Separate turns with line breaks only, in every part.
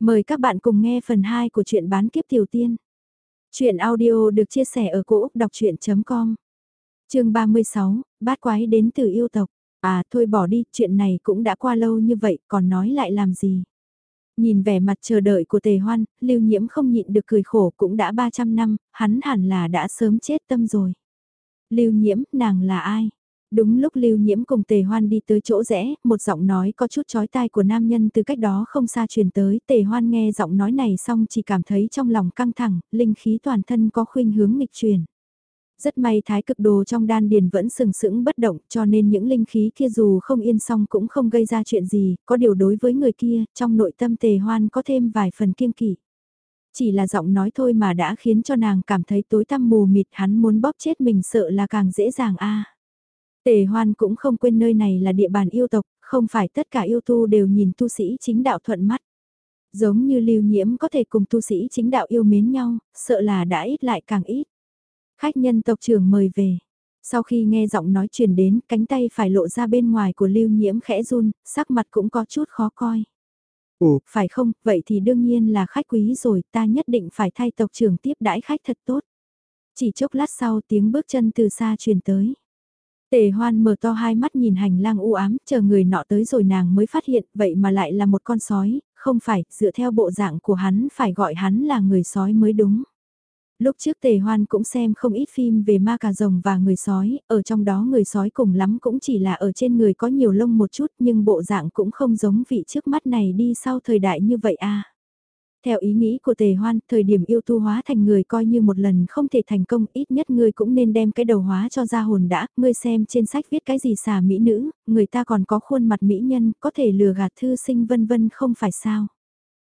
Mời các bạn cùng nghe phần 2 của truyện bán kiếp tiểu tiên. Chuyện audio được chia sẻ ở cỗ đọc chuyện.com Trường 36, bát quái đến từ yêu tộc. À thôi bỏ đi, chuyện này cũng đã qua lâu như vậy, còn nói lại làm gì. Nhìn vẻ mặt chờ đợi của tề hoan, lưu nhiễm không nhịn được cười khổ cũng đã 300 năm, hắn hẳn là đã sớm chết tâm rồi. Lưu nhiễm, nàng là ai? Đúng lúc lưu nhiễm cùng tề hoan đi tới chỗ rẽ, một giọng nói có chút chói tai của nam nhân từ cách đó không xa truyền tới, tề hoan nghe giọng nói này xong chỉ cảm thấy trong lòng căng thẳng, linh khí toàn thân có khuynh hướng nghịch truyền. Rất may thái cực đồ trong đan điền vẫn sừng sững bất động cho nên những linh khí kia dù không yên xong cũng không gây ra chuyện gì, có điều đối với người kia, trong nội tâm tề hoan có thêm vài phần kiêng kỵ. Chỉ là giọng nói thôi mà đã khiến cho nàng cảm thấy tối tăm mù mịt hắn muốn bóp chết mình sợ là càng dễ dàng a Tề hoan cũng không quên nơi này là địa bàn yêu tộc, không phải tất cả yêu tu đều nhìn tu sĩ chính đạo thuận mắt. Giống như lưu nhiễm có thể cùng tu sĩ chính đạo yêu mến nhau, sợ là đã ít lại càng ít. Khách nhân tộc trưởng mời về. Sau khi nghe giọng nói truyền đến, cánh tay phải lộ ra bên ngoài của lưu nhiễm khẽ run, sắc mặt cũng có chút khó coi. Ồ, phải không, vậy thì đương nhiên là khách quý rồi, ta nhất định phải thay tộc trưởng tiếp đãi khách thật tốt. Chỉ chốc lát sau tiếng bước chân từ xa truyền tới. Tề hoan mở to hai mắt nhìn hành lang u ám, chờ người nọ tới rồi nàng mới phát hiện, vậy mà lại là một con sói, không phải, dựa theo bộ dạng của hắn phải gọi hắn là người sói mới đúng. Lúc trước tề hoan cũng xem không ít phim về ma cà rồng và người sói, ở trong đó người sói cùng lắm cũng chỉ là ở trên người có nhiều lông một chút nhưng bộ dạng cũng không giống vị trước mắt này đi sau thời đại như vậy à. Theo ý nghĩ của tề hoan, thời điểm yêu tu hóa thành người coi như một lần không thể thành công, ít nhất ngươi cũng nên đem cái đầu hóa cho ra hồn đã, ngươi xem trên sách viết cái gì xà mỹ nữ, người ta còn có khuôn mặt mỹ nhân, có thể lừa gạt thư sinh vân vân không phải sao.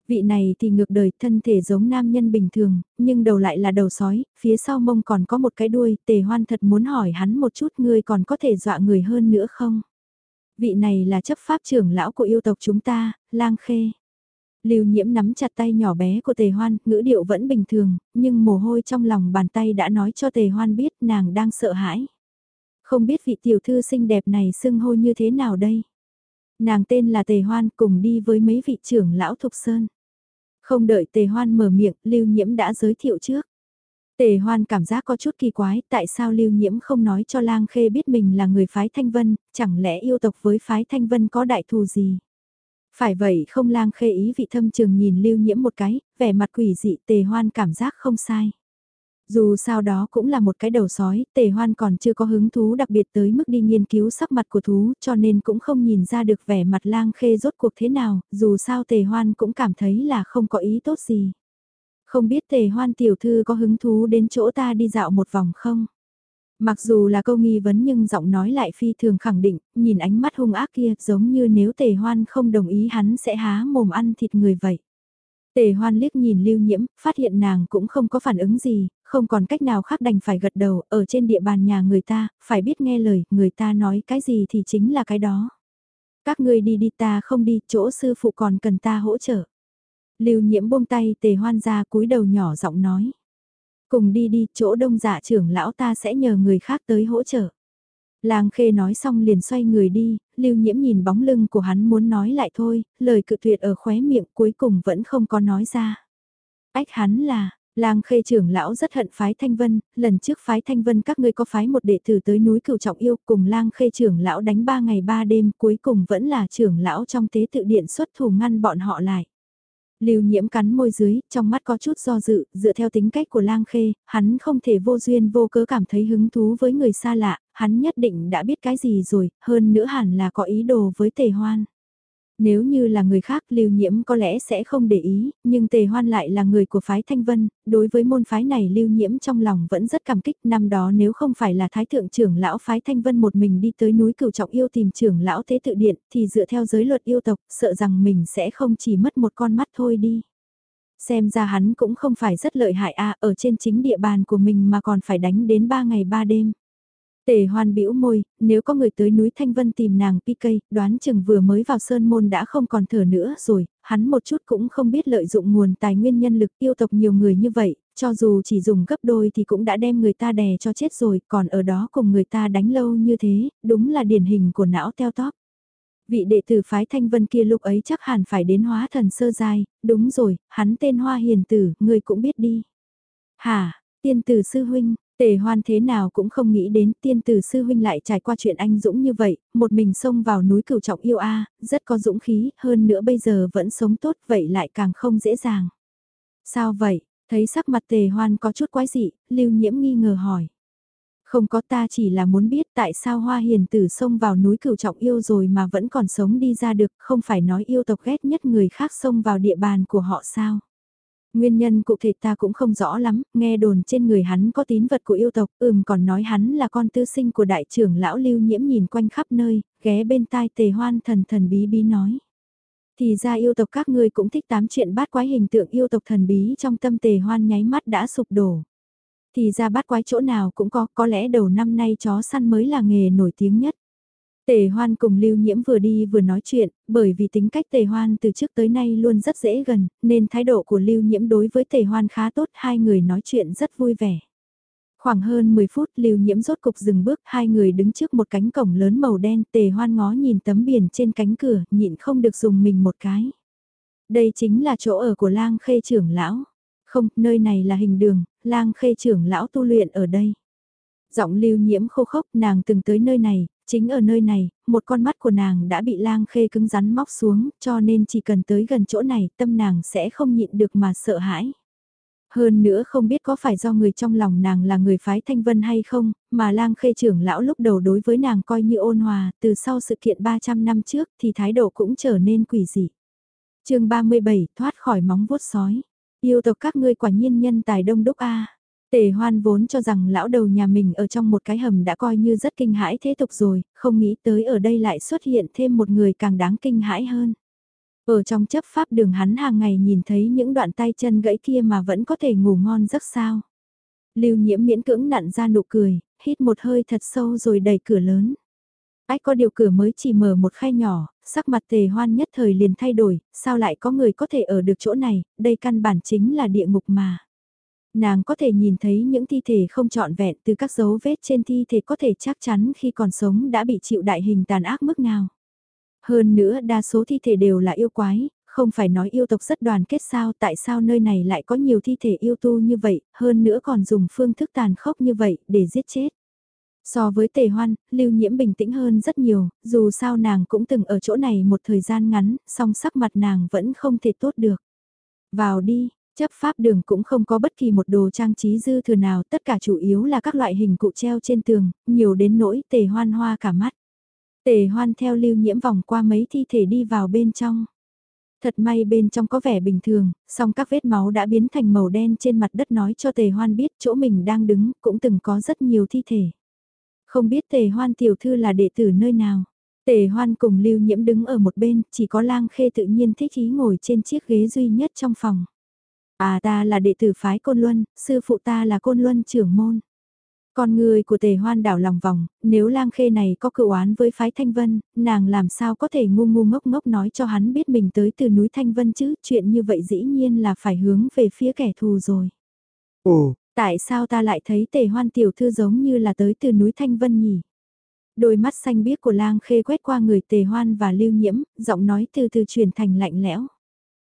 Vị này thì ngược đời thân thể giống nam nhân bình thường, nhưng đầu lại là đầu sói, phía sau mông còn có một cái đuôi, tề hoan thật muốn hỏi hắn một chút ngươi còn có thể dọa người hơn nữa không? Vị này là chấp pháp trưởng lão của yêu tộc chúng ta, lang khê. Lưu nhiễm nắm chặt tay nhỏ bé của tề hoan, ngữ điệu vẫn bình thường, nhưng mồ hôi trong lòng bàn tay đã nói cho tề hoan biết nàng đang sợ hãi. Không biết vị tiểu thư xinh đẹp này xưng hô như thế nào đây? Nàng tên là tề hoan cùng đi với mấy vị trưởng lão thục sơn. Không đợi tề hoan mở miệng, lưu nhiễm đã giới thiệu trước. Tề hoan cảm giác có chút kỳ quái, tại sao lưu nhiễm không nói cho lang khê biết mình là người phái thanh vân, chẳng lẽ yêu tộc với phái thanh vân có đại thù gì? Phải vậy không lang khê ý vị thâm trường nhìn lưu nhiễm một cái, vẻ mặt quỷ dị tề hoan cảm giác không sai. Dù sao đó cũng là một cái đầu sói, tề hoan còn chưa có hứng thú đặc biệt tới mức đi nghiên cứu sắc mặt của thú cho nên cũng không nhìn ra được vẻ mặt lang khê rốt cuộc thế nào, dù sao tề hoan cũng cảm thấy là không có ý tốt gì. Không biết tề hoan tiểu thư có hứng thú đến chỗ ta đi dạo một vòng không? Mặc dù là câu nghi vấn nhưng giọng nói lại phi thường khẳng định, nhìn ánh mắt hung ác kia giống như nếu tề hoan không đồng ý hắn sẽ há mồm ăn thịt người vậy. Tề hoan liếc nhìn lưu nhiễm, phát hiện nàng cũng không có phản ứng gì, không còn cách nào khác đành phải gật đầu, ở trên địa bàn nhà người ta, phải biết nghe lời, người ta nói cái gì thì chính là cái đó. Các ngươi đi đi ta không đi, chỗ sư phụ còn cần ta hỗ trợ. Lưu nhiễm buông tay tề hoan ra cúi đầu nhỏ giọng nói. Cùng đi đi, chỗ đông dạ trưởng lão ta sẽ nhờ người khác tới hỗ trợ. Lang khê nói xong liền xoay người đi, lưu nhiễm nhìn bóng lưng của hắn muốn nói lại thôi, lời cự tuyệt ở khóe miệng cuối cùng vẫn không có nói ra. Ách hắn là, Lang khê trưởng lão rất hận phái Thanh Vân, lần trước phái Thanh Vân các ngươi có phái một đệ tử tới núi cửu trọng yêu cùng lang khê trưởng lão đánh ba ngày ba đêm cuối cùng vẫn là trưởng lão trong tế tự điện xuất thủ ngăn bọn họ lại. Lưu nhiễm cắn môi dưới, trong mắt có chút do dự, dựa theo tính cách của lang khê, hắn không thể vô duyên vô cớ cảm thấy hứng thú với người xa lạ, hắn nhất định đã biết cái gì rồi, hơn nữa hẳn là có ý đồ với tề hoan. Nếu như là người khác lưu nhiễm có lẽ sẽ không để ý, nhưng tề hoan lại là người của phái Thanh Vân, đối với môn phái này lưu nhiễm trong lòng vẫn rất cảm kích. Năm đó nếu không phải là thái thượng trưởng lão phái Thanh Vân một mình đi tới núi cửu trọng yêu tìm trưởng lão thế tự điện thì dựa theo giới luật yêu tộc sợ rằng mình sẽ không chỉ mất một con mắt thôi đi. Xem ra hắn cũng không phải rất lợi hại a ở trên chính địa bàn của mình mà còn phải đánh đến ba ngày ba đêm. Tề hoan bĩu môi, nếu có người tới núi Thanh Vân tìm nàng PK, đoán chừng vừa mới vào sơn môn đã không còn thở nữa rồi, hắn một chút cũng không biết lợi dụng nguồn tài nguyên nhân lực yêu tộc nhiều người như vậy, cho dù chỉ dùng gấp đôi thì cũng đã đem người ta đè cho chết rồi, còn ở đó cùng người ta đánh lâu như thế, đúng là điển hình của não teo tóp. Vị đệ tử phái thanh vân kia lúc ấy chắc hẳn phải đến hóa thần sơ giai, đúng rồi, hắn tên Hoa Hiền Tử, người cũng biết đi. Hả, tiên tử sư huynh, Tề hoan thế nào cũng không nghĩ đến tiên tử sư huynh lại trải qua chuyện anh Dũng như vậy, một mình xông vào núi cửu trọng yêu a rất có dũng khí, hơn nữa bây giờ vẫn sống tốt vậy lại càng không dễ dàng. Sao vậy, thấy sắc mặt tề hoan có chút quái dị, lưu nhiễm nghi ngờ hỏi. Không có ta chỉ là muốn biết tại sao hoa hiền tử xông vào núi cửu trọng yêu rồi mà vẫn còn sống đi ra được, không phải nói yêu tộc ghét nhất người khác xông vào địa bàn của họ sao. Nguyên nhân cụ thể ta cũng không rõ lắm, nghe đồn trên người hắn có tín vật của yêu tộc, ừm còn nói hắn là con tư sinh của đại trưởng lão lưu nhiễm nhìn quanh khắp nơi, ghé bên tai tề hoan thần thần bí bí nói. Thì ra yêu tộc các ngươi cũng thích tám chuyện bát quái hình tượng yêu tộc thần bí trong tâm tề hoan nháy mắt đã sụp đổ. Thì ra bát quái chỗ nào cũng có, có lẽ đầu năm nay chó săn mới là nghề nổi tiếng nhất. Tề hoan cùng lưu nhiễm vừa đi vừa nói chuyện, bởi vì tính cách tề hoan từ trước tới nay luôn rất dễ gần, nên thái độ của lưu nhiễm đối với tề hoan khá tốt, hai người nói chuyện rất vui vẻ. Khoảng hơn 10 phút lưu nhiễm rốt cục dừng bước, hai người đứng trước một cánh cổng lớn màu đen, tề hoan ngó nhìn tấm biển trên cánh cửa, nhịn không được dùng mình một cái. Đây chính là chỗ ở của lang khê trưởng lão. Không, nơi này là hình đường, lang khê trưởng lão tu luyện ở đây. Giọng lưu nhiễm khô khốc nàng từng tới nơi này, chính ở nơi này, một con mắt của nàng đã bị lang khê cứng rắn móc xuống, cho nên chỉ cần tới gần chỗ này tâm nàng sẽ không nhịn được mà sợ hãi. Hơn nữa không biết có phải do người trong lòng nàng là người phái thanh vân hay không, mà lang khê trưởng lão lúc đầu đối với nàng coi như ôn hòa, từ sau sự kiện 300 năm trước thì thái độ cũng trở nên quỷ dị. chương 37 thoát khỏi móng vuốt sói. Yêu tộc các ngươi quả nhiên nhân tài đông đúc A. Tề hoan vốn cho rằng lão đầu nhà mình ở trong một cái hầm đã coi như rất kinh hãi thế tục rồi, không nghĩ tới ở đây lại xuất hiện thêm một người càng đáng kinh hãi hơn. Ở trong chấp pháp đường hắn hàng ngày nhìn thấy những đoạn tay chân gãy kia mà vẫn có thể ngủ ngon giấc sao. Lưu nhiễm miễn cưỡng nặn ra nụ cười, hít một hơi thật sâu rồi đẩy cửa lớn. Ách có điều cửa mới chỉ mở một khay nhỏ, sắc mặt tề hoan nhất thời liền thay đổi, sao lại có người có thể ở được chỗ này, đây căn bản chính là địa ngục mà. Nàng có thể nhìn thấy những thi thể không trọn vẹn từ các dấu vết trên thi thể có thể chắc chắn khi còn sống đã bị chịu đại hình tàn ác mức nào. Hơn nữa đa số thi thể đều là yêu quái, không phải nói yêu tộc rất đoàn kết sao tại sao nơi này lại có nhiều thi thể yêu tu như vậy, hơn nữa còn dùng phương thức tàn khốc như vậy để giết chết. So với tề hoan, lưu nhiễm bình tĩnh hơn rất nhiều, dù sao nàng cũng từng ở chỗ này một thời gian ngắn, song sắc mặt nàng vẫn không thể tốt được. Vào đi, chấp pháp đường cũng không có bất kỳ một đồ trang trí dư thừa nào, tất cả chủ yếu là các loại hình cụ treo trên tường, nhiều đến nỗi tề hoan hoa cả mắt. Tề hoan theo lưu nhiễm vòng qua mấy thi thể đi vào bên trong. Thật may bên trong có vẻ bình thường, song các vết máu đã biến thành màu đen trên mặt đất nói cho tề hoan biết chỗ mình đang đứng cũng từng có rất nhiều thi thể. Không biết tề hoan tiểu thư là đệ tử nơi nào. Tề hoan cùng lưu nhiễm đứng ở một bên, chỉ có lang khê tự nhiên thích ý ngồi trên chiếc ghế duy nhất trong phòng. À ta là đệ tử phái Côn Luân, sư phụ ta là Côn Luân trưởng môn. Con người của tề hoan đảo lòng vòng, nếu lang khê này có cựu oán với phái Thanh Vân, nàng làm sao có thể ngu ngu ngốc ngốc nói cho hắn biết mình tới từ núi Thanh Vân chứ, chuyện như vậy dĩ nhiên là phải hướng về phía kẻ thù rồi. Ồ, tại sao ta lại thấy tề hoan tiểu thư giống như là tới từ núi Thanh Vân nhỉ? Đôi mắt xanh biếc của lang khê quét qua người tề hoan và lưu nhiễm, giọng nói từ từ chuyển thành lạnh lẽo.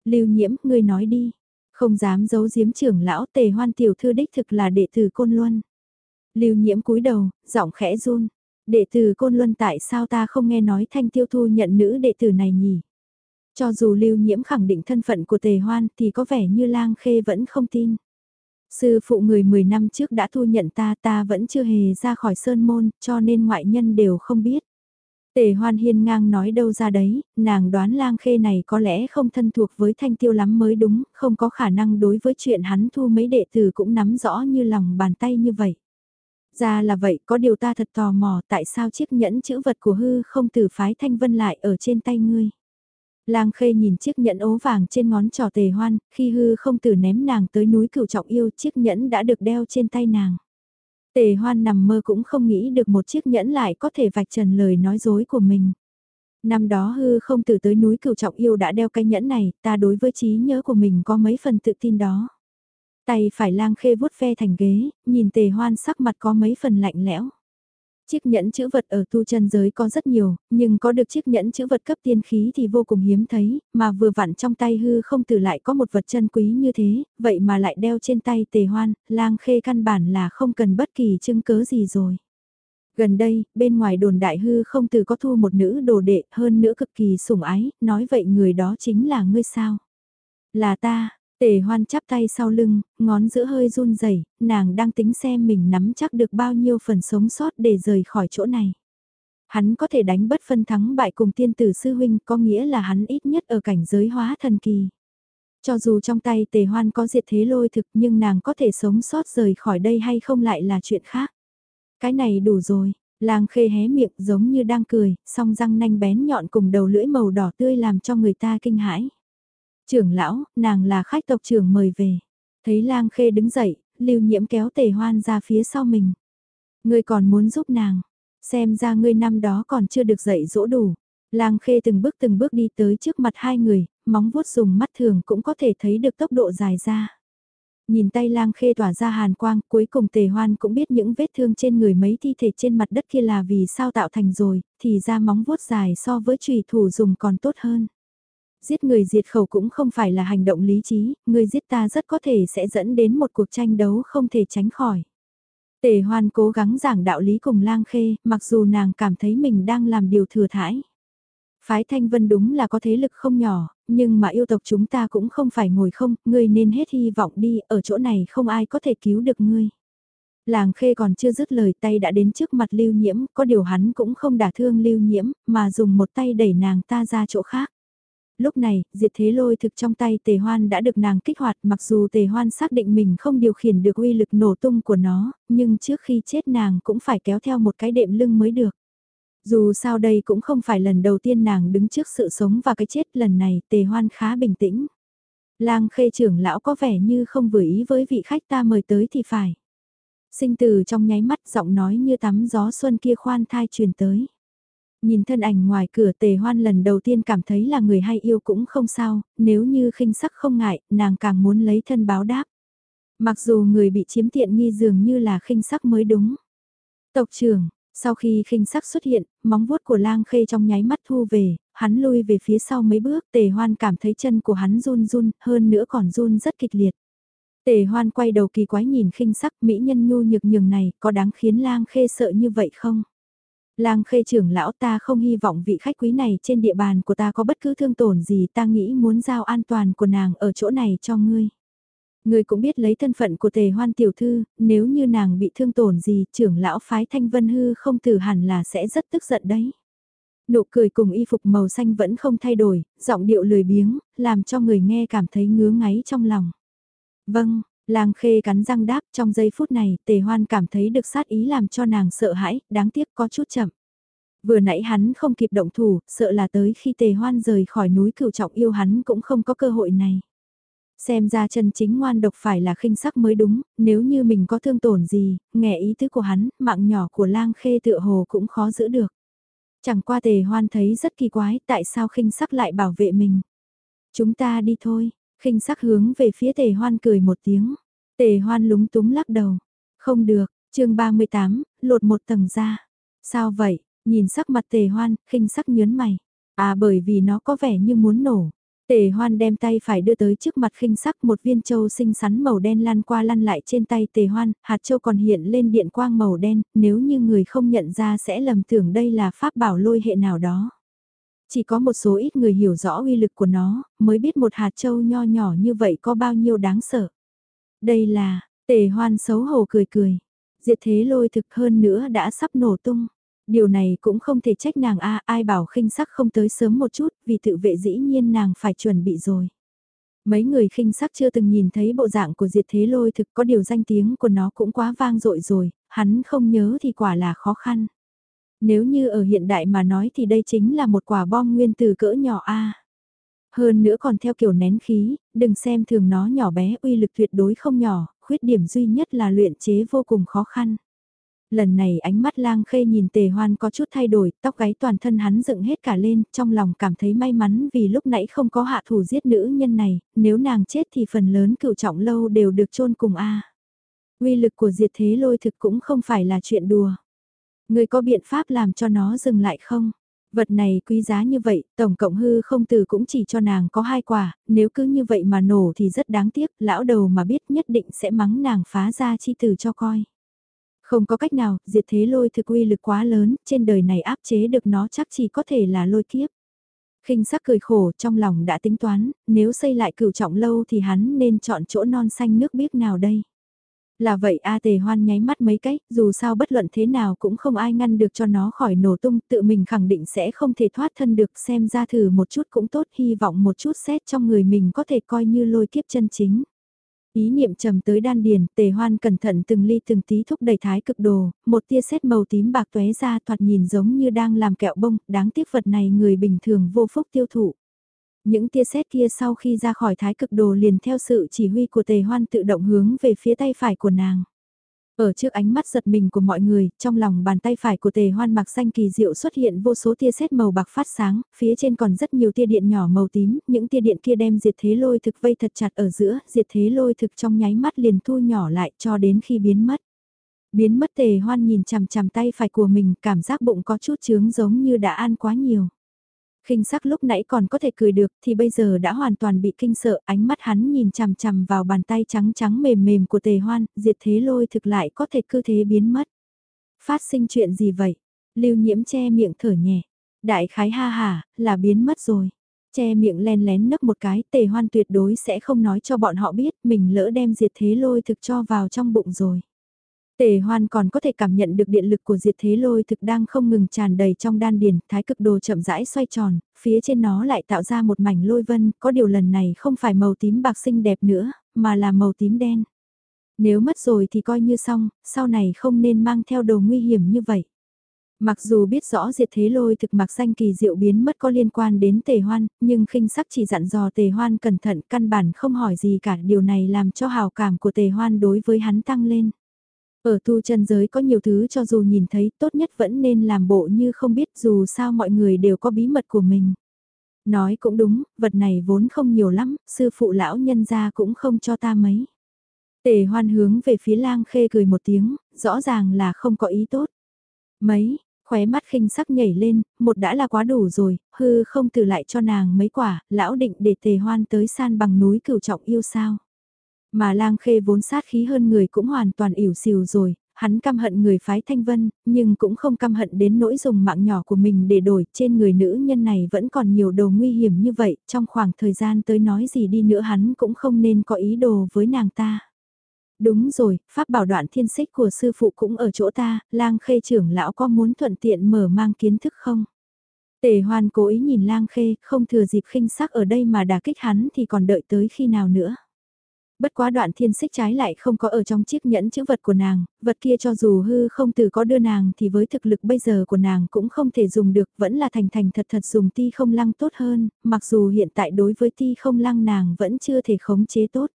Lưu nhiễm, ngươi nói đi. Không dám giấu giếm trưởng lão tề hoan tiểu thư đích thực là đệ tử Côn Luân. Lưu nhiễm cúi đầu, giọng khẽ run. Đệ tử Côn Luân tại sao ta không nghe nói thanh tiêu thu nhận nữ đệ tử này nhỉ? Cho dù lưu nhiễm khẳng định thân phận của tề hoan thì có vẻ như lang khê vẫn không tin. Sư phụ người 10 năm trước đã thu nhận ta ta vẫn chưa hề ra khỏi sơn môn cho nên ngoại nhân đều không biết. Tề hoan hiên ngang nói đâu ra đấy, nàng đoán lang khê này có lẽ không thân thuộc với thanh tiêu lắm mới đúng, không có khả năng đối với chuyện hắn thu mấy đệ tử cũng nắm rõ như lòng bàn tay như vậy. Ra là vậy, có điều ta thật tò mò tại sao chiếc nhẫn chữ vật của hư không từ phái thanh vân lại ở trên tay ngươi. Lang khê nhìn chiếc nhẫn ố vàng trên ngón trò tề hoan, khi hư không từ ném nàng tới núi cửu trọng yêu chiếc nhẫn đã được đeo trên tay nàng. Tề hoan nằm mơ cũng không nghĩ được một chiếc nhẫn lại có thể vạch trần lời nói dối của mình. Năm đó hư không từ tới núi cửu trọng yêu đã đeo cái nhẫn này, ta đối với trí nhớ của mình có mấy phần tự tin đó. Tay phải lang khê vuốt ve thành ghế, nhìn tề hoan sắc mặt có mấy phần lạnh lẽo. Chiếc nhẫn chữ vật ở tu chân giới có rất nhiều, nhưng có được chiếc nhẫn chữ vật cấp tiên khí thì vô cùng hiếm thấy, mà vừa vặn trong tay hư không tử lại có một vật chân quý như thế, vậy mà lại đeo trên tay tề hoan, lang khê căn bản là không cần bất kỳ chứng cớ gì rồi. Gần đây, bên ngoài đồn đại hư không tử có thu một nữ đồ đệ hơn nữa cực kỳ sủng ái, nói vậy người đó chính là ngươi sao? Là ta, tề hoan chắp tay sau lưng, ngón giữa hơi run rẩy nàng đang tính xem mình nắm chắc được bao nhiêu phần sống sót để rời khỏi chỗ này. Hắn có thể đánh bất phân thắng bại cùng tiên tử sư huynh có nghĩa là hắn ít nhất ở cảnh giới hóa thần kỳ. Cho dù trong tay tề hoan có diệt thế lôi thực nhưng nàng có thể sống sót rời khỏi đây hay không lại là chuyện khác. Cái này đủ rồi, Làng khê hé miệng giống như đang cười, song răng nanh bén nhọn cùng đầu lưỡi màu đỏ tươi làm cho người ta kinh hãi. Trưởng lão, nàng là khách tộc trưởng mời về. Thấy lang khê đứng dậy, lưu nhiễm kéo tề hoan ra phía sau mình. Ngươi còn muốn giúp nàng, xem ra ngươi năm đó còn chưa được dạy dỗ đủ. Lang khê từng bước từng bước đi tới trước mặt hai người, móng vuốt dùng mắt thường cũng có thể thấy được tốc độ dài ra. Nhìn tay lang khê tỏa ra hàn quang, cuối cùng tề hoan cũng biết những vết thương trên người mấy thi thể trên mặt đất kia là vì sao tạo thành rồi, thì ra móng vuốt dài so với trùy thủ dùng còn tốt hơn. Giết người diệt khẩu cũng không phải là hành động lý trí, người giết ta rất có thể sẽ dẫn đến một cuộc tranh đấu không thể tránh khỏi. Tề hoan cố gắng giảng đạo lý cùng lang khê, mặc dù nàng cảm thấy mình đang làm điều thừa thãi. Phái Thanh Vân đúng là có thế lực không nhỏ, nhưng mà yêu tộc chúng ta cũng không phải ngồi không, ngươi nên hết hy vọng đi, ở chỗ này không ai có thể cứu được ngươi. Làng khê còn chưa dứt lời tay đã đến trước mặt lưu nhiễm, có điều hắn cũng không đả thương lưu nhiễm, mà dùng một tay đẩy nàng ta ra chỗ khác. Lúc này, diệt thế lôi thực trong tay tề hoan đã được nàng kích hoạt mặc dù tề hoan xác định mình không điều khiển được uy lực nổ tung của nó, nhưng trước khi chết nàng cũng phải kéo theo một cái đệm lưng mới được. Dù sao đây cũng không phải lần đầu tiên nàng đứng trước sự sống và cái chết lần này tề hoan khá bình tĩnh. Lang khê trưởng lão có vẻ như không vừa ý với vị khách ta mời tới thì phải. Sinh từ trong nháy mắt giọng nói như tắm gió xuân kia khoan thai truyền tới. Nhìn thân ảnh ngoài cửa tề hoan lần đầu tiên cảm thấy là người hay yêu cũng không sao, nếu như khinh sắc không ngại, nàng càng muốn lấy thân báo đáp. Mặc dù người bị chiếm tiện nghi dường như là khinh sắc mới đúng. Tộc trưởng, sau khi khinh sắc xuất hiện, móng vuốt của lang khê trong nháy mắt thu về, hắn lui về phía sau mấy bước tề hoan cảm thấy chân của hắn run run, hơn nữa còn run rất kịch liệt. Tề hoan quay đầu kỳ quái nhìn khinh sắc mỹ nhân nhu nhược nhường này có đáng khiến lang khê sợ như vậy không? Lang khê trưởng lão ta không hy vọng vị khách quý này trên địa bàn của ta có bất cứ thương tổn gì ta nghĩ muốn giao an toàn của nàng ở chỗ này cho ngươi. Ngươi cũng biết lấy thân phận của tề hoan tiểu thư, nếu như nàng bị thương tổn gì trưởng lão phái thanh vân hư không tử hẳn là sẽ rất tức giận đấy. Nụ cười cùng y phục màu xanh vẫn không thay đổi, giọng điệu lười biếng, làm cho người nghe cảm thấy ngứa ngáy trong lòng. Vâng, Lang khê cắn răng đáp trong giây phút này tề hoan cảm thấy được sát ý làm cho nàng sợ hãi, đáng tiếc có chút chậm. Vừa nãy hắn không kịp động thủ, sợ là tới khi tề hoan rời khỏi núi cửu trọng yêu hắn cũng không có cơ hội này. Xem ra chân chính ngoan độc phải là khinh sắc mới đúng, nếu như mình có thương tổn gì, nghe ý tứ của hắn, mạng nhỏ của lang khê tựa hồ cũng khó giữ được. Chẳng qua tề hoan thấy rất kỳ quái, tại sao khinh sắc lại bảo vệ mình. Chúng ta đi thôi, khinh sắc hướng về phía tề hoan cười một tiếng. Tề hoan lúng túng lắc đầu. Không được, chương 38, lột một tầng ra. Sao vậy, nhìn sắc mặt tề hoan, khinh sắc nhớn mày. À bởi vì nó có vẻ như muốn nổ. Tề hoan đem tay phải đưa tới trước mặt khinh sắc một viên châu xinh xắn màu đen lăn qua lăn lại trên tay tề hoan, hạt châu còn hiện lên điện quang màu đen, nếu như người không nhận ra sẽ lầm tưởng đây là pháp bảo lôi hệ nào đó. Chỉ có một số ít người hiểu rõ uy lực của nó, mới biết một hạt châu nho nhỏ như vậy có bao nhiêu đáng sợ. Đây là, tề hoan xấu hổ cười cười, diệt thế lôi thực hơn nữa đã sắp nổ tung. Điều này cũng không thể trách nàng a ai bảo khinh sắc không tới sớm một chút, vì tự vệ dĩ nhiên nàng phải chuẩn bị rồi. Mấy người khinh sắc chưa từng nhìn thấy bộ dạng của diệt thế lôi thực có điều danh tiếng của nó cũng quá vang dội rồi, hắn không nhớ thì quả là khó khăn. Nếu như ở hiện đại mà nói thì đây chính là một quả bom nguyên tử cỡ nhỏ A. Hơn nữa còn theo kiểu nén khí, đừng xem thường nó nhỏ bé uy lực tuyệt đối không nhỏ, khuyết điểm duy nhất là luyện chế vô cùng khó khăn. Lần này ánh mắt lang khê nhìn tề hoan có chút thay đổi, tóc gáy toàn thân hắn dựng hết cả lên, trong lòng cảm thấy may mắn vì lúc nãy không có hạ thủ giết nữ nhân này, nếu nàng chết thì phần lớn cựu trọng lâu đều được chôn cùng A. Uy lực của diệt thế lôi thực cũng không phải là chuyện đùa. Người có biện pháp làm cho nó dừng lại không? Vật này quý giá như vậy, tổng cộng hư không từ cũng chỉ cho nàng có hai quả, nếu cứ như vậy mà nổ thì rất đáng tiếc, lão đầu mà biết nhất định sẽ mắng nàng phá ra chi từ cho coi. Không có cách nào, diệt thế lôi thực uy lực quá lớn, trên đời này áp chế được nó chắc chỉ có thể là lôi kiếp khinh sắc cười khổ trong lòng đã tính toán, nếu xây lại cửu trọng lâu thì hắn nên chọn chỗ non xanh nước biếc nào đây. Là vậy A Tề Hoan nháy mắt mấy cái dù sao bất luận thế nào cũng không ai ngăn được cho nó khỏi nổ tung, tự mình khẳng định sẽ không thể thoát thân được xem ra thử một chút cũng tốt, hy vọng một chút xét trong người mình có thể coi như lôi kiếp chân chính. Ý niệm trầm tới đan điền, tề hoan cẩn thận từng ly từng tí thúc đẩy thái cực đồ, một tia sét màu tím bạc tóe ra thoạt nhìn giống như đang làm kẹo bông, đáng tiếc vật này người bình thường vô phúc tiêu thụ. Những tia sét kia sau khi ra khỏi thái cực đồ liền theo sự chỉ huy của tề hoan tự động hướng về phía tay phải của nàng. Ở trước ánh mắt giật mình của mọi người, trong lòng bàn tay phải của tề hoan mặc xanh kỳ diệu xuất hiện vô số tia sét màu bạc phát sáng, phía trên còn rất nhiều tia điện nhỏ màu tím, những tia điện kia đem diệt thế lôi thực vây thật chặt ở giữa, diệt thế lôi thực trong nháy mắt liền thu nhỏ lại cho đến khi biến mất. Biến mất tề hoan nhìn chằm chằm tay phải của mình, cảm giác bụng có chút chướng giống như đã ăn quá nhiều khinh sắc lúc nãy còn có thể cười được thì bây giờ đã hoàn toàn bị kinh sợ, ánh mắt hắn nhìn chằm chằm vào bàn tay trắng trắng mềm mềm của tề hoan, diệt thế lôi thực lại có thể cứ thế biến mất. Phát sinh chuyện gì vậy? Lưu nhiễm che miệng thở nhẹ. Đại khái ha hà, là biến mất rồi. Che miệng len lén nấc một cái, tề hoan tuyệt đối sẽ không nói cho bọn họ biết mình lỡ đem diệt thế lôi thực cho vào trong bụng rồi. Tề hoan còn có thể cảm nhận được điện lực của diệt thế lôi thực đang không ngừng tràn đầy trong đan điền, thái cực đồ chậm rãi xoay tròn, phía trên nó lại tạo ra một mảnh lôi vân, có điều lần này không phải màu tím bạc xinh đẹp nữa, mà là màu tím đen. Nếu mất rồi thì coi như xong, sau này không nên mang theo đồ nguy hiểm như vậy. Mặc dù biết rõ diệt thế lôi thực mặc xanh kỳ diệu biến mất có liên quan đến tề hoan, nhưng khinh sắc chỉ dặn dò tề hoan cẩn thận căn bản không hỏi gì cả điều này làm cho hào cảm của tề hoan đối với hắn tăng lên. Ở tu chân giới có nhiều thứ cho dù nhìn thấy tốt nhất vẫn nên làm bộ như không biết dù sao mọi người đều có bí mật của mình. Nói cũng đúng, vật này vốn không nhiều lắm, sư phụ lão nhân gia cũng không cho ta mấy. Tề hoan hướng về phía lang khê cười một tiếng, rõ ràng là không có ý tốt. Mấy, khóe mắt khinh sắc nhảy lên, một đã là quá đủ rồi, hư không từ lại cho nàng mấy quả, lão định để tề hoan tới san bằng núi cửu trọng yêu sao. Mà lang khê vốn sát khí hơn người cũng hoàn toàn ỉu xìu rồi, hắn căm hận người phái thanh vân, nhưng cũng không căm hận đến nỗi dùng mạng nhỏ của mình để đổi, trên người nữ nhân này vẫn còn nhiều đồ nguy hiểm như vậy, trong khoảng thời gian tới nói gì đi nữa hắn cũng không nên có ý đồ với nàng ta. Đúng rồi, pháp bảo đoạn thiên xích của sư phụ cũng ở chỗ ta, lang khê trưởng lão có muốn thuận tiện mở mang kiến thức không? Tề hoan cố ý nhìn lang khê, không thừa dịp khinh sắc ở đây mà đả kích hắn thì còn đợi tới khi nào nữa. Bất quá đoạn thiên xích trái lại không có ở trong chiếc nhẫn chữ vật của nàng, vật kia cho dù hư không từ có đưa nàng thì với thực lực bây giờ của nàng cũng không thể dùng được, vẫn là thành thành thật thật dùng ti không lăng tốt hơn, mặc dù hiện tại đối với ti không lăng nàng vẫn chưa thể khống chế tốt.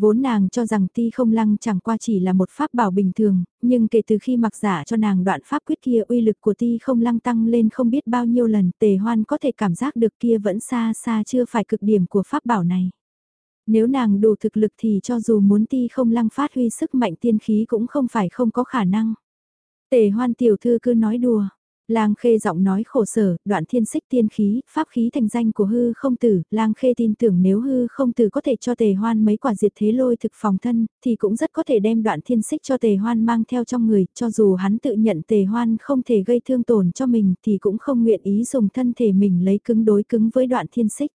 Vốn nàng cho rằng ti không lăng chẳng qua chỉ là một pháp bảo bình thường, nhưng kể từ khi mặc giả cho nàng đoạn pháp quyết kia uy lực của ti không lăng tăng lên không biết bao nhiêu lần tề hoan có thể cảm giác được kia vẫn xa xa chưa phải cực điểm của pháp bảo này. Nếu nàng đủ thực lực thì cho dù muốn ti không lăng phát huy sức mạnh tiên khí cũng không phải không có khả năng. Tề hoan tiểu thư cứ nói đùa. Lang khê giọng nói khổ sở, đoạn thiên xích tiên khí, pháp khí thành danh của hư không tử, lang khê tin tưởng nếu hư không tử có thể cho tề hoan mấy quả diệt thế lôi thực phòng thân, thì cũng rất có thể đem đoạn thiên xích cho tề hoan mang theo trong người, cho dù hắn tự nhận tề hoan không thể gây thương tổn cho mình thì cũng không nguyện ý dùng thân thể mình lấy cứng đối cứng với đoạn thiên xích.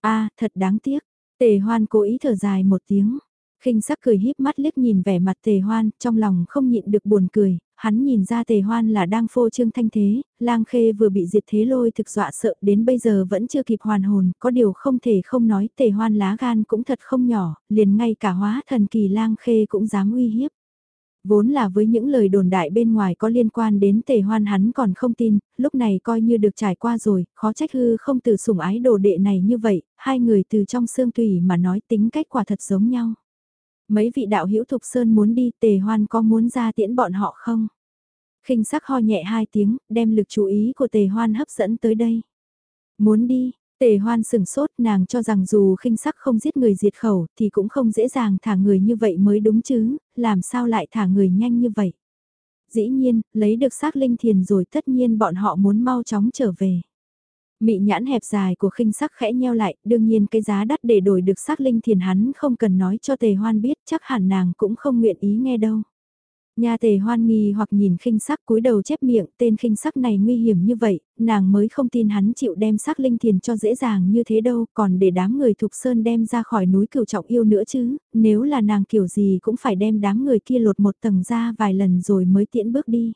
a thật đáng tiếc, Tề hoan cố ý thở dài một tiếng. khinh sắc cười híp mắt liếc nhìn vẻ mặt tề hoan, trong lòng không nhịn được buồn cười, hắn nhìn ra tề hoan là đang phô trương thanh thế, lang khê vừa bị diệt thế lôi thực dọa sợ đến bây giờ vẫn chưa kịp hoàn hồn, có điều không thể không nói tề hoan lá gan cũng thật không nhỏ, liền ngay cả hóa thần kỳ lang khê cũng dám uy hiếp. Vốn là với những lời đồn đại bên ngoài có liên quan đến tề hoan hắn còn không tin, lúc này coi như được trải qua rồi, khó trách hư không từ sủng ái đồ đệ này như vậy, hai người từ trong xương tùy mà nói tính cách quả thật giống nhau. Mấy vị đạo hữu thục sơn muốn đi tề hoan có muốn ra tiễn bọn họ không? khinh sắc ho nhẹ hai tiếng, đem lực chú ý của tề hoan hấp dẫn tới đây. Muốn đi, Tề hoan sừng sốt nàng cho rằng dù khinh sắc không giết người diệt khẩu thì cũng không dễ dàng thả người như vậy mới đúng chứ, làm sao lại thả người nhanh như vậy. dĩ nhiên, lấy được xác linh thiền rồi tất nhiên bọn họ muốn mau chóng trở về. Mị nhãn hẹp dài của khinh sắc khẽ nheo lại, đương nhiên cái giá đắt để đổi được xác linh thiền hắn không cần nói cho tề hoan biết chắc hẳn nàng cũng không nguyện ý nghe đâu. Nhà tề hoan nghi hoặc nhìn khinh sắc cúi đầu chép miệng tên khinh sắc này nguy hiểm như vậy, nàng mới không tin hắn chịu đem sắc linh thiền cho dễ dàng như thế đâu, còn để đám người thục sơn đem ra khỏi núi cửu trọng yêu nữa chứ, nếu là nàng kiểu gì cũng phải đem đám người kia lột một tầng ra vài lần rồi mới tiễn bước đi.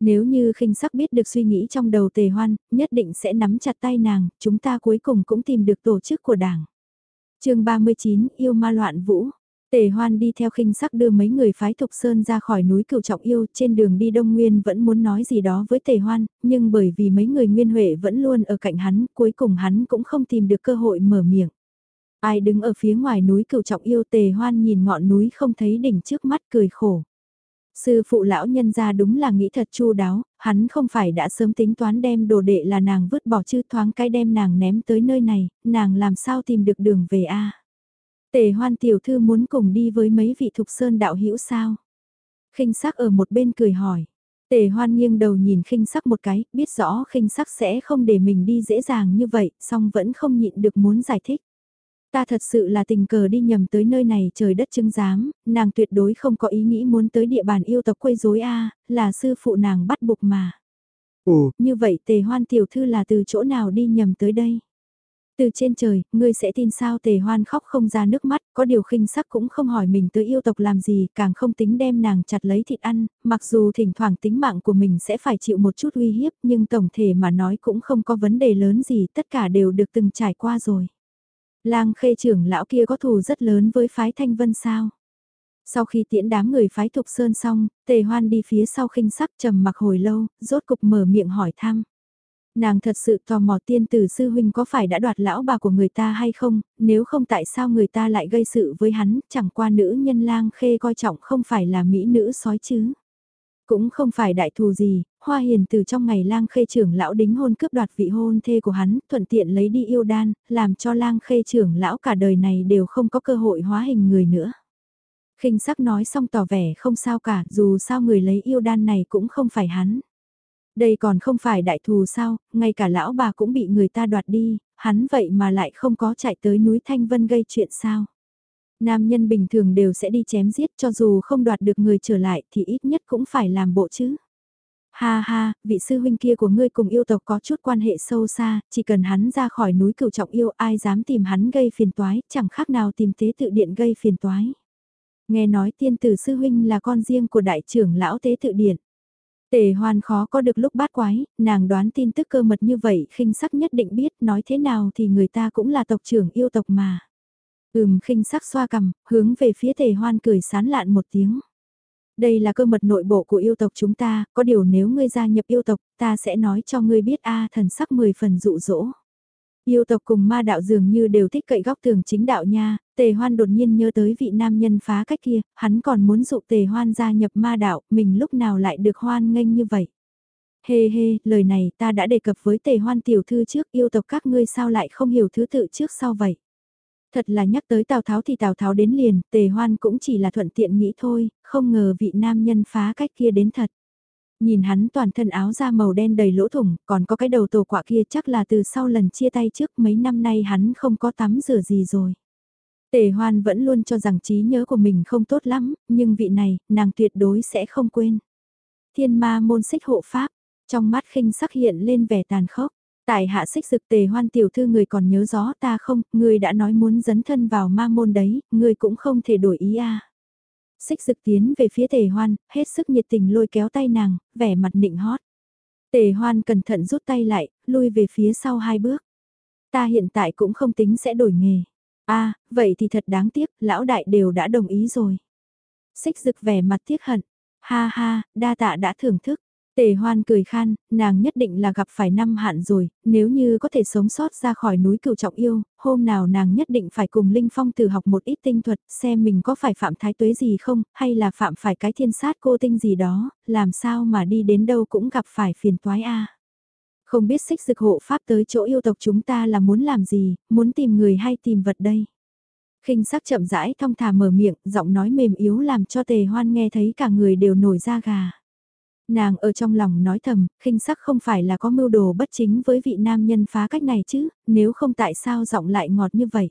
Nếu như khinh sắc biết được suy nghĩ trong đầu tề hoan, nhất định sẽ nắm chặt tay nàng, chúng ta cuối cùng cũng tìm được tổ chức của đảng. chương 39 Yêu ma loạn vũ Tề hoan đi theo khinh sắc đưa mấy người phái thục sơn ra khỏi núi cửu trọng yêu trên đường đi Đông Nguyên vẫn muốn nói gì đó với tề hoan, nhưng bởi vì mấy người nguyên huệ vẫn luôn ở cạnh hắn, cuối cùng hắn cũng không tìm được cơ hội mở miệng. Ai đứng ở phía ngoài núi cửu trọng yêu tề hoan nhìn ngọn núi không thấy đỉnh trước mắt cười khổ. Sư phụ lão nhân ra đúng là nghĩ thật chu đáo, hắn không phải đã sớm tính toán đem đồ đệ là nàng vứt bỏ chứ thoáng cái đem nàng ném tới nơi này, nàng làm sao tìm được đường về a Tề hoan tiểu thư muốn cùng đi với mấy vị thục sơn đạo hữu sao? khinh sắc ở một bên cười hỏi. Tề hoan nghiêng đầu nhìn khinh sắc một cái, biết rõ khinh sắc sẽ không để mình đi dễ dàng như vậy, song vẫn không nhịn được muốn giải thích. Ta thật sự là tình cờ đi nhầm tới nơi này trời đất chứng giám, nàng tuyệt đối không có ý nghĩ muốn tới địa bàn yêu tộc quấy rối a là sư phụ nàng bắt buộc mà. Ồ, như vậy tề hoan tiểu thư là từ chỗ nào đi nhầm tới đây? Từ trên trời, ngươi sẽ tin sao tề hoan khóc không ra nước mắt, có điều khinh sắc cũng không hỏi mình tới yêu tộc làm gì, càng không tính đem nàng chặt lấy thịt ăn, mặc dù thỉnh thoảng tính mạng của mình sẽ phải chịu một chút uy hiếp nhưng tổng thể mà nói cũng không có vấn đề lớn gì, tất cả đều được từng trải qua rồi. Lang khê trưởng lão kia có thù rất lớn với phái thanh vân sao? Sau khi tiễn đám người phái thục sơn xong, tề hoan đi phía sau khinh sắc trầm mặc hồi lâu, rốt cục mở miệng hỏi thăm. Nàng thật sự tò mò tiên tử sư huynh có phải đã đoạt lão bà của người ta hay không, nếu không tại sao người ta lại gây sự với hắn, chẳng qua nữ nhân lang khê coi trọng không phải là mỹ nữ sói chứ. Cũng không phải đại thù gì, hoa hiền từ trong ngày lang khê trưởng lão đính hôn cướp đoạt vị hôn thê của hắn, thuận tiện lấy đi yêu đan, làm cho lang khê trưởng lão cả đời này đều không có cơ hội hóa hình người nữa. khinh sắc nói xong tỏ vẻ không sao cả, dù sao người lấy yêu đan này cũng không phải hắn. Đây còn không phải đại thù sao, ngay cả lão bà cũng bị người ta đoạt đi, hắn vậy mà lại không có chạy tới núi Thanh Vân gây chuyện sao. Nam nhân bình thường đều sẽ đi chém giết cho dù không đoạt được người trở lại thì ít nhất cũng phải làm bộ chứ. Ha ha, vị sư huynh kia của ngươi cùng yêu tộc có chút quan hệ sâu xa, chỉ cần hắn ra khỏi núi cửu trọng yêu ai dám tìm hắn gây phiền toái, chẳng khác nào tìm tế tự điện gây phiền toái. Nghe nói tiên tử sư huynh là con riêng của đại trưởng lão tế tự điện. Tề hoan khó có được lúc bát quái, nàng đoán tin tức cơ mật như vậy khinh sắc nhất định biết nói thế nào thì người ta cũng là tộc trưởng yêu tộc mà. Ừm khinh sắc xoa cằm, hướng về phía tề hoan cười sán lạn một tiếng. Đây là cơ mật nội bộ của yêu tộc chúng ta, có điều nếu ngươi gia nhập yêu tộc, ta sẽ nói cho ngươi biết a thần sắc mười phần dụ dỗ. Yêu tộc cùng ma đạo dường như đều thích cậy góc tường chính đạo nha, tề hoan đột nhiên nhớ tới vị nam nhân phá cách kia, hắn còn muốn dụ tề hoan gia nhập ma đạo, mình lúc nào lại được hoan nghênh như vậy. Hê hê, lời này ta đã đề cập với tề hoan tiểu thư trước yêu tộc các ngươi sao lại không hiểu thứ tự trước sau vậy. Thật là nhắc tới Tào Tháo thì Tào Tháo đến liền, tề hoan cũng chỉ là thuận tiện nghĩ thôi, không ngờ vị nam nhân phá cách kia đến thật. Nhìn hắn toàn thân áo da màu đen đầy lỗ thủng, còn có cái đầu tổ quạ kia chắc là từ sau lần chia tay trước mấy năm nay hắn không có tắm rửa gì rồi. Tề hoan vẫn luôn cho rằng trí nhớ của mình không tốt lắm, nhưng vị này, nàng tuyệt đối sẽ không quên. Thiên ma môn xích hộ pháp, trong mắt khinh sắc hiện lên vẻ tàn khốc. Tại hạ xích dực tề hoan tiểu thư người còn nhớ rõ ta không, người đã nói muốn dấn thân vào ma môn đấy, người cũng không thể đổi ý à xích dực tiến về phía tề hoan, hết sức nhiệt tình lôi kéo tay nàng, vẻ mặt nịnh hót. Tề hoan cẩn thận rút tay lại, lui về phía sau hai bước. Ta hiện tại cũng không tính sẽ đổi nghề. a à, vậy thì thật đáng tiếc, lão đại đều đã đồng ý rồi. Xích dực vẻ mặt tiếc hận. Ha ha, đa tạ đã thưởng thức. Tề hoan cười khan, nàng nhất định là gặp phải năm hạn rồi, nếu như có thể sống sót ra khỏi núi cựu trọng yêu, hôm nào nàng nhất định phải cùng Linh Phong từ học một ít tinh thuật, xem mình có phải phạm thái tuế gì không, hay là phạm phải cái thiên sát cô tinh gì đó, làm sao mà đi đến đâu cũng gặp phải phiền toái a. Không biết xích dực hộ pháp tới chỗ yêu tộc chúng ta là muốn làm gì, muốn tìm người hay tìm vật đây. khinh sắc chậm rãi thong thả mở miệng, giọng nói mềm yếu làm cho tề hoan nghe thấy cả người đều nổi da gà. Nàng ở trong lòng nói thầm, khinh sắc không phải là có mưu đồ bất chính với vị nam nhân phá cách này chứ, nếu không tại sao giọng lại ngọt như vậy.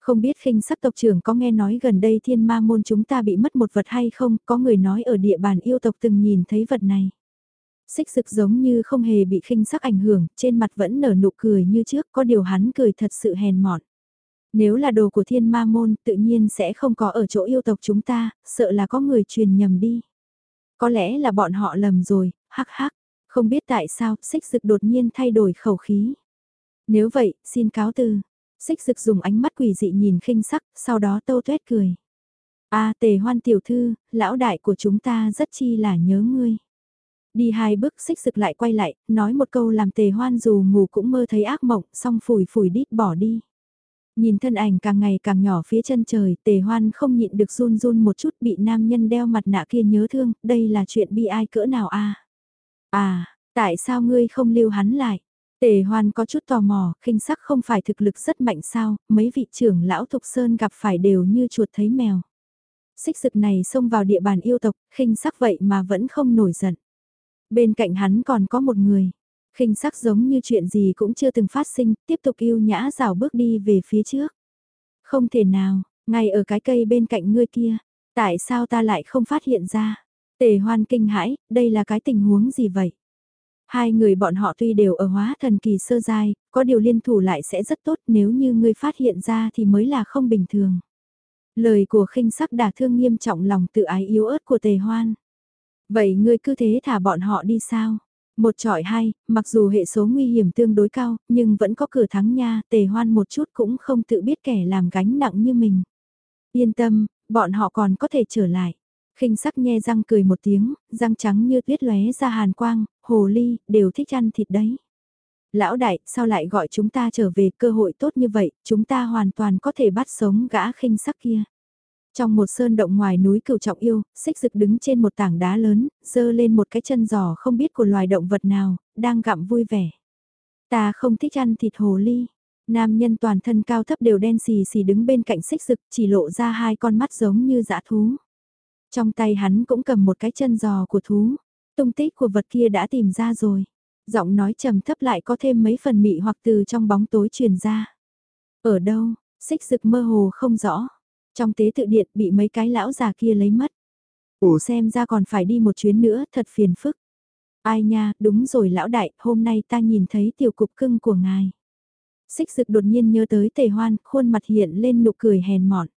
Không biết khinh sắc tộc trưởng có nghe nói gần đây thiên ma môn chúng ta bị mất một vật hay không, có người nói ở địa bàn yêu tộc từng nhìn thấy vật này. Xích sực giống như không hề bị khinh sắc ảnh hưởng, trên mặt vẫn nở nụ cười như trước, có điều hắn cười thật sự hèn mọn. Nếu là đồ của thiên ma môn tự nhiên sẽ không có ở chỗ yêu tộc chúng ta, sợ là có người truyền nhầm đi. Có lẽ là bọn họ lầm rồi, hắc hắc, không biết tại sao xích Dực đột nhiên thay đổi khẩu khí. Nếu vậy, xin cáo từ. Xích Dực dùng ánh mắt quỷ dị nhìn khinh sắc, sau đó tâu tuét cười. a tề hoan tiểu thư, lão đại của chúng ta rất chi là nhớ ngươi. Đi hai bước xích Dực lại quay lại, nói một câu làm tề hoan dù ngủ cũng mơ thấy ác mộng, xong phủi phủi đít bỏ đi. Nhìn thân ảnh càng ngày càng nhỏ phía chân trời, tề hoan không nhịn được run run một chút bị nam nhân đeo mặt nạ kia nhớ thương, đây là chuyện bi ai cỡ nào a À, tại sao ngươi không lưu hắn lại? Tề hoan có chút tò mò, khinh sắc không phải thực lực rất mạnh sao, mấy vị trưởng lão Thục Sơn gặp phải đều như chuột thấy mèo. Xích sực này xông vào địa bàn yêu tộc, khinh sắc vậy mà vẫn không nổi giận. Bên cạnh hắn còn có một người, khinh sắc giống như chuyện gì cũng chưa từng phát sinh, tiếp tục yêu nhã rào bước đi về phía trước. Không thể nào, ngay ở cái cây bên cạnh ngươi kia, tại sao ta lại không phát hiện ra? Tề hoan kinh hãi, đây là cái tình huống gì vậy? Hai người bọn họ tuy đều ở hóa thần kỳ sơ giai, có điều liên thủ lại sẽ rất tốt nếu như ngươi phát hiện ra thì mới là không bình thường. Lời của khinh sắc đả thương nghiêm trọng lòng tự ái yếu ớt của tề hoan. Vậy ngươi cứ thế thả bọn họ đi sao? Một trọi hai, mặc dù hệ số nguy hiểm tương đối cao, nhưng vẫn có cửa thắng nha, tề hoan một chút cũng không tự biết kẻ làm gánh nặng như mình. Yên tâm, bọn họ còn có thể trở lại. khinh sắc nhe răng cười một tiếng, răng trắng như tuyết lóe ra hàn quang, hồ ly, đều thích ăn thịt đấy. Lão đại, sao lại gọi chúng ta trở về cơ hội tốt như vậy, chúng ta hoàn toàn có thể bắt sống gã khinh sắc kia. Trong một sơn động ngoài núi cửu trọng yêu, xích dực đứng trên một tảng đá lớn, dơ lên một cái chân giò không biết của loài động vật nào, đang gặm vui vẻ. Ta không thích ăn thịt hồ ly. Nam nhân toàn thân cao thấp đều đen xì xì đứng bên cạnh xích dực chỉ lộ ra hai con mắt giống như dã thú. Trong tay hắn cũng cầm một cái chân giò của thú. Tung tích của vật kia đã tìm ra rồi. Giọng nói trầm thấp lại có thêm mấy phần mị hoặc từ trong bóng tối truyền ra. Ở đâu, xích dực mơ hồ không rõ. Trong tế tự điện bị mấy cái lão già kia lấy mất. Ủa xem ra còn phải đi một chuyến nữa, thật phiền phức. Ai nha, đúng rồi lão đại, hôm nay ta nhìn thấy tiểu cục cưng của ngài. Xích dực đột nhiên nhớ tới tề hoan, khuôn mặt hiện lên nụ cười hèn mọn.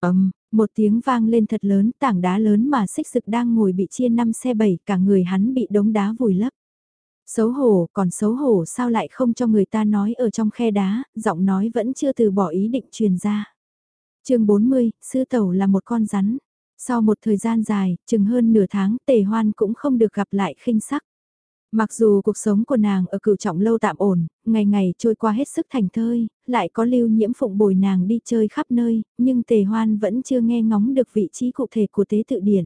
Ấm, một tiếng vang lên thật lớn, tảng đá lớn mà xích dực đang ngồi bị chia năm xe bảy, cả người hắn bị đống đá vùi lấp. Xấu hổ, còn xấu hổ sao lại không cho người ta nói ở trong khe đá, giọng nói vẫn chưa từ bỏ ý định truyền ra chương 40, sư tẩu là một con rắn. Sau một thời gian dài, chừng hơn nửa tháng, tề hoan cũng không được gặp lại khinh sắc. Mặc dù cuộc sống của nàng ở cửu trọng lâu tạm ổn, ngày ngày trôi qua hết sức thành thơi, lại có lưu nhiễm phụng bồi nàng đi chơi khắp nơi, nhưng tề hoan vẫn chưa nghe ngóng được vị trí cụ thể của tế tự điện.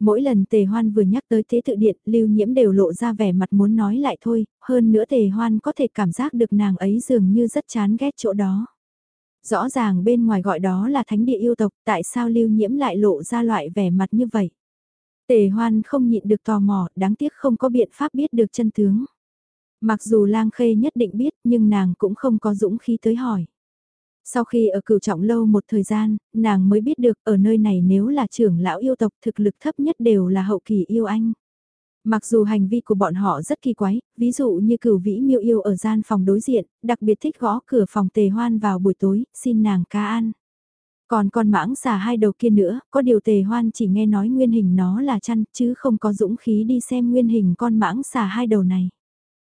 Mỗi lần tề hoan vừa nhắc tới tế tự điện, lưu nhiễm đều lộ ra vẻ mặt muốn nói lại thôi, hơn nữa tề hoan có thể cảm giác được nàng ấy dường như rất chán ghét chỗ đó. Rõ ràng bên ngoài gọi đó là thánh địa yêu tộc, tại sao lưu nhiễm lại lộ ra loại vẻ mặt như vậy? Tề hoan không nhịn được tò mò, đáng tiếc không có biện pháp biết được chân tướng. Mặc dù lang khê nhất định biết nhưng nàng cũng không có dũng khí tới hỏi. Sau khi ở cửu trọng lâu một thời gian, nàng mới biết được ở nơi này nếu là trưởng lão yêu tộc thực lực thấp nhất đều là hậu kỳ yêu anh. Mặc dù hành vi của bọn họ rất kỳ quái, ví dụ như cửu vĩ miêu yêu ở gian phòng đối diện, đặc biệt thích gõ cửa phòng tề hoan vào buổi tối, xin nàng ca ăn. Còn con mãng xà hai đầu kia nữa, có điều tề hoan chỉ nghe nói nguyên hình nó là chăn, chứ không có dũng khí đi xem nguyên hình con mãng xà hai đầu này.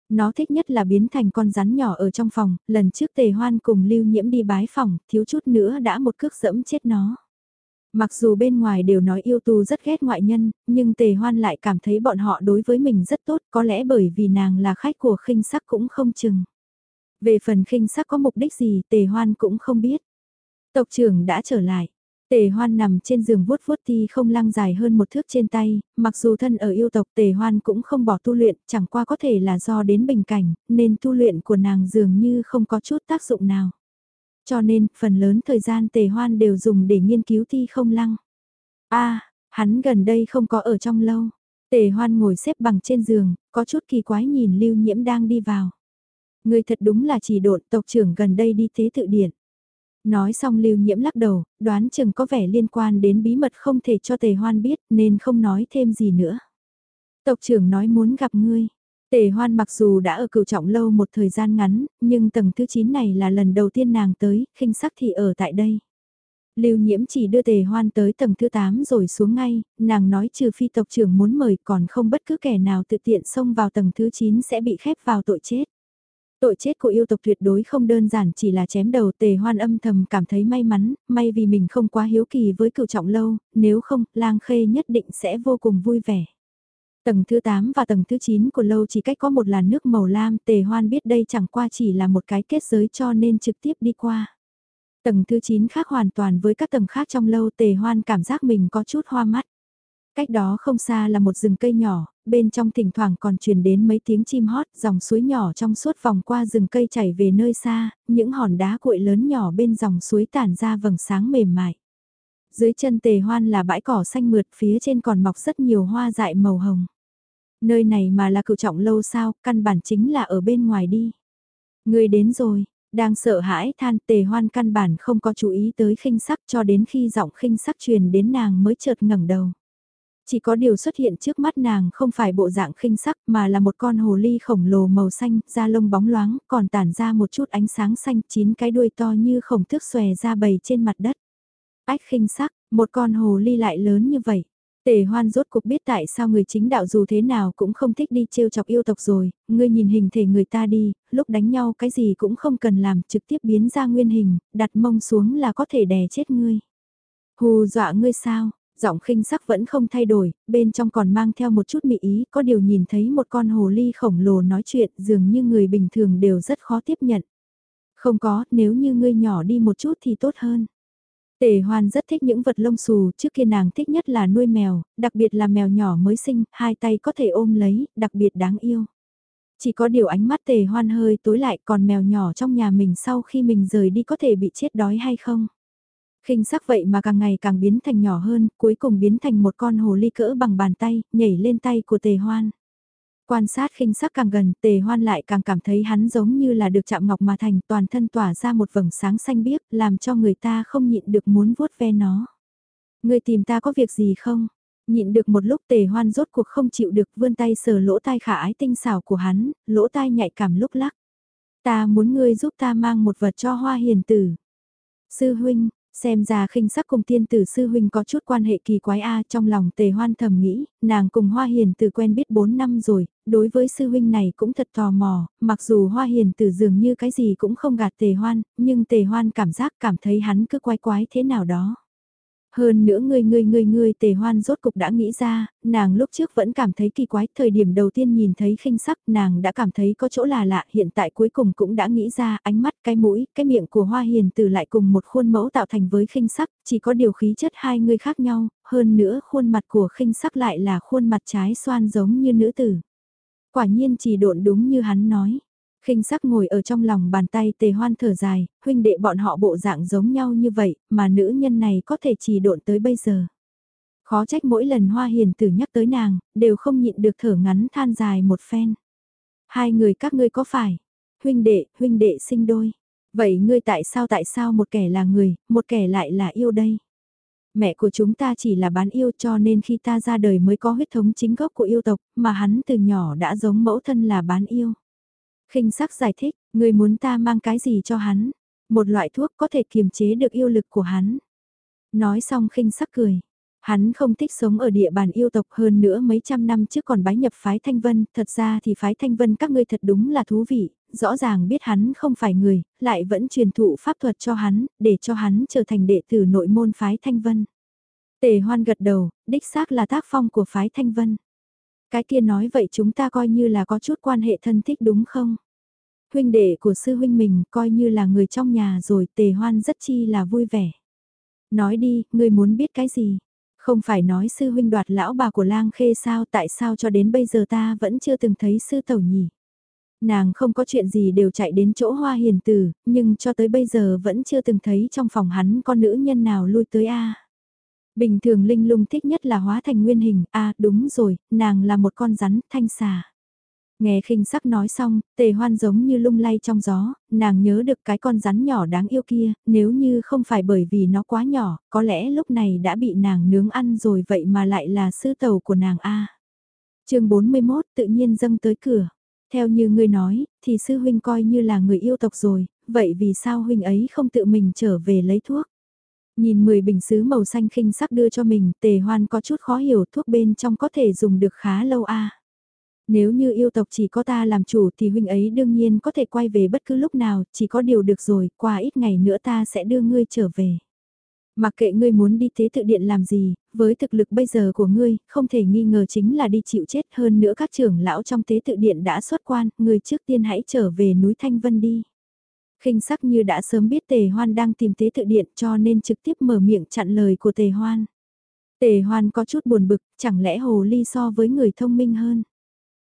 Nó thích nhất là biến thành con rắn nhỏ ở trong phòng, lần trước tề hoan cùng lưu nhiễm đi bái phòng, thiếu chút nữa đã một cước dẫm chết nó. Mặc dù bên ngoài đều nói yêu tu rất ghét ngoại nhân, nhưng tề hoan lại cảm thấy bọn họ đối với mình rất tốt, có lẽ bởi vì nàng là khách của khinh sắc cũng không chừng. Về phần khinh sắc có mục đích gì tề hoan cũng không biết. Tộc trưởng đã trở lại. Tề hoan nằm trên giường vuốt vuốt ti không lăng dài hơn một thước trên tay, mặc dù thân ở yêu tộc tề hoan cũng không bỏ tu luyện, chẳng qua có thể là do đến bình cảnh, nên tu luyện của nàng dường như không có chút tác dụng nào. Cho nên, phần lớn thời gian tề hoan đều dùng để nghiên cứu thi không lăng. a hắn gần đây không có ở trong lâu. Tề hoan ngồi xếp bằng trên giường, có chút kỳ quái nhìn lưu nhiễm đang đi vào. Người thật đúng là chỉ độn tộc trưởng gần đây đi thế tự điển. Nói xong lưu nhiễm lắc đầu, đoán chừng có vẻ liên quan đến bí mật không thể cho tề hoan biết nên không nói thêm gì nữa. Tộc trưởng nói muốn gặp ngươi. Tề hoan mặc dù đã ở cửu trọng lâu một thời gian ngắn, nhưng tầng thứ 9 này là lần đầu tiên nàng tới, khinh sắc thì ở tại đây. Lưu nhiễm chỉ đưa tề hoan tới tầng thứ 8 rồi xuống ngay, nàng nói trừ phi tộc trưởng muốn mời còn không bất cứ kẻ nào tự tiện xông vào tầng thứ 9 sẽ bị khép vào tội chết. Tội chết của yêu tộc tuyệt đối không đơn giản chỉ là chém đầu tề hoan âm thầm cảm thấy may mắn, may vì mình không quá hiếu kỳ với cựu trọng lâu, nếu không, lang khê nhất định sẽ vô cùng vui vẻ. Tầng thứ 8 và tầng thứ 9 của lâu chỉ cách có một làn nước màu lam, tề hoan biết đây chẳng qua chỉ là một cái kết giới cho nên trực tiếp đi qua. Tầng thứ 9 khác hoàn toàn với các tầng khác trong lâu tề hoan cảm giác mình có chút hoa mắt. Cách đó không xa là một rừng cây nhỏ, bên trong thỉnh thoảng còn truyền đến mấy tiếng chim hót, dòng suối nhỏ trong suốt vòng qua rừng cây chảy về nơi xa, những hòn đá cuội lớn nhỏ bên dòng suối tản ra vầng sáng mềm mại. Dưới chân tề hoan là bãi cỏ xanh mượt, phía trên còn mọc rất nhiều hoa dại màu hồng. Nơi này mà là cựu trọng lâu sao, căn bản chính là ở bên ngoài đi. Người đến rồi, đang sợ hãi than tề hoan căn bản không có chú ý tới khinh sắc cho đến khi giọng khinh sắc truyền đến nàng mới chợt ngẩng đầu. Chỉ có điều xuất hiện trước mắt nàng không phải bộ dạng khinh sắc mà là một con hồ ly khổng lồ màu xanh, da lông bóng loáng, còn tản ra một chút ánh sáng xanh, chín cái đuôi to như khổng thước xòe ra bầy trên mặt đất. Ách khinh sắc, một con hồ ly lại lớn như vậy. Tề hoan rốt cuộc biết tại sao người chính đạo dù thế nào cũng không thích đi trêu chọc yêu tộc rồi, ngươi nhìn hình thể người ta đi, lúc đánh nhau cái gì cũng không cần làm trực tiếp biến ra nguyên hình, đặt mông xuống là có thể đè chết ngươi. Hù dọa ngươi sao, giọng khinh sắc vẫn không thay đổi, bên trong còn mang theo một chút mị ý, có điều nhìn thấy một con hồ ly khổng lồ nói chuyện dường như người bình thường đều rất khó tiếp nhận. Không có, nếu như ngươi nhỏ đi một chút thì tốt hơn. Tề hoan rất thích những vật lông xù, trước kia nàng thích nhất là nuôi mèo, đặc biệt là mèo nhỏ mới sinh, hai tay có thể ôm lấy, đặc biệt đáng yêu. Chỉ có điều ánh mắt tề hoan hơi tối lại còn mèo nhỏ trong nhà mình sau khi mình rời đi có thể bị chết đói hay không? khinh sắc vậy mà càng ngày càng biến thành nhỏ hơn, cuối cùng biến thành một con hồ ly cỡ bằng bàn tay, nhảy lên tay của tề hoan. Quan sát khinh sắc càng gần, tề hoan lại càng cảm thấy hắn giống như là được chạm ngọc mà thành toàn thân tỏa ra một vầng sáng xanh biếc, làm cho người ta không nhịn được muốn vuốt ve nó. Người tìm ta có việc gì không? Nhịn được một lúc tề hoan rốt cuộc không chịu được vươn tay sờ lỗ tai khả ái tinh xảo của hắn, lỗ tai nhạy cảm lúc lắc. Ta muốn ngươi giúp ta mang một vật cho hoa hiền tử. Sư huynh, Xem ra khinh sắc cùng tiên tử sư huynh có chút quan hệ kỳ quái a trong lòng tề hoan thầm nghĩ, nàng cùng Hoa Hiền từ quen biết 4 năm rồi, đối với sư huynh này cũng thật tò mò, mặc dù Hoa Hiền từ dường như cái gì cũng không gạt tề hoan, nhưng tề hoan cảm giác cảm thấy hắn cứ quái quái thế nào đó. Hơn nữa ngươi ngươi ngươi ngươi tề hoan rốt cục đã nghĩ ra, nàng lúc trước vẫn cảm thấy kỳ quái, thời điểm đầu tiên nhìn thấy khinh sắc nàng đã cảm thấy có chỗ là lạ, hiện tại cuối cùng cũng đã nghĩ ra ánh mắt, cái mũi, cái miệng của hoa hiền từ lại cùng một khuôn mẫu tạo thành với khinh sắc, chỉ có điều khí chất hai người khác nhau, hơn nữa khuôn mặt của khinh sắc lại là khuôn mặt trái xoan giống như nữ tử. Quả nhiên chỉ độn đúng như hắn nói khinh sắc ngồi ở trong lòng bàn tay tề hoan thở dài, huynh đệ bọn họ bộ dạng giống nhau như vậy, mà nữ nhân này có thể chỉ độn tới bây giờ. Khó trách mỗi lần hoa hiền tử nhắc tới nàng, đều không nhịn được thở ngắn than dài một phen. Hai người các ngươi có phải, huynh đệ, huynh đệ sinh đôi. Vậy ngươi tại sao tại sao một kẻ là người, một kẻ lại là yêu đây? Mẹ của chúng ta chỉ là bán yêu cho nên khi ta ra đời mới có huyết thống chính gốc của yêu tộc, mà hắn từ nhỏ đã giống mẫu thân là bán yêu khinh sắc giải thích, người muốn ta mang cái gì cho hắn? Một loại thuốc có thể kiềm chế được yêu lực của hắn. Nói xong khinh sắc cười. Hắn không thích sống ở địa bàn yêu tộc hơn nữa mấy trăm năm trước còn bái nhập phái Thanh Vân, thật ra thì phái Thanh Vân các ngươi thật đúng là thú vị, rõ ràng biết hắn không phải người, lại vẫn truyền thụ pháp thuật cho hắn, để cho hắn trở thành đệ tử nội môn phái Thanh Vân. Tề hoan gật đầu, đích xác là tác phong của phái Thanh Vân. Cái kia nói vậy chúng ta coi như là có chút quan hệ thân thích đúng không? Huynh đệ của sư huynh mình coi như là người trong nhà rồi tề hoan rất chi là vui vẻ. Nói đi, ngươi muốn biết cái gì? Không phải nói sư huynh đoạt lão bà của lang khê sao tại sao cho đến bây giờ ta vẫn chưa từng thấy sư tẩu nhỉ? Nàng không có chuyện gì đều chạy đến chỗ hoa hiền tử, nhưng cho tới bây giờ vẫn chưa từng thấy trong phòng hắn con nữ nhân nào lui tới a Bình thường Linh lung thích nhất là hóa thành nguyên hình, à đúng rồi, nàng là một con rắn thanh xà. Nghe khinh sắc nói xong, tề hoan giống như lung lay trong gió, nàng nhớ được cái con rắn nhỏ đáng yêu kia, nếu như không phải bởi vì nó quá nhỏ, có lẽ lúc này đã bị nàng nướng ăn rồi vậy mà lại là sư tàu của nàng A. À. chương 41 tự nhiên dâng tới cửa. Theo như ngươi nói, thì sư huynh coi như là người yêu tộc rồi, vậy vì sao huynh ấy không tự mình trở về lấy thuốc? Nhìn 10 bình sứ màu xanh khinh sắc đưa cho mình, tề hoan có chút khó hiểu thuốc bên trong có thể dùng được khá lâu a Nếu như yêu tộc chỉ có ta làm chủ thì huynh ấy đương nhiên có thể quay về bất cứ lúc nào, chỉ có điều được rồi, qua ít ngày nữa ta sẽ đưa ngươi trở về. Mặc kệ ngươi muốn đi tế tự điện làm gì, với thực lực bây giờ của ngươi, không thể nghi ngờ chính là đi chịu chết hơn nữa các trưởng lão trong tế tự điện đã xuất quan, ngươi trước tiên hãy trở về núi Thanh Vân đi khinh sắc như đã sớm biết tề hoan đang tìm tế tự điện cho nên trực tiếp mở miệng chặn lời của tề hoan. Tề hoan có chút buồn bực, chẳng lẽ hồ ly so với người thông minh hơn.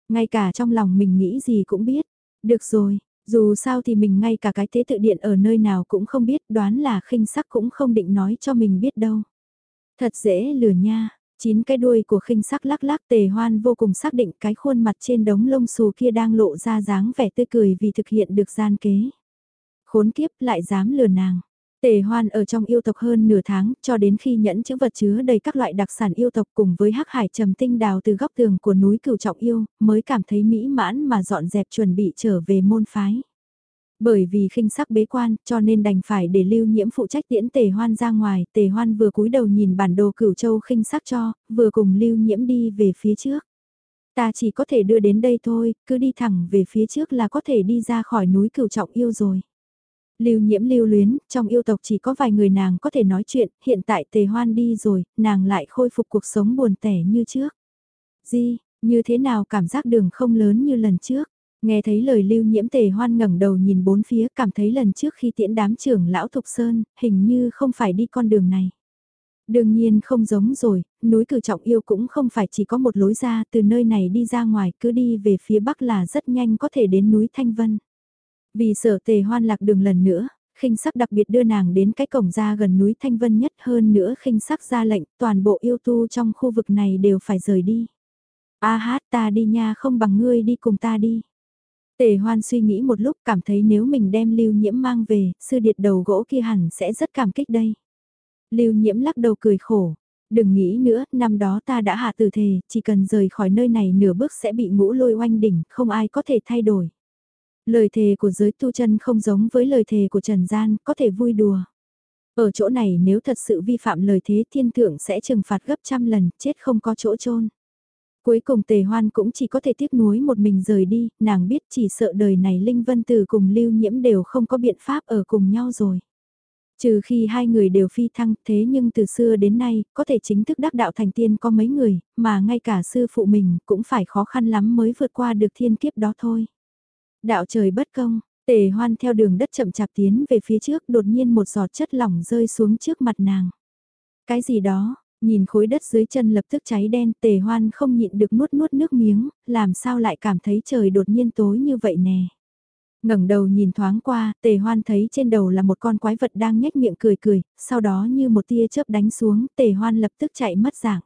Ngay cả trong lòng mình nghĩ gì cũng biết. Được rồi, dù sao thì mình ngay cả cái tế tự điện ở nơi nào cũng không biết đoán là khinh sắc cũng không định nói cho mình biết đâu. Thật dễ lừa nha, chín cái đuôi của khinh sắc lắc lắc tề hoan vô cùng xác định cái khuôn mặt trên đống lông xù kia đang lộ ra dáng vẻ tươi cười vì thực hiện được gian kế. Khốn kiếp lại dám lừa nàng. Tề hoan ở trong yêu tộc hơn nửa tháng, cho đến khi nhẫn chữ vật chứa đầy các loại đặc sản yêu tộc cùng với hắc hải trầm tinh đào từ góc tường của núi cửu trọng yêu, mới cảm thấy mỹ mãn mà dọn dẹp chuẩn bị trở về môn phái. Bởi vì khinh sắc bế quan, cho nên đành phải để lưu nhiễm phụ trách tiễn tề hoan ra ngoài, tề hoan vừa cúi đầu nhìn bản đồ cửu châu khinh sắc cho, vừa cùng lưu nhiễm đi về phía trước. Ta chỉ có thể đưa đến đây thôi, cứ đi thẳng về phía trước là có thể đi ra khỏi núi cửu trọng yêu rồi. Lưu nhiễm lưu luyến, trong yêu tộc chỉ có vài người nàng có thể nói chuyện, hiện tại tề hoan đi rồi, nàng lại khôi phục cuộc sống buồn tẻ như trước. Di, như thế nào cảm giác đường không lớn như lần trước? Nghe thấy lời lưu nhiễm tề hoan ngẩng đầu nhìn bốn phía cảm thấy lần trước khi tiễn đám trưởng lão Thục Sơn, hình như không phải đi con đường này. Đương nhiên không giống rồi, núi cử trọng yêu cũng không phải chỉ có một lối ra từ nơi này đi ra ngoài cứ đi về phía bắc là rất nhanh có thể đến núi Thanh Vân. Vì sợ tề hoan lạc đường lần nữa, khinh sắc đặc biệt đưa nàng đến cái cổng ra gần núi Thanh Vân nhất hơn nữa khinh sắc ra lệnh toàn bộ yêu tu trong khu vực này đều phải rời đi. A hát ta đi nha không bằng ngươi đi cùng ta đi. Tề hoan suy nghĩ một lúc cảm thấy nếu mình đem lưu nhiễm mang về, sư điệt đầu gỗ kia hẳn sẽ rất cảm kích đây. Lưu nhiễm lắc đầu cười khổ. Đừng nghĩ nữa, năm đó ta đã hạ tử thề, chỉ cần rời khỏi nơi này nửa bước sẽ bị ngũ lôi oanh đỉnh, không ai có thể thay đổi. Lời thề của giới tu chân không giống với lời thề của Trần Gian, có thể vui đùa. Ở chỗ này nếu thật sự vi phạm lời thế thiên thượng sẽ trừng phạt gấp trăm lần, chết không có chỗ chôn Cuối cùng tề hoan cũng chỉ có thể tiếc nuối một mình rời đi, nàng biết chỉ sợ đời này Linh Vân Tử cùng lưu nhiễm đều không có biện pháp ở cùng nhau rồi. Trừ khi hai người đều phi thăng thế nhưng từ xưa đến nay có thể chính thức đắc đạo thành tiên có mấy người mà ngay cả sư phụ mình cũng phải khó khăn lắm mới vượt qua được thiên kiếp đó thôi. Đạo trời bất công, tề hoan theo đường đất chậm chạp tiến về phía trước đột nhiên một giọt chất lỏng rơi xuống trước mặt nàng. Cái gì đó, nhìn khối đất dưới chân lập tức cháy đen tề hoan không nhịn được nuốt nuốt nước miếng, làm sao lại cảm thấy trời đột nhiên tối như vậy nè. ngẩng đầu nhìn thoáng qua, tề hoan thấy trên đầu là một con quái vật đang nhếch miệng cười cười, sau đó như một tia chớp đánh xuống, tề hoan lập tức chạy mất dạng.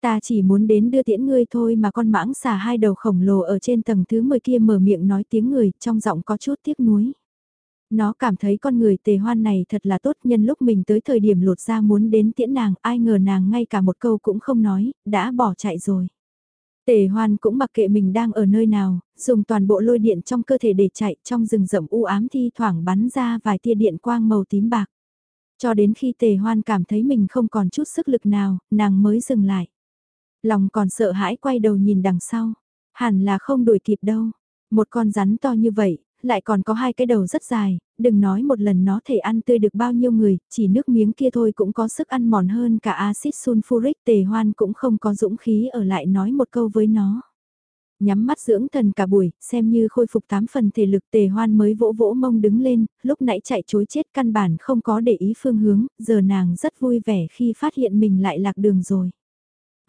Ta chỉ muốn đến đưa tiễn ngươi thôi mà con mãng xà hai đầu khổng lồ ở trên tầng thứ 10 kia mở miệng nói tiếng người, trong giọng có chút tiếc nuối. Nó cảm thấy con người tề hoan này thật là tốt nhân lúc mình tới thời điểm lột ra muốn đến tiễn nàng, ai ngờ nàng ngay cả một câu cũng không nói, đã bỏ chạy rồi. Tề hoan cũng mặc kệ mình đang ở nơi nào, dùng toàn bộ lôi điện trong cơ thể để chạy trong rừng rậm u ám thi thoảng bắn ra vài tia điện quang màu tím bạc. Cho đến khi tề hoan cảm thấy mình không còn chút sức lực nào, nàng mới dừng lại. Lòng còn sợ hãi quay đầu nhìn đằng sau. Hẳn là không đuổi kịp đâu. Một con rắn to như vậy, lại còn có hai cái đầu rất dài, đừng nói một lần nó thể ăn tươi được bao nhiêu người, chỉ nước miếng kia thôi cũng có sức ăn mòn hơn cả axit sulfuric tề hoan cũng không có dũng khí ở lại nói một câu với nó. Nhắm mắt dưỡng thần cả buổi, xem như khôi phục tám phần thể lực tề hoan mới vỗ vỗ mông đứng lên, lúc nãy chạy chối chết căn bản không có để ý phương hướng, giờ nàng rất vui vẻ khi phát hiện mình lại lạc đường rồi.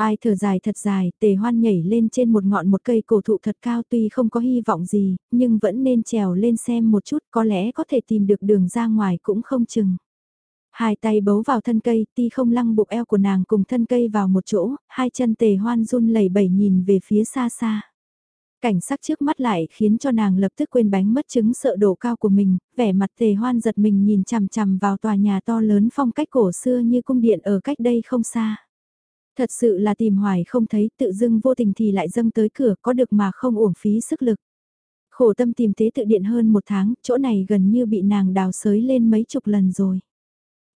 Ai thở dài thật dài, tề hoan nhảy lên trên một ngọn một cây cổ thụ thật cao tuy không có hy vọng gì, nhưng vẫn nên trèo lên xem một chút có lẽ có thể tìm được đường ra ngoài cũng không chừng. Hai tay bấu vào thân cây, ti không lăng bụng eo của nàng cùng thân cây vào một chỗ, hai chân tề hoan run lẩy bẩy nhìn về phía xa xa. Cảnh sắc trước mắt lại khiến cho nàng lập tức quên bánh mất chứng sợ độ cao của mình, vẻ mặt tề hoan giật mình nhìn chằm chằm vào tòa nhà to lớn phong cách cổ xưa như cung điện ở cách đây không xa. Thật sự là tìm hoài không thấy tự dưng vô tình thì lại dâng tới cửa có được mà không uổng phí sức lực. Khổ tâm tìm tế tự điện hơn một tháng, chỗ này gần như bị nàng đào sới lên mấy chục lần rồi.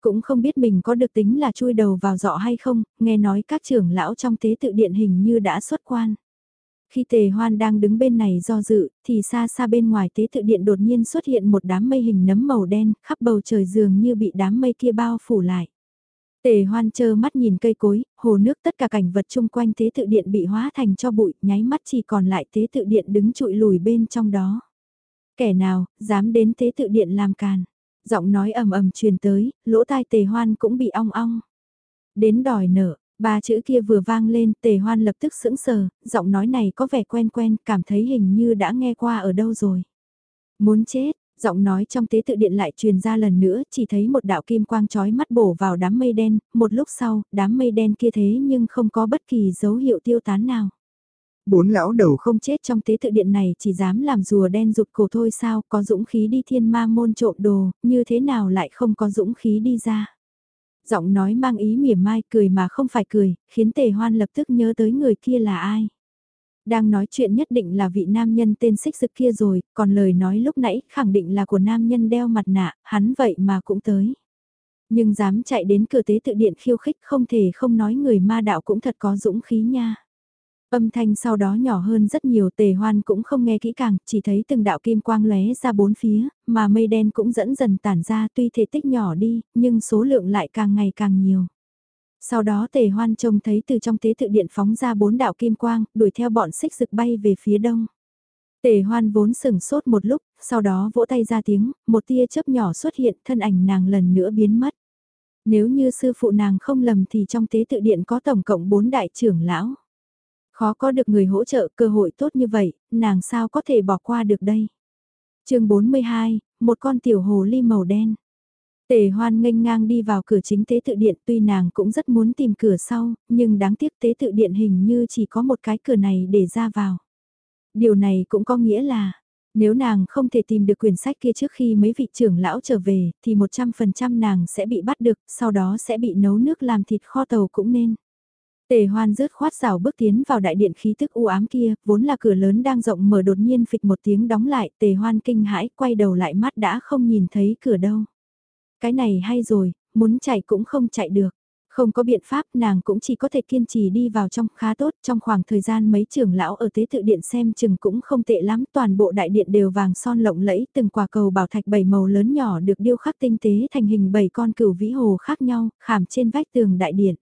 Cũng không biết mình có được tính là chui đầu vào dọ hay không, nghe nói các trưởng lão trong tế tự điện hình như đã xuất quan. Khi tề hoan đang đứng bên này do dự, thì xa xa bên ngoài tế tự điện đột nhiên xuất hiện một đám mây hình nấm màu đen, khắp bầu trời dường như bị đám mây kia bao phủ lại. Tề hoan chơ mắt nhìn cây cối, hồ nước tất cả cảnh vật chung quanh tế tự điện bị hóa thành cho bụi, nháy mắt chỉ còn lại tế tự điện đứng trụi lùi bên trong đó. Kẻ nào, dám đến tế tự điện làm càn. Giọng nói ầm ầm truyền tới, lỗ tai tề hoan cũng bị ong ong. Đến đòi nợ, ba chữ kia vừa vang lên, tề hoan lập tức sững sờ, giọng nói này có vẻ quen quen, cảm thấy hình như đã nghe qua ở đâu rồi. Muốn chết, Giọng nói trong tế tự điện lại truyền ra lần nữa, chỉ thấy một đạo kim quang chói mắt bổ vào đám mây đen, một lúc sau, đám mây đen kia thế nhưng không có bất kỳ dấu hiệu tiêu tán nào. Bốn lão đầu không chết trong tế tự điện này chỉ dám làm rùa đen rụt cổ thôi sao, có dũng khí đi thiên ma môn trộm đồ, như thế nào lại không có dũng khí đi ra. Giọng nói mang ý mỉa mai cười mà không phải cười, khiến tề hoan lập tức nhớ tới người kia là ai. Đang nói chuyện nhất định là vị nam nhân tên xích sực kia rồi, còn lời nói lúc nãy khẳng định là của nam nhân đeo mặt nạ, hắn vậy mà cũng tới. Nhưng dám chạy đến cửa tế tự điện khiêu khích không thể không nói người ma đạo cũng thật có dũng khí nha. Âm thanh sau đó nhỏ hơn rất nhiều tề hoan cũng không nghe kỹ càng, chỉ thấy từng đạo kim quang lóe ra bốn phía, mà mây đen cũng dẫn dần tản ra tuy thể tích nhỏ đi, nhưng số lượng lại càng ngày càng nhiều. Sau đó tề hoan trông thấy từ trong tế tự điện phóng ra bốn đạo kim quang, đuổi theo bọn xích rực bay về phía đông. Tề hoan vốn sừng sốt một lúc, sau đó vỗ tay ra tiếng, một tia chớp nhỏ xuất hiện thân ảnh nàng lần nữa biến mất. Nếu như sư phụ nàng không lầm thì trong tế tự điện có tổng cộng bốn đại trưởng lão. Khó có được người hỗ trợ cơ hội tốt như vậy, nàng sao có thể bỏ qua được đây. chương 42, một con tiểu hồ ly màu đen. Tề hoan nghênh ngang đi vào cửa chính tế tự điện tuy nàng cũng rất muốn tìm cửa sau, nhưng đáng tiếc tế tự điện hình như chỉ có một cái cửa này để ra vào. Điều này cũng có nghĩa là, nếu nàng không thể tìm được quyển sách kia trước khi mấy vị trưởng lão trở về, thì 100% nàng sẽ bị bắt được, sau đó sẽ bị nấu nước làm thịt kho tàu cũng nên. Tề hoan rớt khoát rào bước tiến vào đại điện khí tức u ám kia, vốn là cửa lớn đang rộng mở đột nhiên phịch một tiếng đóng lại, tề hoan kinh hãi, quay đầu lại mắt đã không nhìn thấy cửa đâu. Cái này hay rồi, muốn chạy cũng không chạy được. Không có biện pháp nàng cũng chỉ có thể kiên trì đi vào trong khá tốt trong khoảng thời gian mấy trưởng lão ở tế tự điện xem chừng cũng không tệ lắm toàn bộ đại điện đều vàng son lộng lẫy từng quả cầu bảo thạch bảy màu lớn nhỏ được điêu khắc tinh tế thành hình bảy con cửu vĩ hồ khác nhau khảm trên vách tường đại điện.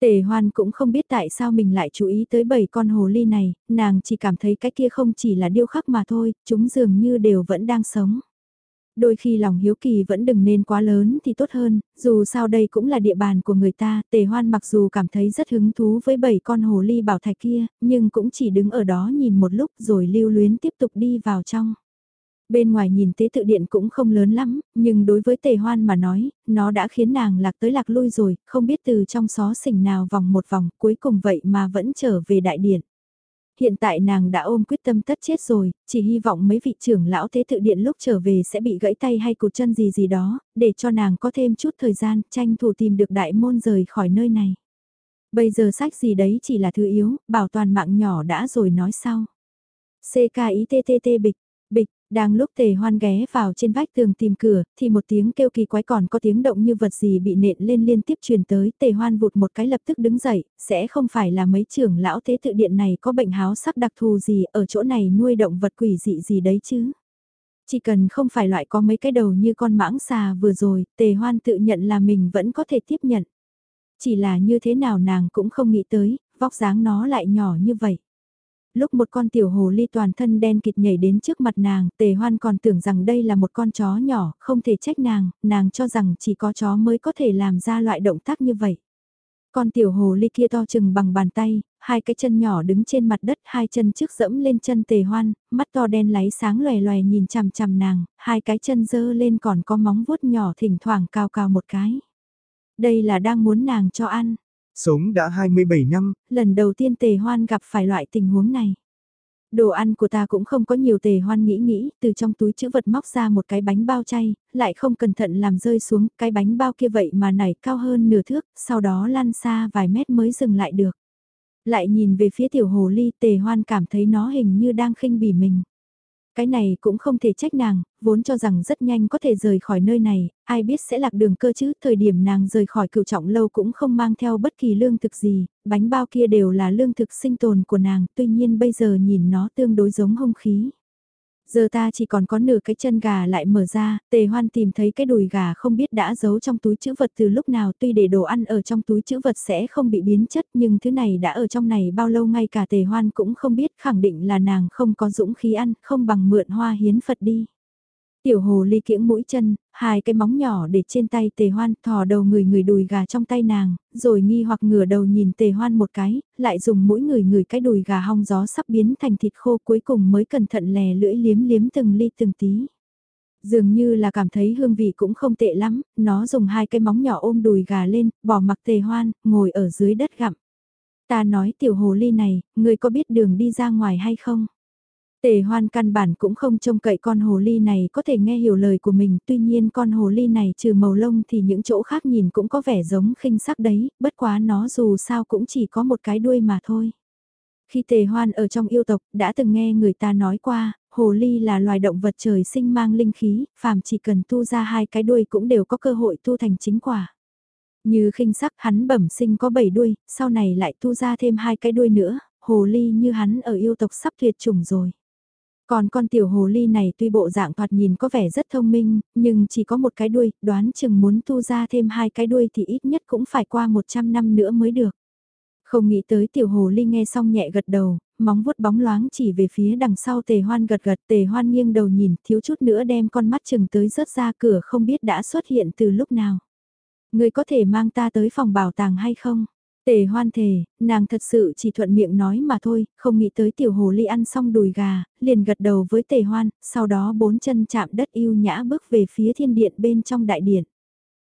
Tề hoan cũng không biết tại sao mình lại chú ý tới bảy con hồ ly này, nàng chỉ cảm thấy cái kia không chỉ là điêu khắc mà thôi, chúng dường như đều vẫn đang sống đôi khi lòng hiếu kỳ vẫn đừng nên quá lớn thì tốt hơn, dù sao đây cũng là địa bàn của người ta, tề hoan mặc dù cảm thấy rất hứng thú với bảy con hồ ly bảo thạch kia, nhưng cũng chỉ đứng ở đó nhìn một lúc rồi lưu luyến tiếp tục đi vào trong. Bên ngoài nhìn tế tự điện cũng không lớn lắm, nhưng đối với tề hoan mà nói, nó đã khiến nàng lạc tới lạc lui rồi, không biết từ trong xó xỉnh nào vòng một vòng cuối cùng vậy mà vẫn trở về đại điện hiện tại nàng đã ôm quyết tâm tất chết rồi, chỉ hy vọng mấy vị trưởng lão thế tự điện lúc trở về sẽ bị gãy tay hay cụt chân gì gì đó, để cho nàng có thêm chút thời gian tranh thủ tìm được đại môn rời khỏi nơi này. Bây giờ sách gì đấy chỉ là thứ yếu, bảo toàn mạng nhỏ đã rồi nói sau. CKITTT bịch, bịch, đang lúc tề hoan ghé vào trên vách tường tìm cửa, thì một tiếng kêu kỳ quái còn có tiếng động như vật gì bị nện lên liên tiếp truyền tới, tề hoan vụt một cái lập tức đứng dậy, sẽ không phải là mấy trưởng lão thế tự điện này có bệnh háo sắc đặc thù gì ở chỗ này nuôi động vật quỷ dị gì đấy chứ. Chỉ cần không phải loại có mấy cái đầu như con mãng xà vừa rồi, tề hoan tự nhận là mình vẫn có thể tiếp nhận. Chỉ là như thế nào nàng cũng không nghĩ tới, vóc dáng nó lại nhỏ như vậy lúc một con tiểu hồ ly toàn thân đen kịt nhảy đến trước mặt nàng, tề hoan còn tưởng rằng đây là một con chó nhỏ, không thể trách nàng, nàng cho rằng chỉ có chó mới có thể làm ra loại động tác như vậy. Con tiểu hồ ly kia to chừng bằng bàn tay, hai cái chân nhỏ đứng trên mặt đất, hai chân trước dẫm lên chân tề hoan, mắt to đen láy sáng loè loè nhìn chằm chằm nàng, hai cái chân dơ lên còn có móng vuốt nhỏ thỉnh thoảng cao cao một cái. Đây là đang muốn nàng cho ăn.
Sống đã 27 năm,
lần đầu tiên tề hoan gặp phải loại tình huống này. Đồ ăn của ta cũng không có nhiều tề hoan nghĩ nghĩ, từ trong túi chữ vật móc ra một cái bánh bao chay, lại không cẩn thận làm rơi xuống, cái bánh bao kia vậy mà nảy cao hơn nửa thước, sau đó lan xa vài mét mới dừng lại được. Lại nhìn về phía tiểu hồ ly tề hoan cảm thấy nó hình như đang khinh bỉ mình. Cái này cũng không thể trách nàng, vốn cho rằng rất nhanh có thể rời khỏi nơi này, ai biết sẽ lạc đường cơ chứ, thời điểm nàng rời khỏi cựu trọng lâu cũng không mang theo bất kỳ lương thực gì, bánh bao kia đều là lương thực sinh tồn của nàng, tuy nhiên bây giờ nhìn nó tương đối giống hung khí. Giờ ta chỉ còn có nửa cái chân gà lại mở ra, tề hoan tìm thấy cái đùi gà không biết đã giấu trong túi chữ vật từ lúc nào tuy để đồ ăn ở trong túi chữ vật sẽ không bị biến chất nhưng thứ này đã ở trong này bao lâu ngay cả tề hoan cũng không biết khẳng định là nàng không có dũng khí ăn, không bằng mượn hoa hiến Phật đi. Tiểu hồ ly kiễng mũi chân, hai cái móng nhỏ để trên tay tề hoan thò đầu người người đùi gà trong tay nàng, rồi nghi hoặc ngửa đầu nhìn tề hoan một cái, lại dùng mũi người người cái đùi gà hong gió sắp biến thành thịt khô cuối cùng mới cẩn thận lè lưỡi liếm liếm từng ly từng tí. Dường như là cảm thấy hương vị cũng không tệ lắm, nó dùng hai cái móng nhỏ ôm đùi gà lên, bỏ mặc tề hoan, ngồi ở dưới đất gặm. Ta nói tiểu hồ ly này, người có biết đường đi ra ngoài hay không? Tề hoan căn bản cũng không trông cậy con hồ ly này có thể nghe hiểu lời của mình, tuy nhiên con hồ ly này trừ màu lông thì những chỗ khác nhìn cũng có vẻ giống khinh sắc đấy, bất quá nó dù sao cũng chỉ có một cái đuôi mà thôi. Khi tề hoan ở trong yêu tộc, đã từng nghe người ta nói qua, hồ ly là loài động vật trời sinh mang linh khí, phàm chỉ cần tu ra hai cái đuôi cũng đều có cơ hội tu thành chính quả. Như khinh sắc hắn bẩm sinh có bảy đuôi, sau này lại tu ra thêm hai cái đuôi nữa, hồ ly như hắn ở yêu tộc sắp tuyệt chủng rồi. Còn con tiểu hồ ly này tuy bộ dạng thoạt nhìn có vẻ rất thông minh, nhưng chỉ có một cái đuôi, đoán chừng muốn tu ra thêm hai cái đuôi thì ít nhất cũng phải qua 100 năm nữa mới được. Không nghĩ tới tiểu hồ ly nghe xong nhẹ gật đầu, móng vuốt bóng loáng chỉ về phía đằng sau tề hoan gật gật tề hoan nghiêng đầu nhìn thiếu chút nữa đem con mắt chừng tới rớt ra cửa không biết đã xuất hiện từ lúc nào. Người có thể mang ta tới phòng bảo tàng hay không? Tề hoan thề, nàng thật sự chỉ thuận miệng nói mà thôi, không nghĩ tới tiểu hồ ly ăn xong đùi gà, liền gật đầu với tề hoan, sau đó bốn chân chạm đất yêu nhã bước về phía thiên điện bên trong đại điện.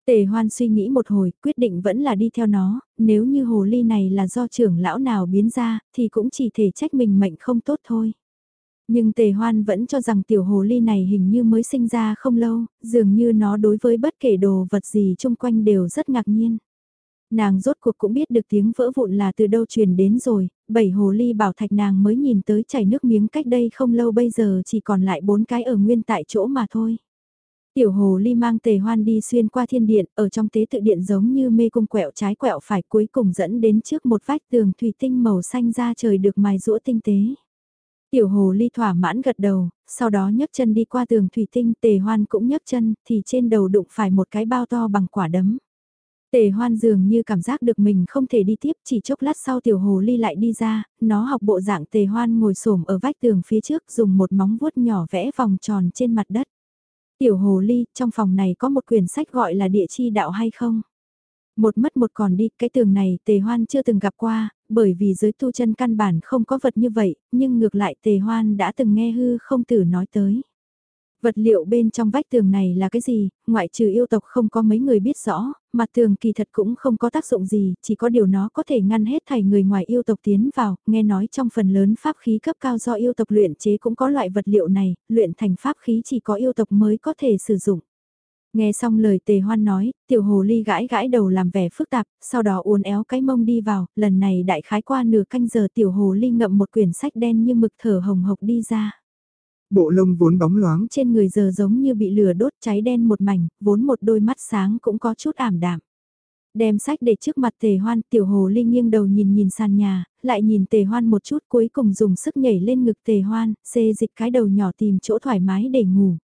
Tề hoan suy nghĩ một hồi, quyết định vẫn là đi theo nó, nếu như hồ ly này là do trưởng lão nào biến ra, thì cũng chỉ thể trách mình mệnh không tốt thôi. Nhưng tề hoan vẫn cho rằng tiểu hồ ly này hình như mới sinh ra không lâu, dường như nó đối với bất kể đồ vật gì chung quanh đều rất ngạc nhiên nàng rốt cuộc cũng biết được tiếng vỡ vụn là từ đâu truyền đến rồi, bảy hồ ly bảo thạch nàng mới nhìn tới chảy nước miếng cách đây không lâu bây giờ chỉ còn lại bốn cái ở nguyên tại chỗ mà thôi. Tiểu hồ ly mang tề hoan đi xuyên qua thiên điện, ở trong tế tự điện giống như mê cung quẹo trái quẹo phải cuối cùng dẫn đến trước một vách tường thủy tinh màu xanh ra trời được mài rũa tinh tế. Tiểu hồ ly thỏa mãn gật đầu, sau đó nhấc chân đi qua tường thủy tinh tề hoan cũng nhấc chân thì trên đầu đụng phải một cái bao to bằng quả đấm. Tề hoan dường như cảm giác được mình không thể đi tiếp chỉ chốc lát sau tiểu hồ ly lại đi ra, nó học bộ dạng tề hoan ngồi xổm ở vách tường phía trước dùng một móng vuốt nhỏ vẽ vòng tròn trên mặt đất. Tiểu hồ ly, trong phòng này có một quyển sách gọi là địa chi đạo hay không? Một mất một còn đi, cái tường này tề hoan chưa từng gặp qua, bởi vì giới tu chân căn bản không có vật như vậy, nhưng ngược lại tề hoan đã từng nghe hư không tử nói tới. Vật liệu bên trong vách tường này là cái gì, ngoại trừ yêu tộc không có mấy người biết rõ, mặt tường kỳ thật cũng không có tác dụng gì, chỉ có điều nó có thể ngăn hết thảy người ngoài yêu tộc tiến vào, nghe nói trong phần lớn pháp khí cấp cao do yêu tộc luyện chế cũng có loại vật liệu này, luyện thành pháp khí chỉ có yêu tộc mới có thể sử dụng. Nghe xong lời tề hoan nói, tiểu hồ ly gãi gãi đầu làm vẻ phức tạp, sau đó uốn éo cái mông đi vào, lần này đại khái qua nửa canh giờ tiểu hồ ly ngậm một quyển sách đen như mực thở hồng hộc đi ra.
Bộ lông vốn bóng loáng
trên người giờ giống như bị lửa đốt cháy đen một mảnh, vốn một đôi mắt sáng cũng có chút ảm đạm. Đem sách để trước mặt tề hoan, tiểu hồ linh nghiêng đầu nhìn nhìn sàn nhà, lại nhìn tề hoan một chút cuối cùng dùng sức nhảy lên ngực tề hoan, xê dịch cái đầu nhỏ tìm chỗ thoải mái để ngủ.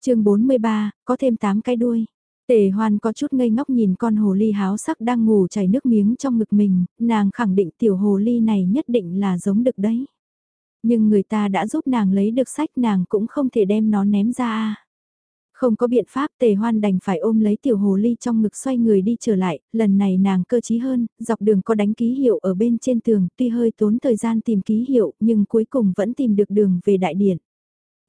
chương 43, có thêm 8 cái đuôi. Tề hoan có chút ngây ngốc nhìn con hồ ly háo sắc đang ngủ chảy nước miếng trong ngực mình, nàng khẳng định tiểu hồ ly này nhất định là giống đực đấy. Nhưng người ta đã giúp nàng lấy được sách nàng cũng không thể đem nó ném ra Không có biện pháp tề hoan đành phải ôm lấy tiểu hồ ly trong ngực xoay người đi trở lại, lần này nàng cơ trí hơn, dọc đường có đánh ký hiệu ở bên trên tường, tuy hơi tốn thời gian tìm ký hiệu nhưng cuối cùng vẫn tìm được đường về đại điện.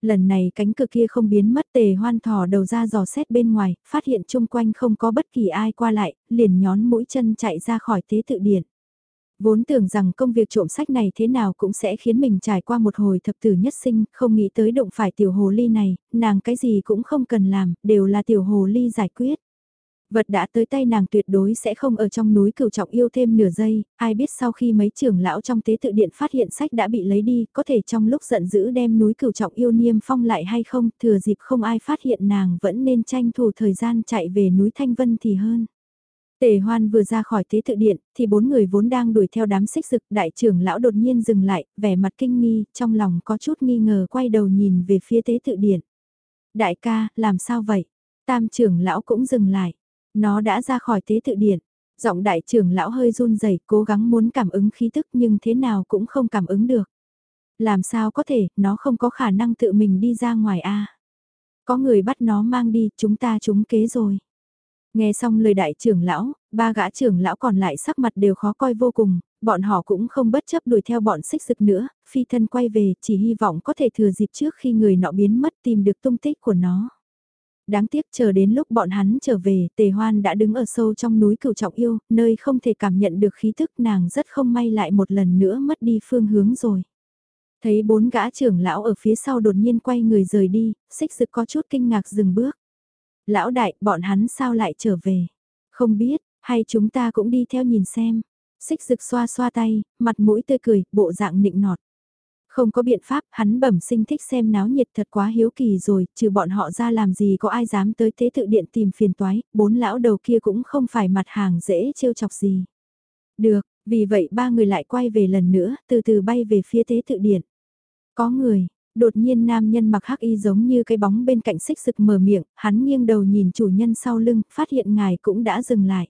Lần này cánh cửa kia không biến mất tề hoan thò đầu ra dò xét bên ngoài, phát hiện chung quanh không có bất kỳ ai qua lại, liền nhón mũi chân chạy ra khỏi tế tự điện. Vốn tưởng rằng công việc trộm sách này thế nào cũng sẽ khiến mình trải qua một hồi thập tử nhất sinh, không nghĩ tới động phải tiểu hồ ly này, nàng cái gì cũng không cần làm, đều là tiểu hồ ly giải quyết. Vật đã tới tay nàng tuyệt đối sẽ không ở trong núi cửu trọng yêu thêm nửa giây, ai biết sau khi mấy trưởng lão trong tế tự điện phát hiện sách đã bị lấy đi, có thể trong lúc giận dữ đem núi cửu trọng yêu niêm phong lại hay không, thừa dịp không ai phát hiện nàng vẫn nên tranh thủ thời gian chạy về núi Thanh Vân thì hơn. Tề hoan vừa ra khỏi tế tự điện, thì bốn người vốn đang đuổi theo đám xích rực đại trưởng lão đột nhiên dừng lại, vẻ mặt kinh nghi, trong lòng có chút nghi ngờ quay đầu nhìn về phía tế tự điện. Đại ca, làm sao vậy? Tam trưởng lão cũng dừng lại. Nó đã ra khỏi tế tự điện. Giọng đại trưởng lão hơi run rẩy cố gắng muốn cảm ứng khí tức nhưng thế nào cũng không cảm ứng được. Làm sao có thể, nó không có khả năng tự mình đi ra ngoài a Có người bắt nó mang đi, chúng ta trúng kế rồi. Nghe xong lời đại trưởng lão, ba gã trưởng lão còn lại sắc mặt đều khó coi vô cùng, bọn họ cũng không bất chấp đuổi theo bọn xích rực nữa, phi thân quay về chỉ hy vọng có thể thừa dịp trước khi người nọ biến mất tìm được tung tích của nó. Đáng tiếc chờ đến lúc bọn hắn trở về, tề hoan đã đứng ở sâu trong núi cửu trọng yêu, nơi không thể cảm nhận được khí thức nàng rất không may lại một lần nữa mất đi phương hướng rồi. Thấy bốn gã trưởng lão ở phía sau đột nhiên quay người rời đi, xích rực có chút kinh ngạc dừng bước. Lão đại, bọn hắn sao lại trở về? Không biết, hay chúng ta cũng đi theo nhìn xem. Xích rực xoa xoa tay, mặt mũi tươi cười, bộ dạng nịnh nọt. Không có biện pháp, hắn bẩm sinh thích xem náo nhiệt thật quá hiếu kỳ rồi, trừ bọn họ ra làm gì có ai dám tới thế tự điện tìm phiền toái, bốn lão đầu kia cũng không phải mặt hàng dễ trêu chọc gì. Được, vì vậy ba người lại quay về lần nữa, từ từ bay về phía thế tự điện. Có người, đột nhiên nam nhân mặc hắc y giống như cái bóng bên cạnh xích sực mở miệng, hắn nghiêng đầu nhìn chủ nhân sau lưng, phát hiện ngài cũng đã dừng lại.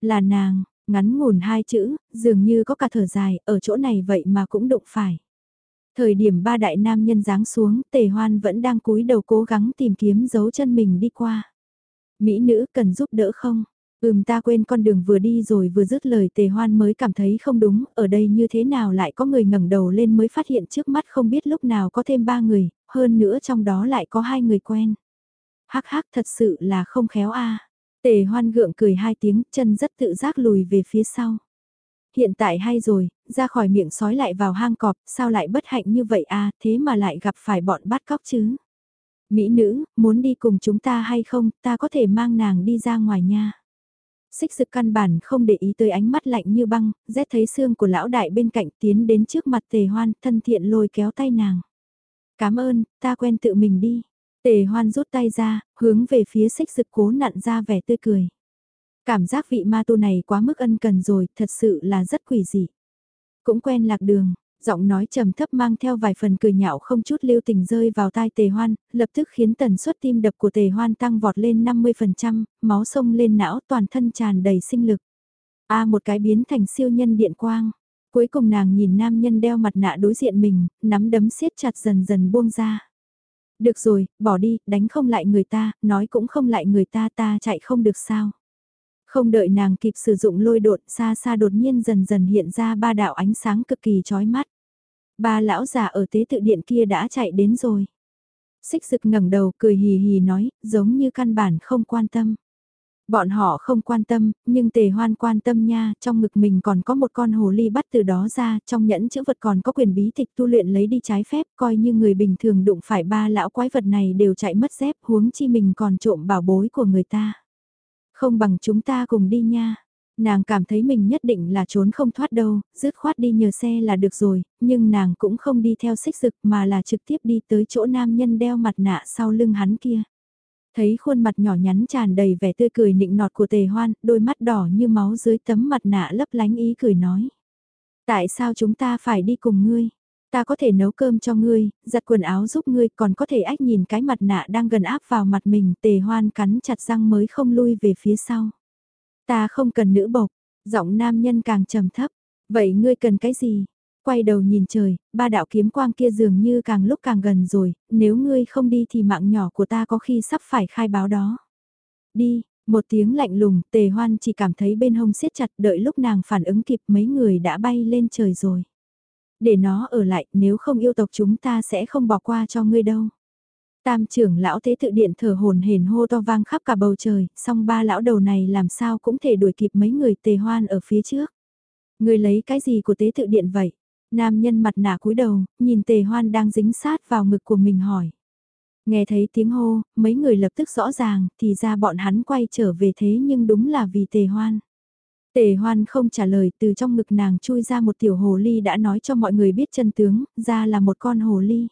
Là nàng, ngắn ngủn hai chữ, dường như có cả thở dài, ở chỗ này vậy mà cũng đụng phải. Thời điểm ba đại nam nhân giáng xuống, tề hoan vẫn đang cúi đầu cố gắng tìm kiếm dấu chân mình đi qua. Mỹ nữ cần giúp đỡ không? Ừm ta quên con đường vừa đi rồi vừa dứt lời tề hoan mới cảm thấy không đúng, ở đây như thế nào lại có người ngẩng đầu lên mới phát hiện trước mắt không biết lúc nào có thêm ba người, hơn nữa trong đó lại có hai người quen. Hắc hắc thật sự là không khéo a. Tề hoan gượng cười hai tiếng, chân rất tự giác lùi về phía sau. Hiện tại hay rồi, ra khỏi miệng sói lại vào hang cọp, sao lại bất hạnh như vậy a thế mà lại gặp phải bọn bắt cóc chứ. Mỹ nữ, muốn đi cùng chúng ta hay không, ta có thể mang nàng đi ra ngoài nha. Xích sực căn bản không để ý tới ánh mắt lạnh như băng, rét thấy xương của lão đại bên cạnh tiến đến trước mặt tề hoan, thân thiện lôi kéo tay nàng. Cảm ơn, ta quen tự mình đi. Tề hoan rút tay ra, hướng về phía xích sực cố nặn ra vẻ tươi cười. Cảm giác vị ma tu này quá mức ân cần rồi, thật sự là rất quỷ dị. Cũng quen lạc đường, giọng nói trầm thấp mang theo vài phần cười nhạo không chút lưu tình rơi vào tai tề hoan, lập tức khiến tần suất tim đập của tề hoan tăng vọt lên 50%, máu sông lên não toàn thân tràn đầy sinh lực. A một cái biến thành siêu nhân điện quang. Cuối cùng nàng nhìn nam nhân đeo mặt nạ đối diện mình, nắm đấm siết chặt dần dần buông ra. Được rồi, bỏ đi, đánh không lại người ta, nói cũng không lại người ta ta chạy không được sao. Không đợi nàng kịp sử dụng lôi đột xa xa đột nhiên dần dần hiện ra ba đạo ánh sáng cực kỳ chói mắt. Ba lão già ở tế tự điện kia đã chạy đến rồi. Xích rực ngẩng đầu cười hì hì nói, giống như căn bản không quan tâm. Bọn họ không quan tâm, nhưng tề hoan quan tâm nha, trong ngực mình còn có một con hồ ly bắt từ đó ra, trong nhẫn chữ vật còn có quyền bí tịch tu luyện lấy đi trái phép, coi như người bình thường đụng phải ba lão quái vật này đều chạy mất dép, huống chi mình còn trộm bảo bối của người ta. Không bằng chúng ta cùng đi nha. Nàng cảm thấy mình nhất định là trốn không thoát đâu, dứt khoát đi nhờ xe là được rồi, nhưng nàng cũng không đi theo xích rực mà là trực tiếp đi tới chỗ nam nhân đeo mặt nạ sau lưng hắn kia. Thấy khuôn mặt nhỏ nhắn tràn đầy vẻ tươi cười nịnh nọt của tề hoan, đôi mắt đỏ như máu dưới tấm mặt nạ lấp lánh ý cười nói. Tại sao chúng ta phải đi cùng ngươi? Ta có thể nấu cơm cho ngươi, giặt quần áo giúp ngươi còn có thể ách nhìn cái mặt nạ đang gần áp vào mặt mình tề hoan cắn chặt răng mới không lui về phía sau. Ta không cần nữ bộc, giọng nam nhân càng trầm thấp, vậy ngươi cần cái gì? quay đầu nhìn trời, ba đạo kiếm quang kia dường như càng lúc càng gần rồi, nếu ngươi không đi thì mạng nhỏ của ta có khi sắp phải khai báo đó. Đi, một tiếng lạnh lùng, tề hoan chỉ cảm thấy bên hông siết chặt đợi lúc nàng phản ứng kịp mấy người đã bay lên trời rồi. Để nó ở lại, nếu không yêu tộc chúng ta sẽ không bỏ qua cho ngươi đâu. Tam trưởng lão thế tự điện thở hồn hển hô to vang khắp cả bầu trời, song ba lão đầu này làm sao cũng thể đuổi kịp mấy người tề hoan ở phía trước. Người lấy cái gì của tế tự điện vậy? Nam nhân mặt nạ cúi đầu, nhìn tề hoan đang dính sát vào ngực của mình hỏi. Nghe thấy tiếng hô, mấy người lập tức rõ ràng, thì ra bọn hắn quay trở về thế nhưng đúng là vì tề hoan. Tề hoan không trả lời từ trong ngực nàng chui ra một tiểu hồ ly đã nói cho mọi người biết chân tướng, ra là một con hồ ly.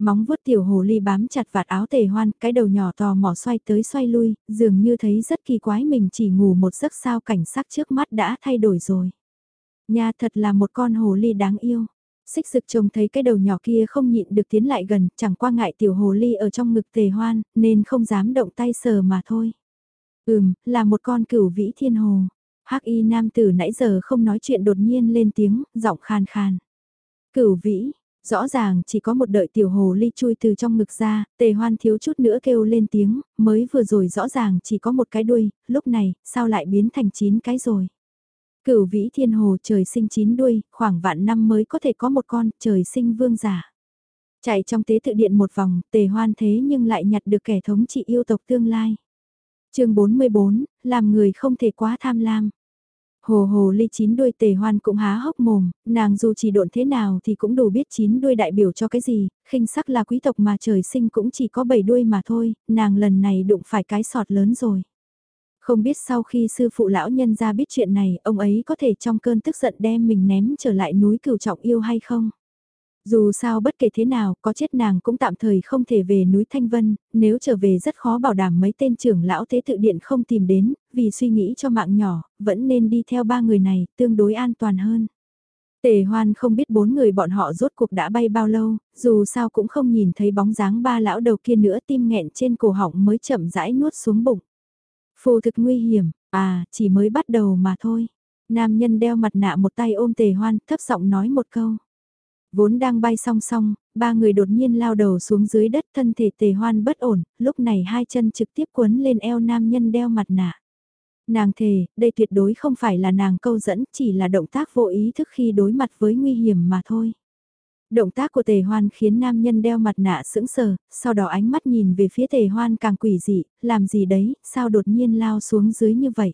Móng vuốt tiểu hồ ly bám chặt vạt áo tề hoan, cái đầu nhỏ tò mò xoay tới xoay lui, dường như thấy rất kỳ quái mình chỉ ngủ một giấc sao cảnh sắc trước mắt đã thay đổi rồi. Nha thật là một con hồ ly đáng yêu. Xích sực trông thấy cái đầu nhỏ kia không nhịn được tiến lại gần, chẳng qua ngại tiểu hồ ly ở trong ngực tề hoan, nên không dám động tay sờ mà thôi. Ừm, là một con cửu vĩ thiên hồ. hắc y nam tử nãy giờ không nói chuyện đột nhiên lên tiếng, giọng khan khan. Cửu vĩ, Rõ ràng chỉ có một đợi tiểu hồ ly chui từ trong ngực ra, tề hoan thiếu chút nữa kêu lên tiếng, mới vừa rồi rõ ràng chỉ có một cái đuôi, lúc này, sao lại biến thành chín cái rồi. Cửu vĩ thiên hồ trời sinh chín đuôi, khoảng vạn năm mới có thể có một con, trời sinh vương giả. Chạy trong tế tự điện một vòng, tề hoan thế nhưng lại nhặt được kẻ thống trị yêu tộc tương lai. chương 44, làm người không thể quá tham lam. Hồ hồ ly chín đuôi tề hoan cũng há hốc mồm, nàng dù chỉ độn thế nào thì cũng đủ biết chín đuôi đại biểu cho cái gì, khinh sắc là quý tộc mà trời sinh cũng chỉ có bảy đuôi mà thôi, nàng lần này đụng phải cái sọt lớn rồi. Không biết sau khi sư phụ lão nhân ra biết chuyện này, ông ấy có thể trong cơn tức giận đem mình ném trở lại núi cửu trọng yêu hay không? Dù sao bất kể thế nào, có chết nàng cũng tạm thời không thể về núi Thanh Vân, nếu trở về rất khó bảo đảm mấy tên trưởng lão thế tự điện không tìm đến, vì suy nghĩ cho mạng nhỏ, vẫn nên đi theo ba người này, tương đối an toàn hơn. Tề hoan không biết bốn người bọn họ rốt cuộc đã bay bao lâu, dù sao cũng không nhìn thấy bóng dáng ba lão đầu kia nữa tim nghẹn trên cổ họng mới chậm rãi nuốt xuống bụng. Phù thực nguy hiểm, à, chỉ mới bắt đầu mà thôi. Nam nhân đeo mặt nạ một tay ôm tề hoan, thấp giọng nói một câu. Vốn đang bay song song, ba người đột nhiên lao đầu xuống dưới đất thân thể tề hoan bất ổn, lúc này hai chân trực tiếp quấn lên eo nam nhân đeo mặt nạ. Nàng thề, đây tuyệt đối không phải là nàng câu dẫn, chỉ là động tác vô ý thức khi đối mặt với nguy hiểm mà thôi. Động tác của tề hoan khiến nam nhân đeo mặt nạ sững sờ, sau đó ánh mắt nhìn về phía tề hoan càng quỷ dị, làm gì đấy, sao đột nhiên lao xuống dưới như vậy.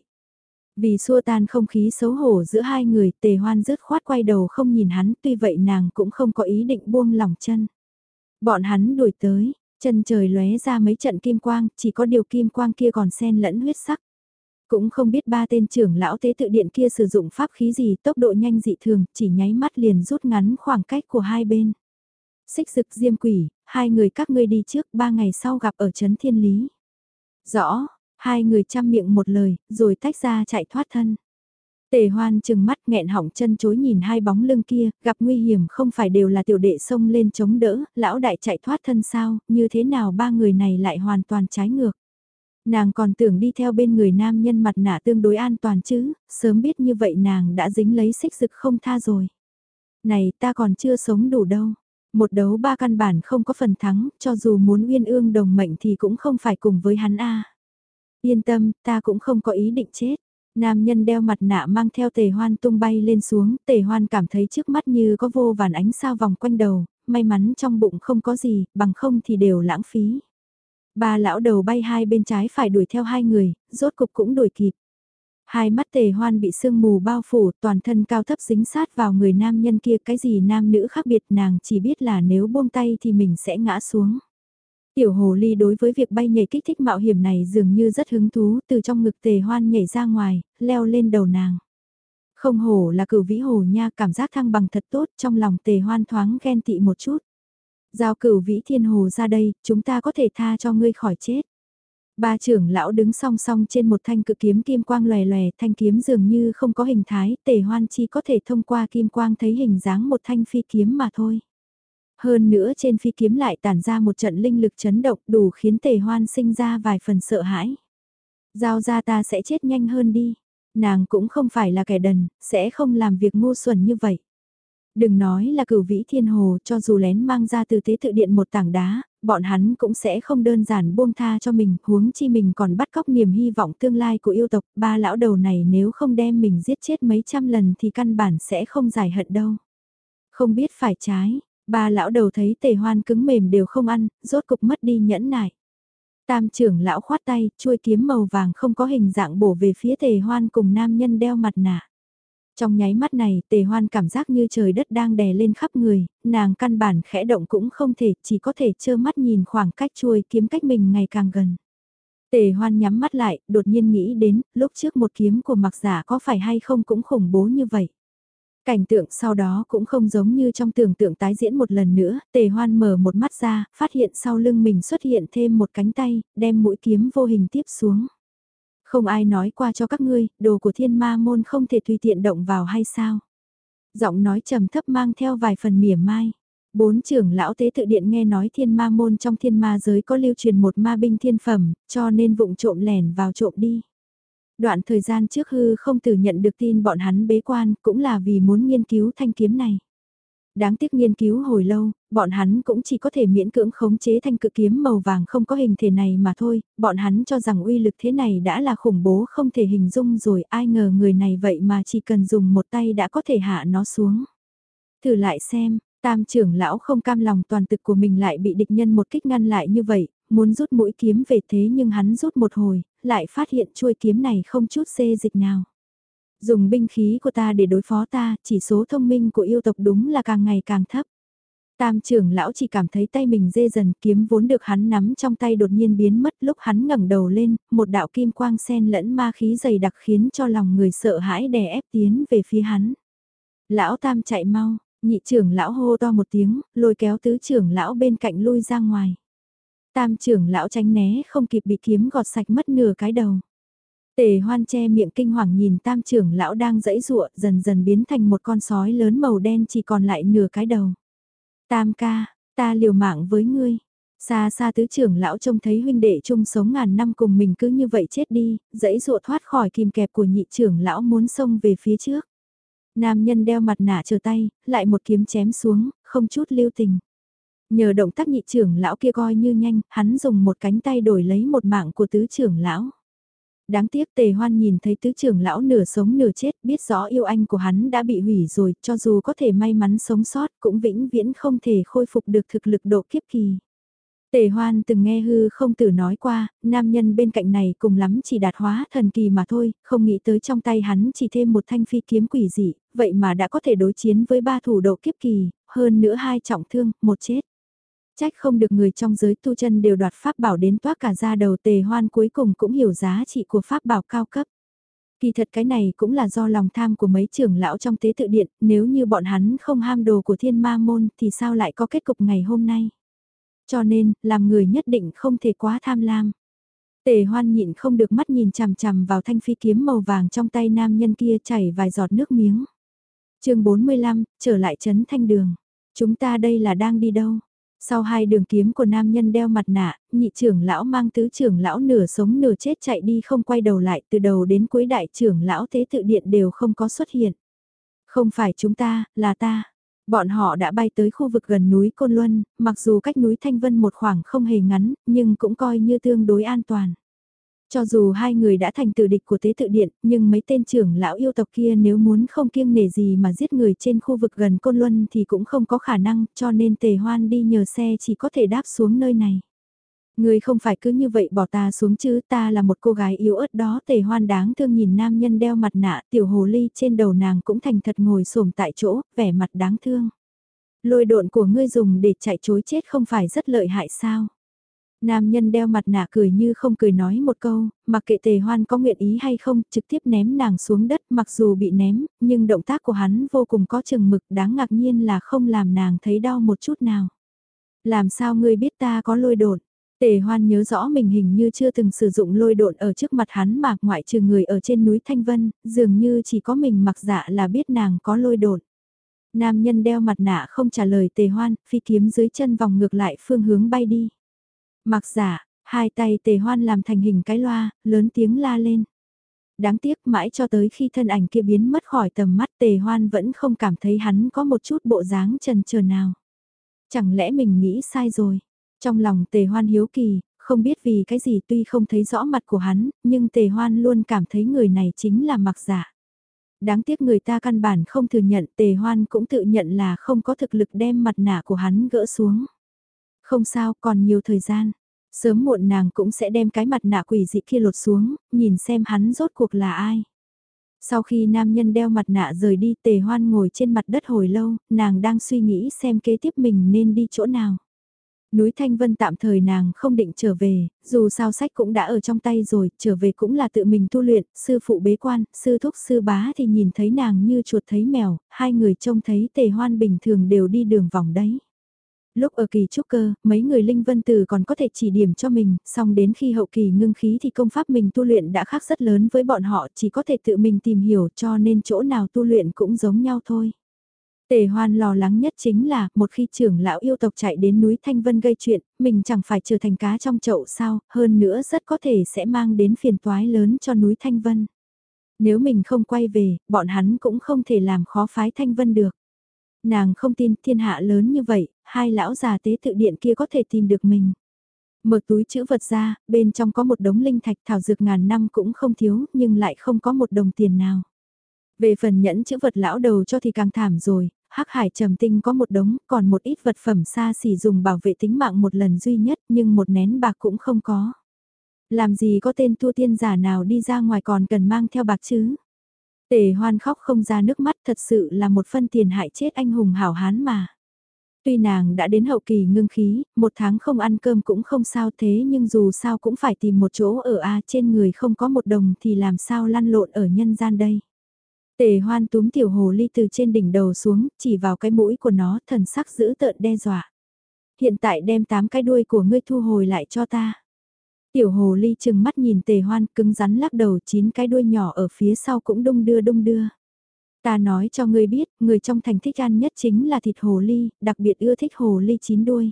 Vì xua tan không khí xấu hổ giữa hai người, tề hoan rứt khoát quay đầu không nhìn hắn, tuy vậy nàng cũng không có ý định buông lỏng chân. Bọn hắn đuổi tới, chân trời lóe ra mấy trận kim quang, chỉ có điều kim quang kia còn xen lẫn huyết sắc. Cũng không biết ba tên trưởng lão tế tự điện kia sử dụng pháp khí gì tốc độ nhanh dị thường, chỉ nháy mắt liền rút ngắn khoảng cách của hai bên. Xích dực diêm quỷ, hai người các ngươi đi trước ba ngày sau gặp ở Trấn Thiên Lý. Rõ, hai người chăm miệng một lời, rồi tách ra chạy thoát thân. Tề hoan chừng mắt nghẹn hỏng chân chối nhìn hai bóng lưng kia, gặp nguy hiểm không phải đều là tiểu đệ xông lên chống đỡ, lão đại chạy thoát thân sao, như thế nào ba người này lại hoàn toàn trái ngược. Nàng còn tưởng đi theo bên người nam nhân mặt nạ tương đối an toàn chứ, sớm biết như vậy nàng đã dính lấy xích rực không tha rồi. Này ta còn chưa sống đủ đâu. Một đấu ba căn bản không có phần thắng, cho dù muốn uyên ương đồng mệnh thì cũng không phải cùng với hắn a. Yên tâm, ta cũng không có ý định chết. Nam nhân đeo mặt nạ mang theo tề hoan tung bay lên xuống, tề hoan cảm thấy trước mắt như có vô vàn ánh sao vòng quanh đầu, may mắn trong bụng không có gì, bằng không thì đều lãng phí. Ba lão đầu bay hai bên trái phải đuổi theo hai người, rốt cục cũng đuổi kịp. Hai mắt tề hoan bị sương mù bao phủ, toàn thân cao thấp dính sát vào người nam nhân kia, cái gì nam nữ khác biệt nàng chỉ biết là nếu buông tay thì mình sẽ ngã xuống. Tiểu hồ ly đối với việc bay nhảy kích thích mạo hiểm này dường như rất hứng thú, từ trong ngực tề hoan nhảy ra ngoài, leo lên đầu nàng. Không hổ là cửu vĩ hồ nha, cảm giác thăng bằng thật tốt, trong lòng tề hoan thoáng ghen tị một chút. Giao cửu vĩ thiên hồ ra đây, chúng ta có thể tha cho ngươi khỏi chết. Ba trưởng lão đứng song song trên một thanh cự kiếm kim quang lòe lòe, thanh kiếm dường như không có hình thái, tề hoan chi có thể thông qua kim quang thấy hình dáng một thanh phi kiếm mà thôi. Hơn nữa trên phi kiếm lại tản ra một trận linh lực chấn động đủ khiến tề hoan sinh ra vài phần sợ hãi. Giao ra ta sẽ chết nhanh hơn đi. Nàng cũng không phải là kẻ đần, sẽ không làm việc ngu xuẩn như vậy. Đừng nói là cửu vĩ thiên hồ cho dù lén mang ra từ tế tự điện một tảng đá, bọn hắn cũng sẽ không đơn giản buông tha cho mình, huống chi mình còn bắt cóc niềm hy vọng tương lai của yêu tộc, ba lão đầu này nếu không đem mình giết chết mấy trăm lần thì căn bản sẽ không giải hận đâu. Không biết phải trái, ba lão đầu thấy tề hoan cứng mềm đều không ăn, rốt cục mất đi nhẫn nại. Tam trưởng lão khoát tay, chuôi kiếm màu vàng không có hình dạng bổ về phía tề hoan cùng nam nhân đeo mặt nạ. Trong nháy mắt này, tề hoan cảm giác như trời đất đang đè lên khắp người, nàng căn bản khẽ động cũng không thể, chỉ có thể trơ mắt nhìn khoảng cách chuôi kiếm cách mình ngày càng gần. Tề hoan nhắm mắt lại, đột nhiên nghĩ đến, lúc trước một kiếm của mặc giả có phải hay không cũng khủng bố như vậy. Cảnh tượng sau đó cũng không giống như trong tưởng tượng tái diễn một lần nữa, tề hoan mở một mắt ra, phát hiện sau lưng mình xuất hiện thêm một cánh tay, đem mũi kiếm vô hình tiếp xuống. Không ai nói qua cho các ngươi, đồ của thiên ma môn không thể tùy tiện động vào hay sao? Giọng nói trầm thấp mang theo vài phần mỉa mai. Bốn trưởng lão tế tự điện nghe nói thiên ma môn trong thiên ma giới có lưu truyền một ma binh thiên phẩm, cho nên vụng trộm lẻn vào trộm đi. Đoạn thời gian trước hư không tử nhận được tin bọn hắn bế quan cũng là vì muốn nghiên cứu thanh kiếm này. Đáng tiếc nghiên cứu hồi lâu, bọn hắn cũng chỉ có thể miễn cưỡng khống chế thanh cự kiếm màu vàng không có hình thể này mà thôi, bọn hắn cho rằng uy lực thế này đã là khủng bố không thể hình dung rồi ai ngờ người này vậy mà chỉ cần dùng một tay đã có thể hạ nó xuống. Thử lại xem, tam trưởng lão không cam lòng toàn tực của mình lại bị địch nhân một kích ngăn lại như vậy, muốn rút mũi kiếm về thế nhưng hắn rút một hồi, lại phát hiện chuôi kiếm này không chút xê dịch nào. Dùng binh khí của ta để đối phó ta, chỉ số thông minh của yêu tộc đúng là càng ngày càng thấp. Tam trưởng lão chỉ cảm thấy tay mình dê dần kiếm vốn được hắn nắm trong tay đột nhiên biến mất lúc hắn ngẩng đầu lên, một đạo kim quang sen lẫn ma khí dày đặc khiến cho lòng người sợ hãi đè ép tiến về phía hắn. Lão tam chạy mau, nhị trưởng lão hô to một tiếng, lôi kéo tứ trưởng lão bên cạnh lui ra ngoài. Tam trưởng lão tránh né không kịp bị kiếm gọt sạch mất nửa cái đầu. Tề hoan che miệng kinh hoàng nhìn tam trưởng lão đang dẫy rụa dần dần biến thành một con sói lớn màu đen chỉ còn lại nửa cái đầu. Tam ca, ta liều mạng với ngươi. Xa xa tứ trưởng lão trông thấy huynh đệ chung sống ngàn năm cùng mình cứ như vậy chết đi, dẫy dụa thoát khỏi kìm kẹp của nhị trưởng lão muốn xông về phía trước. Nam nhân đeo mặt nạ chờ tay, lại một kiếm chém xuống, không chút lưu tình. Nhờ động tác nhị trưởng lão kia coi như nhanh, hắn dùng một cánh tay đổi lấy một mạng của tứ trưởng lão. Đáng tiếc tề hoan nhìn thấy tứ trưởng lão nửa sống nửa chết biết rõ yêu anh của hắn đã bị hủy rồi cho dù có thể may mắn sống sót cũng vĩnh viễn không thể khôi phục được thực lực độ kiếp kỳ. Tề hoan từng nghe hư không tử nói qua, nam nhân bên cạnh này cùng lắm chỉ đạt hóa thần kỳ mà thôi, không nghĩ tới trong tay hắn chỉ thêm một thanh phi kiếm quỷ dị, vậy mà đã có thể đối chiến với ba thủ độ kiếp kỳ, hơn nữa hai trọng thương, một chết. Trách không được người trong giới tu chân đều đoạt pháp bảo đến toát cả ra đầu tề hoan cuối cùng cũng hiểu giá trị của pháp bảo cao cấp. Kỳ thật cái này cũng là do lòng tham của mấy trưởng lão trong tế tự điện, nếu như bọn hắn không ham đồ của thiên ma môn thì sao lại có kết cục ngày hôm nay. Cho nên, làm người nhất định không thể quá tham lam. Tề hoan nhịn không được mắt nhìn chằm chằm vào thanh phi kiếm màu vàng trong tay nam nhân kia chảy vài giọt nước miếng. chương 45, trở lại trấn thanh đường. Chúng ta đây là đang đi đâu? Sau hai đường kiếm của nam nhân đeo mặt nạ, nhị trưởng lão mang tứ trưởng lão nửa sống nửa chết chạy đi không quay đầu lại từ đầu đến cuối đại trưởng lão thế tự điện đều không có xuất hiện. Không phải chúng ta, là ta. Bọn họ đã bay tới khu vực gần núi Côn Luân, mặc dù cách núi Thanh Vân một khoảng không hề ngắn, nhưng cũng coi như tương đối an toàn. Cho dù hai người đã thành tử địch của tế tự điện, nhưng mấy tên trưởng lão yêu tộc kia nếu muốn không kiêng nể gì mà giết người trên khu vực gần Côn Luân thì cũng không có khả năng, cho nên tề hoan đi nhờ xe chỉ có thể đáp xuống nơi này. Người không phải cứ như vậy bỏ ta xuống chứ ta là một cô gái yếu ớt đó tề hoan đáng thương nhìn nam nhân đeo mặt nạ tiểu hồ ly trên đầu nàng cũng thành thật ngồi xổm tại chỗ, vẻ mặt đáng thương. Lôi độn của ngươi dùng để chạy chối chết không phải rất lợi hại sao? Nam nhân đeo mặt nạ cười như không cười nói một câu, mặc kệ tề hoan có nguyện ý hay không, trực tiếp ném nàng xuống đất mặc dù bị ném, nhưng động tác của hắn vô cùng có chừng mực đáng ngạc nhiên là không làm nàng thấy đau một chút nào. Làm sao ngươi biết ta có lôi đột? Tề hoan nhớ rõ mình hình như chưa từng sử dụng lôi độn ở trước mặt hắn mà ngoại trừ người ở trên núi Thanh Vân, dường như chỉ có mình mặc dạ là biết nàng có lôi độn. Nam nhân đeo mặt nạ không trả lời tề hoan, phi kiếm dưới chân vòng ngược lại phương hướng bay đi. Mặc giả, hai tay tề hoan làm thành hình cái loa, lớn tiếng la lên. Đáng tiếc mãi cho tới khi thân ảnh kia biến mất khỏi tầm mắt tề hoan vẫn không cảm thấy hắn có một chút bộ dáng trần chờ nào. Chẳng lẽ mình nghĩ sai rồi? Trong lòng tề hoan hiếu kỳ, không biết vì cái gì tuy không thấy rõ mặt của hắn, nhưng tề hoan luôn cảm thấy người này chính là mặc giả. Đáng tiếc người ta căn bản không thừa nhận tề hoan cũng tự nhận là không có thực lực đem mặt nạ của hắn gỡ xuống. Không sao, còn nhiều thời gian. Sớm muộn nàng cũng sẽ đem cái mặt nạ quỷ dị kia lột xuống, nhìn xem hắn rốt cuộc là ai. Sau khi nam nhân đeo mặt nạ rời đi tề hoan ngồi trên mặt đất hồi lâu, nàng đang suy nghĩ xem kế tiếp mình nên đi chỗ nào. Núi Thanh Vân tạm thời nàng không định trở về, dù sao sách cũng đã ở trong tay rồi, trở về cũng là tự mình tu luyện, sư phụ bế quan, sư thúc sư bá thì nhìn thấy nàng như chuột thấy mèo, hai người trông thấy tề hoan bình thường đều đi đường vòng đấy. Lúc ở kỳ trúc cơ, mấy người linh vân tử còn có thể chỉ điểm cho mình, song đến khi hậu kỳ ngưng khí thì công pháp mình tu luyện đã khác rất lớn với bọn họ, chỉ có thể tự mình tìm hiểu cho nên chỗ nào tu luyện cũng giống nhau thôi. Tề hoan lo lắng nhất chính là, một khi trưởng lão yêu tộc chạy đến núi Thanh Vân gây chuyện, mình chẳng phải trở thành cá trong chậu sao, hơn nữa rất có thể sẽ mang đến phiền toái lớn cho núi Thanh Vân. Nếu mình không quay về, bọn hắn cũng không thể làm khó phái Thanh Vân được. Nàng không tin thiên hạ lớn như vậy, hai lão già tế tự điện kia có thể tìm được mình. Mở túi chữ vật ra, bên trong có một đống linh thạch thảo dược ngàn năm cũng không thiếu, nhưng lại không có một đồng tiền nào. Về phần nhẫn chữ vật lão đầu cho thì càng thảm rồi, hắc hải trầm tinh có một đống, còn một ít vật phẩm xa xỉ dùng bảo vệ tính mạng một lần duy nhất nhưng một nén bạc cũng không có. Làm gì có tên tu tiên giả nào đi ra ngoài còn cần mang theo bạc chứ? Tề hoan khóc không ra nước mắt thật sự là một phân tiền hại chết anh hùng hảo hán mà. Tuy nàng đã đến hậu kỳ ngưng khí, một tháng không ăn cơm cũng không sao thế nhưng dù sao cũng phải tìm một chỗ ở A trên người không có một đồng thì làm sao lăn lộn ở nhân gian đây. Tề hoan túm tiểu hồ ly từ trên đỉnh đầu xuống, chỉ vào cái mũi của nó thần sắc giữ tợn đe dọa. Hiện tại đem tám cái đuôi của ngươi thu hồi lại cho ta. Tiểu hồ ly chừng mắt nhìn tề hoan cứng rắn lắc đầu chín cái đuôi nhỏ ở phía sau cũng đung đưa đung đưa. Ta nói cho ngươi biết, người trong thành thích ăn nhất chính là thịt hồ ly, đặc biệt ưa thích hồ ly chín đuôi.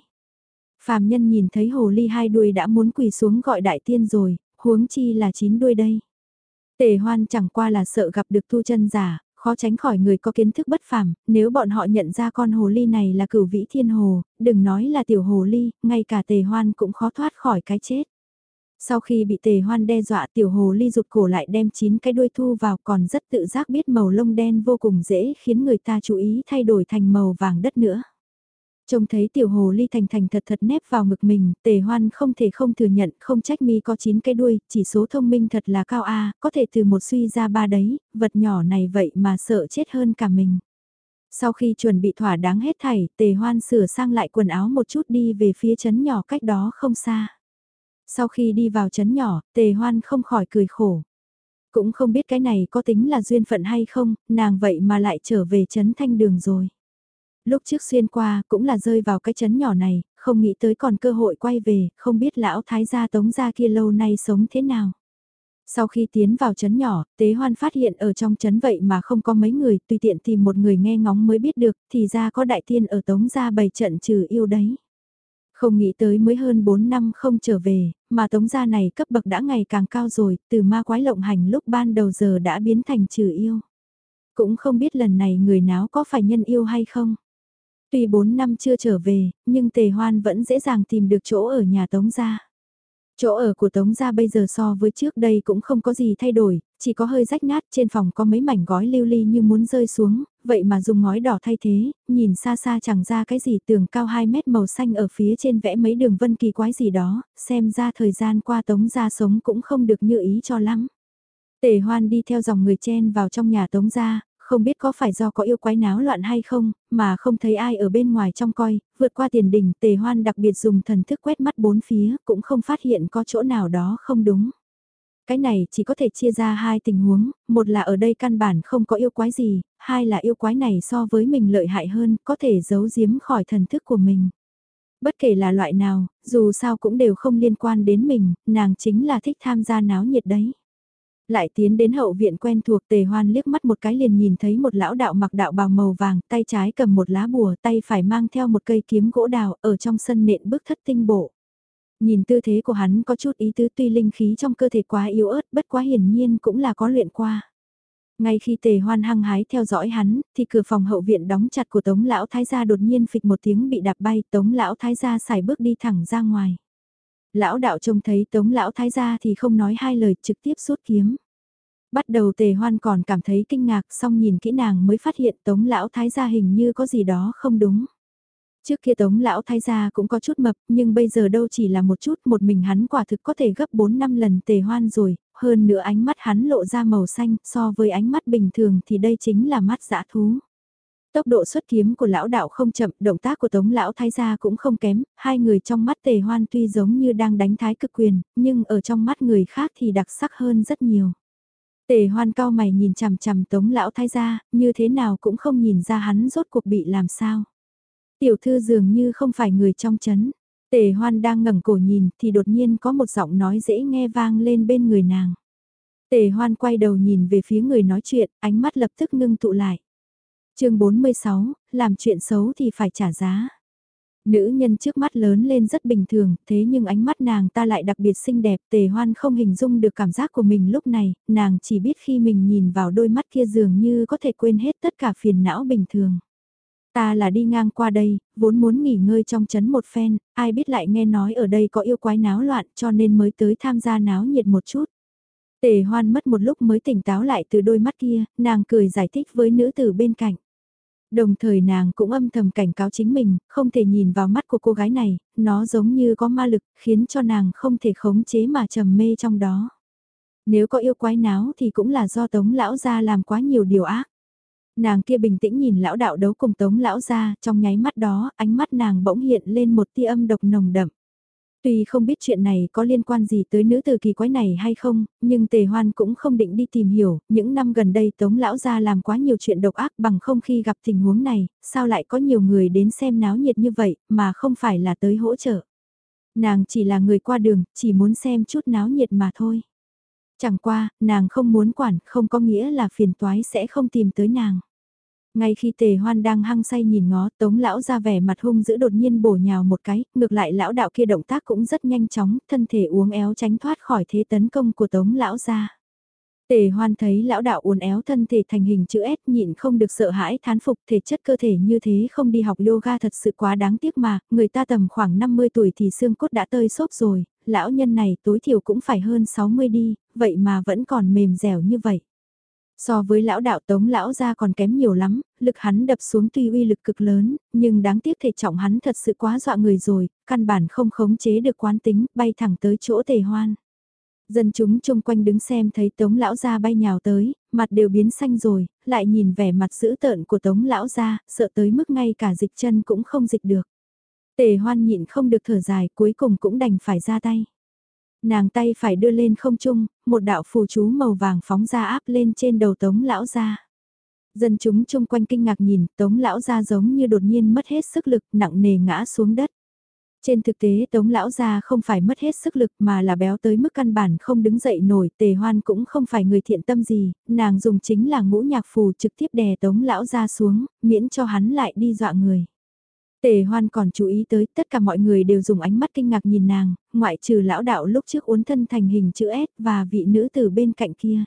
Phàm nhân nhìn thấy hồ ly hai đuôi đã muốn quỳ xuống gọi đại tiên rồi, huống chi là chín đuôi đây. Tề hoan chẳng qua là sợ gặp được tu chân giả, khó tránh khỏi người có kiến thức bất phàm, nếu bọn họ nhận ra con hồ ly này là cửu vĩ thiên hồ, đừng nói là tiểu hồ ly, ngay cả tề hoan cũng khó thoát khỏi cái chết. Sau khi bị tề hoan đe dọa tiểu hồ ly rụt cổ lại đem chín cái đuôi thu vào còn rất tự giác biết màu lông đen vô cùng dễ khiến người ta chú ý thay đổi thành màu vàng đất nữa. Trông thấy tiểu hồ ly thành thành thật thật nép vào ngực mình, tề hoan không thể không thừa nhận, không trách mi có 9 cái đuôi, chỉ số thông minh thật là cao A, có thể từ một suy ra ba đấy, vật nhỏ này vậy mà sợ chết hơn cả mình. Sau khi chuẩn bị thỏa đáng hết thảy, tề hoan sửa sang lại quần áo một chút đi về phía chấn nhỏ cách đó không xa. Sau khi đi vào chấn nhỏ, tề hoan không khỏi cười khổ. Cũng không biết cái này có tính là duyên phận hay không, nàng vậy mà lại trở về chấn thanh đường rồi lúc trước xuyên qua cũng là rơi vào cái chấn nhỏ này, không nghĩ tới còn cơ hội quay về, không biết lão thái gia tống gia kia lâu nay sống thế nào. Sau khi tiến vào chấn nhỏ, Tế Hoan phát hiện ở trong chấn vậy mà không có mấy người, tùy tiện tìm một người nghe ngóng mới biết được, thì ra có đại tiên ở Tống gia bày trận trừ yêu đấy. Không nghĩ tới mới hơn 4 năm không trở về, mà Tống gia này cấp bậc đã ngày càng cao rồi, từ ma quái lộng hành lúc ban đầu giờ đã biến thành trừ yêu. Cũng không biết lần này người náo có phải nhân yêu hay không. Tuy 4 năm chưa trở về, nhưng Tề Hoan vẫn dễ dàng tìm được chỗ ở nhà Tống Gia. Chỗ ở của Tống Gia bây giờ so với trước đây cũng không có gì thay đổi, chỉ có hơi rách nát trên phòng có mấy mảnh gói lưu ly như muốn rơi xuống, vậy mà dùng ngói đỏ thay thế, nhìn xa xa chẳng ra cái gì tường cao 2 mét màu xanh ở phía trên vẽ mấy đường vân kỳ quái gì đó, xem ra thời gian qua Tống Gia sống cũng không được như ý cho lắm. Tề hoan đi theo dòng người chen vào trong nhà Tống Gia, không biết có phải do có yêu quái náo loạn hay không, mà không thấy ai ở bên ngoài trong coi, vượt qua tiền đỉnh tề hoan đặc biệt dùng thần thức quét mắt bốn phía, cũng không phát hiện có chỗ nào đó không đúng. Cái này chỉ có thể chia ra hai tình huống, một là ở đây căn bản không có yêu quái gì, hai là yêu quái này so với mình lợi hại hơn, có thể giấu giếm khỏi thần thức của mình. Bất kể là loại nào, dù sao cũng đều không liên quan đến mình, nàng chính là thích tham gia náo nhiệt đấy. Lại tiến đến hậu viện quen thuộc tề hoan liếc mắt một cái liền nhìn thấy một lão đạo mặc đạo bào màu vàng, tay trái cầm một lá bùa, tay phải mang theo một cây kiếm gỗ đào, ở trong sân nện bước thất tinh bộ. Nhìn tư thế của hắn có chút ý tứ tuy linh khí trong cơ thể quá yếu ớt bất quá hiển nhiên cũng là có luyện qua. Ngay khi tề hoan hăng hái theo dõi hắn, thì cửa phòng hậu viện đóng chặt của tống lão thái gia đột nhiên phịch một tiếng bị đạp bay, tống lão thái gia xài bước đi thẳng ra ngoài. Lão đạo trông thấy tống lão thái gia thì không nói hai lời trực tiếp rút kiếm. Bắt đầu tề hoan còn cảm thấy kinh ngạc xong nhìn kỹ nàng mới phát hiện tống lão thái gia hình như có gì đó không đúng. Trước kia tống lão thái gia cũng có chút mập nhưng bây giờ đâu chỉ là một chút một mình hắn quả thực có thể gấp 4 năm lần tề hoan rồi, hơn nữa ánh mắt hắn lộ ra màu xanh so với ánh mắt bình thường thì đây chính là mắt dã thú. Tốc độ xuất kiếm của lão đạo không chậm, động tác của tống lão thái gia cũng không kém, hai người trong mắt tề hoan tuy giống như đang đánh thái cực quyền, nhưng ở trong mắt người khác thì đặc sắc hơn rất nhiều. Tề hoan cao mày nhìn chằm chằm tống lão thái gia, như thế nào cũng không nhìn ra hắn rốt cuộc bị làm sao. Tiểu thư dường như không phải người trong chấn. Tề hoan đang ngẩng cổ nhìn thì đột nhiên có một giọng nói dễ nghe vang lên bên người nàng. Tề hoan quay đầu nhìn về phía người nói chuyện, ánh mắt lập tức ngưng tụ lại chương 46, làm chuyện xấu thì phải trả giá. Nữ nhân trước mắt lớn lên rất bình thường, thế nhưng ánh mắt nàng ta lại đặc biệt xinh đẹp, tề hoan không hình dung được cảm giác của mình lúc này, nàng chỉ biết khi mình nhìn vào đôi mắt kia dường như có thể quên hết tất cả phiền não bình thường. Ta là đi ngang qua đây, vốn muốn nghỉ ngơi trong chấn một phen, ai biết lại nghe nói ở đây có yêu quái náo loạn cho nên mới tới tham gia náo nhiệt một chút. Tề hoan mất một lúc mới tỉnh táo lại từ đôi mắt kia, nàng cười giải thích với nữ tử bên cạnh. Đồng thời nàng cũng âm thầm cảnh cáo chính mình, không thể nhìn vào mắt của cô gái này, nó giống như có ma lực, khiến cho nàng không thể khống chế mà trầm mê trong đó. Nếu có yêu quái náo thì cũng là do tống lão gia làm quá nhiều điều ác. Nàng kia bình tĩnh nhìn lão đạo đấu cùng tống lão gia trong nháy mắt đó, ánh mắt nàng bỗng hiện lên một tia âm độc nồng đậm. Tuy không biết chuyện này có liên quan gì tới nữ tử kỳ quái này hay không, nhưng tề hoan cũng không định đi tìm hiểu, những năm gần đây tống lão gia làm quá nhiều chuyện độc ác bằng không khi gặp tình huống này, sao lại có nhiều người đến xem náo nhiệt như vậy, mà không phải là tới hỗ trợ. Nàng chỉ là người qua đường, chỉ muốn xem chút náo nhiệt mà thôi. Chẳng qua, nàng không muốn quản, không có nghĩa là phiền toái sẽ không tìm tới nàng. Ngay khi tề hoan đang hăng say nhìn ngó, tống lão ra vẻ mặt hung dữ đột nhiên bổ nhào một cái, ngược lại lão đạo kia động tác cũng rất nhanh chóng, thân thể uống éo tránh thoát khỏi thế tấn công của tống lão ra. Tề hoan thấy lão đạo uốn éo thân thể thành hình chữ S nhịn không được sợ hãi thán phục thể chất cơ thể như thế không đi học yoga thật sự quá đáng tiếc mà, người ta tầm khoảng 50 tuổi thì xương cốt đã tơi xốp rồi, lão nhân này tối thiểu cũng phải hơn 60 đi, vậy mà vẫn còn mềm dẻo như vậy. So với lão đạo tống lão ra còn kém nhiều lắm, lực hắn đập xuống tuy uy lực cực lớn, nhưng đáng tiếc thể trọng hắn thật sự quá dọa người rồi, căn bản không khống chế được quán tính, bay thẳng tới chỗ tề hoan. Dân chúng chung quanh đứng xem thấy tống lão ra bay nhào tới, mặt đều biến xanh rồi, lại nhìn vẻ mặt dữ tợn của tống lão ra, sợ tới mức ngay cả dịch chân cũng không dịch được. Tề hoan nhịn không được thở dài cuối cùng cũng đành phải ra tay. Nàng tay phải đưa lên không trung, một đạo phù chú màu vàng phóng ra áp lên trên đầu tống lão ra. Dân chúng chung quanh kinh ngạc nhìn, tống lão ra giống như đột nhiên mất hết sức lực, nặng nề ngã xuống đất. Trên thực tế tống lão gia không phải mất hết sức lực mà là béo tới mức căn bản không đứng dậy nổi, tề hoan cũng không phải người thiện tâm gì, nàng dùng chính là ngũ nhạc phù trực tiếp đè tống lão gia xuống, miễn cho hắn lại đi dọa người. Tề hoan còn chú ý tới tất cả mọi người đều dùng ánh mắt kinh ngạc nhìn nàng, ngoại trừ lão đạo lúc trước uốn thân thành hình chữ S và vị nữ từ bên cạnh kia.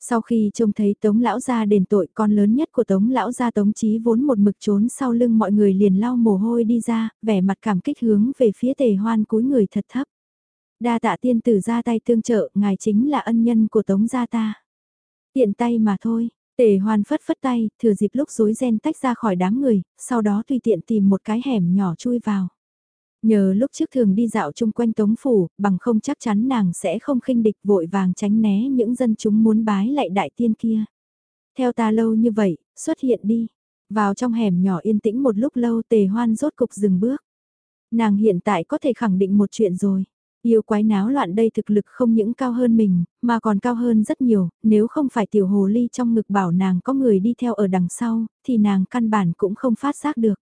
Sau khi trông thấy tống lão gia đền tội con lớn nhất của tống lão gia tống chí vốn một mực trốn sau lưng mọi người liền lau mồ hôi đi ra, vẻ mặt cảm kích hướng về phía tề hoan cúi người thật thấp. Đa tạ tiên tử ra tay tương trợ, ngài chính là ân nhân của tống gia ta. Tiện tay mà thôi, Tề hoan phất phất tay, thừa dịp lúc rối ren tách ra khỏi đám người, sau đó tùy tiện tìm một cái hẻm nhỏ chui vào. Nhờ lúc trước thường đi dạo chung quanh tống phủ, bằng không chắc chắn nàng sẽ không khinh địch vội vàng tránh né những dân chúng muốn bái lại đại tiên kia. Theo ta lâu như vậy, xuất hiện đi. Vào trong hẻm nhỏ yên tĩnh một lúc lâu tề hoan rốt cục dừng bước. Nàng hiện tại có thể khẳng định một chuyện rồi. Yêu quái náo loạn đây thực lực không những cao hơn mình, mà còn cao hơn rất nhiều, nếu không phải tiểu hồ ly trong ngực bảo nàng có người đi theo ở đằng sau, thì nàng căn bản cũng không phát giác được.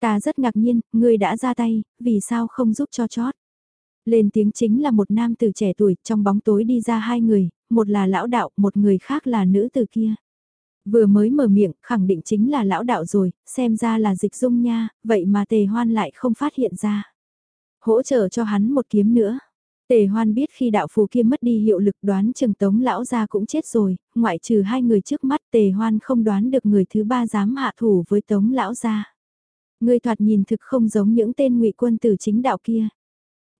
Ta rất ngạc nhiên, ngươi đã ra tay, vì sao không giúp cho chót. Lên tiếng chính là một nam tử trẻ tuổi, trong bóng tối đi ra hai người, một là lão đạo, một người khác là nữ tử kia. Vừa mới mở miệng, khẳng định chính là lão đạo rồi, xem ra là dịch dung nha, vậy mà tề hoan lại không phát hiện ra hỗ trợ cho hắn một kiếm nữa. Tề hoan biết khi đạo phù kia mất đi hiệu lực đoán chừng tống lão gia cũng chết rồi, ngoại trừ hai người trước mắt tề hoan không đoán được người thứ ba dám hạ thủ với tống lão gia. Người thoạt nhìn thực không giống những tên ngụy quân tử chính đạo kia.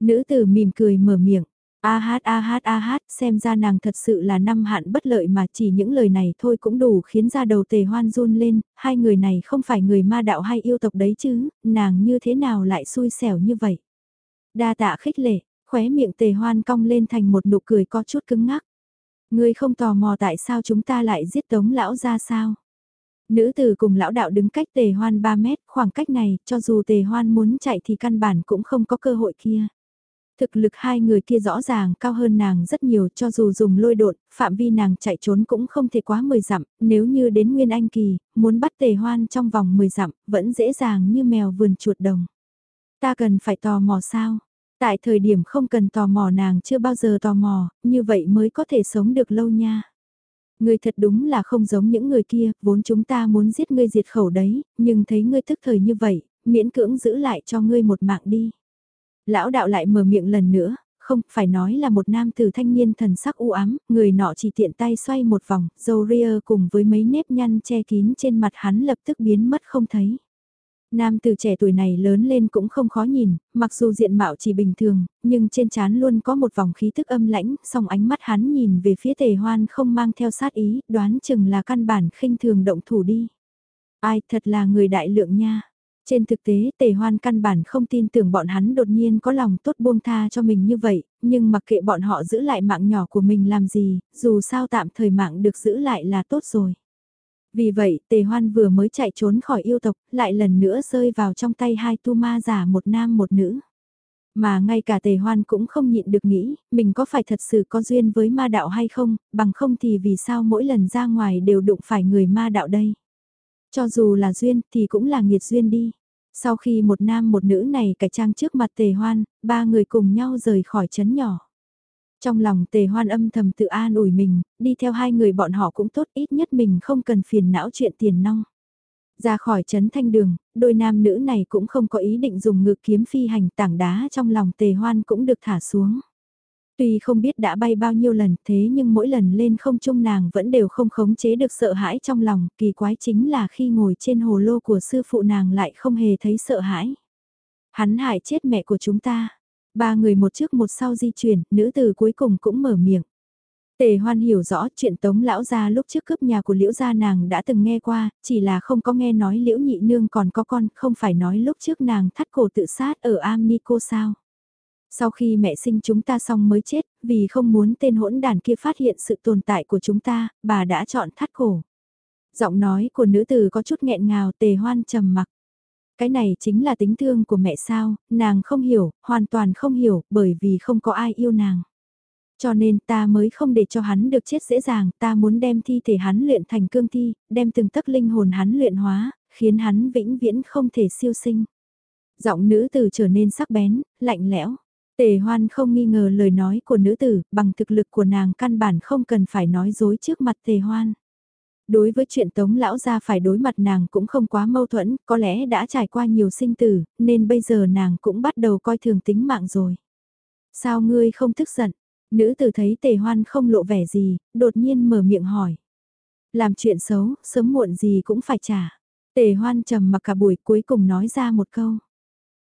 Nữ tử mỉm cười mở miệng. A hát a hát a hát, xem ra nàng thật sự là năm hạn bất lợi mà chỉ những lời này thôi cũng đủ khiến ra đầu tề hoan run lên, hai người này không phải người ma đạo hay yêu tộc đấy chứ, nàng như thế nào lại xui xẻo như vậy. Đa tạ khích lệ, khóe miệng tề hoan cong lên thành một nụ cười có chút cứng ngắc. Ngươi không tò mò tại sao chúng ta lại giết tống lão ra sao? Nữ tử cùng lão đạo đứng cách tề hoan 3 mét, khoảng cách này, cho dù tề hoan muốn chạy thì căn bản cũng không có cơ hội kia. Thực lực hai người kia rõ ràng cao hơn nàng rất nhiều cho dù dùng lôi độn, phạm vi nàng chạy trốn cũng không thể quá 10 dặm, nếu như đến Nguyên Anh Kỳ, muốn bắt tề hoan trong vòng 10 dặm, vẫn dễ dàng như mèo vườn chuột đồng. Ta cần phải tò mò sao? Tại thời điểm không cần tò mò nàng chưa bao giờ tò mò, như vậy mới có thể sống được lâu nha. Ngươi thật đúng là không giống những người kia, vốn chúng ta muốn giết ngươi diệt khẩu đấy, nhưng thấy ngươi thức thời như vậy, miễn cưỡng giữ lại cho ngươi một mạng đi. Lão đạo lại mở miệng lần nữa, không, phải nói là một nam tử thanh niên thần sắc u ám, người nọ chỉ tiện tay xoay một vòng, dầu ria cùng với mấy nếp nhăn che kín trên mặt hắn lập tức biến mất không thấy. Nam từ trẻ tuổi này lớn lên cũng không khó nhìn, mặc dù diện mạo chỉ bình thường, nhưng trên trán luôn có một vòng khí thức âm lãnh, song ánh mắt hắn nhìn về phía tề hoan không mang theo sát ý, đoán chừng là căn bản khinh thường động thủ đi. Ai thật là người đại lượng nha. Trên thực tế tề hoan căn bản không tin tưởng bọn hắn đột nhiên có lòng tốt buông tha cho mình như vậy, nhưng mặc kệ bọn họ giữ lại mạng nhỏ của mình làm gì, dù sao tạm thời mạng được giữ lại là tốt rồi. Vì vậy, tề hoan vừa mới chạy trốn khỏi yêu tộc, lại lần nữa rơi vào trong tay hai tu ma giả một nam một nữ. Mà ngay cả tề hoan cũng không nhịn được nghĩ, mình có phải thật sự có duyên với ma đạo hay không, bằng không thì vì sao mỗi lần ra ngoài đều đụng phải người ma đạo đây. Cho dù là duyên thì cũng là nghiệt duyên đi. Sau khi một nam một nữ này cải trang trước mặt tề hoan, ba người cùng nhau rời khỏi chấn nhỏ. Trong lòng tề hoan âm thầm tự an ủi mình, đi theo hai người bọn họ cũng tốt ít nhất mình không cần phiền não chuyện tiền nong. Ra khỏi chấn thanh đường, đôi nam nữ này cũng không có ý định dùng ngực kiếm phi hành tảng đá trong lòng tề hoan cũng được thả xuống. Tuy không biết đã bay bao nhiêu lần thế nhưng mỗi lần lên không trung nàng vẫn đều không khống chế được sợ hãi trong lòng, kỳ quái chính là khi ngồi trên hồ lô của sư phụ nàng lại không hề thấy sợ hãi. Hắn hại chết mẹ của chúng ta. Ba người một trước một sau di chuyển, nữ tử cuối cùng cũng mở miệng. Tề hoan hiểu rõ chuyện tống lão gia lúc trước cướp nhà của liễu gia nàng đã từng nghe qua, chỉ là không có nghe nói liễu nhị nương còn có con, không phải nói lúc trước nàng thắt cổ tự sát ở am ni cô sao. Sau khi mẹ sinh chúng ta xong mới chết, vì không muốn tên hỗn đàn kia phát hiện sự tồn tại của chúng ta, bà đã chọn thắt cổ. Giọng nói của nữ tử có chút nghẹn ngào tề hoan trầm mặc. Cái này chính là tính thương của mẹ sao, nàng không hiểu, hoàn toàn không hiểu, bởi vì không có ai yêu nàng. Cho nên ta mới không để cho hắn được chết dễ dàng, ta muốn đem thi thể hắn luyện thành cương thi, đem từng tấc linh hồn hắn luyện hóa, khiến hắn vĩnh viễn không thể siêu sinh. Giọng nữ tử trở nên sắc bén, lạnh lẽo. Tề hoan không nghi ngờ lời nói của nữ tử, bằng thực lực của nàng căn bản không cần phải nói dối trước mặt tề hoan. Đối với chuyện tống lão gia phải đối mặt nàng cũng không quá mâu thuẫn, có lẽ đã trải qua nhiều sinh tử, nên bây giờ nàng cũng bắt đầu coi thường tính mạng rồi. Sao ngươi không tức giận? Nữ tử thấy tề hoan không lộ vẻ gì, đột nhiên mở miệng hỏi. Làm chuyện xấu, sớm muộn gì cũng phải trả. Tề hoan trầm mặc cả buổi cuối cùng nói ra một câu.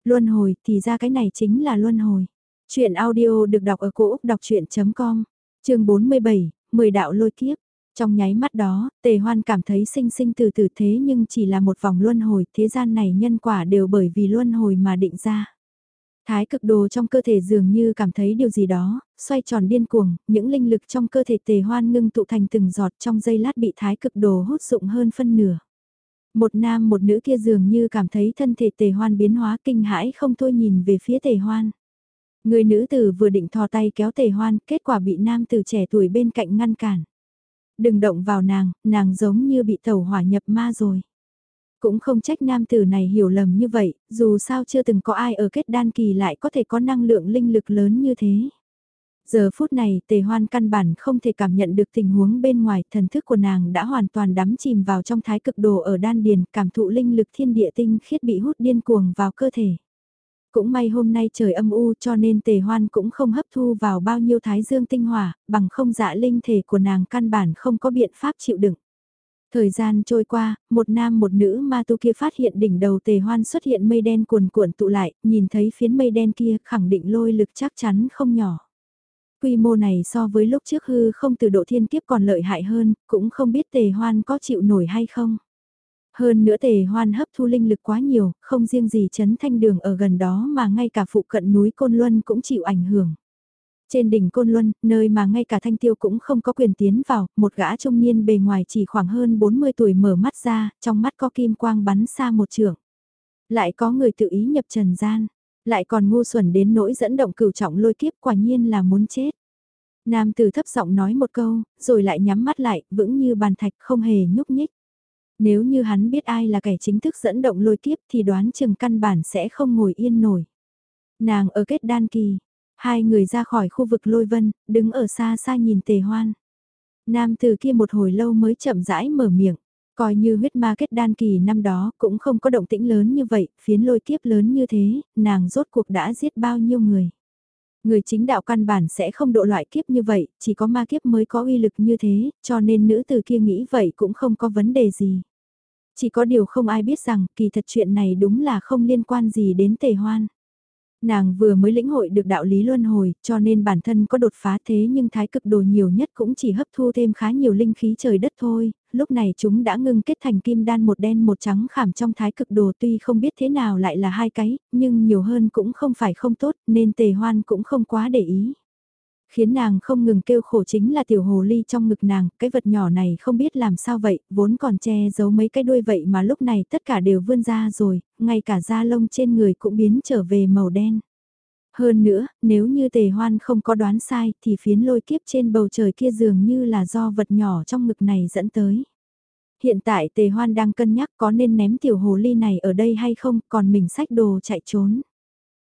Luân hồi thì ra cái này chính là luân hồi. Chuyện audio được đọc ở cổ Úc đọc chuyện.com, trường 47, 10 đạo lôi kiếp. Trong nháy mắt đó, tề hoan cảm thấy sinh sinh từ từ thế nhưng chỉ là một vòng luân hồi, thế gian này nhân quả đều bởi vì luân hồi mà định ra. Thái cực đồ trong cơ thể dường như cảm thấy điều gì đó, xoay tròn điên cuồng, những linh lực trong cơ thể tề hoan ngưng tụ thành từng giọt trong giây lát bị thái cực đồ hút dụng hơn phân nửa. Một nam một nữ kia dường như cảm thấy thân thể tề hoan biến hóa kinh hãi không thôi nhìn về phía tề hoan. Người nữ tử vừa định thò tay kéo tề hoan, kết quả bị nam tử trẻ tuổi bên cạnh ngăn cản. Đừng động vào nàng, nàng giống như bị tẩu hỏa nhập ma rồi. Cũng không trách nam tử này hiểu lầm như vậy, dù sao chưa từng có ai ở kết đan kỳ lại có thể có năng lượng linh lực lớn như thế. Giờ phút này tề hoan căn bản không thể cảm nhận được tình huống bên ngoài, thần thức của nàng đã hoàn toàn đắm chìm vào trong thái cực đồ ở đan điền, cảm thụ linh lực thiên địa tinh khiết bị hút điên cuồng vào cơ thể. Cũng may hôm nay trời âm u cho nên tề hoan cũng không hấp thu vào bao nhiêu thái dương tinh hỏa, bằng không dạ linh thể của nàng căn bản không có biện pháp chịu đựng. Thời gian trôi qua, một nam một nữ ma tu kia phát hiện đỉnh đầu tề hoan xuất hiện mây đen cuồn cuộn tụ lại, nhìn thấy phiến mây đen kia khẳng định lôi lực chắc chắn không nhỏ. Quy mô này so với lúc trước hư không từ độ thiên kiếp còn lợi hại hơn, cũng không biết tề hoan có chịu nổi hay không. Hơn nữa tề hoan hấp thu linh lực quá nhiều, không riêng gì chấn thanh đường ở gần đó mà ngay cả phụ cận núi Côn Luân cũng chịu ảnh hưởng. Trên đỉnh Côn Luân, nơi mà ngay cả thanh tiêu cũng không có quyền tiến vào, một gã trung niên bề ngoài chỉ khoảng hơn 40 tuổi mở mắt ra, trong mắt có kim quang bắn xa một trường. Lại có người tự ý nhập trần gian, lại còn ngu xuẩn đến nỗi dẫn động cửu trọng lôi kiếp quả nhiên là muốn chết. Nam tử thấp giọng nói một câu, rồi lại nhắm mắt lại, vững như bàn thạch không hề nhúc nhích. Nếu như hắn biết ai là kẻ chính thức dẫn động lôi kiếp thì đoán chừng căn bản sẽ không ngồi yên nổi. Nàng ở kết đan kỳ, hai người ra khỏi khu vực lôi vân, đứng ở xa xa nhìn tề hoan. Nam từ kia một hồi lâu mới chậm rãi mở miệng, coi như huyết ma kết đan kỳ năm đó cũng không có động tĩnh lớn như vậy, phiến lôi kiếp lớn như thế, nàng rốt cuộc đã giết bao nhiêu người. Người chính đạo căn bản sẽ không độ loại kiếp như vậy, chỉ có ma kiếp mới có uy lực như thế, cho nên nữ từ kia nghĩ vậy cũng không có vấn đề gì. Chỉ có điều không ai biết rằng kỳ thật chuyện này đúng là không liên quan gì đến tề hoan. Nàng vừa mới lĩnh hội được đạo lý luân hồi, cho nên bản thân có đột phá thế nhưng thái cực đồ nhiều nhất cũng chỉ hấp thu thêm khá nhiều linh khí trời đất thôi, lúc này chúng đã ngưng kết thành kim đan một đen một trắng khảm trong thái cực đồ tuy không biết thế nào lại là hai cái, nhưng nhiều hơn cũng không phải không tốt nên tề hoan cũng không quá để ý. Khiến nàng không ngừng kêu khổ chính là tiểu hồ ly trong ngực nàng, cái vật nhỏ này không biết làm sao vậy, vốn còn che giấu mấy cái đuôi vậy mà lúc này tất cả đều vươn ra rồi, ngay cả da lông trên người cũng biến trở về màu đen. Hơn nữa, nếu như tề hoan không có đoán sai thì phiến lôi kiếp trên bầu trời kia dường như là do vật nhỏ trong ngực này dẫn tới. Hiện tại tề hoan đang cân nhắc có nên ném tiểu hồ ly này ở đây hay không, còn mình sách đồ chạy trốn.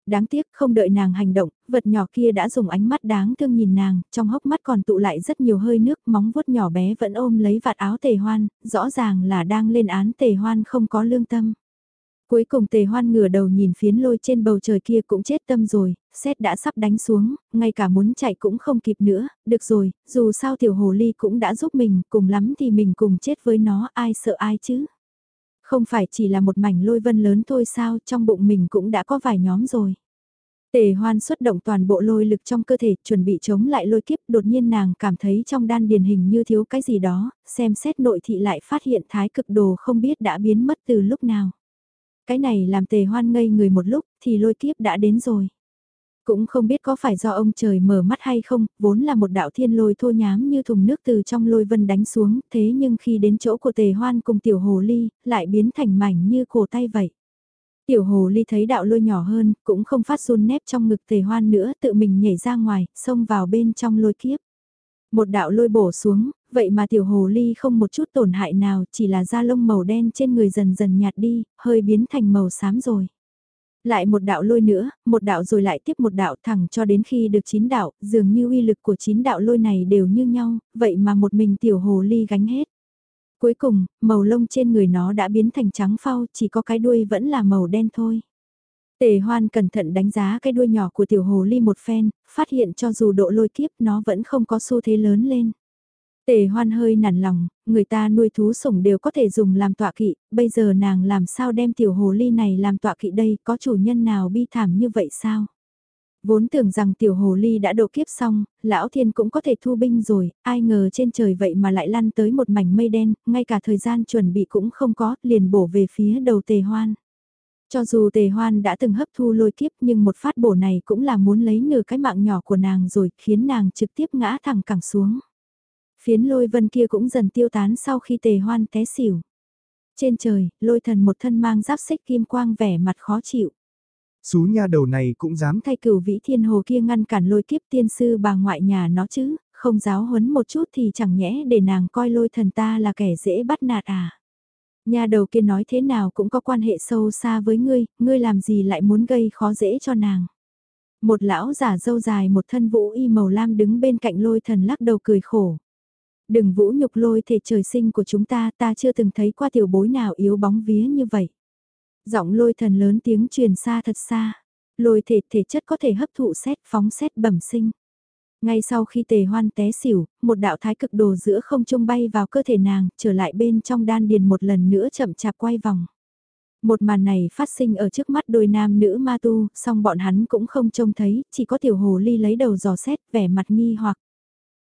Đáng tiếc không đợi nàng hành động, vật nhỏ kia đã dùng ánh mắt đáng thương nhìn nàng, trong hốc mắt còn tụ lại rất nhiều hơi nước, móng vuốt nhỏ bé vẫn ôm lấy vạt áo tề hoan, rõ ràng là đang lên án tề hoan không có lương tâm. Cuối cùng tề hoan ngửa đầu nhìn phiến lôi trên bầu trời kia cũng chết tâm rồi, xét đã sắp đánh xuống, ngay cả muốn chạy cũng không kịp nữa, được rồi, dù sao tiểu hồ ly cũng đã giúp mình, cùng lắm thì mình cùng chết với nó, ai sợ ai chứ. Không phải chỉ là một mảnh lôi vân lớn thôi sao, trong bụng mình cũng đã có vài nhóm rồi. Tề hoan xuất động toàn bộ lôi lực trong cơ thể, chuẩn bị chống lại lôi kiếp, đột nhiên nàng cảm thấy trong đan điền hình như thiếu cái gì đó, xem xét nội thị lại phát hiện thái cực đồ không biết đã biến mất từ lúc nào. Cái này làm tề hoan ngây người một lúc, thì lôi kiếp đã đến rồi. Cũng không biết có phải do ông trời mở mắt hay không, vốn là một đạo thiên lôi thô nhám như thùng nước từ trong lôi vân đánh xuống, thế nhưng khi đến chỗ của tề hoan cùng tiểu hồ ly, lại biến thành mảnh như cổ tay vậy. Tiểu hồ ly thấy đạo lôi nhỏ hơn, cũng không phát run nép trong ngực tề hoan nữa, tự mình nhảy ra ngoài, xông vào bên trong lôi kiếp. Một đạo lôi bổ xuống, vậy mà tiểu hồ ly không một chút tổn hại nào, chỉ là da lông màu đen trên người dần dần nhạt đi, hơi biến thành màu xám rồi. Lại một đạo lôi nữa, một đạo rồi lại tiếp một đạo thẳng cho đến khi được chín đạo, dường như uy lực của chín đạo lôi này đều như nhau, vậy mà một mình tiểu hồ ly gánh hết. Cuối cùng, màu lông trên người nó đã biến thành trắng phau, chỉ có cái đuôi vẫn là màu đen thôi. Tề hoan cẩn thận đánh giá cái đuôi nhỏ của tiểu hồ ly một phen, phát hiện cho dù độ lôi kiếp nó vẫn không có xu thế lớn lên. Tề hoan hơi nản lòng, người ta nuôi thú sủng đều có thể dùng làm tọa kỵ, bây giờ nàng làm sao đem tiểu hồ ly này làm tọa kỵ đây, có chủ nhân nào bi thảm như vậy sao? Vốn tưởng rằng tiểu hồ ly đã độ kiếp xong, lão thiên cũng có thể thu binh rồi, ai ngờ trên trời vậy mà lại lăn tới một mảnh mây đen, ngay cả thời gian chuẩn bị cũng không có, liền bổ về phía đầu tề hoan. Cho dù tề hoan đã từng hấp thu lôi kiếp nhưng một phát bổ này cũng là muốn lấy nửa cái mạng nhỏ của nàng rồi, khiến nàng trực tiếp ngã thẳng cẳng xuống. Phiến lôi vân kia cũng dần tiêu tán sau khi tề hoan té xỉu. Trên trời, lôi thần một thân mang giáp xích kim quang vẻ mặt khó chịu.
Xú nha đầu này cũng dám
thay cửu vĩ thiên hồ kia ngăn cản lôi kiếp tiên sư bà ngoại nhà nó chứ, không giáo huấn một chút thì chẳng nhẽ để nàng coi lôi thần ta là kẻ dễ bắt nạt à. Nhà đầu kia nói thế nào cũng có quan hệ sâu xa với ngươi, ngươi làm gì lại muốn gây khó dễ cho nàng. Một lão giả dâu dài một thân vũ y màu lam đứng bên cạnh lôi thần lắc đầu cười khổ. Đừng vũ nhục lôi thể trời sinh của chúng ta, ta chưa từng thấy qua tiểu bối nào yếu bóng vía như vậy. Giọng lôi thần lớn tiếng truyền xa thật xa. Lôi thể thể chất có thể hấp thụ xét phóng xét bẩm sinh. Ngay sau khi tề hoan té xỉu, một đạo thái cực đồ giữa không trung bay vào cơ thể nàng, trở lại bên trong đan điền một lần nữa chậm chạp quay vòng. Một màn này phát sinh ở trước mắt đôi nam nữ ma tu, song bọn hắn cũng không trông thấy, chỉ có tiểu hồ ly lấy đầu dò xét, vẻ mặt nghi hoặc.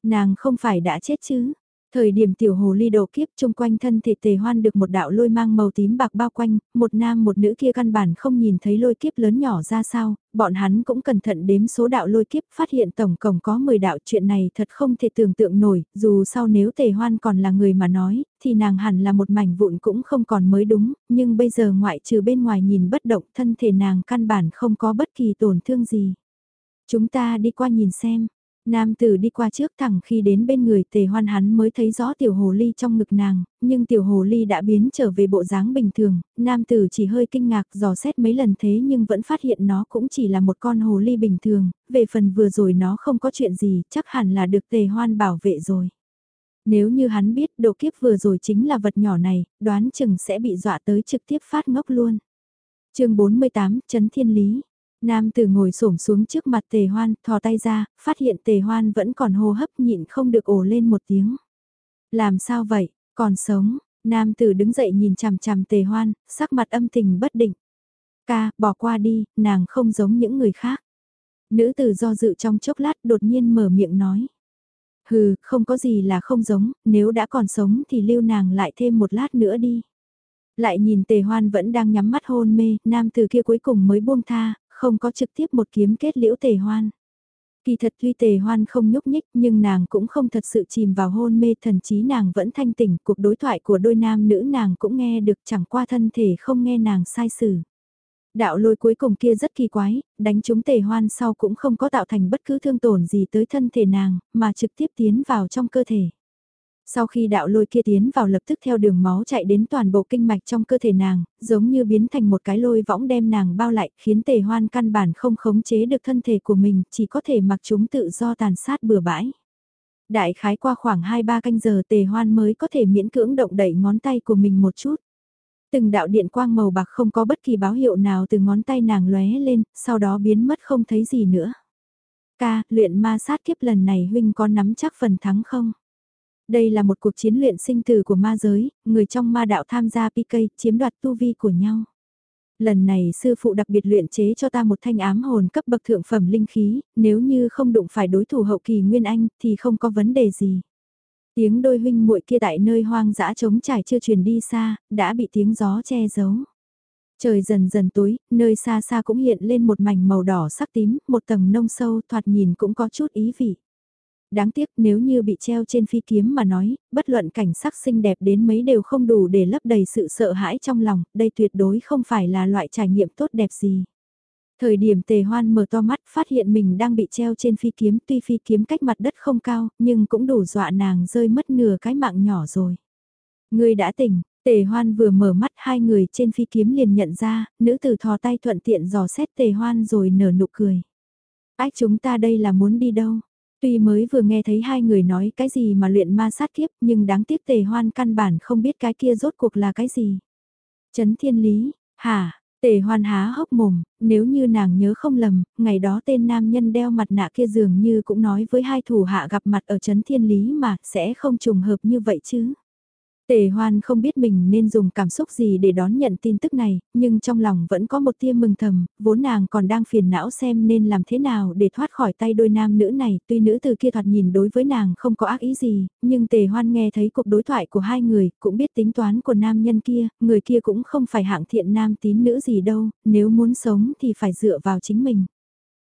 Nàng không phải đã chết chứ, Thời điểm tiểu hồ ly đầu kiếp chung quanh thân thể tề hoan được một đạo lôi mang màu tím bạc bao quanh, một nam một nữ kia căn bản không nhìn thấy lôi kiếp lớn nhỏ ra sao, bọn hắn cũng cẩn thận đếm số đạo lôi kiếp phát hiện tổng cộng có 10 đạo chuyện này thật không thể tưởng tượng nổi, dù sau nếu tề hoan còn là người mà nói, thì nàng hẳn là một mảnh vụn cũng không còn mới đúng, nhưng bây giờ ngoại trừ bên ngoài nhìn bất động thân thể nàng căn bản không có bất kỳ tổn thương gì. Chúng ta đi qua nhìn xem, Nam tử đi qua trước thẳng khi đến bên người tề hoan hắn mới thấy rõ tiểu hồ ly trong ngực nàng, nhưng tiểu hồ ly đã biến trở về bộ dáng bình thường, nam tử chỉ hơi kinh ngạc dò xét mấy lần thế nhưng vẫn phát hiện nó cũng chỉ là một con hồ ly bình thường, về phần vừa rồi nó không có chuyện gì, chắc hẳn là được tề hoan bảo vệ rồi. Nếu như hắn biết độ kiếp vừa rồi chính là vật nhỏ này, đoán chừng sẽ bị dọa tới trực tiếp phát ngốc luôn. chương 48, Trấn Thiên Lý Nam tử ngồi xổm xuống trước mặt tề hoan, thò tay ra, phát hiện tề hoan vẫn còn hô hấp nhịn không được ồ lên một tiếng. Làm sao vậy, còn sống, nam tử đứng dậy nhìn chằm chằm tề hoan, sắc mặt âm tình bất định. Ca, bỏ qua đi, nàng không giống những người khác. Nữ tử do dự trong chốc lát đột nhiên mở miệng nói. Hừ, không có gì là không giống, nếu đã còn sống thì lưu nàng lại thêm một lát nữa đi. Lại nhìn tề hoan vẫn đang nhắm mắt hôn mê, nam tử kia cuối cùng mới buông tha, không có trực tiếp một kiếm kết liễu tề hoan. Kỳ thật tuy tề hoan không nhúc nhích nhưng nàng cũng không thật sự chìm vào hôn mê thần trí nàng vẫn thanh tỉnh cuộc đối thoại của đôi nam nữ nàng cũng nghe được chẳng qua thân thể không nghe nàng sai xử. Đạo lôi cuối cùng kia rất kỳ quái, đánh trúng tề hoan sau cũng không có tạo thành bất cứ thương tổn gì tới thân thể nàng, mà trực tiếp tiến vào trong cơ thể. Sau khi đạo lôi kia tiến vào lập tức theo đường máu chạy đến toàn bộ kinh mạch trong cơ thể nàng, giống như biến thành một cái lôi võng đem nàng bao lại, khiến tề hoan căn bản không khống chế được thân thể của mình, chỉ có thể mặc chúng tự do tàn sát bừa bãi. Đại khái qua khoảng 2-3 canh giờ tề hoan mới có thể miễn cưỡng động đẩy ngón tay của mình một chút. Từng đạo điện quang màu bạc không có bất kỳ báo hiệu nào từ ngón tay nàng lóe lên, sau đó biến mất không thấy gì nữa. Ca, luyện ma sát kiếp lần này huynh có nắm chắc phần thắng không? Đây là một cuộc chiến luyện sinh tử của ma giới, người trong ma đạo tham gia PK chiếm đoạt tu vi của nhau. Lần này sư phụ đặc biệt luyện chế cho ta một thanh ám hồn cấp bậc thượng phẩm linh khí, nếu như không đụng phải đối thủ hậu kỳ Nguyên Anh thì không có vấn đề gì. Tiếng đôi huynh muội kia tại nơi hoang dã trống trải chưa truyền đi xa, đã bị tiếng gió che giấu. Trời dần dần tối, nơi xa xa cũng hiện lên một mảnh màu đỏ sắc tím, một tầng nông sâu thoạt nhìn cũng có chút ý vị. Đáng tiếc nếu như bị treo trên phi kiếm mà nói, bất luận cảnh sắc xinh đẹp đến mấy đều không đủ để lấp đầy sự sợ hãi trong lòng, đây tuyệt đối không phải là loại trải nghiệm tốt đẹp gì. Thời điểm tề hoan mở to mắt phát hiện mình đang bị treo trên phi kiếm tuy phi kiếm cách mặt đất không cao nhưng cũng đủ dọa nàng rơi mất nửa cái mạng nhỏ rồi. Người đã tỉnh, tề hoan vừa mở mắt hai người trên phi kiếm liền nhận ra, nữ tử thò tay thuận tiện dò xét tề hoan rồi nở nụ cười. Ách chúng ta đây là muốn đi đâu? Tuy mới vừa nghe thấy hai người nói cái gì mà luyện ma sát kiếp nhưng đáng tiếc tề hoan căn bản không biết cái kia rốt cuộc là cái gì. Chấn thiên lý, hả, tề hoan há hốc mồm, nếu như nàng nhớ không lầm, ngày đó tên nam nhân đeo mặt nạ kia dường như cũng nói với hai thủ hạ gặp mặt ở chấn thiên lý mà sẽ không trùng hợp như vậy chứ. Tề hoan không biết mình nên dùng cảm xúc gì để đón nhận tin tức này, nhưng trong lòng vẫn có một tia mừng thầm, vốn nàng còn đang phiền não xem nên làm thế nào để thoát khỏi tay đôi nam nữ này, tuy nữ từ kia thoạt nhìn đối với nàng không có ác ý gì, nhưng tề hoan nghe thấy cuộc đối thoại của hai người, cũng biết tính toán của nam nhân kia, người kia cũng không phải hạng thiện nam tín nữ gì đâu, nếu muốn sống thì phải dựa vào chính mình.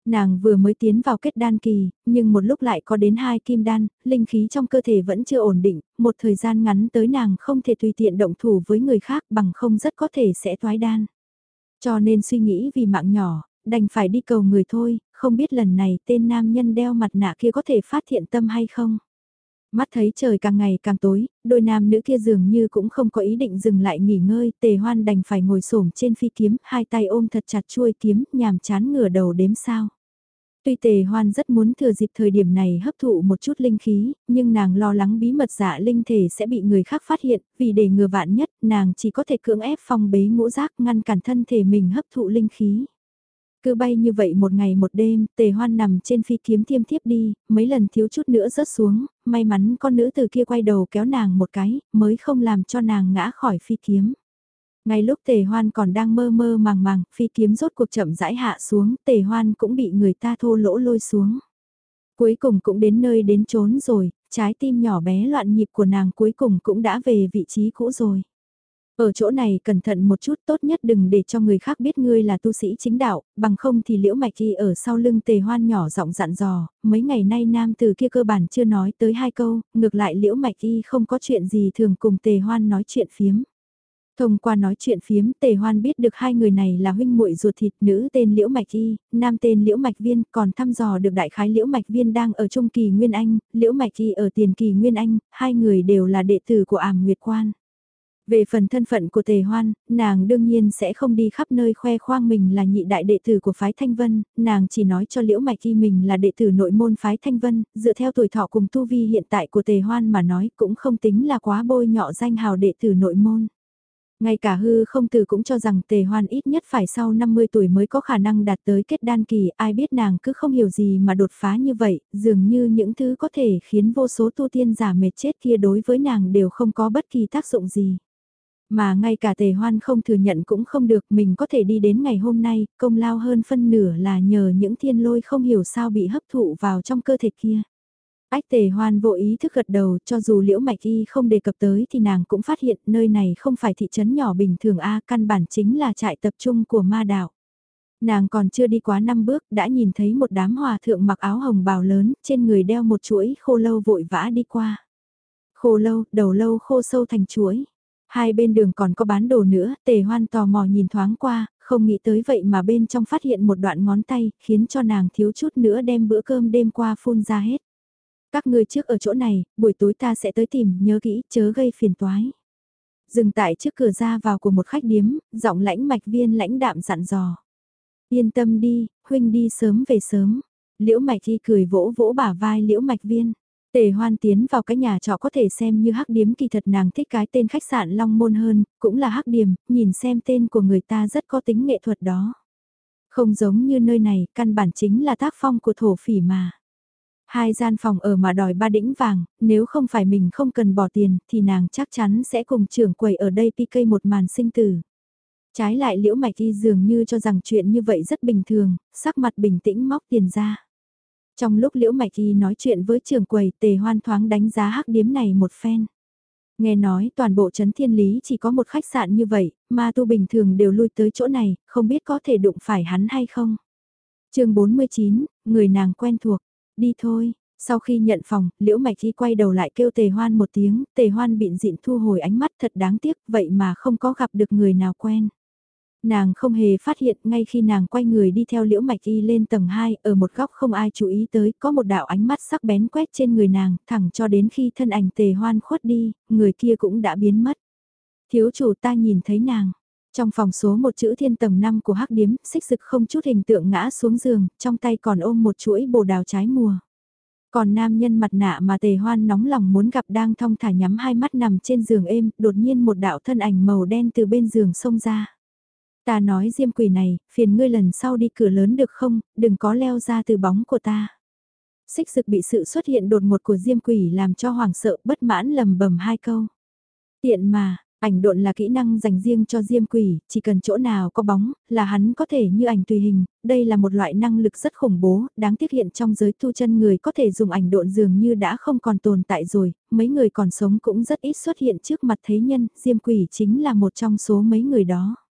Nàng vừa mới tiến vào kết đan kỳ, nhưng một lúc lại có đến hai kim đan, linh khí trong cơ thể vẫn chưa ổn định, một thời gian ngắn tới nàng không thể tùy tiện động thủ với người khác bằng không rất có thể sẽ toái đan. Cho nên suy nghĩ vì mạng nhỏ, đành phải đi cầu người thôi, không biết lần này tên nam nhân đeo mặt nạ kia có thể phát thiện tâm hay không. Mắt thấy trời càng ngày càng tối, đôi nam nữ kia dường như cũng không có ý định dừng lại nghỉ ngơi, tề hoan đành phải ngồi xổm trên phi kiếm, hai tay ôm thật chặt chuôi kiếm, nhàm chán ngửa đầu đếm sao. Tuy tề hoan rất muốn thừa dịp thời điểm này hấp thụ một chút linh khí, nhưng nàng lo lắng bí mật giả linh thể sẽ bị người khác phát hiện, vì để ngừa vạn nhất, nàng chỉ có thể cưỡng ép phong bế ngũ giác ngăn cản thân thể mình hấp thụ linh khí. Cứ bay như vậy một ngày một đêm, tề hoan nằm trên phi kiếm thiêm thiếp đi, mấy lần thiếu chút nữa rớt xuống, may mắn con nữ từ kia quay đầu kéo nàng một cái, mới không làm cho nàng ngã khỏi phi kiếm. Ngay lúc tề hoan còn đang mơ mơ màng màng, phi kiếm rốt cuộc chậm rãi hạ xuống, tề hoan cũng bị người ta thô lỗ lôi xuống. Cuối cùng cũng đến nơi đến chốn rồi, trái tim nhỏ bé loạn nhịp của nàng cuối cùng cũng đã về vị trí cũ rồi. Ở chỗ này cẩn thận một chút tốt nhất đừng để cho người khác biết ngươi là tu sĩ chính đạo, bằng không thì liễu mạch y ở sau lưng tề hoan nhỏ giọng dặn dò, mấy ngày nay nam từ kia cơ bản chưa nói tới hai câu, ngược lại liễu mạch y không có chuyện gì thường cùng tề hoan nói chuyện phiếm. Thông qua nói chuyện phiếm, Tề Hoan biết được hai người này là huynh muội ruột thịt, nữ tên Liễu Mạch Y, nam tên Liễu Mạch Viên, còn thăm dò được đại khái Liễu Mạch Viên đang ở trung kỳ Nguyên Anh, Liễu Mạch Y ở tiền kỳ Nguyên Anh, hai người đều là đệ tử của Ảm Nguyệt Quan. Về phần thân phận của Tề Hoan, nàng đương nhiên sẽ không đi khắp nơi khoe khoang mình là nhị đại đệ tử của phái Thanh Vân, nàng chỉ nói cho Liễu Mạch Y mình là đệ tử nội môn phái Thanh Vân, dựa theo tuổi thọ cùng tu vi hiện tại của Tề Hoan mà nói cũng không tính là quá bôi nhọ danh hào đệ tử nội môn. Ngay cả hư không từ cũng cho rằng tề hoan ít nhất phải sau 50 tuổi mới có khả năng đạt tới kết đan kỳ, ai biết nàng cứ không hiểu gì mà đột phá như vậy, dường như những thứ có thể khiến vô số tu tiên giả mệt chết kia đối với nàng đều không có bất kỳ tác dụng gì. Mà ngay cả tề hoan không thừa nhận cũng không được mình có thể đi đến ngày hôm nay, công lao hơn phân nửa là nhờ những thiên lôi không hiểu sao bị hấp thụ vào trong cơ thể kia. Ách tề hoan vô ý thức gật đầu cho dù liễu mạch y không đề cập tới thì nàng cũng phát hiện nơi này không phải thị trấn nhỏ bình thường A căn bản chính là trại tập trung của ma đạo. Nàng còn chưa đi quá năm bước đã nhìn thấy một đám hòa thượng mặc áo hồng bào lớn trên người đeo một chuỗi khô lâu vội vã đi qua. Khô lâu, đầu lâu khô sâu thành chuỗi. Hai bên đường còn có bán đồ nữa, tề hoan tò mò nhìn thoáng qua, không nghĩ tới vậy mà bên trong phát hiện một đoạn ngón tay, khiến cho nàng thiếu chút nữa đem bữa cơm đêm qua phun ra hết. Các ngươi trước ở chỗ này, buổi tối ta sẽ tới tìm, nhớ kỹ, chớ gây phiền toái. Dừng tại trước cửa ra vào của một khách điếm, giọng lãnh mạch viên lãnh đạm dặn dò. Yên tâm đi, huynh đi sớm về sớm. Liễu mạch thi cười vỗ vỗ bả vai liễu mạch viên. Tề hoan tiến vào cái nhà trọ có thể xem như hắc điếm kỳ thật nàng thích cái tên khách sạn Long Môn hơn, cũng là hắc điếm, nhìn xem tên của người ta rất có tính nghệ thuật đó. Không giống như nơi này, căn bản chính là tác phong của thổ phỉ mà. Hai gian phòng ở mà đòi ba đĩnh vàng, nếu không phải mình không cần bỏ tiền thì nàng chắc chắn sẽ cùng trưởng quầy ở đây PK một màn sinh tử. Trái lại liễu mạch y dường như cho rằng chuyện như vậy rất bình thường, sắc mặt bình tĩnh móc tiền ra. Trong lúc liễu mạch y nói chuyện với trưởng quầy tề hoan thoáng đánh giá hắc điếm này một phen. Nghe nói toàn bộ trấn thiên lý chỉ có một khách sạn như vậy, mà tu bình thường đều lui tới chỗ này, không biết có thể đụng phải hắn hay không. chương 49, người nàng quen thuộc, Đi thôi, sau khi nhận phòng, Liễu Mạch Chi quay đầu lại kêu Tề Hoan một tiếng, Tề Hoan bịn dịn thu hồi ánh mắt thật đáng tiếc, vậy mà không có gặp được người nào quen. Nàng không hề phát hiện ngay khi nàng quay người đi theo Liễu Mạch Y lên tầng 2, ở một góc không ai chú ý tới, có một đạo ánh mắt sắc bén quét trên người nàng, thẳng cho đến khi thân ảnh Tề Hoan khuất đi, người kia cũng đã biến mất. Thiếu chủ ta nhìn thấy nàng. Trong phòng số một chữ thiên tầng 5 của hắc điếm, xích sực không chút hình tượng ngã xuống giường, trong tay còn ôm một chuỗi bồ đào trái mùa. Còn nam nhân mặt nạ mà tề hoan nóng lòng muốn gặp đang thong thả nhắm hai mắt nằm trên giường êm, đột nhiên một đạo thân ảnh màu đen từ bên giường xông ra. Ta nói diêm quỷ này, phiền ngươi lần sau đi cửa lớn được không, đừng có leo ra từ bóng của ta. Xích sực bị sự xuất hiện đột ngột của diêm quỷ làm cho hoàng sợ bất mãn lầm bầm hai câu. Tiện mà, Ảnh độn là kỹ năng dành riêng cho diêm quỷ, chỉ cần chỗ nào có bóng, là hắn có thể như ảnh tùy hình, đây là một loại năng lực rất khủng bố, đáng tiếc hiện trong giới tu chân người có thể dùng ảnh độn dường như đã không còn tồn tại rồi, mấy người còn sống cũng rất ít xuất hiện trước mặt thế nhân, diêm quỷ chính là một trong số mấy người đó.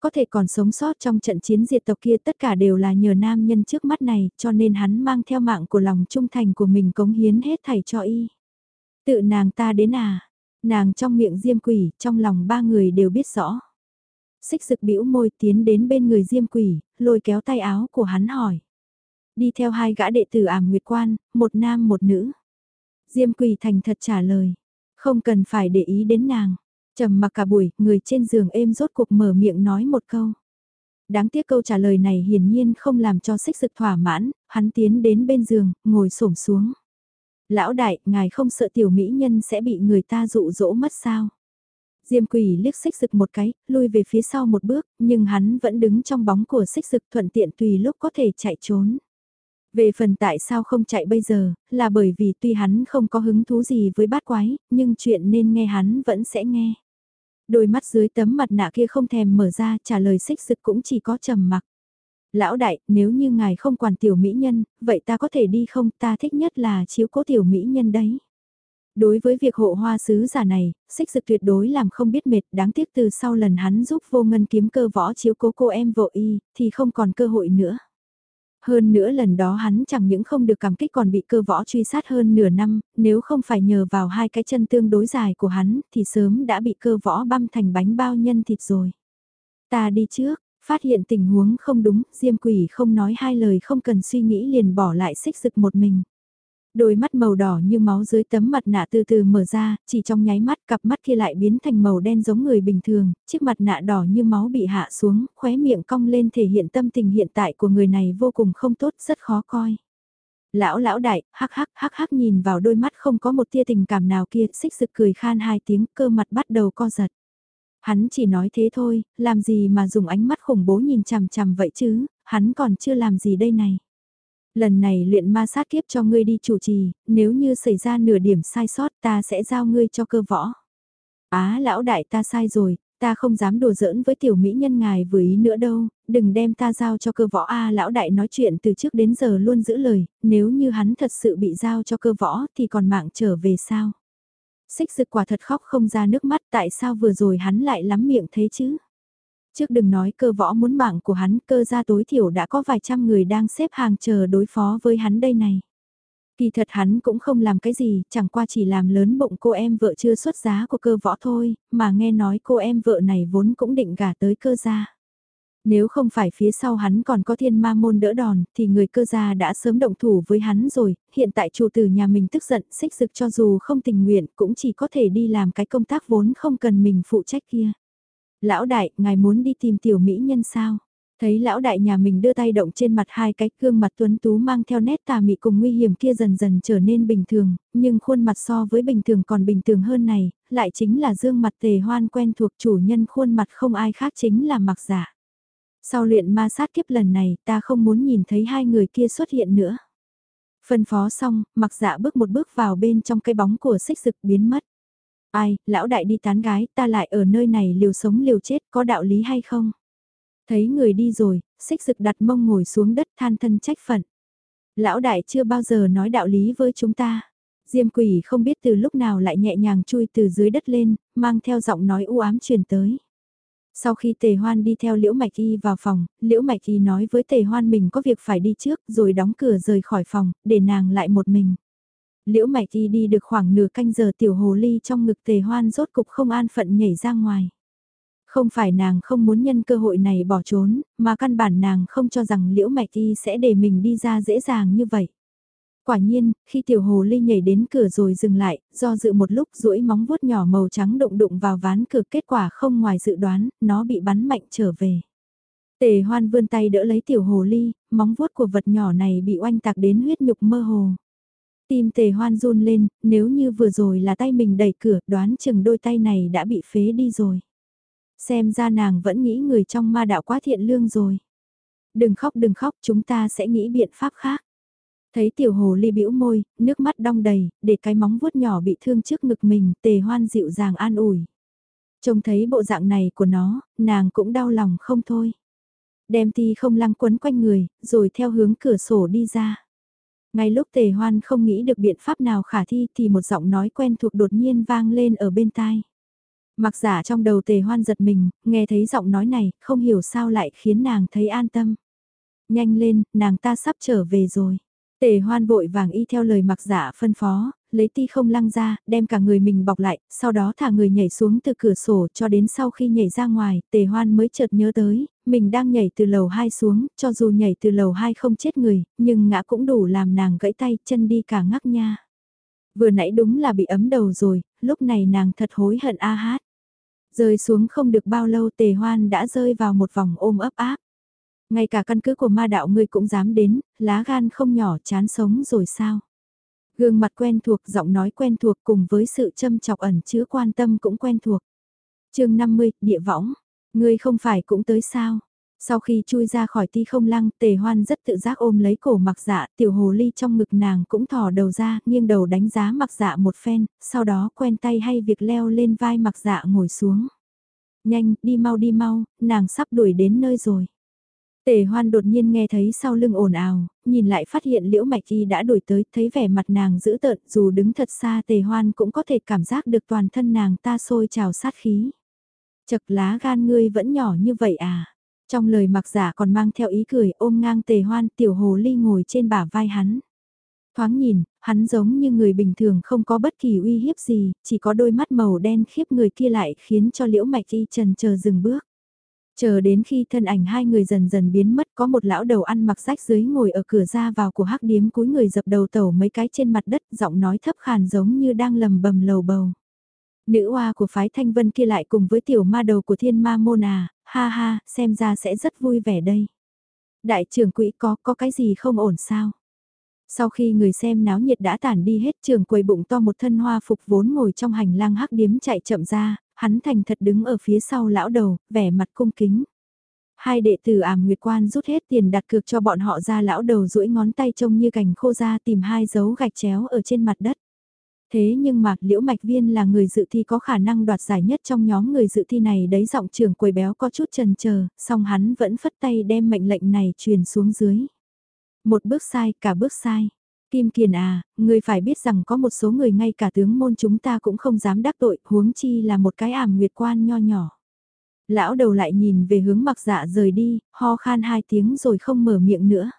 Có thể còn sống sót trong trận chiến diệt tộc kia tất cả đều là nhờ nam nhân trước mắt này, cho nên hắn mang theo mạng của lòng trung thành của mình cống hiến hết thảy cho y. Tự nàng ta đến à, Nàng trong miệng diêm quỷ, trong lòng ba người đều biết rõ. Xích sực bĩu môi tiến đến bên người diêm quỷ, lôi kéo tay áo của hắn hỏi. Đi theo hai gã đệ tử ảm nguyệt quan, một nam một nữ. Diêm quỷ thành thật trả lời. Không cần phải để ý đến nàng trầm mặc cả buổi, người trên giường êm rốt cuộc mở miệng nói một câu. Đáng tiếc câu trả lời này hiển nhiên không làm cho xích rực thỏa mãn, hắn tiến đến bên giường, ngồi xổm xuống. Lão đại, ngài không sợ tiểu mỹ nhân sẽ bị người ta dụ dỗ mất sao? Diêm quỷ liếc xích rực một cái, lui về phía sau một bước, nhưng hắn vẫn đứng trong bóng của xích rực thuận tiện tùy lúc có thể chạy trốn. Về phần tại sao không chạy bây giờ, là bởi vì tuy hắn không có hứng thú gì với bát quái, nhưng chuyện nên nghe hắn vẫn sẽ nghe. Đôi mắt dưới tấm mặt nạ kia không thèm mở ra trả lời xích sực cũng chỉ có trầm mặc. Lão đại, nếu như ngài không quản tiểu mỹ nhân, vậy ta có thể đi không? Ta thích nhất là chiếu cố tiểu mỹ nhân đấy. Đối với việc hộ hoa sứ giả này, xích dực tuyệt đối làm không biết mệt, đáng tiếc từ sau lần hắn giúp vô ngân kiếm cơ võ chiếu cố cô em vợ y, thì không còn cơ hội nữa. Hơn nữa lần đó hắn chẳng những không được cảm kích còn bị cơ võ truy sát hơn nửa năm, nếu không phải nhờ vào hai cái chân tương đối dài của hắn thì sớm đã bị cơ võ băm thành bánh bao nhân thịt rồi. Ta đi trước, phát hiện tình huống không đúng, diêm quỷ không nói hai lời không cần suy nghĩ liền bỏ lại xích rực một mình. Đôi mắt màu đỏ như máu dưới tấm mặt nạ từ từ mở ra, chỉ trong nháy mắt cặp mắt kia lại biến thành màu đen giống người bình thường, chiếc mặt nạ đỏ như máu bị hạ xuống, khóe miệng cong lên thể hiện tâm tình hiện tại của người này vô cùng không tốt, rất khó coi. Lão lão đại, hắc hắc hắc hắc nhìn vào đôi mắt không có một tia tình cảm nào kia, xích sực cười khan hai tiếng, cơ mặt bắt đầu co giật. Hắn chỉ nói thế thôi, làm gì mà dùng ánh mắt khủng bố nhìn chằm chằm vậy chứ, hắn còn chưa làm gì đây này lần này luyện ma sát kiếp cho ngươi đi chủ trì, nếu như xảy ra nửa điểm sai sót ta sẽ giao ngươi cho cơ võ. Á lão đại ta sai rồi, ta không dám đùa giỡn với tiểu mỹ nhân ngài vừa ý nữa đâu, đừng đem ta giao cho cơ võ A lão đại nói chuyện từ trước đến giờ luôn giữ lời, nếu như hắn thật sự bị giao cho cơ võ thì còn mạng trở về sao. Xích dực quả thật khóc không ra nước mắt tại sao vừa rồi hắn lại lắm miệng thế chứ. Trước đừng nói cơ võ muốn mạng của hắn, cơ gia tối thiểu đã có vài trăm người đang xếp hàng chờ đối phó với hắn đây này. Kỳ thật hắn cũng không làm cái gì, chẳng qua chỉ làm lớn bụng cô em vợ chưa xuất giá của cơ võ thôi, mà nghe nói cô em vợ này vốn cũng định gả tới cơ gia. Nếu không phải phía sau hắn còn có thiên ma môn đỡ đòn, thì người cơ gia đã sớm động thủ với hắn rồi, hiện tại chủ tử nhà mình tức giận, xích dực cho dù không tình nguyện cũng chỉ có thể đi làm cái công tác vốn không cần mình phụ trách kia. Lão đại, ngài muốn đi tìm tiểu mỹ nhân sao? Thấy lão đại nhà mình đưa tay động trên mặt hai cái gương mặt tuấn tú mang theo nét tà mị cùng nguy hiểm kia dần dần trở nên bình thường, nhưng khuôn mặt so với bình thường còn bình thường hơn này, lại chính là dương mặt tề hoan quen thuộc chủ nhân khuôn mặt không ai khác chính là mặc giả. Sau luyện ma sát kiếp lần này ta không muốn nhìn thấy hai người kia xuất hiện nữa. Phân phó xong, mặc dạ bước một bước vào bên trong cái bóng của xích rực biến mất. Ai, lão đại đi tán gái, ta lại ở nơi này liều sống liều chết, có đạo lý hay không? Thấy người đi rồi, xích dực đặt mông ngồi xuống đất than thân trách phận. Lão đại chưa bao giờ nói đạo lý với chúng ta. Diêm quỷ không biết từ lúc nào lại nhẹ nhàng chui từ dưới đất lên, mang theo giọng nói u ám truyền tới. Sau khi tề hoan đi theo liễu mạch y vào phòng, liễu mạch y nói với tề hoan mình có việc phải đi trước rồi đóng cửa rời khỏi phòng, để nàng lại một mình. Liễu Mạch y đi được khoảng nửa canh giờ tiểu hồ ly trong ngực tề hoan rốt cục không an phận nhảy ra ngoài. Không phải nàng không muốn nhân cơ hội này bỏ trốn, mà căn bản nàng không cho rằng Liễu Mạch y sẽ để mình đi ra dễ dàng như vậy. Quả nhiên, khi tiểu hồ ly nhảy đến cửa rồi dừng lại, do dự một lúc duỗi móng vuốt nhỏ màu trắng đụng đụng vào ván cửa kết quả không ngoài dự đoán, nó bị bắn mạnh trở về. Tề hoan vươn tay đỡ lấy tiểu hồ ly, móng vuốt của vật nhỏ này bị oanh tạc đến huyết nhục mơ hồ. Tim tề hoan run lên, nếu như vừa rồi là tay mình đẩy cửa, đoán chừng đôi tay này đã bị phế đi rồi. Xem ra nàng vẫn nghĩ người trong ma đạo quá thiện lương rồi. Đừng khóc đừng khóc, chúng ta sẽ nghĩ biện pháp khác. Thấy tiểu hồ ly bĩu môi, nước mắt đong đầy, để cái móng vuốt nhỏ bị thương trước ngực mình, tề hoan dịu dàng an ủi. Trông thấy bộ dạng này của nó, nàng cũng đau lòng không thôi. Đem ti không lăng quấn quanh người, rồi theo hướng cửa sổ đi ra. Ngay lúc tề hoan không nghĩ được biện pháp nào khả thi thì một giọng nói quen thuộc đột nhiên vang lên ở bên tai. Mặc giả trong đầu tề hoan giật mình, nghe thấy giọng nói này, không hiểu sao lại khiến nàng thấy an tâm. Nhanh lên, nàng ta sắp trở về rồi. Tề hoan vội vàng y theo lời mặc giả phân phó, lấy ti không lăng ra, đem cả người mình bọc lại, sau đó thả người nhảy xuống từ cửa sổ cho đến sau khi nhảy ra ngoài, tề hoan mới chợt nhớ tới, mình đang nhảy từ lầu 2 xuống, cho dù nhảy từ lầu 2 không chết người, nhưng ngã cũng đủ làm nàng gãy tay chân đi cả ngắc nha. Vừa nãy đúng là bị ấm đầu rồi, lúc này nàng thật hối hận a hát. Rơi xuống không được bao lâu tề hoan đã rơi vào một vòng ôm ấp áp. Ngay cả căn cứ của ma đạo ngươi cũng dám đến, lá gan không nhỏ chán sống rồi sao? Gương mặt quen thuộc, giọng nói quen thuộc cùng với sự châm chọc ẩn chứa quan tâm cũng quen thuộc. chương 50, địa võng. Ngươi không phải cũng tới sao? Sau khi chui ra khỏi ti không lăng, tề hoan rất tự giác ôm lấy cổ mặc dạ, tiểu hồ ly trong ngực nàng cũng thò đầu ra, nghiêng đầu đánh giá mặc dạ một phen, sau đó quen tay hay việc leo lên vai mặc dạ ngồi xuống. Nhanh, đi mau đi mau, nàng sắp đuổi đến nơi rồi. Tề hoan đột nhiên nghe thấy sau lưng ồn ào, nhìn lại phát hiện liễu mạch y đã đuổi tới, thấy vẻ mặt nàng dữ tợn, dù đứng thật xa tề hoan cũng có thể cảm giác được toàn thân nàng ta sôi trào sát khí. Chật lá gan ngươi vẫn nhỏ như vậy à? Trong lời mặc giả còn mang theo ý cười ôm ngang tề hoan tiểu hồ ly ngồi trên bả vai hắn. Thoáng nhìn, hắn giống như người bình thường không có bất kỳ uy hiếp gì, chỉ có đôi mắt màu đen khiếp người kia lại khiến cho liễu mạch y trần chờ dừng bước. Chờ đến khi thân ảnh hai người dần dần biến mất có một lão đầu ăn mặc rách dưới ngồi ở cửa ra vào của hắc điếm cúi người dập đầu tẩu mấy cái trên mặt đất giọng nói thấp khàn giống như đang lầm bầm lầu bầu. Nữ oa của phái thanh vân kia lại cùng với tiểu ma đầu của thiên ma môn à, ha ha, xem ra sẽ rất vui vẻ đây. Đại trưởng quỹ có, có cái gì không ổn sao? Sau khi người xem náo nhiệt đã tản đi hết trường quầy bụng to một thân hoa phục vốn ngồi trong hành lang hắc điếm chạy chậm ra, hắn thành thật đứng ở phía sau lão đầu, vẻ mặt cung kính. Hai đệ tử ảm nguyệt quan rút hết tiền đặt cược cho bọn họ ra lão đầu duỗi ngón tay trông như cành khô ra tìm hai dấu gạch chéo ở trên mặt đất. Thế nhưng mà Liễu Mạch Viên là người dự thi có khả năng đoạt giải nhất trong nhóm người dự thi này đấy giọng trưởng quầy béo có chút chần chờ, song hắn vẫn phất tay đem mệnh lệnh này truyền xuống dưới. Một bước sai, cả bước sai. Kim Kiền à, người phải biết rằng có một số người ngay cả tướng môn chúng ta cũng không dám đắc tội, huống chi là một cái ảm nguyệt quan nho nhỏ. Lão đầu lại nhìn về hướng mặc dạ rời đi, ho khan hai tiếng rồi không mở miệng nữa.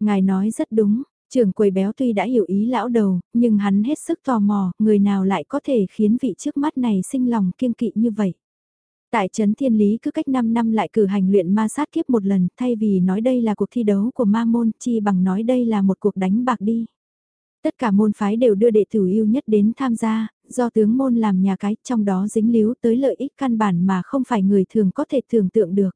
Ngài nói rất đúng, Trưởng quầy béo tuy đã hiểu ý lão đầu, nhưng hắn hết sức tò mò, người nào lại có thể khiến vị trước mắt này sinh lòng kiêng kỵ như vậy. Tại Trấn Thiên Lý cứ cách 5 năm lại cử hành luyện ma sát kiếp một lần, thay vì nói đây là cuộc thi đấu của ma môn, chi bằng nói đây là một cuộc đánh bạc đi. Tất cả môn phái đều đưa đệ tử yêu nhất đến tham gia, do tướng môn làm nhà cái, trong đó dính líu tới lợi ích căn bản mà không phải người thường có thể tưởng tượng được.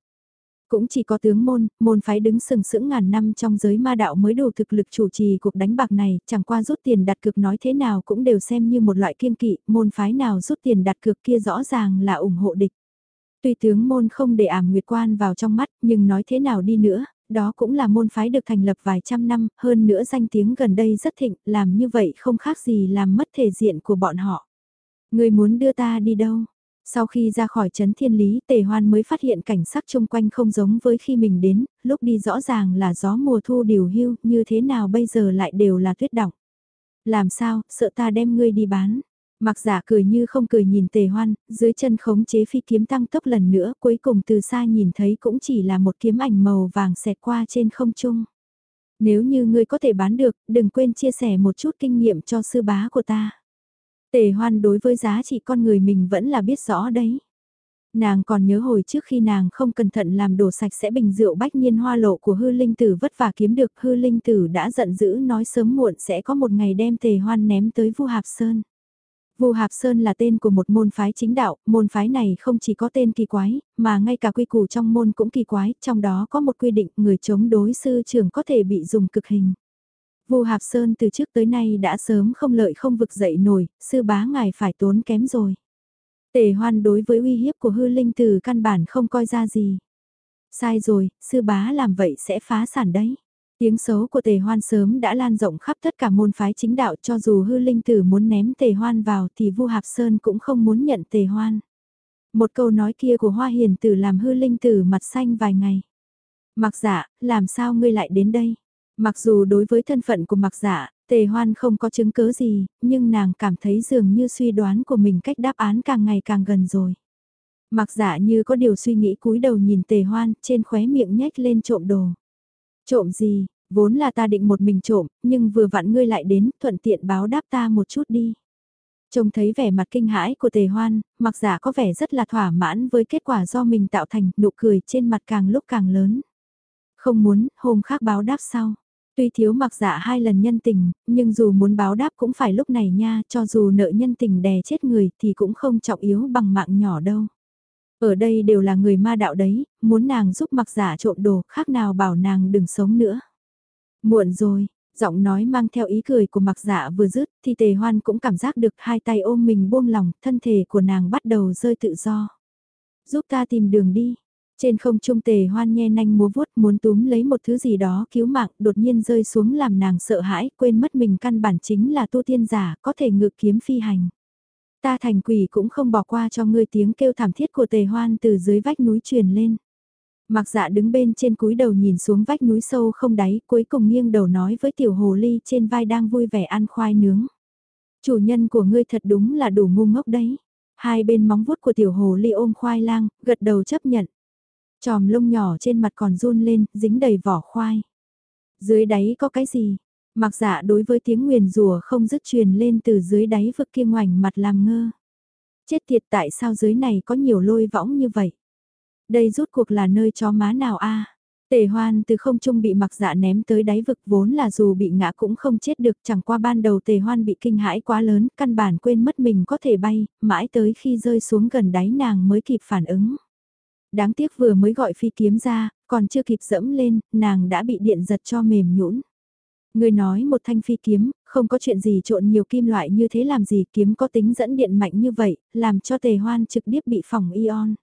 Cũng chỉ có tướng môn, môn phái đứng sừng sững ngàn năm trong giới ma đạo mới đủ thực lực chủ trì cuộc đánh bạc này, chẳng qua rút tiền đặt cược nói thế nào cũng đều xem như một loại kiên kỵ, môn phái nào rút tiền đặt cược kia rõ ràng là ủng hộ địch. Tuy tướng môn không để ảm nguyệt quan vào trong mắt, nhưng nói thế nào đi nữa, đó cũng là môn phái được thành lập vài trăm năm, hơn nữa danh tiếng gần đây rất thịnh, làm như vậy không khác gì làm mất thể diện của bọn họ. Người muốn đưa ta đi đâu? Sau khi ra khỏi trấn thiên lý, tề hoan mới phát hiện cảnh sắc chung quanh không giống với khi mình đến, lúc đi rõ ràng là gió mùa thu điều hưu, như thế nào bây giờ lại đều là tuyết đọng. Làm sao, sợ ta đem ngươi đi bán. Mặc giả cười như không cười nhìn tề hoan, dưới chân khống chế phi kiếm tăng tốc lần nữa, cuối cùng từ xa nhìn thấy cũng chỉ là một kiếm ảnh màu vàng xẹt qua trên không trung. Nếu như ngươi có thể bán được, đừng quên chia sẻ một chút kinh nghiệm cho sư bá của ta. Tề hoan đối với giá trị con người mình vẫn là biết rõ đấy. Nàng còn nhớ hồi trước khi nàng không cẩn thận làm đổ sạch sẽ bình rượu bách nhiên hoa lộ của hư linh tử vất vả kiếm được hư linh tử đã giận dữ nói sớm muộn sẽ có một ngày đem tề hoan ném tới vu hạp sơn. Vu Hạp Sơn là tên của một môn phái chính đạo, môn phái này không chỉ có tên kỳ quái, mà ngay cả quy củ trong môn cũng kỳ quái, trong đó có một quy định người chống đối sư trưởng có thể bị dùng cực hình. Vu Hạp Sơn từ trước tới nay đã sớm không lợi không vực dậy nổi, sư bá ngài phải tốn kém rồi. Tề hoan đối với uy hiếp của hư linh từ căn bản không coi ra gì. Sai rồi, sư bá làm vậy sẽ phá sản đấy. Tiếng xấu của tề hoan sớm đã lan rộng khắp tất cả môn phái chính đạo cho dù hư linh tử muốn ném tề hoan vào thì Vu Hạp Sơn cũng không muốn nhận tề hoan. Một câu nói kia của Hoa Hiền Tử làm hư linh tử mặt xanh vài ngày. Mặc dạ, làm sao ngươi lại đến đây? Mặc dù đối với thân phận của mặc dạ, tề hoan không có chứng cứ gì, nhưng nàng cảm thấy dường như suy đoán của mình cách đáp án càng ngày càng gần rồi. Mặc dạ như có điều suy nghĩ cúi đầu nhìn tề hoan, trên khóe miệng nhếch lên trộm đồ. Trộm gì, vốn là ta định một mình trộm, nhưng vừa vặn ngươi lại đến, thuận tiện báo đáp ta một chút đi. Trông thấy vẻ mặt kinh hãi của tề hoan, mặc giả có vẻ rất là thỏa mãn với kết quả do mình tạo thành, nụ cười trên mặt càng lúc càng lớn. Không muốn, hôm khác báo đáp sau. Tuy thiếu mặc giả hai lần nhân tình, nhưng dù muốn báo đáp cũng phải lúc này nha, cho dù nợ nhân tình đè chết người thì cũng không trọng yếu bằng mạng nhỏ đâu. Ở đây đều là người ma đạo đấy, muốn nàng giúp mặc giả trộm đồ, khác nào bảo nàng đừng sống nữa. Muộn rồi, giọng nói mang theo ý cười của mặc giả vừa dứt thì tề hoan cũng cảm giác được hai tay ôm mình buông lòng, thân thể của nàng bắt đầu rơi tự do. Giúp ta tìm đường đi. Trên không trung tề hoan nhe nanh múa vuốt muốn túm lấy một thứ gì đó cứu mạng đột nhiên rơi xuống làm nàng sợ hãi quên mất mình căn bản chính là tu tiên giả có thể ngự kiếm phi hành. Ta thành quỷ cũng không bỏ qua cho ngươi tiếng kêu thảm thiết của tề hoan từ dưới vách núi truyền lên. Mặc dạ đứng bên trên cúi đầu nhìn xuống vách núi sâu không đáy cuối cùng nghiêng đầu nói với tiểu hồ ly trên vai đang vui vẻ ăn khoai nướng. Chủ nhân của ngươi thật đúng là đủ ngu ngốc đấy. Hai bên móng vuốt của tiểu hồ ly ôm khoai lang, gật đầu chấp nhận. Tròm lông nhỏ trên mặt còn run lên, dính đầy vỏ khoai. Dưới đáy có cái gì? Mặc dạ đối với tiếng nguyền rủa không dứt truyền lên từ dưới đáy vực kia ngoảnh mặt làm ngơ. Chết tiệt tại sao dưới này có nhiều lôi võng như vậy? Đây rút cuộc là nơi chó má nào a? Tề hoan từ không trung bị mặc dạ ném tới đáy vực vốn là dù bị ngã cũng không chết được chẳng qua ban đầu tề hoan bị kinh hãi quá lớn, căn bản quên mất mình có thể bay, mãi tới khi rơi xuống gần đáy nàng mới kịp phản ứng. Đáng tiếc vừa mới gọi phi kiếm ra, còn chưa kịp dẫm lên, nàng đã bị điện giật cho mềm nhũn. Người nói một thanh phi kiếm, không có chuyện gì trộn nhiều kim loại như thế làm gì kiếm có tính dẫn điện mạnh như vậy, làm cho tề hoan trực tiếp bị phỏng ion.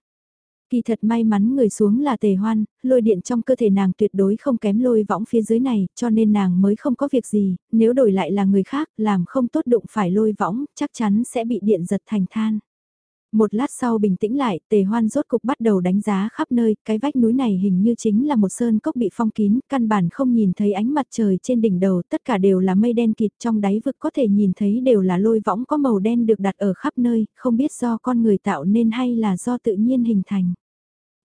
Kỳ thật may mắn người xuống là tề hoan, lôi điện trong cơ thể nàng tuyệt đối không kém lôi võng phía dưới này, cho nên nàng mới không có việc gì, nếu đổi lại là người khác, làm không tốt đụng phải lôi võng, chắc chắn sẽ bị điện giật thành than. Một lát sau bình tĩnh lại, tề hoan rốt cục bắt đầu đánh giá khắp nơi, cái vách núi này hình như chính là một sơn cốc bị phong kín, căn bản không nhìn thấy ánh mặt trời trên đỉnh đầu, tất cả đều là mây đen kịt trong đáy vực có thể nhìn thấy đều là lôi võng có màu đen được đặt ở khắp nơi, không biết do con người tạo nên hay là do tự nhiên hình thành.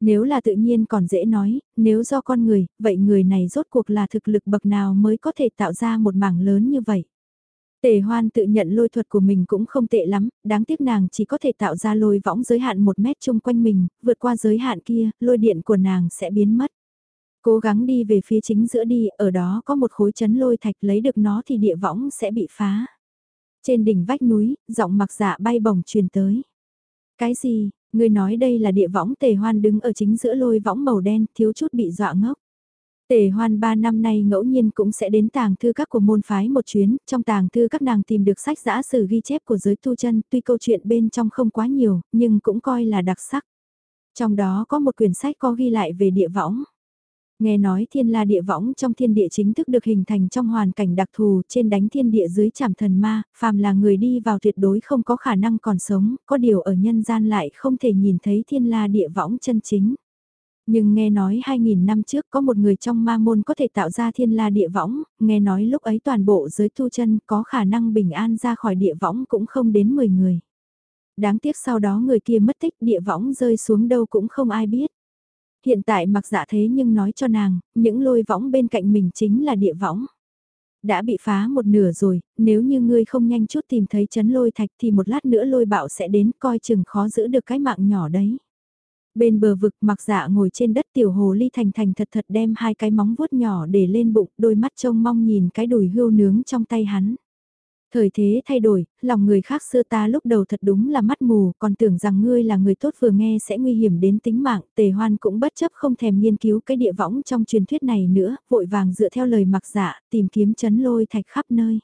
Nếu là tự nhiên còn dễ nói, nếu do con người, vậy người này rốt cuộc là thực lực bậc nào mới có thể tạo ra một mảng lớn như vậy. Tề hoan tự nhận lôi thuật của mình cũng không tệ lắm, đáng tiếc nàng chỉ có thể tạo ra lôi võng giới hạn một mét chung quanh mình, vượt qua giới hạn kia, lôi điện của nàng sẽ biến mất. Cố gắng đi về phía chính giữa đi, ở đó có một khối chấn lôi thạch lấy được nó thì địa võng sẽ bị phá. Trên đỉnh vách núi, giọng mặc dạ bay bổng truyền tới. Cái gì, người nói đây là địa võng tề hoan đứng ở chính giữa lôi võng màu đen, thiếu chút bị dọa ngốc. Tề hoan ba năm nay ngẫu nhiên cũng sẽ đến tàng thư các của môn phái một chuyến, trong tàng thư các nàng tìm được sách giã sử ghi chép của giới tu chân, tuy câu chuyện bên trong không quá nhiều, nhưng cũng coi là đặc sắc. Trong đó có một quyển sách có ghi lại về địa võng. Nghe nói thiên la địa võng trong thiên địa chính thức được hình thành trong hoàn cảnh đặc thù trên đánh thiên địa dưới chảm thần ma, phàm là người đi vào tuyệt đối không có khả năng còn sống, có điều ở nhân gian lại không thể nhìn thấy thiên la địa võng chân chính. Nhưng nghe nói 2.000 năm trước có một người trong ma môn có thể tạo ra thiên la địa võng, nghe nói lúc ấy toàn bộ giới tu chân có khả năng bình an ra khỏi địa võng cũng không đến 10 người. Đáng tiếc sau đó người kia mất tích địa võng rơi xuống đâu cũng không ai biết. Hiện tại mặc dạ thế nhưng nói cho nàng, những lôi võng bên cạnh mình chính là địa võng. Đã bị phá một nửa rồi, nếu như ngươi không nhanh chút tìm thấy chấn lôi thạch thì một lát nữa lôi bạo sẽ đến coi chừng khó giữ được cái mạng nhỏ đấy. Bên bờ vực mặc dạ ngồi trên đất tiểu hồ ly thành thành thật thật đem hai cái móng vuốt nhỏ để lên bụng, đôi mắt trông mong nhìn cái đùi hươu nướng trong tay hắn. Thời thế thay đổi, lòng người khác xưa ta lúc đầu thật đúng là mắt mù, còn tưởng rằng ngươi là người tốt vừa nghe sẽ nguy hiểm đến tính mạng, tề hoan cũng bất chấp không thèm nghiên cứu cái địa võng trong truyền thuyết này nữa, vội vàng dựa theo lời mặc dạ, tìm kiếm chấn lôi thạch khắp nơi.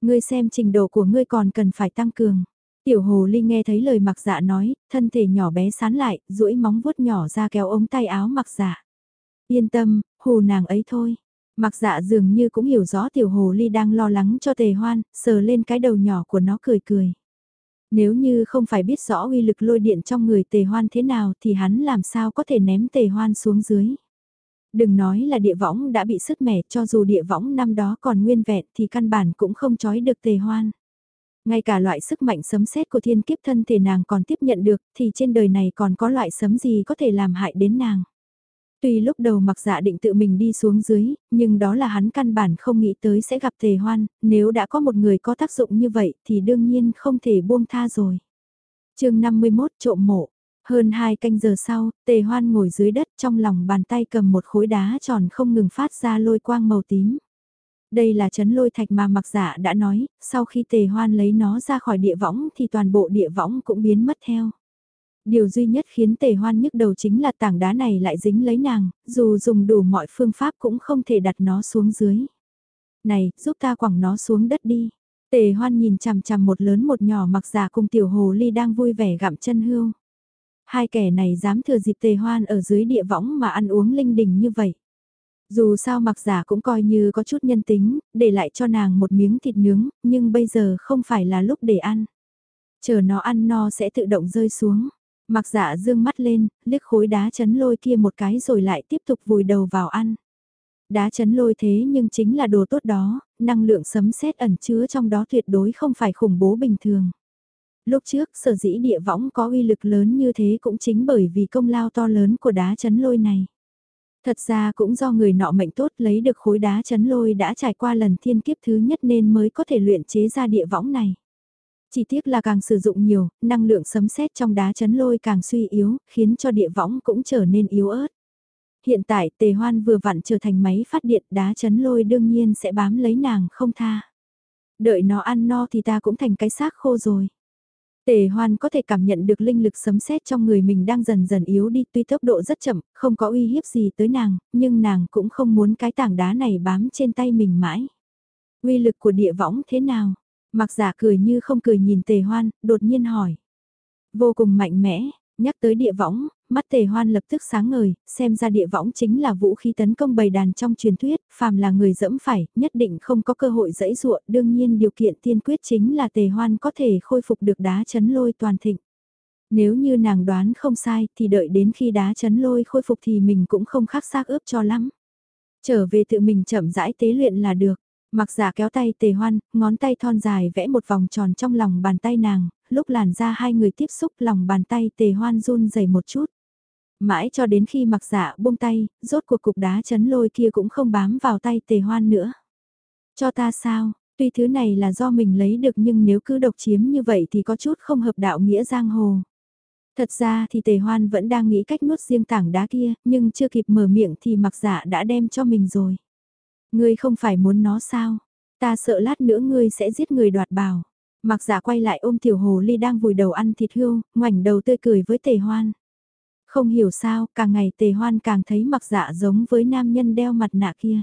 Ngươi xem trình độ của ngươi còn cần phải tăng cường. Tiểu hồ ly nghe thấy lời mặc dạ nói, thân thể nhỏ bé sán lại, duỗi móng vuốt nhỏ ra kéo ống tay áo mặc dạ. Yên tâm, hù nàng ấy thôi. Mặc dạ dường như cũng hiểu rõ tiểu hồ ly đang lo lắng cho tề hoan, sờ lên cái đầu nhỏ của nó cười cười. Nếu như không phải biết rõ uy lực lôi điện trong người tề hoan thế nào thì hắn làm sao có thể ném tề hoan xuống dưới. Đừng nói là địa võng đã bị sứt mẻ cho dù địa võng năm đó còn nguyên vẹn thì căn bản cũng không trói được tề hoan. Ngay cả loại sức mạnh sấm sét của thiên kiếp thân thể nàng còn tiếp nhận được thì trên đời này còn có loại sấm gì có thể làm hại đến nàng. Tuy lúc đầu mặc dạ định tự mình đi xuống dưới, nhưng đó là hắn căn bản không nghĩ tới sẽ gặp tề hoan, nếu đã có một người có tác dụng như vậy thì đương nhiên không thể buông tha rồi. chương 51 trộm mộ, hơn hai canh giờ sau, tề hoan ngồi dưới đất trong lòng bàn tay cầm một khối đá tròn không ngừng phát ra lôi quang màu tím. Đây là chấn lôi thạch mà mặc giả đã nói, sau khi tề hoan lấy nó ra khỏi địa võng thì toàn bộ địa võng cũng biến mất theo. Điều duy nhất khiến tề hoan nhức đầu chính là tảng đá này lại dính lấy nàng, dù dùng đủ mọi phương pháp cũng không thể đặt nó xuống dưới. Này, giúp ta quẳng nó xuống đất đi. Tề hoan nhìn chằm chằm một lớn một nhỏ mặc giả cùng tiểu hồ ly đang vui vẻ gặm chân hương Hai kẻ này dám thừa dịp tề hoan ở dưới địa võng mà ăn uống linh đình như vậy. Dù sao mặc giả cũng coi như có chút nhân tính, để lại cho nàng một miếng thịt nướng, nhưng bây giờ không phải là lúc để ăn. Chờ nó ăn no sẽ tự động rơi xuống. Mặc giả dương mắt lên, liếc khối đá chấn lôi kia một cái rồi lại tiếp tục vùi đầu vào ăn. Đá chấn lôi thế nhưng chính là đồ tốt đó, năng lượng sấm sét ẩn chứa trong đó tuyệt đối không phải khủng bố bình thường. Lúc trước sở dĩ địa võng có uy lực lớn như thế cũng chính bởi vì công lao to lớn của đá chấn lôi này. Thật ra cũng do người nọ mệnh tốt lấy được khối đá chấn lôi đã trải qua lần thiên kiếp thứ nhất nên mới có thể luyện chế ra địa võng này. Chỉ tiếc là càng sử dụng nhiều, năng lượng sấm sét trong đá chấn lôi càng suy yếu, khiến cho địa võng cũng trở nên yếu ớt. Hiện tại tề hoan vừa vặn trở thành máy phát điện đá chấn lôi đương nhiên sẽ bám lấy nàng không tha. Đợi nó ăn no thì ta cũng thành cái xác khô rồi. Tề hoan có thể cảm nhận được linh lực sấm sét trong người mình đang dần dần yếu đi tuy tốc độ rất chậm, không có uy hiếp gì tới nàng, nhưng nàng cũng không muốn cái tảng đá này bám trên tay mình mãi. Uy lực của địa võng thế nào? Mặc giả cười như không cười nhìn tề hoan, đột nhiên hỏi. Vô cùng mạnh mẽ, nhắc tới địa võng, mắt tề hoan lập tức sáng ngời, xem ra địa võng chính là vũ khí tấn công bầy đàn trong truyền thuyết, phàm là người dẫm phải, nhất định không có cơ hội dẫy dụa, đương nhiên điều kiện tiên quyết chính là tề hoan có thể khôi phục được đá chấn lôi toàn thịnh. Nếu như nàng đoán không sai thì đợi đến khi đá chấn lôi khôi phục thì mình cũng không khác xác ướp cho lắm. Trở về tự mình chậm rãi tế luyện là được. Mặc giả kéo tay tề hoan, ngón tay thon dài vẽ một vòng tròn trong lòng bàn tay nàng, lúc làn ra hai người tiếp xúc lòng bàn tay tề hoan run dày một chút. Mãi cho đến khi mặc giả buông tay, rốt cuộc cục đá chấn lôi kia cũng không bám vào tay tề hoan nữa. Cho ta sao, tuy thứ này là do mình lấy được nhưng nếu cứ độc chiếm như vậy thì có chút không hợp đạo nghĩa giang hồ. Thật ra thì tề hoan vẫn đang nghĩ cách nuốt riêng tảng đá kia, nhưng chưa kịp mở miệng thì mặc giả đã đem cho mình rồi. Ngươi không phải muốn nó sao? Ta sợ lát nữa ngươi sẽ giết người đoạt bảo. Mặc giả quay lại ôm tiểu hồ ly đang vùi đầu ăn thịt hươu, ngoảnh đầu tươi cười với tề hoan. Không hiểu sao, càng ngày tề hoan càng thấy mặc dạ giống với nam nhân đeo mặt nạ kia.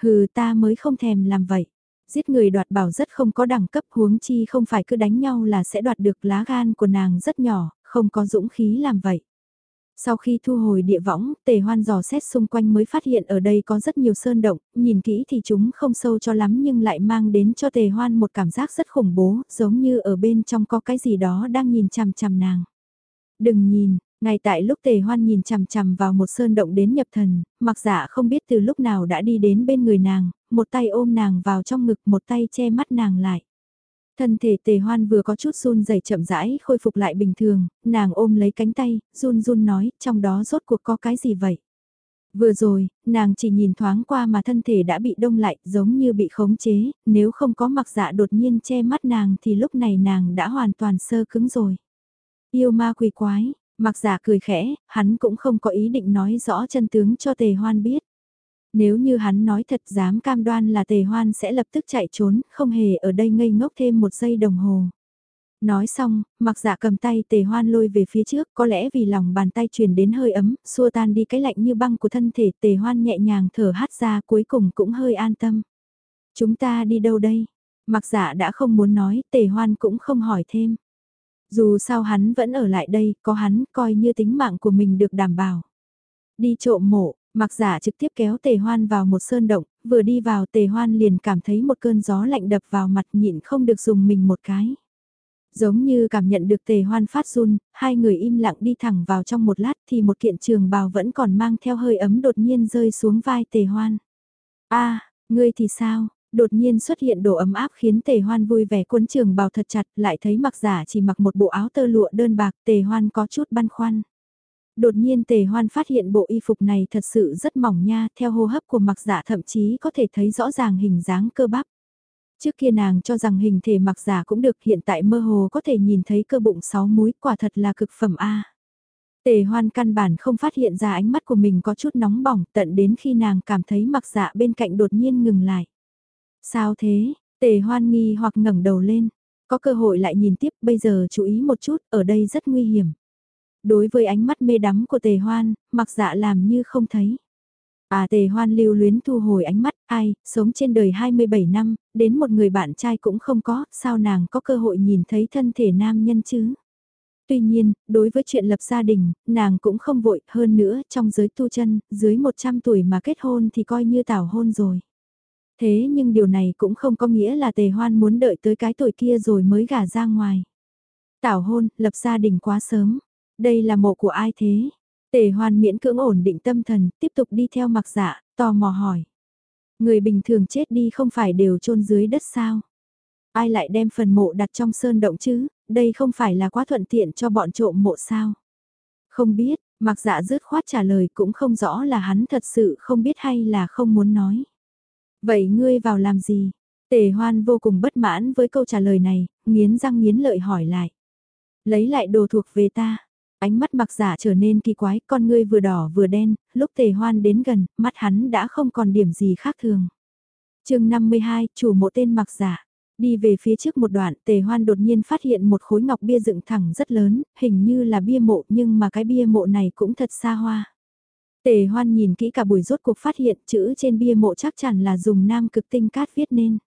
Hừ ta mới không thèm làm vậy. Giết người đoạt bảo rất không có đẳng cấp huống chi không phải cứ đánh nhau là sẽ đoạt được lá gan của nàng rất nhỏ, không có dũng khí làm vậy. Sau khi thu hồi địa võng, tề hoan dò xét xung quanh mới phát hiện ở đây có rất nhiều sơn động, nhìn kỹ thì chúng không sâu cho lắm nhưng lại mang đến cho tề hoan một cảm giác rất khủng bố, giống như ở bên trong có cái gì đó đang nhìn chằm chằm nàng. Đừng nhìn, ngay tại lúc tề hoan nhìn chằm chằm vào một sơn động đến nhập thần, mặc giả không biết từ lúc nào đã đi đến bên người nàng, một tay ôm nàng vào trong ngực một tay che mắt nàng lại. Thân thể tề hoan vừa có chút run rẩy chậm rãi khôi phục lại bình thường, nàng ôm lấy cánh tay, run run nói, trong đó rốt cuộc có cái gì vậy? Vừa rồi, nàng chỉ nhìn thoáng qua mà thân thể đã bị đông lại, giống như bị khống chế, nếu không có mặc dạ đột nhiên che mắt nàng thì lúc này nàng đã hoàn toàn sơ cứng rồi. Yêu ma quỷ quái, mặc giả cười khẽ, hắn cũng không có ý định nói rõ chân tướng cho tề hoan biết. Nếu như hắn nói thật dám cam đoan là tề hoan sẽ lập tức chạy trốn, không hề ở đây ngây ngốc thêm một giây đồng hồ. Nói xong, mặc dạ cầm tay tề hoan lôi về phía trước, có lẽ vì lòng bàn tay truyền đến hơi ấm, xua tan đi cái lạnh như băng của thân thể tề hoan nhẹ nhàng thở hát ra cuối cùng cũng hơi an tâm. Chúng ta đi đâu đây? Mặc dạ đã không muốn nói, tề hoan cũng không hỏi thêm. Dù sao hắn vẫn ở lại đây, có hắn coi như tính mạng của mình được đảm bảo. Đi trộm mộ, mặc giả trực tiếp kéo tề hoan vào một sơn động, vừa đi vào tề hoan liền cảm thấy một cơn gió lạnh đập vào mặt nhịn không được dùng mình một cái. Giống như cảm nhận được tề hoan phát run, hai người im lặng đi thẳng vào trong một lát thì một kiện trường bào vẫn còn mang theo hơi ấm đột nhiên rơi xuống vai tề hoan. a ngươi thì sao, Đột nhiên xuất hiện đồ ấm áp khiến tề hoan vui vẻ cuốn trường bào thật chặt, lại thấy mặc giả chỉ mặc một bộ áo tơ lụa đơn bạc, tề hoan có chút băn khoăn. Đột nhiên tề hoan phát hiện bộ y phục này thật sự rất mỏng nha, theo hô hấp của mặc giả thậm chí có thể thấy rõ ràng hình dáng cơ bắp. Trước kia nàng cho rằng hình thể mặc giả cũng được hiện tại mơ hồ có thể nhìn thấy cơ bụng sáu múi quả thật là cực phẩm A. Tề hoan căn bản không phát hiện ra ánh mắt của mình có chút nóng bỏng tận đến khi nàng cảm thấy mặc dạ bên cạnh đột nhiên ngừng lại. Sao thế? Tề hoan nghi hoặc ngẩng đầu lên. Có cơ hội lại nhìn tiếp bây giờ chú ý một chút, ở đây rất nguy hiểm. Đối với ánh mắt mê đắm của tề hoan, mặc dạ làm như không thấy. À tề hoan lưu luyến thu hồi ánh mắt, ai, sống trên đời 27 năm, đến một người bạn trai cũng không có, sao nàng có cơ hội nhìn thấy thân thể nam nhân chứ? tuy nhiên, đối với chuyện lập gia đình, nàng cũng không vội, hơn nữa, trong giới tu chân, dưới 100 tuổi mà kết hôn thì coi như tảo hôn rồi. Thế nhưng điều này cũng không có nghĩa là tề hoan muốn đợi tới cái tuổi kia rồi mới gả ra ngoài. Tảo hôn, lập gia đình quá sớm. Đây là mộ của ai thế? Tề hoan miễn cưỡng ổn định tâm thần, tiếp tục đi theo mặc dạ, tò mò hỏi. Người bình thường chết đi không phải đều chôn dưới đất sao? Ai lại đem phần mộ đặt trong sơn động chứ, đây không phải là quá thuận tiện cho bọn trộm mộ sao? Không biết, mặc dạ rứt khoát trả lời cũng không rõ là hắn thật sự không biết hay là không muốn nói. Vậy ngươi vào làm gì? Tề hoan vô cùng bất mãn với câu trả lời này, nghiến răng nghiến lợi hỏi lại. Lấy lại đồ thuộc về ta. Ánh mắt mặc giả trở nên kỳ quái, con ngươi vừa đỏ vừa đen, lúc tề hoan đến gần, mắt hắn đã không còn điểm gì khác thường. chương 52, chủ mộ tên mặc giả. Đi về phía trước một đoạn, tề hoan đột nhiên phát hiện một khối ngọc bia dựng thẳng rất lớn, hình như là bia mộ nhưng mà cái bia mộ này cũng thật xa hoa. Tề hoan nhìn kỹ cả buổi rốt cuộc phát hiện chữ trên bia mộ chắc chắn là dùng nam cực tinh cát viết nên.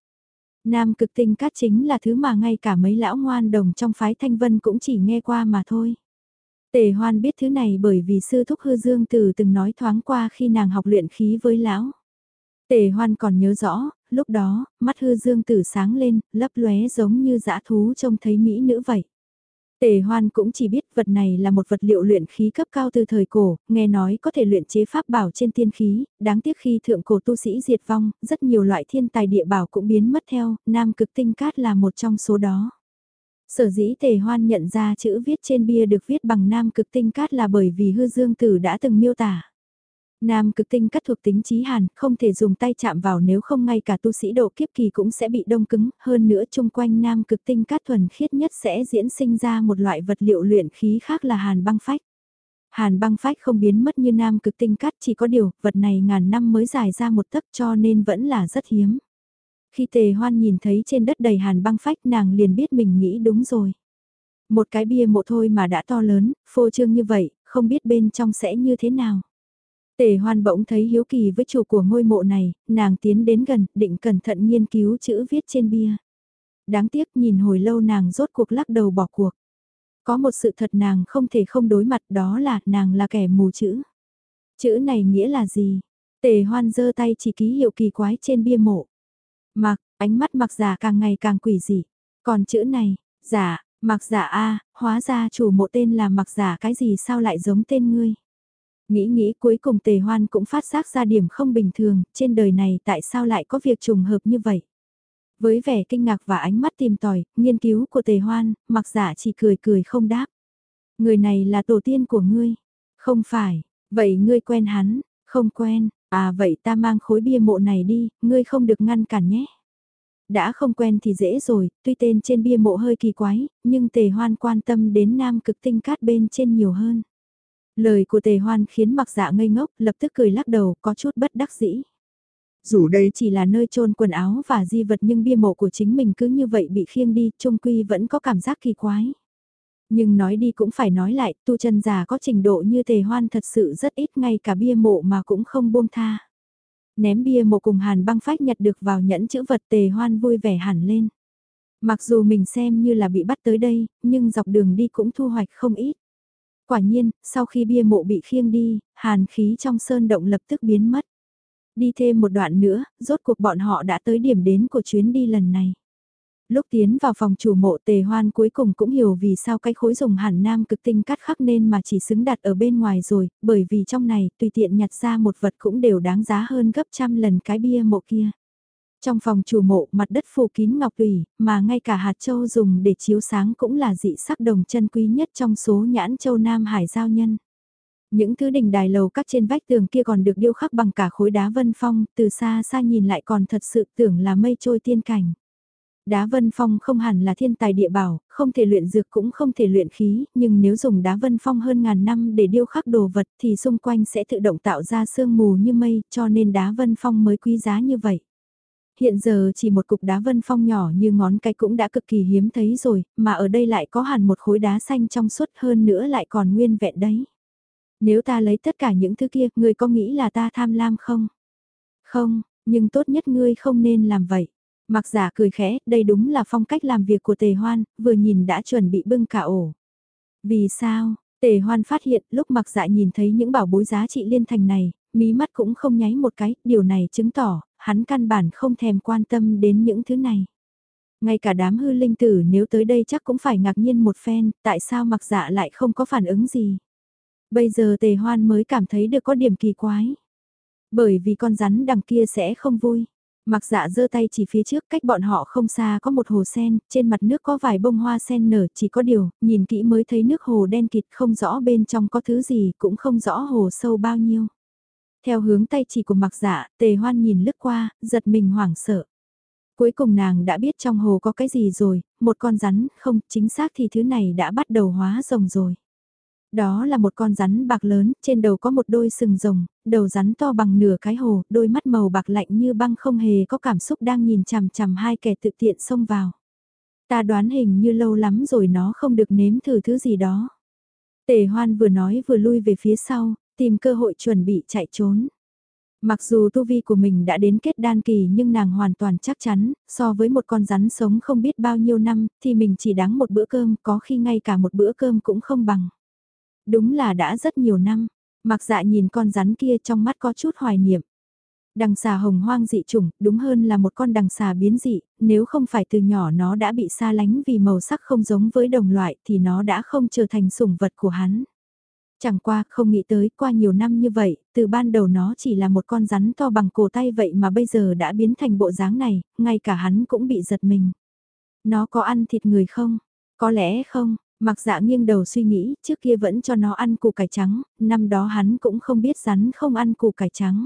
Nam cực tinh cát chính là thứ mà ngay cả mấy lão ngoan đồng trong phái thanh vân cũng chỉ nghe qua mà thôi. Tề hoan biết thứ này bởi vì sư thúc hư dương từ từng nói thoáng qua khi nàng học luyện khí với lão. Tề hoan còn nhớ rõ, lúc đó, mắt hư dương tử sáng lên, lấp lóe giống như dã thú trông thấy mỹ nữ vậy. Tề hoan cũng chỉ biết vật này là một vật liệu luyện khí cấp cao từ thời cổ, nghe nói có thể luyện chế pháp bảo trên tiên khí, đáng tiếc khi thượng cổ tu sĩ diệt vong, rất nhiều loại thiên tài địa bảo cũng biến mất theo, nam cực tinh cát là một trong số đó. Sở dĩ tề hoan nhận ra chữ viết trên bia được viết bằng nam cực tinh cát là bởi vì hư dương tử đã từng miêu tả. Nam cực tinh cắt thuộc tính trí hàn, không thể dùng tay chạm vào nếu không ngay cả tu sĩ độ kiếp kỳ cũng sẽ bị đông cứng, hơn nữa chung quanh nam cực tinh cát thuần khiết nhất sẽ diễn sinh ra một loại vật liệu luyện khí khác là hàn băng phách. Hàn băng phách không biến mất như nam cực tinh cát chỉ có điều, vật này ngàn năm mới dài ra một tấc cho nên vẫn là rất hiếm. Khi tề hoan nhìn thấy trên đất đầy hàn băng phách nàng liền biết mình nghĩ đúng rồi. Một cái bia mộ thôi mà đã to lớn, phô trương như vậy, không biết bên trong sẽ như thế nào. Tề hoan bỗng thấy hiếu kỳ với chủ của ngôi mộ này, nàng tiến đến gần, định cẩn thận nghiên cứu chữ viết trên bia. Đáng tiếc nhìn hồi lâu nàng rốt cuộc lắc đầu bỏ cuộc. Có một sự thật nàng không thể không đối mặt đó là nàng là kẻ mù chữ. Chữ này nghĩa là gì? Tề hoan giơ tay chỉ ký hiệu kỳ quái trên bia mộ. Mặc, ánh mắt mặc giả càng ngày càng quỷ dị. Còn chữ này, giả, mặc giả A, hóa ra chủ mộ tên là mặc giả cái gì sao lại giống tên ngươi? Nghĩ nghĩ cuối cùng tề hoan cũng phát giác ra điểm không bình thường, trên đời này tại sao lại có việc trùng hợp như vậy. Với vẻ kinh ngạc và ánh mắt tìm tòi, nghiên cứu của tề hoan, mặc giả chỉ cười cười không đáp. Người này là tổ tiên của ngươi. Không phải, vậy ngươi quen hắn, không quen, à vậy ta mang khối bia mộ này đi, ngươi không được ngăn cản nhé. Đã không quen thì dễ rồi, tuy tên trên bia mộ hơi kỳ quái, nhưng tề hoan quan tâm đến nam cực tinh cát bên trên nhiều hơn. Lời của tề hoan khiến mặc dạ ngây ngốc, lập tức cười lắc đầu, có chút bất đắc dĩ. Dù đây chỉ là nơi trôn quần áo và di vật nhưng bia mộ của chính mình cứ như vậy bị khiêng đi, trung quy vẫn có cảm giác kỳ quái. Nhưng nói đi cũng phải nói lại, tu chân già có trình độ như tề hoan thật sự rất ít ngay cả bia mộ mà cũng không buông tha. Ném bia mộ cùng hàn băng phách nhặt được vào nhẫn chữ vật tề hoan vui vẻ hẳn lên. Mặc dù mình xem như là bị bắt tới đây, nhưng dọc đường đi cũng thu hoạch không ít. Quả nhiên, sau khi bia mộ bị khiêng đi, hàn khí trong sơn động lập tức biến mất. Đi thêm một đoạn nữa, rốt cuộc bọn họ đã tới điểm đến của chuyến đi lần này. Lúc tiến vào phòng chủ mộ tề hoan cuối cùng cũng hiểu vì sao cái khối dùng hàn nam cực tinh cắt khắc nên mà chỉ xứng đặt ở bên ngoài rồi, bởi vì trong này tùy tiện nhặt ra một vật cũng đều đáng giá hơn gấp trăm lần cái bia mộ kia. Trong phòng chủ mộ mặt đất phủ kín ngọc tùy, mà ngay cả hạt châu dùng để chiếu sáng cũng là dị sắc đồng chân quý nhất trong số nhãn châu Nam Hải giao nhân. Những thứ đỉnh đài lầu các trên vách tường kia còn được điêu khắc bằng cả khối đá vân phong, từ xa xa nhìn lại còn thật sự tưởng là mây trôi tiên cảnh. Đá vân phong không hẳn là thiên tài địa bảo, không thể luyện dược cũng không thể luyện khí, nhưng nếu dùng đá vân phong hơn ngàn năm để điêu khắc đồ vật thì xung quanh sẽ tự động tạo ra sương mù như mây, cho nên đá vân phong mới quý giá như vậy. Hiện giờ chỉ một cục đá vân phong nhỏ như ngón cái cũng đã cực kỳ hiếm thấy rồi, mà ở đây lại có hẳn một khối đá xanh trong suốt hơn nữa lại còn nguyên vẹn đấy. Nếu ta lấy tất cả những thứ kia, ngươi có nghĩ là ta tham lam không? Không, nhưng tốt nhất ngươi không nên làm vậy. Mặc giả cười khẽ, đây đúng là phong cách làm việc của tề hoan, vừa nhìn đã chuẩn bị bưng cả ổ. Vì sao? Tề hoan phát hiện lúc mặc dạ nhìn thấy những bảo bối giá trị liên thành này, mí mắt cũng không nháy một cái, điều này chứng tỏ, hắn căn bản không thèm quan tâm đến những thứ này. Ngay cả đám hư linh tử nếu tới đây chắc cũng phải ngạc nhiên một phen, tại sao mặc dạ lại không có phản ứng gì. Bây giờ tề hoan mới cảm thấy được có điểm kỳ quái. Bởi vì con rắn đằng kia sẽ không vui. Mặc dạ giơ tay chỉ phía trước cách bọn họ không xa có một hồ sen, trên mặt nước có vài bông hoa sen nở chỉ có điều, nhìn kỹ mới thấy nước hồ đen kịt không rõ bên trong có thứ gì cũng không rõ hồ sâu bao nhiêu. Theo hướng tay chỉ của mặc dạ, tề hoan nhìn lướt qua, giật mình hoảng sợ. Cuối cùng nàng đã biết trong hồ có cái gì rồi, một con rắn, không, chính xác thì thứ này đã bắt đầu hóa rồng rồi. Đó là một con rắn bạc lớn, trên đầu có một đôi sừng rồng, đầu rắn to bằng nửa cái hồ, đôi mắt màu bạc lạnh như băng không hề có cảm xúc đang nhìn chằm chằm hai kẻ tự tiện xông vào. Ta đoán hình như lâu lắm rồi nó không được nếm thử thứ gì đó. Tề hoan vừa nói vừa lui về phía sau, tìm cơ hội chuẩn bị chạy trốn. Mặc dù tu vi của mình đã đến kết đan kỳ nhưng nàng hoàn toàn chắc chắn, so với một con rắn sống không biết bao nhiêu năm, thì mình chỉ đáng một bữa cơm, có khi ngay cả một bữa cơm cũng không bằng. Đúng là đã rất nhiều năm, mặc dạ nhìn con rắn kia trong mắt có chút hoài niệm. Đằng xà hồng hoang dị chủng, đúng hơn là một con đằng xà biến dị, nếu không phải từ nhỏ nó đã bị xa lánh vì màu sắc không giống với đồng loại thì nó đã không trở thành sủng vật của hắn. Chẳng qua không nghĩ tới qua nhiều năm như vậy, từ ban đầu nó chỉ là một con rắn to bằng cổ tay vậy mà bây giờ đã biến thành bộ dáng này, ngay cả hắn cũng bị giật mình. Nó có ăn thịt người không? Có lẽ không, mặc dạ nghiêng đầu suy nghĩ, trước kia vẫn cho nó ăn củ cải trắng, năm đó hắn cũng không biết rắn không ăn củ cải trắng.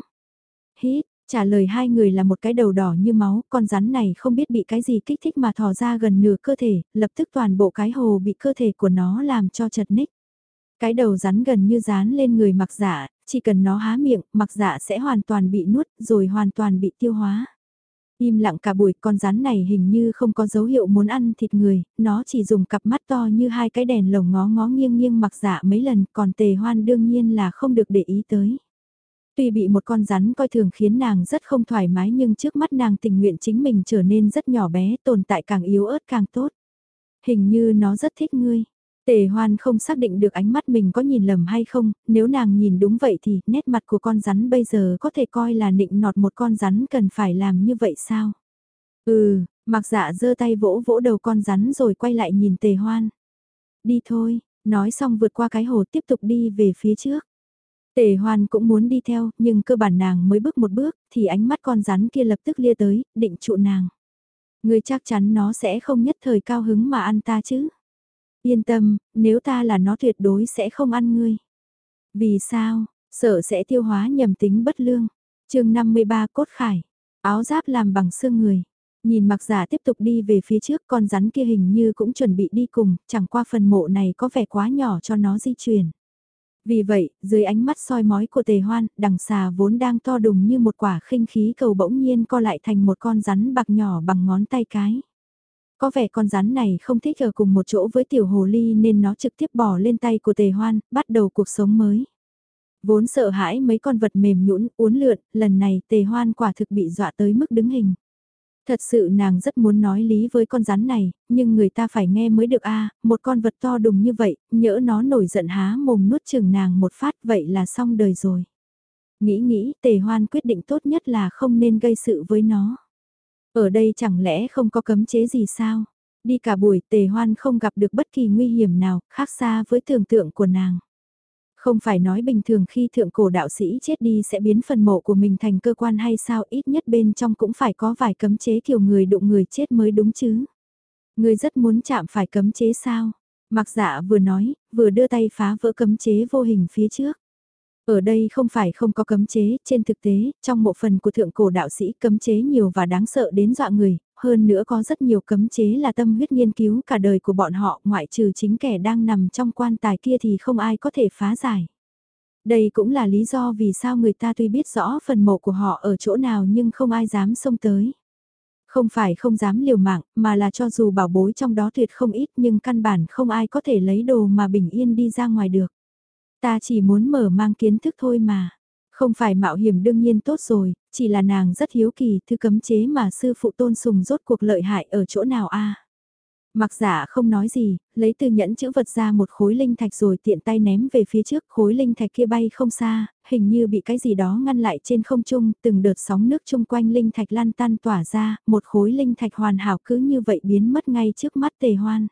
Hít, trả lời hai người là một cái đầu đỏ như máu, con rắn này không biết bị cái gì kích thích mà thò ra gần nửa cơ thể, lập tức toàn bộ cái hồ bị cơ thể của nó làm cho chật ních. Cái đầu rắn gần như dán lên người mặc dạ, chỉ cần nó há miệng, mặc dạ sẽ hoàn toàn bị nuốt rồi hoàn toàn bị tiêu hóa. Im lặng cả buổi con rắn này hình như không có dấu hiệu muốn ăn thịt người, nó chỉ dùng cặp mắt to như hai cái đèn lồng ngó ngó nghiêng nghiêng mặc dạ mấy lần, còn tề hoan đương nhiên là không được để ý tới. Tuy bị một con rắn coi thường khiến nàng rất không thoải mái nhưng trước mắt nàng tình nguyện chính mình trở nên rất nhỏ bé, tồn tại càng yếu ớt càng tốt. Hình như nó rất thích ngươi, Tề hoan không xác định được ánh mắt mình có nhìn lầm hay không, nếu nàng nhìn đúng vậy thì nét mặt của con rắn bây giờ có thể coi là nịnh nọt một con rắn cần phải làm như vậy sao? Ừ, mặc dạ giơ tay vỗ vỗ đầu con rắn rồi quay lại nhìn tề hoan. Đi thôi, nói xong vượt qua cái hồ tiếp tục đi về phía trước. Tề hoan cũng muốn đi theo, nhưng cơ bản nàng mới bước một bước, thì ánh mắt con rắn kia lập tức lia tới, định trụ nàng. Người chắc chắn nó sẽ không nhất thời cao hứng mà ăn ta chứ. Yên tâm, nếu ta là nó tuyệt đối sẽ không ăn ngươi. Vì sao, sợ sẽ tiêu hóa nhầm tính bất lương. chương 53 cốt khải, áo giáp làm bằng xương người. Nhìn mặc giả tiếp tục đi về phía trước con rắn kia hình như cũng chuẩn bị đi cùng, chẳng qua phần mộ này có vẻ quá nhỏ cho nó di chuyển. Vì vậy, dưới ánh mắt soi mói của tề hoan, đằng xà vốn đang to đùng như một quả khinh khí cầu bỗng nhiên co lại thành một con rắn bạc nhỏ bằng ngón tay cái. Có vẻ con rắn này không thích ở cùng một chỗ với tiểu hồ ly nên nó trực tiếp bỏ lên tay của tề hoan, bắt đầu cuộc sống mới. Vốn sợ hãi mấy con vật mềm nhũn uốn lượn, lần này tề hoan quả thực bị dọa tới mức đứng hình. Thật sự nàng rất muốn nói lý với con rắn này, nhưng người ta phải nghe mới được a một con vật to đùng như vậy, nhỡ nó nổi giận há mồm nuốt chừng nàng một phát vậy là xong đời rồi. Nghĩ nghĩ tề hoan quyết định tốt nhất là không nên gây sự với nó. Ở đây chẳng lẽ không có cấm chế gì sao? Đi cả buổi tề hoan không gặp được bất kỳ nguy hiểm nào khác xa với tưởng tượng của nàng. Không phải nói bình thường khi thượng cổ đạo sĩ chết đi sẽ biến phần mộ của mình thành cơ quan hay sao ít nhất bên trong cũng phải có vài cấm chế kiểu người đụng người chết mới đúng chứ. Người rất muốn chạm phải cấm chế sao? Mặc dạ vừa nói, vừa đưa tay phá vỡ cấm chế vô hình phía trước. Ở đây không phải không có cấm chế, trên thực tế, trong một phần của thượng cổ đạo sĩ cấm chế nhiều và đáng sợ đến dọa người, hơn nữa có rất nhiều cấm chế là tâm huyết nghiên cứu cả đời của bọn họ, ngoại trừ chính kẻ đang nằm trong quan tài kia thì không ai có thể phá giải. Đây cũng là lý do vì sao người ta tuy biết rõ phần mộ của họ ở chỗ nào nhưng không ai dám xông tới. Không phải không dám liều mạng, mà là cho dù bảo bối trong đó tuyệt không ít nhưng căn bản không ai có thể lấy đồ mà bình yên đi ra ngoài được. Ta chỉ muốn mở mang kiến thức thôi mà. Không phải mạo hiểm đương nhiên tốt rồi, chỉ là nàng rất hiếu kỳ thư cấm chế mà sư phụ tôn sùng rốt cuộc lợi hại ở chỗ nào a Mặc giả không nói gì, lấy từ nhẫn chữ vật ra một khối linh thạch rồi tiện tay ném về phía trước, khối linh thạch kia bay không xa, hình như bị cái gì đó ngăn lại trên không trung, từng đợt sóng nước chung quanh linh thạch lan tan tỏa ra, một khối linh thạch hoàn hảo cứ như vậy biến mất ngay trước mắt tề hoan.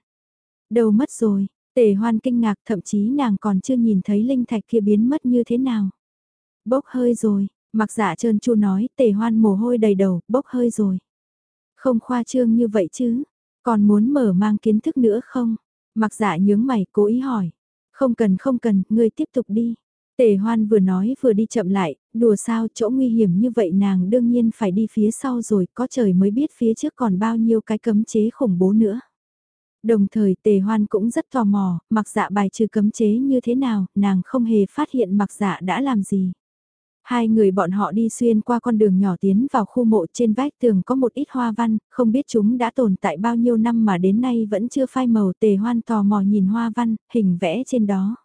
đầu mất rồi, tề hoan kinh ngạc thậm chí nàng còn chưa nhìn thấy linh thạch kia biến mất như thế nào. Bốc hơi rồi, mặc giả trơn chu nói tề hoan mồ hôi đầy đầu, bốc hơi rồi. Không khoa trương như vậy chứ, còn muốn mở mang kiến thức nữa không? Mặc dạ nhướng mày cố ý hỏi. Không cần không cần, ngươi tiếp tục đi. Tề hoan vừa nói vừa đi chậm lại, đùa sao chỗ nguy hiểm như vậy nàng đương nhiên phải đi phía sau rồi, có trời mới biết phía trước còn bao nhiêu cái cấm chế khủng bố nữa. Đồng thời tề hoan cũng rất tò mò, mặc dạ bài trừ cấm chế như thế nào, nàng không hề phát hiện mặc dạ đã làm gì. Hai người bọn họ đi xuyên qua con đường nhỏ tiến vào khu mộ trên vách tường có một ít hoa văn, không biết chúng đã tồn tại bao nhiêu năm mà đến nay vẫn chưa phai màu tề hoan tò mò nhìn hoa văn, hình vẽ trên đó.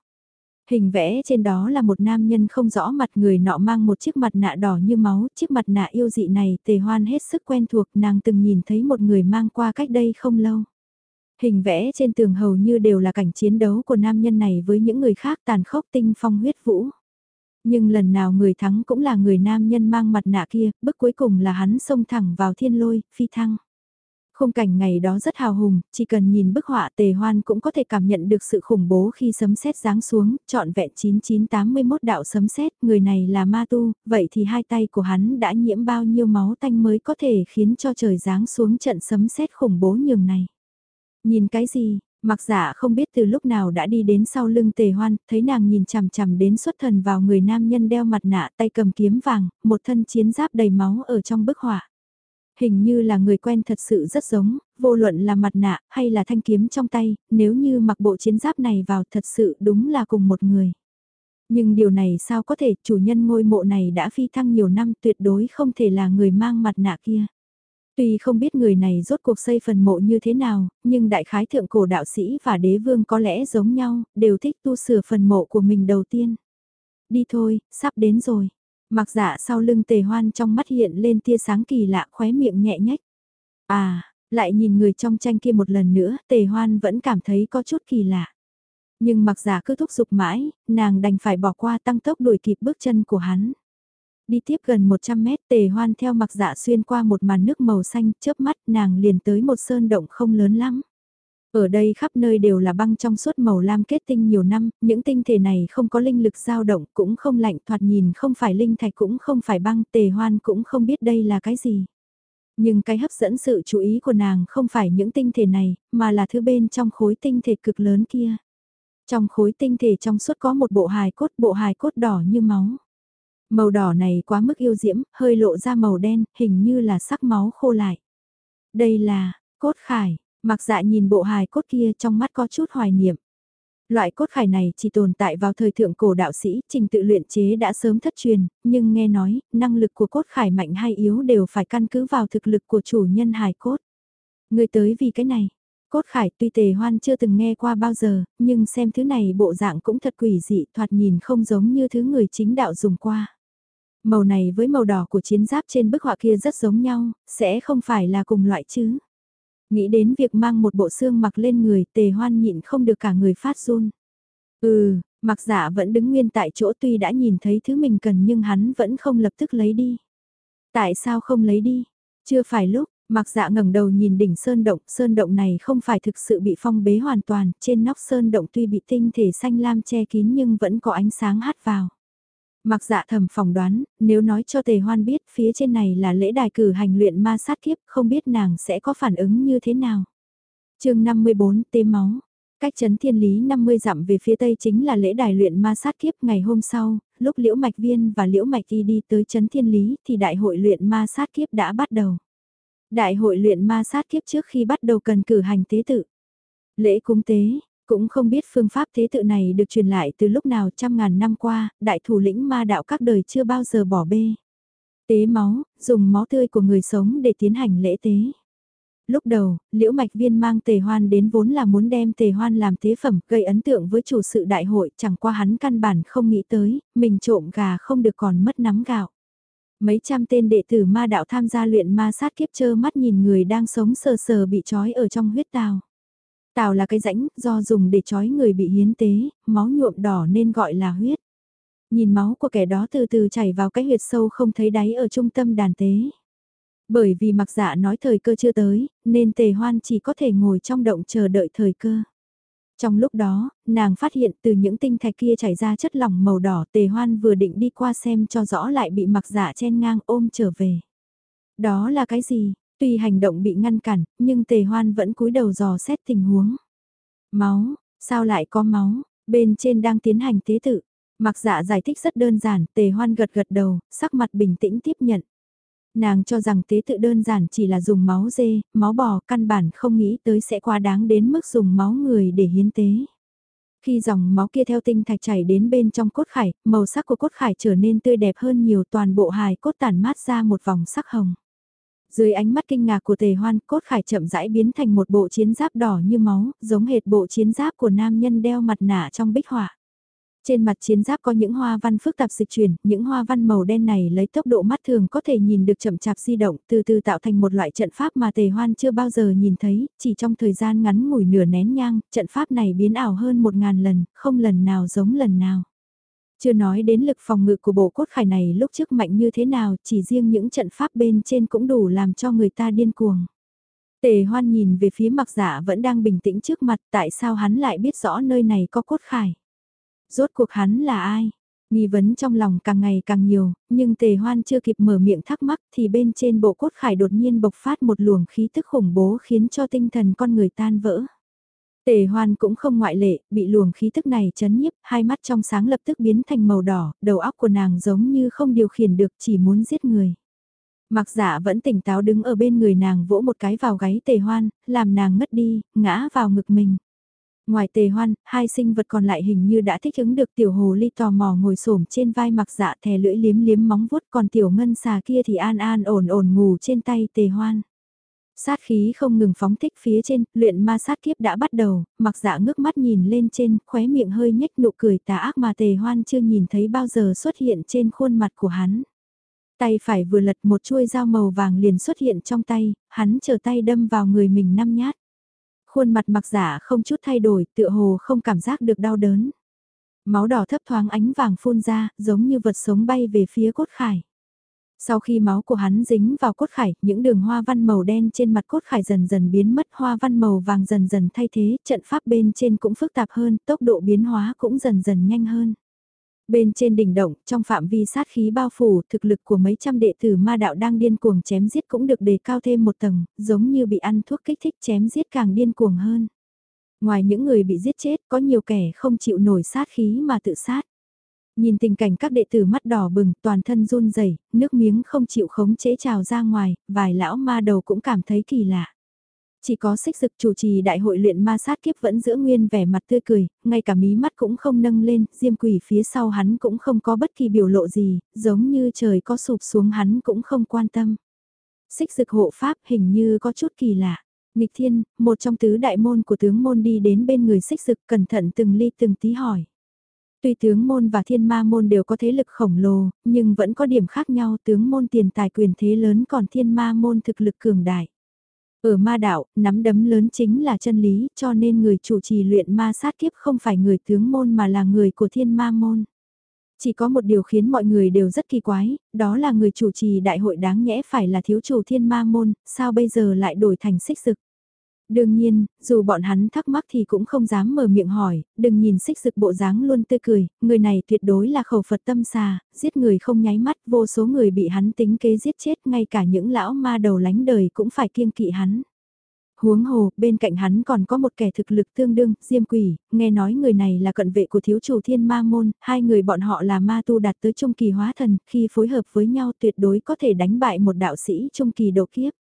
Hình vẽ trên đó là một nam nhân không rõ mặt người nọ mang một chiếc mặt nạ đỏ như máu, chiếc mặt nạ yêu dị này tề hoan hết sức quen thuộc nàng từng nhìn thấy một người mang qua cách đây không lâu. Hình vẽ trên tường hầu như đều là cảnh chiến đấu của nam nhân này với những người khác tàn khốc tinh phong huyết vũ. Nhưng lần nào người thắng cũng là người nam nhân mang mặt nạ kia, bước cuối cùng là hắn xông thẳng vào thiên lôi, phi thăng. Khung cảnh ngày đó rất hào hùng, chỉ cần nhìn bức họa tề hoan cũng có thể cảm nhận được sự khủng bố khi sấm sét giáng xuống, trọn vẹn 9981 đạo sấm sét, người này là ma tu, vậy thì hai tay của hắn đã nhiễm bao nhiêu máu tanh mới có thể khiến cho trời giáng xuống trận sấm sét khủng bố nhường này. Nhìn cái gì, Mặc giả không biết từ lúc nào đã đi đến sau lưng tề hoan, thấy nàng nhìn chằm chằm đến xuất thần vào người nam nhân đeo mặt nạ tay cầm kiếm vàng, một thân chiến giáp đầy máu ở trong bức họa. Hình như là người quen thật sự rất giống, vô luận là mặt nạ hay là thanh kiếm trong tay, nếu như mặc bộ chiến giáp này vào thật sự đúng là cùng một người. Nhưng điều này sao có thể, chủ nhân ngôi mộ này đã phi thăng nhiều năm tuyệt đối không thể là người mang mặt nạ kia. Tuy không biết người này rốt cuộc xây phần mộ như thế nào, nhưng đại khái thượng cổ đạo sĩ và đế vương có lẽ giống nhau, đều thích tu sửa phần mộ của mình đầu tiên. Đi thôi, sắp đến rồi. Mặc dạ sau lưng tề hoan trong mắt hiện lên tia sáng kỳ lạ khóe miệng nhẹ nhách. À, lại nhìn người trong tranh kia một lần nữa, tề hoan vẫn cảm thấy có chút kỳ lạ. Nhưng mặc giả cứ thúc giục mãi, nàng đành phải bỏ qua tăng tốc đuổi kịp bước chân của hắn. Đi tiếp gần 100 mét tề hoan theo mặc dạ xuyên qua một màn nước màu xanh chớp mắt nàng liền tới một sơn động không lớn lắm. Ở đây khắp nơi đều là băng trong suốt màu lam kết tinh nhiều năm, những tinh thể này không có linh lực dao động cũng không lạnh thoạt nhìn không phải linh thạch cũng không phải băng tề hoan cũng không biết đây là cái gì. Nhưng cái hấp dẫn sự chú ý của nàng không phải những tinh thể này, mà là thứ bên trong khối tinh thể cực lớn kia. Trong khối tinh thể trong suốt có một bộ hài cốt, bộ hài cốt đỏ như máu. Màu đỏ này quá mức yêu diễm, hơi lộ ra màu đen, hình như là sắc máu khô lại. Đây là, cốt khải, mặc dạ nhìn bộ hài cốt kia trong mắt có chút hoài niệm. Loại cốt khải này chỉ tồn tại vào thời thượng cổ đạo sĩ, trình tự luyện chế đã sớm thất truyền, nhưng nghe nói, năng lực của cốt khải mạnh hay yếu đều phải căn cứ vào thực lực của chủ nhân hài cốt. Người tới vì cái này, cốt khải tuy tề hoan chưa từng nghe qua bao giờ, nhưng xem thứ này bộ dạng cũng thật quỷ dị, thoạt nhìn không giống như thứ người chính đạo dùng qua. Màu này với màu đỏ của chiến giáp trên bức họa kia rất giống nhau, sẽ không phải là cùng loại chứ. Nghĩ đến việc mang một bộ xương mặc lên người tề hoan nhịn không được cả người phát run. Ừ, mặc giả vẫn đứng nguyên tại chỗ tuy đã nhìn thấy thứ mình cần nhưng hắn vẫn không lập tức lấy đi. Tại sao không lấy đi? Chưa phải lúc, mặc dạ ngẩng đầu nhìn đỉnh sơn động, sơn động này không phải thực sự bị phong bế hoàn toàn, trên nóc sơn động tuy bị tinh thể xanh lam che kín nhưng vẫn có ánh sáng hắt vào. Mặc dạ thầm phỏng đoán, nếu nói cho tề hoan biết phía trên này là lễ đài cử hành luyện ma sát kiếp, không biết nàng sẽ có phản ứng như thế nào. chương 54 tê máu. Cách chấn thiên lý 50 dặm về phía tây chính là lễ đài luyện ma sát kiếp ngày hôm sau, lúc Liễu Mạch Viên và Liễu Mạch Y đi tới chấn thiên lý thì đại hội luyện ma sát kiếp đã bắt đầu. Đại hội luyện ma sát kiếp trước khi bắt đầu cần cử hành tế tự. Lễ cúng tế, cũng không biết phương pháp thế tự này được truyền lại từ lúc nào trăm ngàn năm qua, đại thủ lĩnh ma đạo các đời chưa bao giờ bỏ bê. Tế máu, dùng máu tươi của người sống để tiến hành lễ tế. Lúc đầu, Liễu Mạch Viên mang tề hoan đến vốn là muốn đem tề hoan làm tế phẩm, gây ấn tượng với chủ sự đại hội, chẳng qua hắn căn bản không nghĩ tới, mình trộm gà không được còn mất nắm gạo. Mấy trăm tên đệ tử ma đạo tham gia luyện ma sát kiếp chơ mắt nhìn người đang sống sờ sờ bị trói ở trong huyết tào. Tào là cái rãnh do dùng để trói người bị hiến tế, máu nhuộm đỏ nên gọi là huyết. Nhìn máu của kẻ đó từ từ chảy vào cái huyệt sâu không thấy đáy ở trung tâm đàn tế. Bởi vì mặc dạ nói thời cơ chưa tới, nên tề hoan chỉ có thể ngồi trong động chờ đợi thời cơ. Trong lúc đó, nàng phát hiện từ những tinh thạch kia chảy ra chất lỏng màu đỏ tề hoan vừa định đi qua xem cho rõ lại bị mặc dạ chen ngang ôm trở về. Đó là cái gì? Tuy hành động bị ngăn cản, nhưng tề hoan vẫn cúi đầu dò xét tình huống. Máu, sao lại có máu? Bên trên đang tiến hành tế tự. Mặc dạ giải thích rất đơn giản, tề hoan gật gật đầu, sắc mặt bình tĩnh tiếp nhận. Nàng cho rằng tế tự đơn giản chỉ là dùng máu dê, máu bò, căn bản không nghĩ tới sẽ quá đáng đến mức dùng máu người để hiến tế. Khi dòng máu kia theo tinh thạch chảy đến bên trong cốt khải, màu sắc của cốt khải trở nên tươi đẹp hơn nhiều toàn bộ hài cốt tản mát ra một vòng sắc hồng. Dưới ánh mắt kinh ngạc của tề hoan, cốt khải chậm rãi biến thành một bộ chiến giáp đỏ như máu, giống hệt bộ chiến giáp của nam nhân đeo mặt nạ trong bích họa. Trên mặt chiến giáp có những hoa văn phức tạp dịch chuyển, những hoa văn màu đen này lấy tốc độ mắt thường có thể nhìn được chậm chạp di động, từ từ tạo thành một loại trận pháp mà tề hoan chưa bao giờ nhìn thấy, chỉ trong thời gian ngắn ngủi nửa nén nhang, trận pháp này biến ảo hơn một ngàn lần, không lần nào giống lần nào. Chưa nói đến lực phòng ngự của bộ cốt khải này lúc trước mạnh như thế nào, chỉ riêng những trận pháp bên trên cũng đủ làm cho người ta điên cuồng. Tề hoan nhìn về phía mặc giả vẫn đang bình tĩnh trước mặt tại sao hắn lại biết rõ nơi này có cốt khải. Rốt cuộc hắn là ai? Nghi vấn trong lòng càng ngày càng nhiều, nhưng tề hoan chưa kịp mở miệng thắc mắc thì bên trên bộ cốt khải đột nhiên bộc phát một luồng khí tức khủng bố khiến cho tinh thần con người tan vỡ. Tề hoan cũng không ngoại lệ, bị luồng khí tức này chấn nhiếp, hai mắt trong sáng lập tức biến thành màu đỏ, đầu óc của nàng giống như không điều khiển được chỉ muốn giết người. Mặc giả dạ vẫn tỉnh táo đứng ở bên người nàng vỗ một cái vào gáy tề hoan, làm nàng ngất đi, ngã vào ngực mình. Ngoài tề hoan, hai sinh vật còn lại hình như đã thích ứng được tiểu hồ ly tò mò ngồi xổm trên vai mặc dạ thè lưỡi liếm liếm móng vuốt còn tiểu ngân xà kia thì an an ổn ổn ngủ trên tay tề hoan. Sát khí không ngừng phóng thích phía trên, luyện ma sát kiếp đã bắt đầu, mặc dạ ngước mắt nhìn lên trên, khóe miệng hơi nhếch nụ cười tà ác mà tề hoan chưa nhìn thấy bao giờ xuất hiện trên khuôn mặt của hắn. Tay phải vừa lật một chuôi dao màu vàng liền xuất hiện trong tay, hắn chờ tay đâm vào người mình năm nhát. Khuôn mặt mặc giả không chút thay đổi, tựa hồ không cảm giác được đau đớn. Máu đỏ thấp thoáng ánh vàng phun ra, giống như vật sống bay về phía cốt khải. Sau khi máu của hắn dính vào cốt khải, những đường hoa văn màu đen trên mặt cốt khải dần dần biến mất, hoa văn màu vàng dần dần thay thế, trận pháp bên trên cũng phức tạp hơn, tốc độ biến hóa cũng dần dần nhanh hơn. Bên trên đỉnh động, trong phạm vi sát khí bao phủ, thực lực của mấy trăm đệ tử ma đạo đang điên cuồng chém giết cũng được đề cao thêm một tầng, giống như bị ăn thuốc kích thích chém giết càng điên cuồng hơn. Ngoài những người bị giết chết, có nhiều kẻ không chịu nổi sát khí mà tự sát. Nhìn tình cảnh các đệ tử mắt đỏ bừng, toàn thân run rẩy, nước miếng không chịu khống chế trào ra ngoài, vài lão ma đầu cũng cảm thấy kỳ lạ. Chỉ có xích dực chủ trì đại hội luyện ma sát kiếp vẫn giữ nguyên vẻ mặt tươi cười, ngay cả mí mắt cũng không nâng lên, diêm quỷ phía sau hắn cũng không có bất kỳ biểu lộ gì, giống như trời có sụp xuống hắn cũng không quan tâm. Xích dực hộ pháp hình như có chút kỳ lạ. Nghịch thiên, một trong tứ đại môn của tướng môn đi đến bên người xích dực cẩn thận từng ly từng tí hỏi. Tuy tướng môn và thiên ma môn đều có thế lực khổng lồ, nhưng vẫn có điểm khác nhau tướng môn tiền tài quyền thế lớn còn thiên ma môn thực lực cường đại. Ở ma đạo, nắm đấm lớn chính là chân lý, cho nên người chủ trì luyện ma sát kiếp không phải người tướng môn mà là người của thiên ma môn. Chỉ có một điều khiến mọi người đều rất kỳ quái, đó là người chủ trì đại hội đáng nhẽ phải là thiếu chủ thiên ma môn, sao bây giờ lại đổi thành xích sực Đương nhiên, dù bọn hắn thắc mắc thì cũng không dám mở miệng hỏi, đừng nhìn xích sực bộ dáng luôn tươi cười, người này tuyệt đối là khẩu Phật tâm xà, giết người không nháy mắt, vô số người bị hắn tính kế giết chết, ngay cả những lão ma đầu lánh đời cũng phải kiêng kỵ hắn. Huống hồ, bên cạnh hắn còn có một kẻ thực lực tương đương, diêm quỷ, nghe nói người này là cận vệ của thiếu chủ thiên ma môn, hai người bọn họ là ma tu đạt tới trung kỳ hóa thần, khi phối hợp với nhau tuyệt đối có thể đánh bại một đạo sĩ trung kỳ độ kiếp.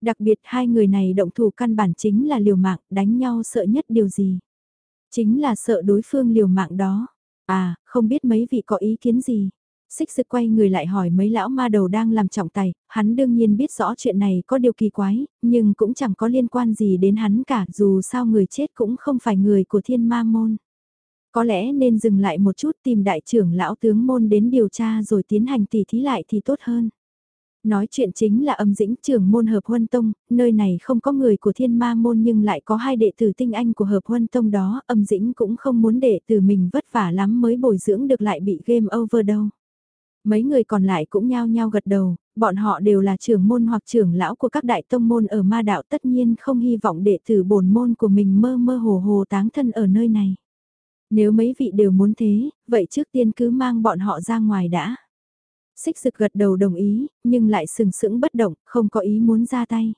Đặc biệt hai người này động thủ căn bản chính là liều mạng, đánh nhau sợ nhất điều gì? Chính là sợ đối phương liều mạng đó. À, không biết mấy vị có ý kiến gì? Xích sức quay người lại hỏi mấy lão ma đầu đang làm trọng tài, hắn đương nhiên biết rõ chuyện này có điều kỳ quái, nhưng cũng chẳng có liên quan gì đến hắn cả dù sao người chết cũng không phải người của thiên ma môn. Có lẽ nên dừng lại một chút tìm đại trưởng lão tướng môn đến điều tra rồi tiến hành tỉ thí lại thì tốt hơn. Nói chuyện chính là âm dĩnh trưởng môn hợp huân tông, nơi này không có người của thiên ma môn nhưng lại có hai đệ tử tinh anh của hợp huân tông đó, âm dĩnh cũng không muốn đệ tử mình vất vả lắm mới bồi dưỡng được lại bị game over đâu. Mấy người còn lại cũng nhao nhao gật đầu, bọn họ đều là trưởng môn hoặc trưởng lão của các đại tông môn ở ma đạo tất nhiên không hy vọng đệ tử bổn môn của mình mơ mơ hồ hồ táng thân ở nơi này. Nếu mấy vị đều muốn thế, vậy trước tiên cứ mang bọn họ ra ngoài đã. Xích rực gật đầu đồng ý, nhưng lại sừng sững bất động, không có ý muốn ra tay.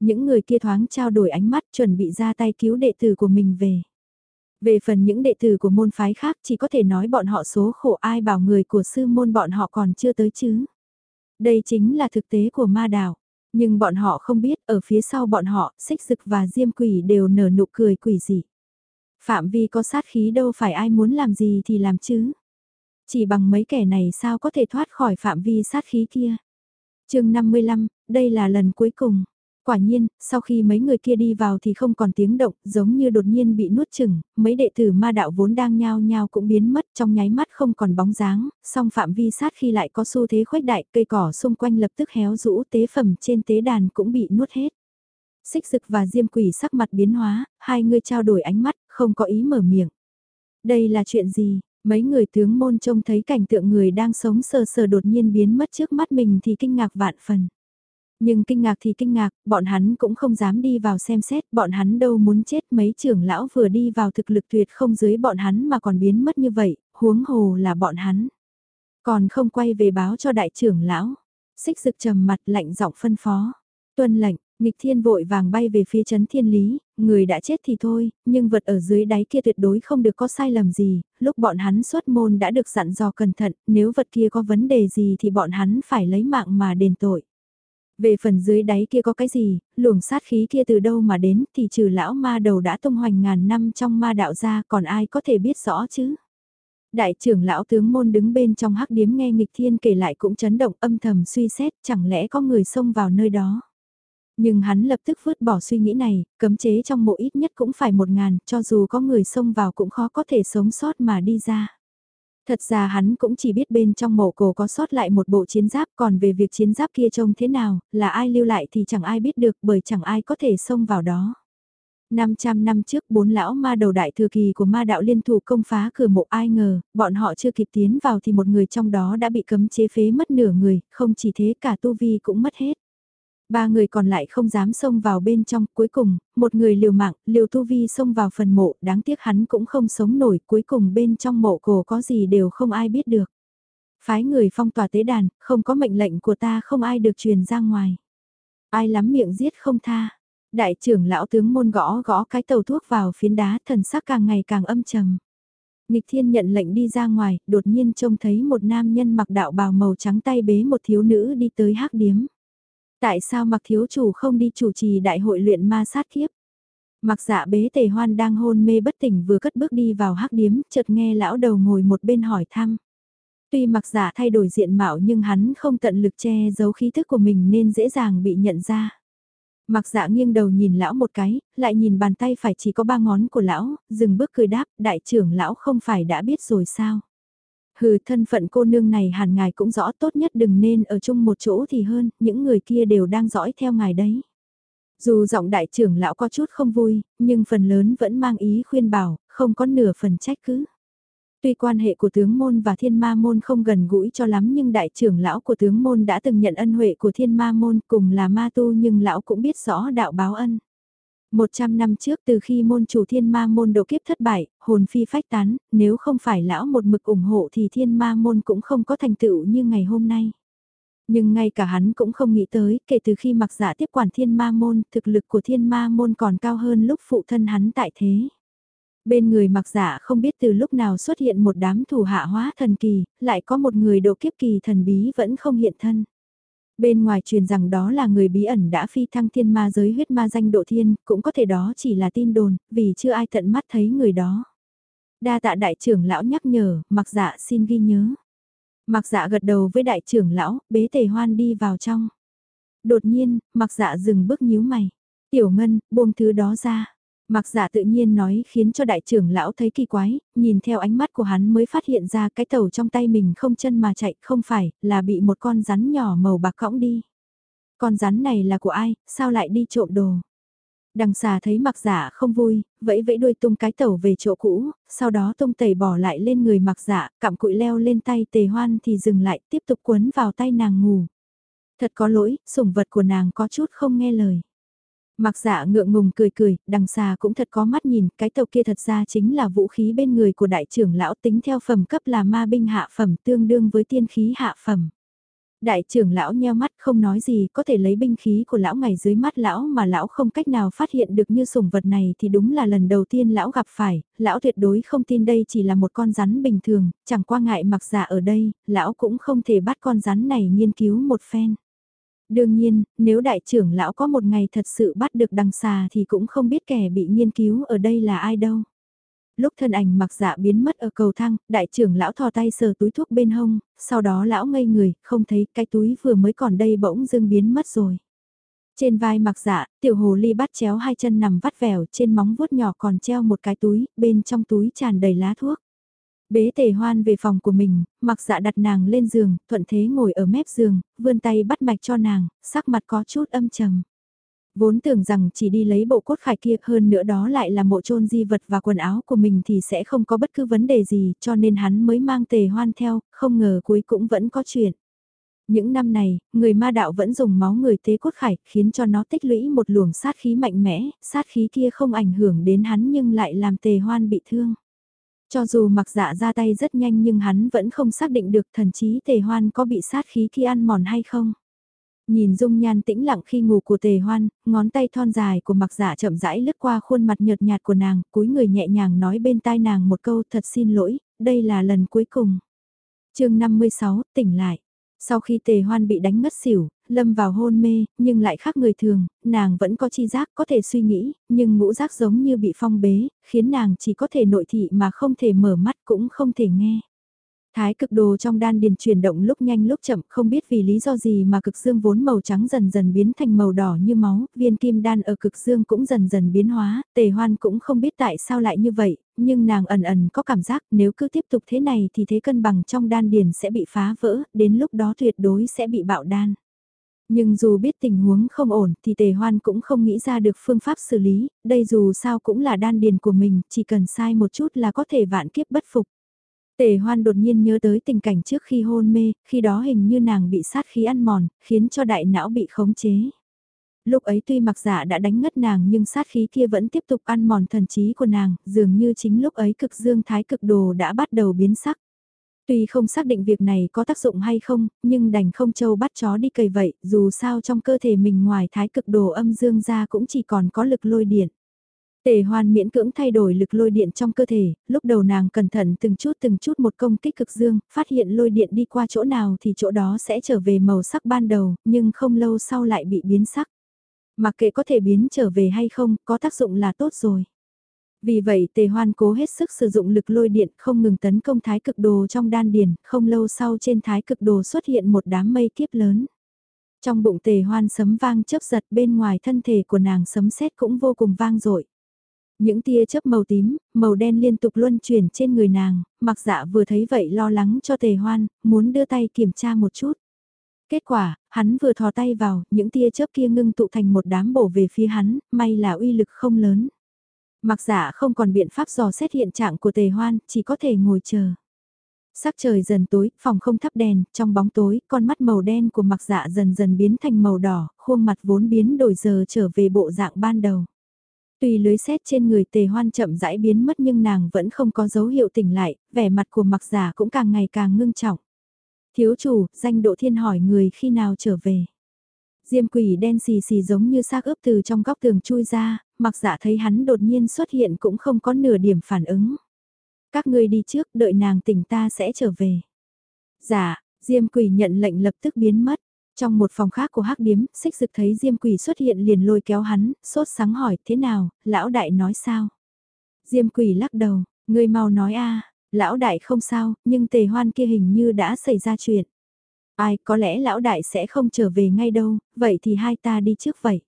Những người kia thoáng trao đổi ánh mắt chuẩn bị ra tay cứu đệ tử của mình về. Về phần những đệ tử của môn phái khác chỉ có thể nói bọn họ số khổ ai bảo người của sư môn bọn họ còn chưa tới chứ. Đây chính là thực tế của ma đảo. Nhưng bọn họ không biết ở phía sau bọn họ, xích rực và diêm quỷ đều nở nụ cười quỷ dị. Phạm vi có sát khí đâu phải ai muốn làm gì thì làm chứ. Chỉ bằng mấy kẻ này sao có thể thoát khỏi phạm vi sát khí kia. chương 55, đây là lần cuối cùng. Quả nhiên, sau khi mấy người kia đi vào thì không còn tiếng động, giống như đột nhiên bị nuốt chừng, mấy đệ tử ma đạo vốn đang nhao nhao cũng biến mất trong nháy mắt không còn bóng dáng, song phạm vi sát khi lại có xu thế khuếch đại, cây cỏ xung quanh lập tức héo rũ tế phẩm trên tế đàn cũng bị nuốt hết. Xích dực và diêm quỷ sắc mặt biến hóa, hai người trao đổi ánh mắt, không có ý mở miệng. Đây là chuyện gì? Mấy người tướng môn trông thấy cảnh tượng người đang sống sờ sờ đột nhiên biến mất trước mắt mình thì kinh ngạc vạn phần. Nhưng kinh ngạc thì kinh ngạc, bọn hắn cũng không dám đi vào xem xét, bọn hắn đâu muốn chết mấy trưởng lão vừa đi vào thực lực tuyệt không dưới bọn hắn mà còn biến mất như vậy, huống hồ là bọn hắn. Còn không quay về báo cho đại trưởng lão, xích dực trầm mặt lạnh giọng phân phó, tuân lệnh, nghịch thiên vội vàng bay về phía chấn thiên lý, người đã chết thì thôi, nhưng vật ở dưới đáy kia tuyệt đối không được có sai lầm gì, lúc bọn hắn xuất môn đã được dặn dò cẩn thận, nếu vật kia có vấn đề gì thì bọn hắn phải lấy mạng mà đền tội. Về phần dưới đáy kia có cái gì, luồng sát khí kia từ đâu mà đến thì trừ lão ma đầu đã tung hoành ngàn năm trong ma đạo ra còn ai có thể biết rõ chứ. Đại trưởng lão tướng môn đứng bên trong hắc điếm nghe nghịch thiên kể lại cũng chấn động âm thầm suy xét chẳng lẽ có người xông vào nơi đó. Nhưng hắn lập tức vứt bỏ suy nghĩ này, cấm chế trong mộ ít nhất cũng phải một ngàn, cho dù có người xông vào cũng khó có thể sống sót mà đi ra. Thật ra hắn cũng chỉ biết bên trong mộ cổ có sót lại một bộ chiến giáp còn về việc chiến giáp kia trông thế nào, là ai lưu lại thì chẳng ai biết được bởi chẳng ai có thể xông vào đó. 500 năm trước bốn lão ma đầu đại thừa kỳ của ma đạo liên thủ công phá cửa mộ ai ngờ, bọn họ chưa kịp tiến vào thì một người trong đó đã bị cấm chế phế mất nửa người, không chỉ thế cả tu vi cũng mất hết. Ba người còn lại không dám xông vào bên trong, cuối cùng, một người liều mạng, liều tu vi xông vào phần mộ, đáng tiếc hắn cũng không sống nổi, cuối cùng bên trong mộ cổ có gì đều không ai biết được. Phái người phong tỏa tế đàn, không có mệnh lệnh của ta không ai được truyền ra ngoài. Ai lắm miệng giết không tha. Đại trưởng lão tướng môn gõ gõ cái tàu thuốc vào phiến đá thần sắc càng ngày càng âm trầm. Nghịch thiên nhận lệnh đi ra ngoài, đột nhiên trông thấy một nam nhân mặc đạo bào màu trắng tay bế một thiếu nữ đi tới hắc điếm. Tại sao mặc thiếu chủ không đi chủ trì đại hội luyện ma sát kiếp? Mặc dạ bế tề hoan đang hôn mê bất tỉnh vừa cất bước đi vào hắc điếm, chợt nghe lão đầu ngồi một bên hỏi thăm. Tuy mặc dạ thay đổi diện mạo nhưng hắn không tận lực che giấu khí thức của mình nên dễ dàng bị nhận ra. Mặc dạ nghiêng đầu nhìn lão một cái, lại nhìn bàn tay phải chỉ có ba ngón của lão, dừng bước cười đáp, đại trưởng lão không phải đã biết rồi sao. Hừ thân phận cô nương này hẳn ngài cũng rõ tốt nhất đừng nên ở chung một chỗ thì hơn, những người kia đều đang dõi theo ngài đấy. Dù giọng đại trưởng lão có chút không vui, nhưng phần lớn vẫn mang ý khuyên bảo, không có nửa phần trách cứ. Tuy quan hệ của tướng môn và thiên ma môn không gần gũi cho lắm nhưng đại trưởng lão của tướng môn đã từng nhận ân huệ của thiên ma môn cùng là ma tu nhưng lão cũng biết rõ đạo báo ân. Một trăm năm trước từ khi môn chủ thiên ma môn độ kiếp thất bại, hồn phi phách tán, nếu không phải lão một mực ủng hộ thì thiên ma môn cũng không có thành tựu như ngày hôm nay. Nhưng ngay cả hắn cũng không nghĩ tới, kể từ khi mặc giả tiếp quản thiên ma môn, thực lực của thiên ma môn còn cao hơn lúc phụ thân hắn tại thế. Bên người mặc giả không biết từ lúc nào xuất hiện một đám thủ hạ hóa thần kỳ, lại có một người độ kiếp kỳ thần bí vẫn không hiện thân. Bên ngoài truyền rằng đó là người bí ẩn đã phi thăng thiên ma giới huyết ma danh độ thiên, cũng có thể đó chỉ là tin đồn, vì chưa ai tận mắt thấy người đó. Đa tạ đại trưởng lão nhắc nhở, mặc dạ xin ghi nhớ. Mặc dạ gật đầu với đại trưởng lão, bế tề hoan đi vào trong. Đột nhiên, mặc dạ dừng bước nhíu mày. Tiểu ngân, buông thứ đó ra. Mặc giả tự nhiên nói khiến cho đại trưởng lão thấy kỳ quái, nhìn theo ánh mắt của hắn mới phát hiện ra cái tàu trong tay mình không chân mà chạy, không phải, là bị một con rắn nhỏ màu bạc cõng đi. Con rắn này là của ai, sao lại đi trộm đồ? Đằng xà thấy mặc giả không vui, vẫy vẫy đuôi tung cái tàu về chỗ cũ, sau đó tung tẩy bỏ lại lên người mặc giả, cặm cụi leo lên tay tề hoan thì dừng lại, tiếp tục quấn vào tay nàng ngủ. Thật có lỗi, sủng vật của nàng có chút không nghe lời. Mặc dạ ngượng ngùng cười cười, đằng xa cũng thật có mắt nhìn, cái tàu kia thật ra chính là vũ khí bên người của đại trưởng lão tính theo phẩm cấp là ma binh hạ phẩm tương đương với tiên khí hạ phẩm. Đại trưởng lão nheo mắt không nói gì có thể lấy binh khí của lão ngày dưới mắt lão mà lão không cách nào phát hiện được như sủng vật này thì đúng là lần đầu tiên lão gặp phải, lão tuyệt đối không tin đây chỉ là một con rắn bình thường, chẳng qua ngại mặc giả ở đây, lão cũng không thể bắt con rắn này nghiên cứu một phen. Đương nhiên, nếu đại trưởng lão có một ngày thật sự bắt được đằng xà thì cũng không biết kẻ bị nghiên cứu ở đây là ai đâu. Lúc thân ảnh mặc dạ biến mất ở cầu thang, đại trưởng lão thò tay sờ túi thuốc bên hông, sau đó lão ngây người, không thấy cái túi vừa mới còn đây bỗng dưng biến mất rồi. Trên vai mặc dạ, tiểu hồ ly bắt chéo hai chân nằm vắt vẻo trên móng vuốt nhỏ còn treo một cái túi, bên trong túi tràn đầy lá thuốc. Bế tề hoan về phòng của mình, mặc dạ đặt nàng lên giường, thuận thế ngồi ở mép giường, vươn tay bắt mạch cho nàng, sắc mặt có chút âm trầm. Vốn tưởng rằng chỉ đi lấy bộ cốt khải kia hơn nữa đó lại là mộ trôn di vật và quần áo của mình thì sẽ không có bất cứ vấn đề gì cho nên hắn mới mang tề hoan theo, không ngờ cuối cũng vẫn có chuyện. Những năm này, người ma đạo vẫn dùng máu người tế cốt khải khiến cho nó tích lũy một luồng sát khí mạnh mẽ, sát khí kia không ảnh hưởng đến hắn nhưng lại làm tề hoan bị thương. Cho dù mặc dạ ra tay rất nhanh nhưng hắn vẫn không xác định được thần chí tề hoan có bị sát khí khi ăn mòn hay không. Nhìn dung nhan tĩnh lặng khi ngủ của tề hoan, ngón tay thon dài của mặc dạ chậm rãi lướt qua khuôn mặt nhợt nhạt của nàng, cúi người nhẹ nhàng nói bên tai nàng một câu thật xin lỗi, đây là lần cuối cùng. chương 56, tỉnh lại. Sau khi tề hoan bị đánh ngất xỉu, lâm vào hôn mê, nhưng lại khác người thường, nàng vẫn có chi giác có thể suy nghĩ, nhưng ngũ giác giống như bị phong bế, khiến nàng chỉ có thể nội thị mà không thể mở mắt cũng không thể nghe. Thái cực đồ trong đan điền chuyển động lúc nhanh lúc chậm không biết vì lý do gì mà cực dương vốn màu trắng dần dần biến thành màu đỏ như máu, viên kim đan ở cực dương cũng dần dần biến hóa, tề hoan cũng không biết tại sao lại như vậy, nhưng nàng ẩn ẩn có cảm giác nếu cứ tiếp tục thế này thì thế cân bằng trong đan điền sẽ bị phá vỡ, đến lúc đó tuyệt đối sẽ bị bạo đan. Nhưng dù biết tình huống không ổn thì tề hoan cũng không nghĩ ra được phương pháp xử lý, đây dù sao cũng là đan điền của mình, chỉ cần sai một chút là có thể vạn kiếp bất phục. Tề hoan đột nhiên nhớ tới tình cảnh trước khi hôn mê, khi đó hình như nàng bị sát khí ăn mòn, khiến cho đại não bị khống chế. Lúc ấy tuy mặc giả đã đánh ngất nàng nhưng sát khí kia vẫn tiếp tục ăn mòn thần trí của nàng, dường như chính lúc ấy cực dương thái cực đồ đã bắt đầu biến sắc. Tuy không xác định việc này có tác dụng hay không, nhưng đành không châu bắt chó đi cầy vậy, dù sao trong cơ thể mình ngoài thái cực đồ âm dương ra cũng chỉ còn có lực lôi điện. Tề hoan miễn cưỡng thay đổi lực lôi điện trong cơ thể, lúc đầu nàng cẩn thận từng chút từng chút một công kích cực dương, phát hiện lôi điện đi qua chỗ nào thì chỗ đó sẽ trở về màu sắc ban đầu, nhưng không lâu sau lại bị biến sắc. Mặc kệ có thể biến trở về hay không, có tác dụng là tốt rồi. Vì vậy tề hoan cố hết sức sử dụng lực lôi điện không ngừng tấn công thái cực đồ trong đan điền, không lâu sau trên thái cực đồ xuất hiện một đám mây kiếp lớn. Trong bụng tề hoan sấm vang chớp giật bên ngoài thân thể của nàng sấm sét cũng vô cùng vang dội những tia chớp màu tím, màu đen liên tục luân chuyển trên người nàng, mặc dạ vừa thấy vậy lo lắng cho tề hoan, muốn đưa tay kiểm tra một chút. Kết quả, hắn vừa thò tay vào, những tia chớp kia ngưng tụ thành một đám bổ về phía hắn, may là uy lực không lớn. Mặc giả không còn biện pháp dò xét hiện trạng của tề hoan, chỉ có thể ngồi chờ. Sắc trời dần tối, phòng không thắp đèn, trong bóng tối, con mắt màu đen của mặc dạ dần dần biến thành màu đỏ, khuôn mặt vốn biến đổi giờ trở về bộ dạng ban đầu. Tuy lưới xét trên người tề hoan chậm rãi biến mất nhưng nàng vẫn không có dấu hiệu tỉnh lại, vẻ mặt của mặc giả cũng càng ngày càng ngưng trọng. Thiếu chủ, danh độ thiên hỏi người khi nào trở về. Diêm quỷ đen xì xì giống như xác ướp từ trong góc tường chui ra, mặc giả thấy hắn đột nhiên xuất hiện cũng không có nửa điểm phản ứng. Các ngươi đi trước, đợi nàng tỉnh ta sẽ trở về. Dạ, Diêm quỷ nhận lệnh lập tức biến mất. Trong một phòng khác của hắc điếm, xích dực thấy Diêm Quỷ xuất hiện liền lôi kéo hắn, sốt sáng hỏi, thế nào, lão đại nói sao? Diêm Quỷ lắc đầu, người mau nói a lão đại không sao, nhưng tề hoan kia hình như đã xảy ra chuyện. Ai, có lẽ lão đại sẽ không trở về ngay đâu, vậy thì hai ta đi trước vậy.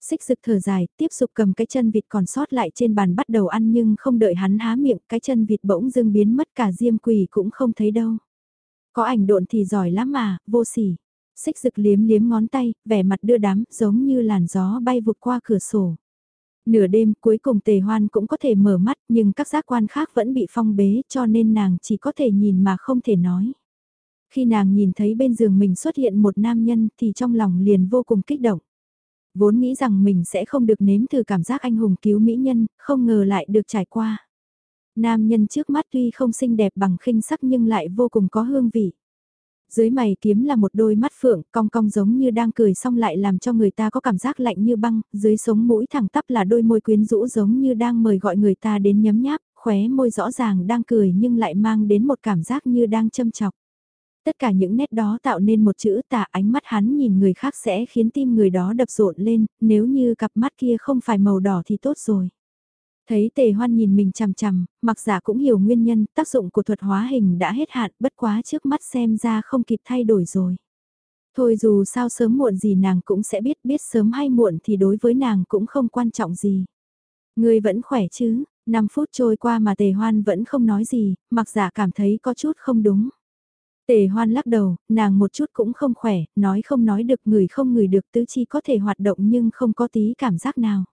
Xích rực thở dài, tiếp tục cầm cái chân vịt còn sót lại trên bàn bắt đầu ăn nhưng không đợi hắn há miệng, cái chân vịt bỗng dưng biến mất cả diêm quỷ cũng không thấy đâu. Có ảnh độn thì giỏi lắm mà, vô sỉ. Xích rực liếm liếm ngón tay, vẻ mặt đưa đám, giống như làn gió bay vụt qua cửa sổ. Nửa đêm cuối cùng tề hoan cũng có thể mở mắt nhưng các giác quan khác vẫn bị phong bế cho nên nàng chỉ có thể nhìn mà không thể nói. Khi nàng nhìn thấy bên giường mình xuất hiện một nam nhân thì trong lòng liền vô cùng kích động. Vốn nghĩ rằng mình sẽ không được nếm thử cảm giác anh hùng cứu mỹ nhân, không ngờ lại được trải qua. Nam nhân trước mắt tuy không xinh đẹp bằng khinh sắc nhưng lại vô cùng có hương vị. Dưới mày kiếm là một đôi mắt phượng, cong cong giống như đang cười xong lại làm cho người ta có cảm giác lạnh như băng, dưới sống mũi thẳng tắp là đôi môi quyến rũ giống như đang mời gọi người ta đến nhấm nháp, khóe môi rõ ràng đang cười nhưng lại mang đến một cảm giác như đang châm chọc. Tất cả những nét đó tạo nên một chữ tà ánh mắt hắn nhìn người khác sẽ khiến tim người đó đập rộn lên, nếu như cặp mắt kia không phải màu đỏ thì tốt rồi. Thấy tề hoan nhìn mình chằm chằm, mặc giả cũng hiểu nguyên nhân, tác dụng của thuật hóa hình đã hết hạn, bất quá trước mắt xem ra không kịp thay đổi rồi. Thôi dù sao sớm muộn gì nàng cũng sẽ biết, biết sớm hay muộn thì đối với nàng cũng không quan trọng gì. Người vẫn khỏe chứ, 5 phút trôi qua mà tề hoan vẫn không nói gì, mặc giả cảm thấy có chút không đúng. Tề hoan lắc đầu, nàng một chút cũng không khỏe, nói không nói được người không người được tứ chi có thể hoạt động nhưng không có tí cảm giác nào.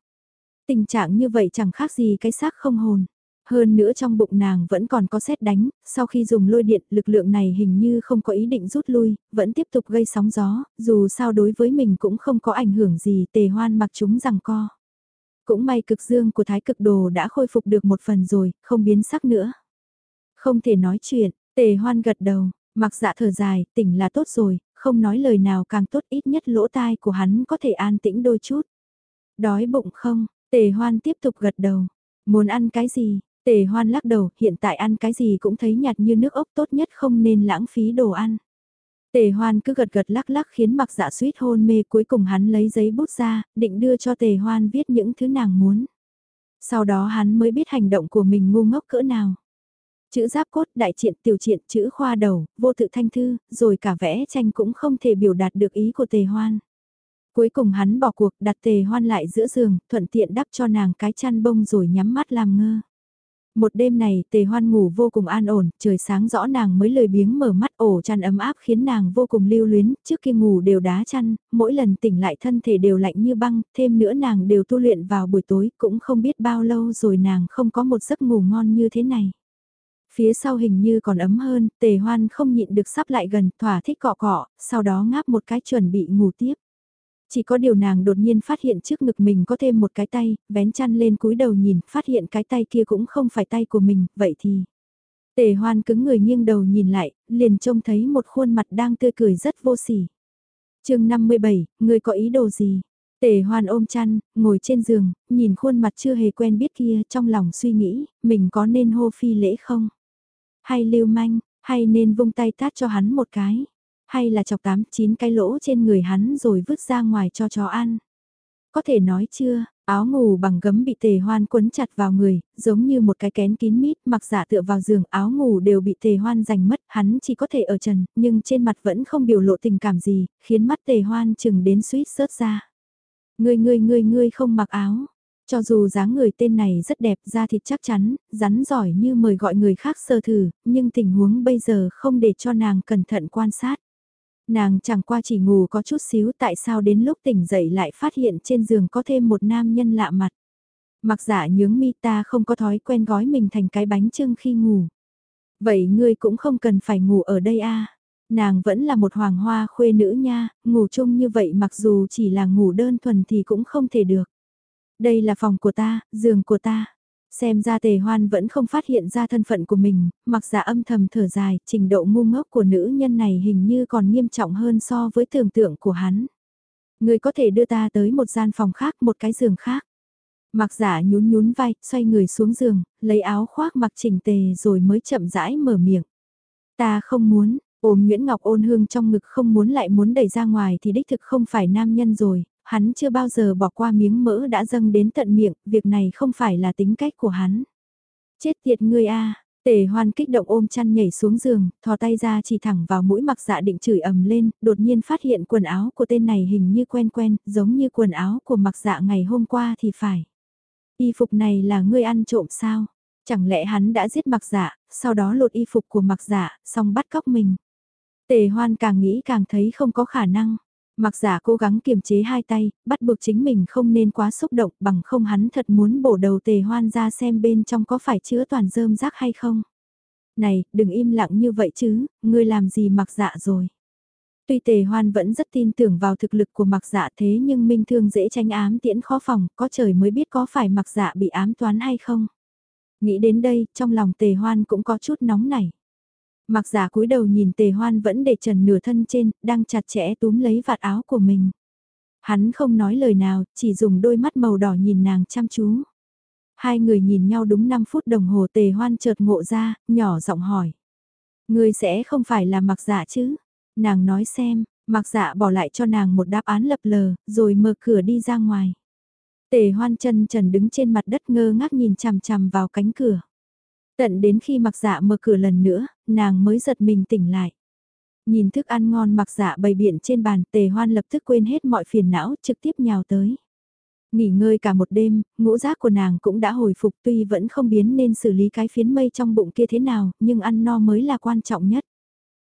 Tình trạng như vậy chẳng khác gì cái xác không hồn. Hơn nữa trong bụng nàng vẫn còn có xét đánh, sau khi dùng lôi điện lực lượng này hình như không có ý định rút lui, vẫn tiếp tục gây sóng gió, dù sao đối với mình cũng không có ảnh hưởng gì tề hoan mặc chúng rằng co. Cũng may cực dương của thái cực đồ đã khôi phục được một phần rồi, không biến sắc nữa. Không thể nói chuyện, tề hoan gật đầu, mặc dạ thở dài, tỉnh là tốt rồi, không nói lời nào càng tốt ít nhất lỗ tai của hắn có thể an tĩnh đôi chút. Đói bụng không, Tề hoan tiếp tục gật đầu. Muốn ăn cái gì? Tề hoan lắc đầu, hiện tại ăn cái gì cũng thấy nhạt như nước ốc tốt nhất không nên lãng phí đồ ăn. Tề hoan cứ gật gật lắc lắc khiến mặc dạ suýt hôn mê cuối cùng hắn lấy giấy bút ra, định đưa cho tề hoan viết những thứ nàng muốn. Sau đó hắn mới biết hành động của mình ngu ngốc cỡ nào. Chữ giáp cốt, đại triện, tiểu triện, chữ khoa đầu, vô tự thanh thư, rồi cả vẽ tranh cũng không thể biểu đạt được ý của tề hoan. Cuối cùng hắn bỏ cuộc đặt tề hoan lại giữa giường, thuận tiện đắp cho nàng cái chăn bông rồi nhắm mắt làm ngơ. Một đêm này tề hoan ngủ vô cùng an ổn, trời sáng rõ nàng mới lười biếng mở mắt ổ chăn ấm áp khiến nàng vô cùng lưu luyến, trước khi ngủ đều đá chăn, mỗi lần tỉnh lại thân thể đều lạnh như băng, thêm nữa nàng đều tu luyện vào buổi tối, cũng không biết bao lâu rồi nàng không có một giấc ngủ ngon như thế này. Phía sau hình như còn ấm hơn, tề hoan không nhịn được sắp lại gần, thỏa thích cọ cọ, sau đó ngáp một cái chuẩn bị ngủ tiếp. Chỉ có điều nàng đột nhiên phát hiện trước ngực mình có thêm một cái tay, vén chăn lên cúi đầu nhìn, phát hiện cái tay kia cũng không phải tay của mình, vậy thì... Tề hoan cứng người nghiêng đầu nhìn lại, liền trông thấy một khuôn mặt đang tươi cười rất vô sỉ. chương 57, người có ý đồ gì? Tề hoan ôm chăn, ngồi trên giường, nhìn khuôn mặt chưa hề quen biết kia trong lòng suy nghĩ, mình có nên hô phi lễ không? Hay lưu manh, hay nên vung tay tát cho hắn một cái? Hay là chọc tám chín cái lỗ trên người hắn rồi vứt ra ngoài cho chó ăn. Có thể nói chưa, áo ngủ bằng gấm bị tề hoan quấn chặt vào người, giống như một cái kén kín mít, mặc giả tựa vào giường, áo ngủ đều bị tề hoan giành mất, hắn chỉ có thể ở trần, nhưng trên mặt vẫn không biểu lộ tình cảm gì, khiến mắt tề hoan chừng đến suýt sớt ra. Ngươi ngươi ngươi ngươi không mặc áo, cho dù dáng người tên này rất đẹp da thịt chắc chắn, rắn giỏi như mời gọi người khác sơ thử, nhưng tình huống bây giờ không để cho nàng cẩn thận quan sát. Nàng chẳng qua chỉ ngủ có chút xíu tại sao đến lúc tỉnh dậy lại phát hiện trên giường có thêm một nam nhân lạ mặt. Mặc giả nhướng mi ta không có thói quen gói mình thành cái bánh trưng khi ngủ. Vậy ngươi cũng không cần phải ngủ ở đây a Nàng vẫn là một hoàng hoa khuê nữ nha, ngủ chung như vậy mặc dù chỉ là ngủ đơn thuần thì cũng không thể được. Đây là phòng của ta, giường của ta. Xem ra tề hoan vẫn không phát hiện ra thân phận của mình, mặc giả âm thầm thở dài, trình độ ngu ngốc của nữ nhân này hình như còn nghiêm trọng hơn so với tưởng tượng của hắn. Người có thể đưa ta tới một gian phòng khác, một cái giường khác. Mặc giả nhún nhún vai, xoay người xuống giường, lấy áo khoác mặc chỉnh tề rồi mới chậm rãi mở miệng. Ta không muốn, ôm Nguyễn Ngọc ôn hương trong ngực không muốn lại muốn đẩy ra ngoài thì đích thực không phải nam nhân rồi, hắn chưa bao giờ bỏ qua miếng mỡ đã dâng đến tận miệng, việc này không phải là tính cách của hắn. Chết tiệt ngươi a, Tề hoan kích động ôm chăn nhảy xuống giường, thò tay ra chỉ thẳng vào mũi mặc dạ định chửi ầm lên, đột nhiên phát hiện quần áo của tên này hình như quen quen, giống như quần áo của mặc dạ ngày hôm qua thì phải. Y phục này là ngươi ăn trộm sao? Chẳng lẽ hắn đã giết mặc dạ, sau đó lột y phục của mặc dạ, xong bắt cóc mình. Tề hoan càng nghĩ càng thấy không có khả năng. Mặc giả cố gắng kiềm chế hai tay, bắt buộc chính mình không nên quá xúc động bằng không hắn thật muốn bổ đầu tề hoan ra xem bên trong có phải chứa toàn rơm rác hay không. Này, đừng im lặng như vậy chứ, ngươi làm gì mặc dạ rồi. Tuy tề hoan vẫn rất tin tưởng vào thực lực của mặc dạ thế nhưng minh thương dễ tránh ám tiễn khó phòng, có trời mới biết có phải mặc dạ bị ám toán hay không. Nghĩ đến đây, trong lòng tề hoan cũng có chút nóng nảy. Mặc giả cúi đầu nhìn tề hoan vẫn để trần nửa thân trên, đang chặt chẽ túm lấy vạt áo của mình. Hắn không nói lời nào, chỉ dùng đôi mắt màu đỏ nhìn nàng chăm chú. Hai người nhìn nhau đúng 5 phút đồng hồ tề hoan chợt ngộ ra, nhỏ giọng hỏi. Người sẽ không phải là mặc giả chứ? Nàng nói xem, mặc giả bỏ lại cho nàng một đáp án lập lờ, rồi mở cửa đi ra ngoài. Tề hoan chân trần đứng trên mặt đất ngơ ngác nhìn chằm chằm vào cánh cửa. Tận đến khi mặc dạ mở cửa lần nữa, nàng mới giật mình tỉnh lại. Nhìn thức ăn ngon mặc dạ bày biện trên bàn, tề hoan lập tức quên hết mọi phiền não, trực tiếp nhào tới. Nghỉ ngơi cả một đêm, ngũ giác của nàng cũng đã hồi phục tuy vẫn không biến nên xử lý cái phiến mây trong bụng kia thế nào, nhưng ăn no mới là quan trọng nhất.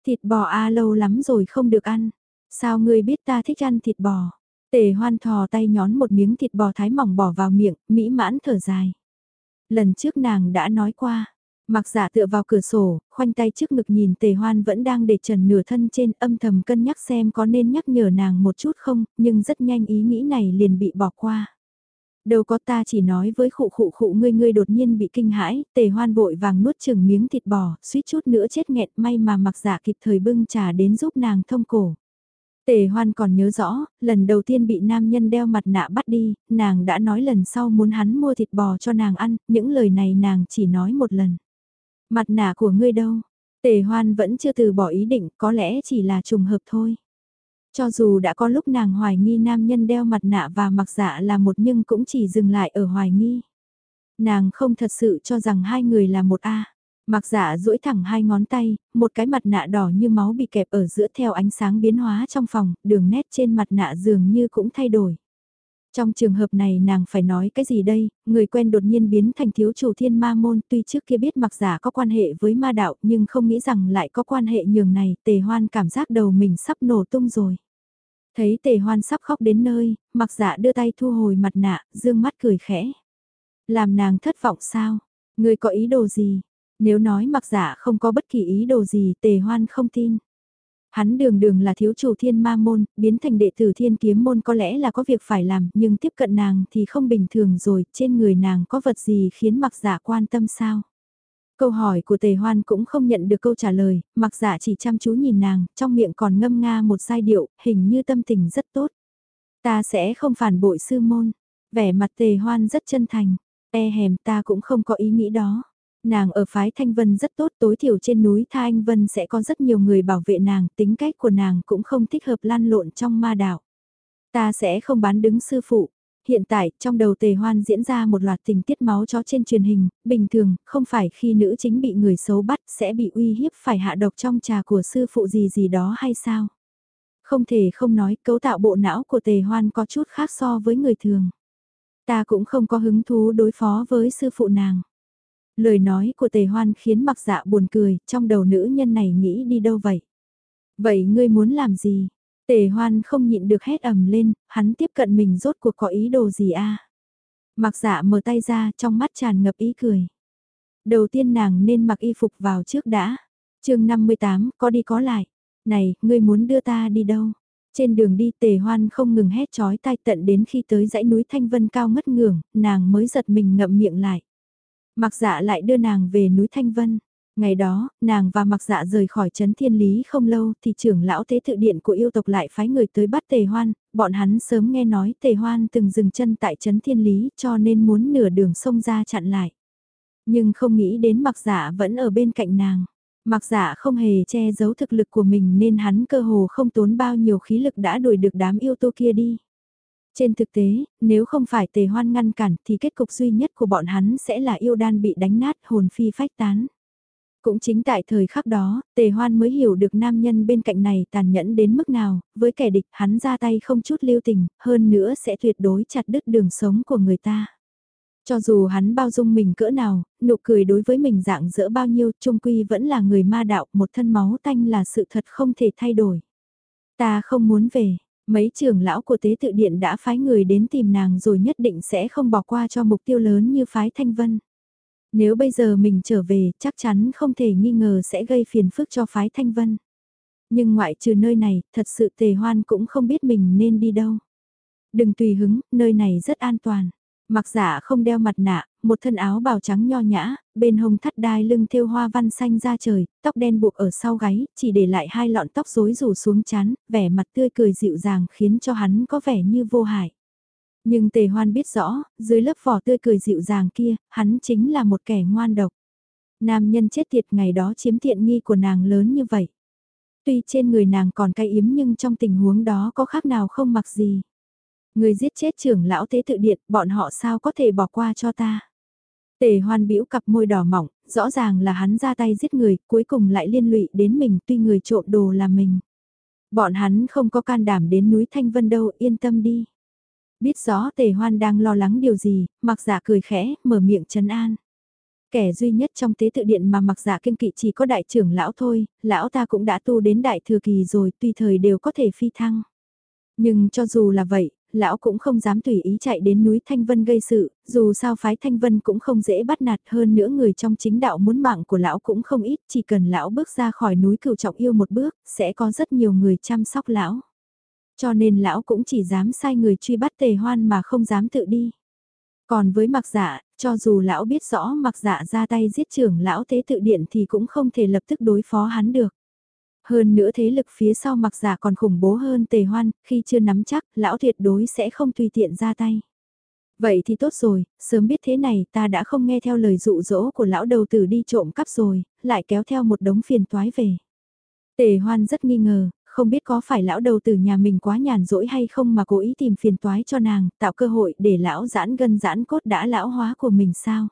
Thịt bò a lâu lắm rồi không được ăn. Sao ngươi biết ta thích ăn thịt bò? Tề hoan thò tay nhón một miếng thịt bò thái mỏng bỏ vào miệng, mỹ mãn thở dài. Lần trước nàng đã nói qua, Mặc giả tựa vào cửa sổ, khoanh tay trước ngực nhìn tề hoan vẫn đang để trần nửa thân trên âm thầm cân nhắc xem có nên nhắc nhở nàng một chút không, nhưng rất nhanh ý nghĩ này liền bị bỏ qua. Đâu có ta chỉ nói với khụ khụ khụ ngươi ngươi đột nhiên bị kinh hãi, tề hoan vội vàng nuốt chừng miếng thịt bò, suýt chút nữa chết nghẹn may mà mặc giả kịp thời bưng trà đến giúp nàng thông cổ. Tề hoan còn nhớ rõ, lần đầu tiên bị nam nhân đeo mặt nạ bắt đi, nàng đã nói lần sau muốn hắn mua thịt bò cho nàng ăn, những lời này nàng chỉ nói một lần. Mặt nạ của ngươi đâu? Tề hoan vẫn chưa từ bỏ ý định, có lẽ chỉ là trùng hợp thôi. Cho dù đã có lúc nàng hoài nghi nam nhân đeo mặt nạ và mặc dạ là một nhưng cũng chỉ dừng lại ở hoài nghi. Nàng không thật sự cho rằng hai người là một A. Mặc dạ duỗi thẳng hai ngón tay, một cái mặt nạ đỏ như máu bị kẹp ở giữa theo ánh sáng biến hóa trong phòng, đường nét trên mặt nạ dường như cũng thay đổi. Trong trường hợp này nàng phải nói cái gì đây, người quen đột nhiên biến thành thiếu chủ thiên ma môn tuy trước kia biết mặc giả có quan hệ với ma đạo nhưng không nghĩ rằng lại có quan hệ nhường này, tề hoan cảm giác đầu mình sắp nổ tung rồi. Thấy tề hoan sắp khóc đến nơi, mặc giả đưa tay thu hồi mặt nạ, dương mắt cười khẽ. Làm nàng thất vọng sao? Người có ý đồ gì? Nếu nói mặc giả không có bất kỳ ý đồ gì tề hoan không tin. Hắn đường đường là thiếu chủ thiên ma môn, biến thành đệ tử thiên kiếm môn có lẽ là có việc phải làm, nhưng tiếp cận nàng thì không bình thường rồi, trên người nàng có vật gì khiến mặc giả quan tâm sao? Câu hỏi của tề hoan cũng không nhận được câu trả lời, mặc giả chỉ chăm chú nhìn nàng, trong miệng còn ngâm nga một giai điệu, hình như tâm tình rất tốt. Ta sẽ không phản bội sư môn, vẻ mặt tề hoan rất chân thành, e hèm ta cũng không có ý nghĩ đó. Nàng ở phái Thanh Vân rất tốt tối thiểu trên núi Tha Anh Vân sẽ có rất nhiều người bảo vệ nàng, tính cách của nàng cũng không thích hợp lan lộn trong ma đạo. Ta sẽ không bán đứng sư phụ. Hiện tại, trong đầu tề hoan diễn ra một loạt tình tiết máu chó trên truyền hình, bình thường, không phải khi nữ chính bị người xấu bắt sẽ bị uy hiếp phải hạ độc trong trà của sư phụ gì gì đó hay sao? Không thể không nói cấu tạo bộ não của tề hoan có chút khác so với người thường. Ta cũng không có hứng thú đối phó với sư phụ nàng. Lời nói của tề hoan khiến mặc dạ buồn cười, trong đầu nữ nhân này nghĩ đi đâu vậy? Vậy ngươi muốn làm gì? Tề hoan không nhịn được hét ầm lên, hắn tiếp cận mình rốt cuộc có ý đồ gì a? Mặc dạ mở tay ra, trong mắt tràn ngập ý cười. Đầu tiên nàng nên mặc y phục vào trước đã. chương 58, có đi có lại. Này, ngươi muốn đưa ta đi đâu? Trên đường đi tề hoan không ngừng hét chói tai tận đến khi tới dãy núi Thanh Vân cao ngất ngưỡng, nàng mới giật mình ngậm miệng lại. Mặc dạ lại đưa nàng về núi Thanh Vân. Ngày đó, nàng và mặc dạ rời khỏi trấn thiên lý không lâu thì trưởng lão tế tự điện của yêu tộc lại phái người tới bắt tề hoan, bọn hắn sớm nghe nói tề hoan từng dừng chân tại trấn thiên lý cho nên muốn nửa đường sông ra chặn lại. Nhưng không nghĩ đến mặc dạ vẫn ở bên cạnh nàng. Mặc dạ không hề che giấu thực lực của mình nên hắn cơ hồ không tốn bao nhiêu khí lực đã đuổi được đám yêu tô kia đi. Trên thực tế, nếu không phải tề hoan ngăn cản thì kết cục duy nhất của bọn hắn sẽ là yêu đan bị đánh nát hồn phi phách tán. Cũng chính tại thời khắc đó, tề hoan mới hiểu được nam nhân bên cạnh này tàn nhẫn đến mức nào, với kẻ địch hắn ra tay không chút lưu tình, hơn nữa sẽ tuyệt đối chặt đứt đường sống của người ta. Cho dù hắn bao dung mình cỡ nào, nụ cười đối với mình dạng dỡ bao nhiêu, trung quy vẫn là người ma đạo, một thân máu tanh là sự thật không thể thay đổi. Ta không muốn về, mấy trưởng lão của tế tự điện đã phái người đến tìm nàng rồi nhất định sẽ không bỏ qua cho mục tiêu lớn như phái thanh vân. Nếu bây giờ mình trở về, chắc chắn không thể nghi ngờ sẽ gây phiền phức cho phái thanh vân. Nhưng ngoại trừ nơi này, thật sự tề hoan cũng không biết mình nên đi đâu. Đừng tùy hứng, nơi này rất an toàn. Mặc giả không đeo mặt nạ, một thân áo bào trắng nho nhã, bên hông thắt đai lưng thêu hoa văn xanh ra trời, tóc đen buộc ở sau gáy, chỉ để lại hai lọn tóc rối rủ xuống chán, vẻ mặt tươi cười dịu dàng khiến cho hắn có vẻ như vô hại. Nhưng tề hoan biết rõ, dưới lớp vỏ tươi cười dịu dàng kia, hắn chính là một kẻ ngoan độc. Nam nhân chết tiệt ngày đó chiếm tiện nghi của nàng lớn như vậy. Tuy trên người nàng còn cay yếm nhưng trong tình huống đó có khác nào không mặc gì. Người giết chết trưởng lão tế tự điện, bọn họ sao có thể bỏ qua cho ta. Tề hoan bĩu cặp môi đỏ mỏng, rõ ràng là hắn ra tay giết người, cuối cùng lại liên lụy đến mình tuy người trộm đồ là mình. Bọn hắn không có can đảm đến núi Thanh Vân đâu, yên tâm đi. Biết rõ tề hoan đang lo lắng điều gì, mặc giả cười khẽ, mở miệng trấn an. Kẻ duy nhất trong tế tự điện mà mặc dạ giả kiên kỵ chỉ có đại trưởng lão thôi, lão ta cũng đã tu đến đại thừa kỳ rồi, tùy thời đều có thể phi thăng. Nhưng cho dù là vậy, lão cũng không dám tùy ý chạy đến núi Thanh Vân gây sự, dù sao phái Thanh Vân cũng không dễ bắt nạt hơn nữa người trong chính đạo muốn mạng của lão cũng không ít, chỉ cần lão bước ra khỏi núi cửu trọng yêu một bước, sẽ có rất nhiều người chăm sóc lão. Cho nên lão cũng chỉ dám sai người truy bắt tề hoan mà không dám tự đi. Còn với mặc dạ, cho dù lão biết rõ mặc dạ ra tay giết trưởng lão tế tự điện thì cũng không thể lập tức đối phó hắn được. Hơn nữa thế lực phía sau mặc giả còn khủng bố hơn tề hoan, khi chưa nắm chắc, lão tuyệt đối sẽ không tùy tiện ra tay. Vậy thì tốt rồi, sớm biết thế này ta đã không nghe theo lời dụ dỗ của lão đầu tử đi trộm cắp rồi, lại kéo theo một đống phiền toái về. Tề hoan rất nghi ngờ, không biết có phải lão đầu tử nhà mình quá nhàn rỗi hay không mà cố ý tìm phiền toái cho nàng, tạo cơ hội để lão giãn gân giãn cốt đã lão hóa của mình sao.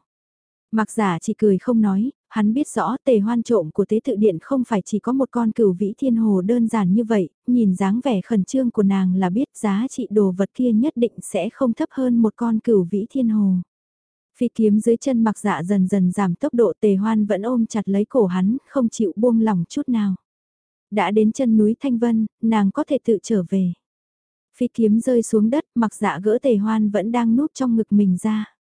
Mặc giả chỉ cười không nói, hắn biết rõ tề hoan trộm của tế tự điện không phải chỉ có một con cửu vĩ thiên hồ đơn giản như vậy, nhìn dáng vẻ khẩn trương của nàng là biết giá trị đồ vật kia nhất định sẽ không thấp hơn một con cửu vĩ thiên hồ. Phi kiếm dưới chân mặc dạ dần dần giảm tốc độ tề hoan vẫn ôm chặt lấy cổ hắn, không chịu buông lỏng chút nào. Đã đến chân núi Thanh Vân, nàng có thể tự trở về. Phi kiếm rơi xuống đất, mặc dạ gỡ tề hoan vẫn đang núp trong ngực mình ra.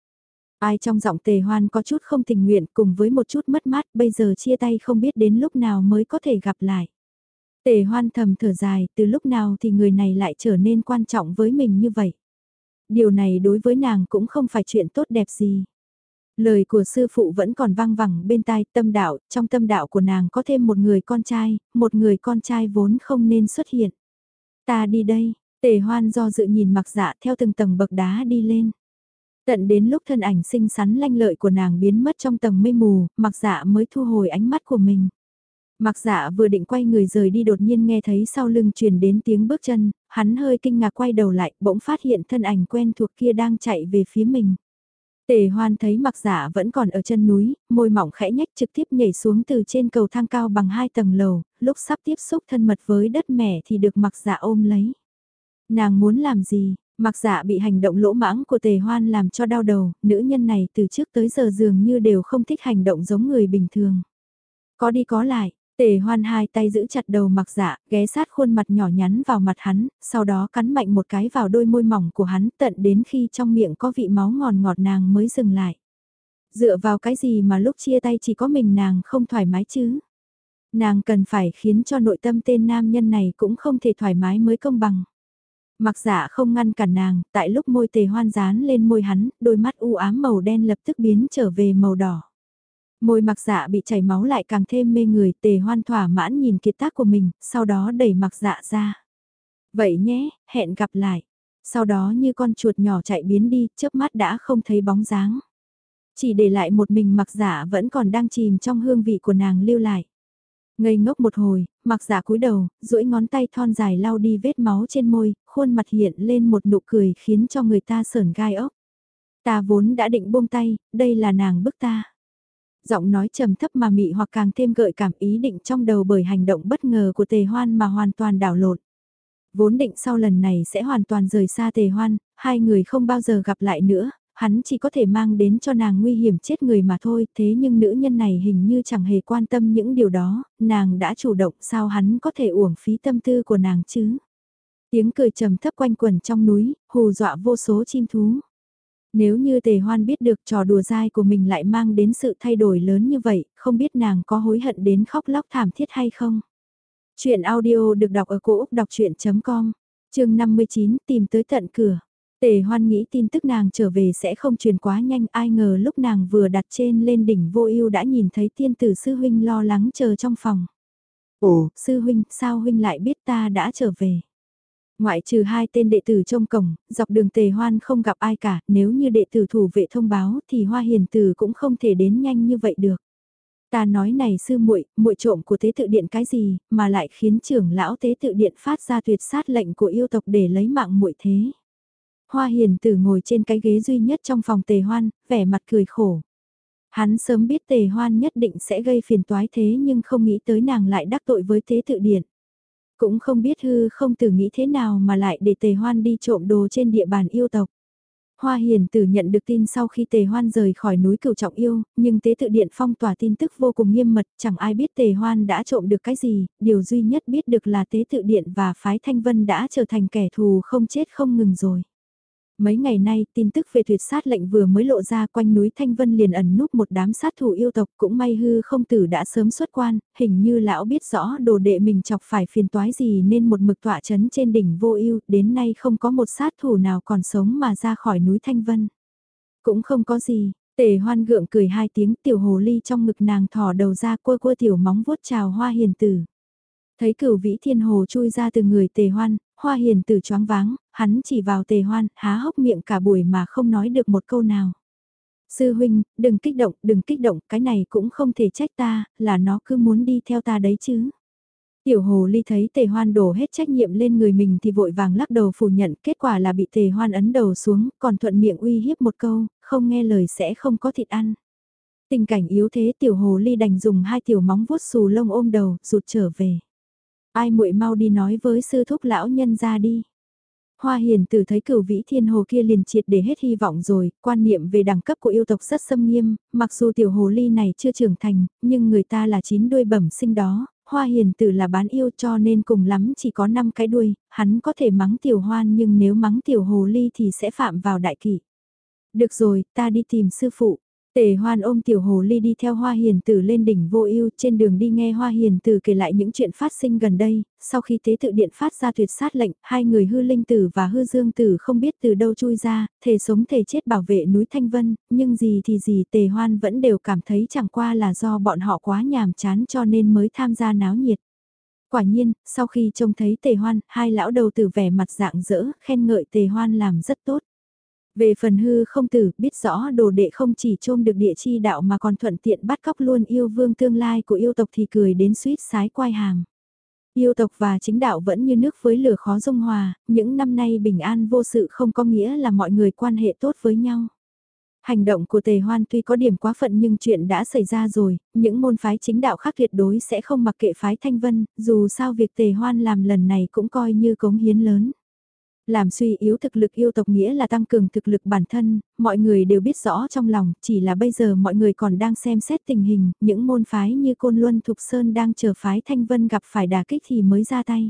Ai trong giọng tề hoan có chút không tình nguyện cùng với một chút mất mát bây giờ chia tay không biết đến lúc nào mới có thể gặp lại. Tề hoan thầm thở dài từ lúc nào thì người này lại trở nên quan trọng với mình như vậy. Điều này đối với nàng cũng không phải chuyện tốt đẹp gì. Lời của sư phụ vẫn còn vang vẳng bên tai tâm đạo, trong tâm đạo của nàng có thêm một người con trai, một người con trai vốn không nên xuất hiện. Ta đi đây, tề hoan do dự nhìn mặc dạ theo từng tầng bậc đá đi lên. Tận đến lúc thân ảnh xinh xắn lanh lợi của nàng biến mất trong tầng mây mù, mặc dạ mới thu hồi ánh mắt của mình. Mặc dạ vừa định quay người rời đi đột nhiên nghe thấy sau lưng truyền đến tiếng bước chân, hắn hơi kinh ngạc quay đầu lại, bỗng phát hiện thân ảnh quen thuộc kia đang chạy về phía mình. Tề hoan thấy mặc dạ vẫn còn ở chân núi, môi mỏng khẽ nhách trực tiếp nhảy xuống từ trên cầu thang cao bằng hai tầng lầu, lúc sắp tiếp xúc thân mật với đất mẻ thì được mặc dạ ôm lấy. Nàng muốn làm gì, Mặc dạ bị hành động lỗ mãng của tề hoan làm cho đau đầu, nữ nhân này từ trước tới giờ dường như đều không thích hành động giống người bình thường. Có đi có lại, tề hoan hai tay giữ chặt đầu mặc dạ, ghé sát khuôn mặt nhỏ nhắn vào mặt hắn, sau đó cắn mạnh một cái vào đôi môi mỏng của hắn tận đến khi trong miệng có vị máu ngọt ngọt nàng mới dừng lại. Dựa vào cái gì mà lúc chia tay chỉ có mình nàng không thoải mái chứ? Nàng cần phải khiến cho nội tâm tên nam nhân này cũng không thể thoải mái mới công bằng. Mặc dạ không ngăn cản nàng, tại lúc môi tề hoan dán lên môi hắn, đôi mắt u ám màu đen lập tức biến trở về màu đỏ. Môi mặc dạ bị chảy máu lại càng thêm mê người, tề hoan thỏa mãn nhìn kiệt tác của mình, sau đó đẩy mặc dạ ra. Vậy nhé, hẹn gặp lại. Sau đó như con chuột nhỏ chạy biến đi, chớp mắt đã không thấy bóng dáng. Chỉ để lại một mình mặc dạ vẫn còn đang chìm trong hương vị của nàng lưu lại. Ngây ngốc một hồi, mặc Dạ cúi đầu, duỗi ngón tay thon dài lau đi vết máu trên môi, khuôn mặt hiện lên một nụ cười khiến cho người ta sờn gai ốc. Ta vốn đã định buông tay, đây là nàng bức ta. Giọng nói trầm thấp mà mị hoặc càng thêm gợi cảm ý định trong đầu bởi hành động bất ngờ của tề hoan mà hoàn toàn đảo lộn. Vốn định sau lần này sẽ hoàn toàn rời xa tề hoan, hai người không bao giờ gặp lại nữa, hắn chỉ có thể mang đến cho nàng nguy hiểm chết người mà thôi, thế nhưng nữ nhân này hình như chẳng hề quan tâm những điều đó, nàng đã chủ động sao hắn có thể uổng phí tâm tư của nàng chứ. Tiếng cười trầm thấp quanh quẩn trong núi, hù dọa vô số chim thú. Nếu như tề hoan biết được trò đùa dai của mình lại mang đến sự thay đổi lớn như vậy, không biết nàng có hối hận đến khóc lóc thảm thiết hay không. Chuyện audio được đọc ở cổ Úc đọc chuyện.com, chương 59 tìm tới tận cửa. Tề hoan nghĩ tin tức nàng trở về sẽ không truyền quá nhanh ai ngờ lúc nàng vừa đặt trên lên đỉnh vô ưu đã nhìn thấy tiên tử sư huynh lo lắng chờ trong phòng. Ồ, sư huynh, sao huynh lại biết ta đã trở về? Ngoại trừ hai tên đệ tử trong cổng, dọc đường tề hoan không gặp ai cả, nếu như đệ tử thủ vệ thông báo thì hoa hiền tử cũng không thể đến nhanh như vậy được. Ta nói này sư muội, muội trộm của tế tự điện cái gì, mà lại khiến trưởng lão tế tự điện phát ra tuyệt sát lệnh của yêu tộc để lấy mạng muội thế. Hoa hiền tử ngồi trên cái ghế duy nhất trong phòng tề hoan, vẻ mặt cười khổ. Hắn sớm biết tề hoan nhất định sẽ gây phiền toái thế nhưng không nghĩ tới nàng lại đắc tội với tế tự điện. Cũng không biết hư không tử nghĩ thế nào mà lại để tề hoan đi trộm đồ trên địa bàn yêu tộc. Hoa hiền tử nhận được tin sau khi tề hoan rời khỏi núi cửu trọng yêu, nhưng tế tự điện phong tỏa tin tức vô cùng nghiêm mật, chẳng ai biết tề hoan đã trộm được cái gì, điều duy nhất biết được là tế tự điện và phái thanh vân đã trở thành kẻ thù không chết không ngừng rồi. Mấy ngày nay, tin tức về tuyệt sát lệnh vừa mới lộ ra quanh núi Thanh Vân liền ẩn núp một đám sát thủ yêu tộc cũng may hư không tử đã sớm xuất quan, hình như lão biết rõ đồ đệ mình chọc phải phiền toái gì nên một mực tọa chấn trên đỉnh vô ưu đến nay không có một sát thủ nào còn sống mà ra khỏi núi Thanh Vân. Cũng không có gì, tề hoan gượng cười hai tiếng tiểu hồ ly trong ngực nàng thò đầu ra cua cua tiểu móng vuốt chào hoa hiền tử. Thấy cửu vĩ thiên hồ chui ra từ người tề hoan, hoa hiền tử choáng váng, hắn chỉ vào tề hoan, há hốc miệng cả buổi mà không nói được một câu nào. Sư huynh, đừng kích động, đừng kích động, cái này cũng không thể trách ta, là nó cứ muốn đi theo ta đấy chứ. Tiểu hồ ly thấy tề hoan đổ hết trách nhiệm lên người mình thì vội vàng lắc đầu phủ nhận, kết quả là bị tề hoan ấn đầu xuống, còn thuận miệng uy hiếp một câu, không nghe lời sẽ không có thịt ăn. Tình cảnh yếu thế tiểu hồ ly đành dùng hai tiểu móng vuốt xù lông ôm đầu, rụt trở về. Ai muội mau đi nói với sư thúc lão nhân ra đi. Hoa hiền tử thấy cửu vĩ thiên hồ kia liền triệt để hết hy vọng rồi, quan niệm về đẳng cấp của yêu tộc rất xâm nghiêm, mặc dù tiểu hồ ly này chưa trưởng thành, nhưng người ta là chín đuôi bẩm sinh đó, hoa hiền tử là bán yêu cho nên cùng lắm chỉ có 5 cái đuôi, hắn có thể mắng tiểu hoan nhưng nếu mắng tiểu hồ ly thì sẽ phạm vào đại kỷ. Được rồi, ta đi tìm sư phụ, Tề hoan ôm tiểu hồ ly đi theo hoa hiền tử lên đỉnh vô ưu trên đường đi nghe hoa hiền tử kể lại những chuyện phát sinh gần đây, sau khi tế tự điện phát ra tuyệt sát lệnh, hai người hư linh tử và hư dương tử không biết từ đâu chui ra, thể sống thể chết bảo vệ núi Thanh Vân, nhưng gì thì gì tề hoan vẫn đều cảm thấy chẳng qua là do bọn họ quá nhàm chán cho nên mới tham gia náo nhiệt. Quả nhiên, sau khi trông thấy tề hoan, hai lão đầu tử vẻ mặt dạng dỡ, khen ngợi tề hoan làm rất tốt. Về phần hư không tử, biết rõ đồ đệ không chỉ trôm được địa chi đạo mà còn thuận tiện bắt cóc luôn yêu vương tương lai của yêu tộc thì cười đến suýt sái quai hàm. Yêu tộc và chính đạo vẫn như nước với lửa khó dung hòa, những năm nay bình an vô sự không có nghĩa là mọi người quan hệ tốt với nhau. Hành động của tề hoan tuy có điểm quá phận nhưng chuyện đã xảy ra rồi, những môn phái chính đạo khác tuyệt đối sẽ không mặc kệ phái thanh vân, dù sao việc tề hoan làm lần này cũng coi như cống hiến lớn. Làm suy yếu thực lực yêu tộc nghĩa là tăng cường thực lực bản thân, mọi người đều biết rõ trong lòng, chỉ là bây giờ mọi người còn đang xem xét tình hình, những môn phái như Côn Luân Thục Sơn đang chờ phái Thanh Vân gặp phải đà kích thì mới ra tay.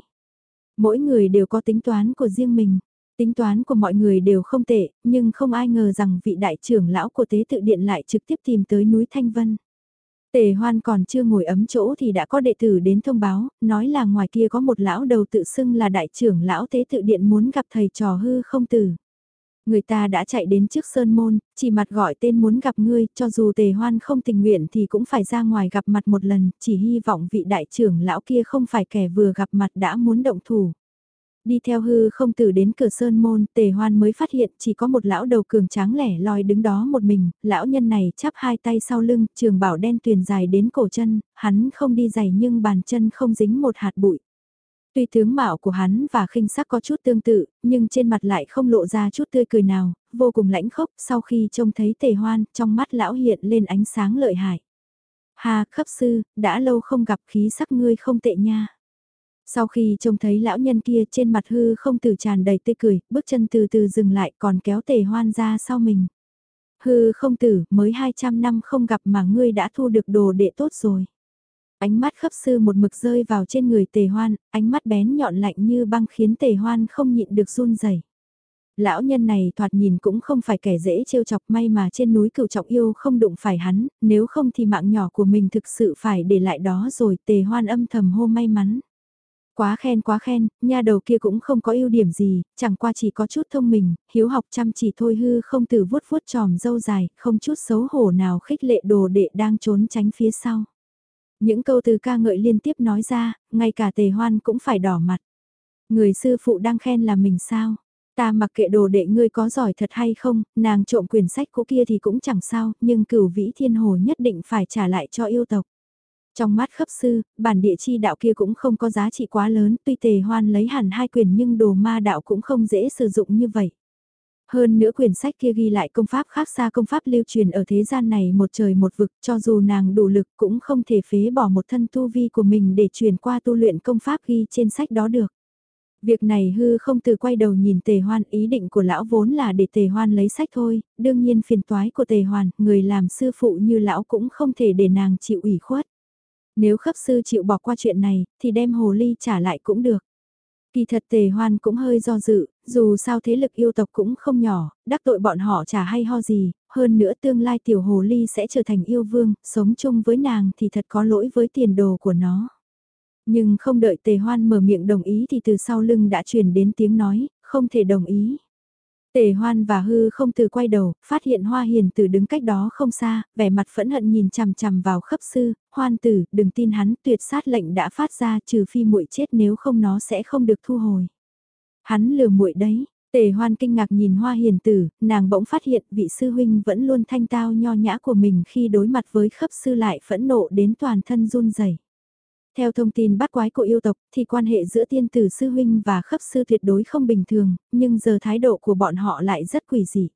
Mỗi người đều có tính toán của riêng mình, tính toán của mọi người đều không tệ, nhưng không ai ngờ rằng vị đại trưởng lão của tế tự điện lại trực tiếp tìm tới núi Thanh Vân. Tề hoan còn chưa ngồi ấm chỗ thì đã có đệ tử đến thông báo, nói là ngoài kia có một lão đầu tự xưng là đại trưởng lão tế tự điện muốn gặp thầy trò hư không tử. Người ta đã chạy đến trước sơn môn, chỉ mặt gọi tên muốn gặp ngươi, cho dù tề hoan không tình nguyện thì cũng phải ra ngoài gặp mặt một lần, chỉ hy vọng vị đại trưởng lão kia không phải kẻ vừa gặp mặt đã muốn động thủ. Đi theo hư không tử đến cửa sơn môn, tề hoan mới phát hiện chỉ có một lão đầu cường tráng lẻ loi đứng đó một mình, lão nhân này chắp hai tay sau lưng, trường bảo đen tuyền dài đến cổ chân, hắn không đi giày nhưng bàn chân không dính một hạt bụi. Tuy tướng mạo của hắn và khinh sắc có chút tương tự, nhưng trên mặt lại không lộ ra chút tươi cười nào, vô cùng lãnh khốc sau khi trông thấy tề hoan, trong mắt lão hiện lên ánh sáng lợi hại. hà khấp sư, đã lâu không gặp khí sắc ngươi không tệ nha. Sau khi trông thấy lão nhân kia trên mặt hư không từ tràn đầy tươi cười, bước chân từ từ dừng lại còn kéo tề hoan ra sau mình. Hư không tử, mới 200 năm không gặp mà ngươi đã thu được đồ đệ tốt rồi. Ánh mắt khấp sư một mực rơi vào trên người tề hoan, ánh mắt bén nhọn lạnh như băng khiến tề hoan không nhịn được run rẩy. Lão nhân này thoạt nhìn cũng không phải kẻ dễ trêu chọc may mà trên núi cựu trọng yêu không đụng phải hắn, nếu không thì mạng nhỏ của mình thực sự phải để lại đó rồi tề hoan âm thầm hô may mắn. Quá khen quá khen, nha đầu kia cũng không có ưu điểm gì, chẳng qua chỉ có chút thông minh, hiếu học chăm chỉ thôi hư không từ vuốt vuốt tròm dâu dài, không chút xấu hổ nào khích lệ đồ đệ đang trốn tránh phía sau. Những câu từ ca ngợi liên tiếp nói ra, ngay cả tề hoan cũng phải đỏ mặt. Người sư phụ đang khen là mình sao? Ta mặc kệ đồ đệ ngươi có giỏi thật hay không, nàng trộm quyển sách cũ kia thì cũng chẳng sao, nhưng cửu vĩ thiên hồ nhất định phải trả lại cho yêu tộc. Trong mắt khấp sư, bản địa chi đạo kia cũng không có giá trị quá lớn, tuy tề hoan lấy hẳn hai quyền nhưng đồ ma đạo cũng không dễ sử dụng như vậy. Hơn nữa quyển sách kia ghi lại công pháp khác xa công pháp lưu truyền ở thế gian này một trời một vực cho dù nàng đủ lực cũng không thể phế bỏ một thân tu vi của mình để truyền qua tu luyện công pháp ghi trên sách đó được. Việc này hư không từ quay đầu nhìn tề hoan ý định của lão vốn là để tề hoan lấy sách thôi, đương nhiên phiền toái của tề hoan người làm sư phụ như lão cũng không thể để nàng chịu ủy khuất. Nếu khấp sư chịu bỏ qua chuyện này, thì đem hồ ly trả lại cũng được. Kỳ thật tề hoan cũng hơi do dự, dù sao thế lực yêu tộc cũng không nhỏ, đắc tội bọn họ chả hay ho gì, hơn nữa tương lai tiểu hồ ly sẽ trở thành yêu vương, sống chung với nàng thì thật có lỗi với tiền đồ của nó. Nhưng không đợi tề hoan mở miệng đồng ý thì từ sau lưng đã truyền đến tiếng nói, không thể đồng ý. Tề hoan và hư không từ quay đầu, phát hiện hoa hiền tử đứng cách đó không xa, vẻ mặt phẫn hận nhìn chằm chằm vào khấp sư, hoan tử, đừng tin hắn, tuyệt sát lệnh đã phát ra trừ phi muội chết nếu không nó sẽ không được thu hồi. Hắn lừa muội đấy, tề hoan kinh ngạc nhìn hoa hiền tử, nàng bỗng phát hiện vị sư huynh vẫn luôn thanh tao nho nhã của mình khi đối mặt với khấp sư lại phẫn nộ đến toàn thân run rẩy. Theo thông tin bắt quái của yêu tộc thì quan hệ giữa tiên tử sư huynh và khấp sư tuyệt đối không bình thường, nhưng giờ thái độ của bọn họ lại rất quỷ dị.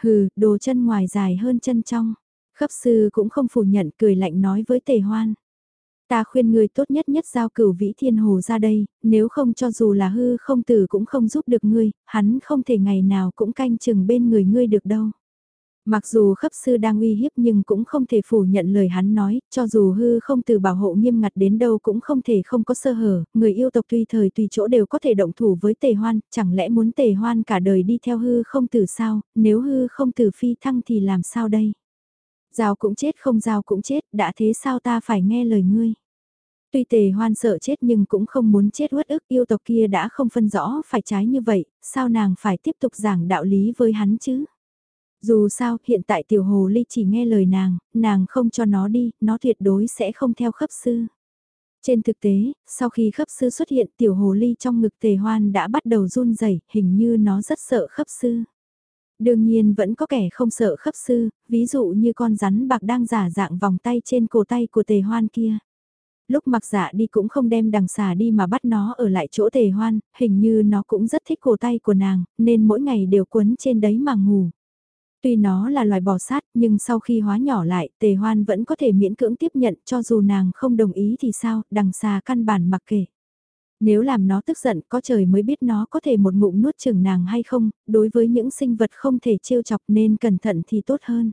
Hừ, đồ chân ngoài dài hơn chân trong. Khấp sư cũng không phủ nhận cười lạnh nói với tề hoan. Ta khuyên người tốt nhất nhất giao cửu vĩ thiên hồ ra đây, nếu không cho dù là hư không tử cũng không giúp được ngươi, hắn không thể ngày nào cũng canh chừng bên người ngươi được đâu. Mặc dù khấp sư đang uy hiếp nhưng cũng không thể phủ nhận lời hắn nói, cho dù hư không từ bảo hộ nghiêm ngặt đến đâu cũng không thể không có sơ hở, người yêu tộc tùy thời tùy chỗ đều có thể động thủ với tề hoan, chẳng lẽ muốn tề hoan cả đời đi theo hư không từ sao, nếu hư không từ phi thăng thì làm sao đây? Giao cũng chết không giao cũng chết, đã thế sao ta phải nghe lời ngươi? Tuy tề hoan sợ chết nhưng cũng không muốn chết uất ức yêu tộc kia đã không phân rõ phải trái như vậy, sao nàng phải tiếp tục giảng đạo lý với hắn chứ? Dù sao, hiện tại tiểu hồ ly chỉ nghe lời nàng, nàng không cho nó đi, nó tuyệt đối sẽ không theo khấp sư. Trên thực tế, sau khi khấp sư xuất hiện tiểu hồ ly trong ngực tề hoan đã bắt đầu run rẩy hình như nó rất sợ khấp sư. Đương nhiên vẫn có kẻ không sợ khấp sư, ví dụ như con rắn bạc đang giả dạng vòng tay trên cổ tay của tề hoan kia. Lúc mặc dạ đi cũng không đem đằng xà đi mà bắt nó ở lại chỗ tề hoan, hình như nó cũng rất thích cổ tay của nàng, nên mỗi ngày đều quấn trên đấy mà ngủ. Tuy nó là loài bò sát nhưng sau khi hóa nhỏ lại tề hoan vẫn có thể miễn cưỡng tiếp nhận cho dù nàng không đồng ý thì sao, đằng xa căn bản mặc kệ. Nếu làm nó tức giận có trời mới biết nó có thể một ngụm nuốt chừng nàng hay không, đối với những sinh vật không thể trêu chọc nên cẩn thận thì tốt hơn.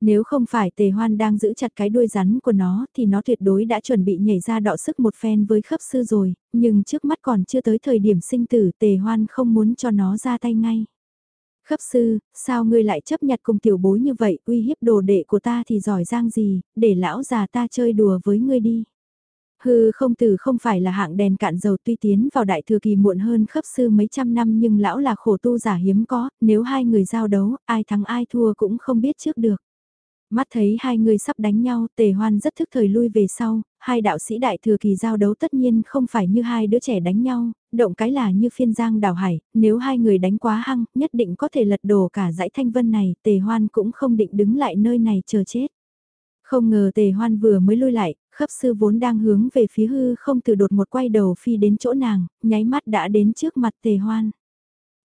Nếu không phải tề hoan đang giữ chặt cái đuôi rắn của nó thì nó tuyệt đối đã chuẩn bị nhảy ra đọ sức một phen với khớp sư rồi, nhưng trước mắt còn chưa tới thời điểm sinh tử tề hoan không muốn cho nó ra tay ngay. Khấp sư, sao ngươi lại chấp nhặt cùng tiểu bối như vậy, uy hiếp đồ đệ của ta thì giỏi giang gì, để lão già ta chơi đùa với ngươi đi. Hư không tử không phải là hạng đèn cạn dầu tuy tiến vào đại thừa kỳ muộn hơn khấp sư mấy trăm năm nhưng lão là khổ tu giả hiếm có, nếu hai người giao đấu, ai thắng ai thua cũng không biết trước được. Mắt thấy hai người sắp đánh nhau, tề hoan rất thức thời lui về sau, hai đạo sĩ đại thừa kỳ giao đấu tất nhiên không phải như hai đứa trẻ đánh nhau, động cái là như phiên giang đào hải, nếu hai người đánh quá hăng, nhất định có thể lật đổ cả dãy thanh vân này, tề hoan cũng không định đứng lại nơi này chờ chết. Không ngờ tề hoan vừa mới lui lại, khấp sư vốn đang hướng về phía hư không từ đột một quay đầu phi đến chỗ nàng, nháy mắt đã đến trước mặt tề hoan.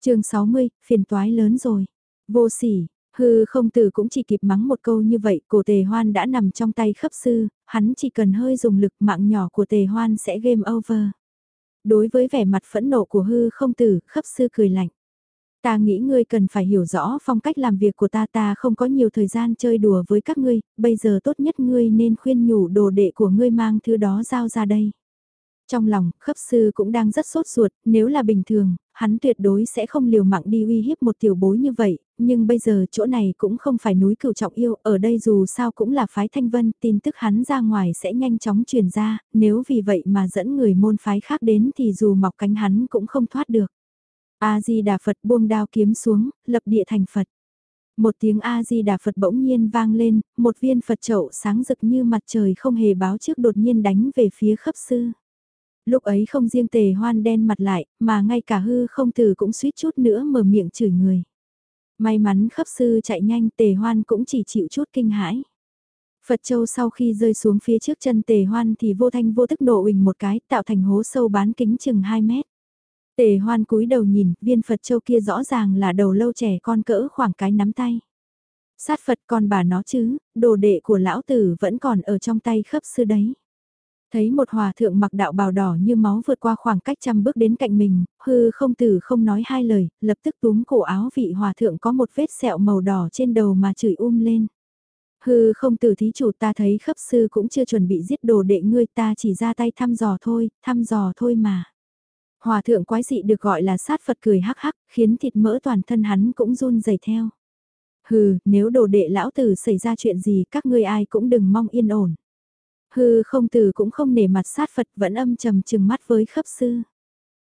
chương 60, phiền toái lớn rồi. Vô sỉ, Hư không tử cũng chỉ kịp mắng một câu như vậy, cổ tề hoan đã nằm trong tay khấp sư, hắn chỉ cần hơi dùng lực mạng nhỏ của tề hoan sẽ game over. Đối với vẻ mặt phẫn nộ của hư không tử, khấp sư cười lạnh. Ta nghĩ ngươi cần phải hiểu rõ phong cách làm việc của ta ta không có nhiều thời gian chơi đùa với các ngươi, bây giờ tốt nhất ngươi nên khuyên nhủ đồ đệ của ngươi mang thứ đó giao ra đây. Trong lòng, khấp sư cũng đang rất sốt ruột, nếu là bình thường, hắn tuyệt đối sẽ không liều mạng đi uy hiếp một tiểu bối như vậy, nhưng bây giờ chỗ này cũng không phải núi cửu trọng yêu, ở đây dù sao cũng là phái thanh vân, tin tức hắn ra ngoài sẽ nhanh chóng truyền ra, nếu vì vậy mà dẫn người môn phái khác đến thì dù mọc cánh hắn cũng không thoát được. A-di-đà Phật buông đao kiếm xuống, lập địa thành Phật. Một tiếng A-di-đà Phật bỗng nhiên vang lên, một viên Phật chậu sáng rực như mặt trời không hề báo trước đột nhiên đánh về phía khấp sư. Lúc ấy không riêng tề hoan đen mặt lại, mà ngay cả hư không từ cũng suýt chút nữa mở miệng chửi người. May mắn khấp sư chạy nhanh tề hoan cũng chỉ chịu chút kinh hãi. Phật Châu sau khi rơi xuống phía trước chân tề hoan thì vô thanh vô tức nổ uỳnh một cái tạo thành hố sâu bán kính chừng 2 mét. Tề hoan cúi đầu nhìn, viên Phật Châu kia rõ ràng là đầu lâu trẻ con cỡ khoảng cái nắm tay. Sát Phật con bà nó chứ, đồ đệ của lão tử vẫn còn ở trong tay khấp sư đấy. Thấy một hòa thượng mặc đạo bào đỏ như máu vượt qua khoảng cách trăm bước đến cạnh mình, hư không tử không nói hai lời, lập tức túm cổ áo vị hòa thượng có một vết sẹo màu đỏ trên đầu mà chửi um lên. Hư không tử thí chủ ta thấy khấp sư cũng chưa chuẩn bị giết đồ đệ ngươi ta chỉ ra tay thăm dò thôi, thăm dò thôi mà. Hòa thượng quái dị được gọi là sát Phật cười hắc hắc, khiến thịt mỡ toàn thân hắn cũng run rẩy theo. Hừ, nếu đồ đệ lão tử xảy ra chuyện gì các ngươi ai cũng đừng mong yên ổn. Hư không từ cũng không nể mặt sát Phật vẫn âm trầm chừng mắt với khấp sư.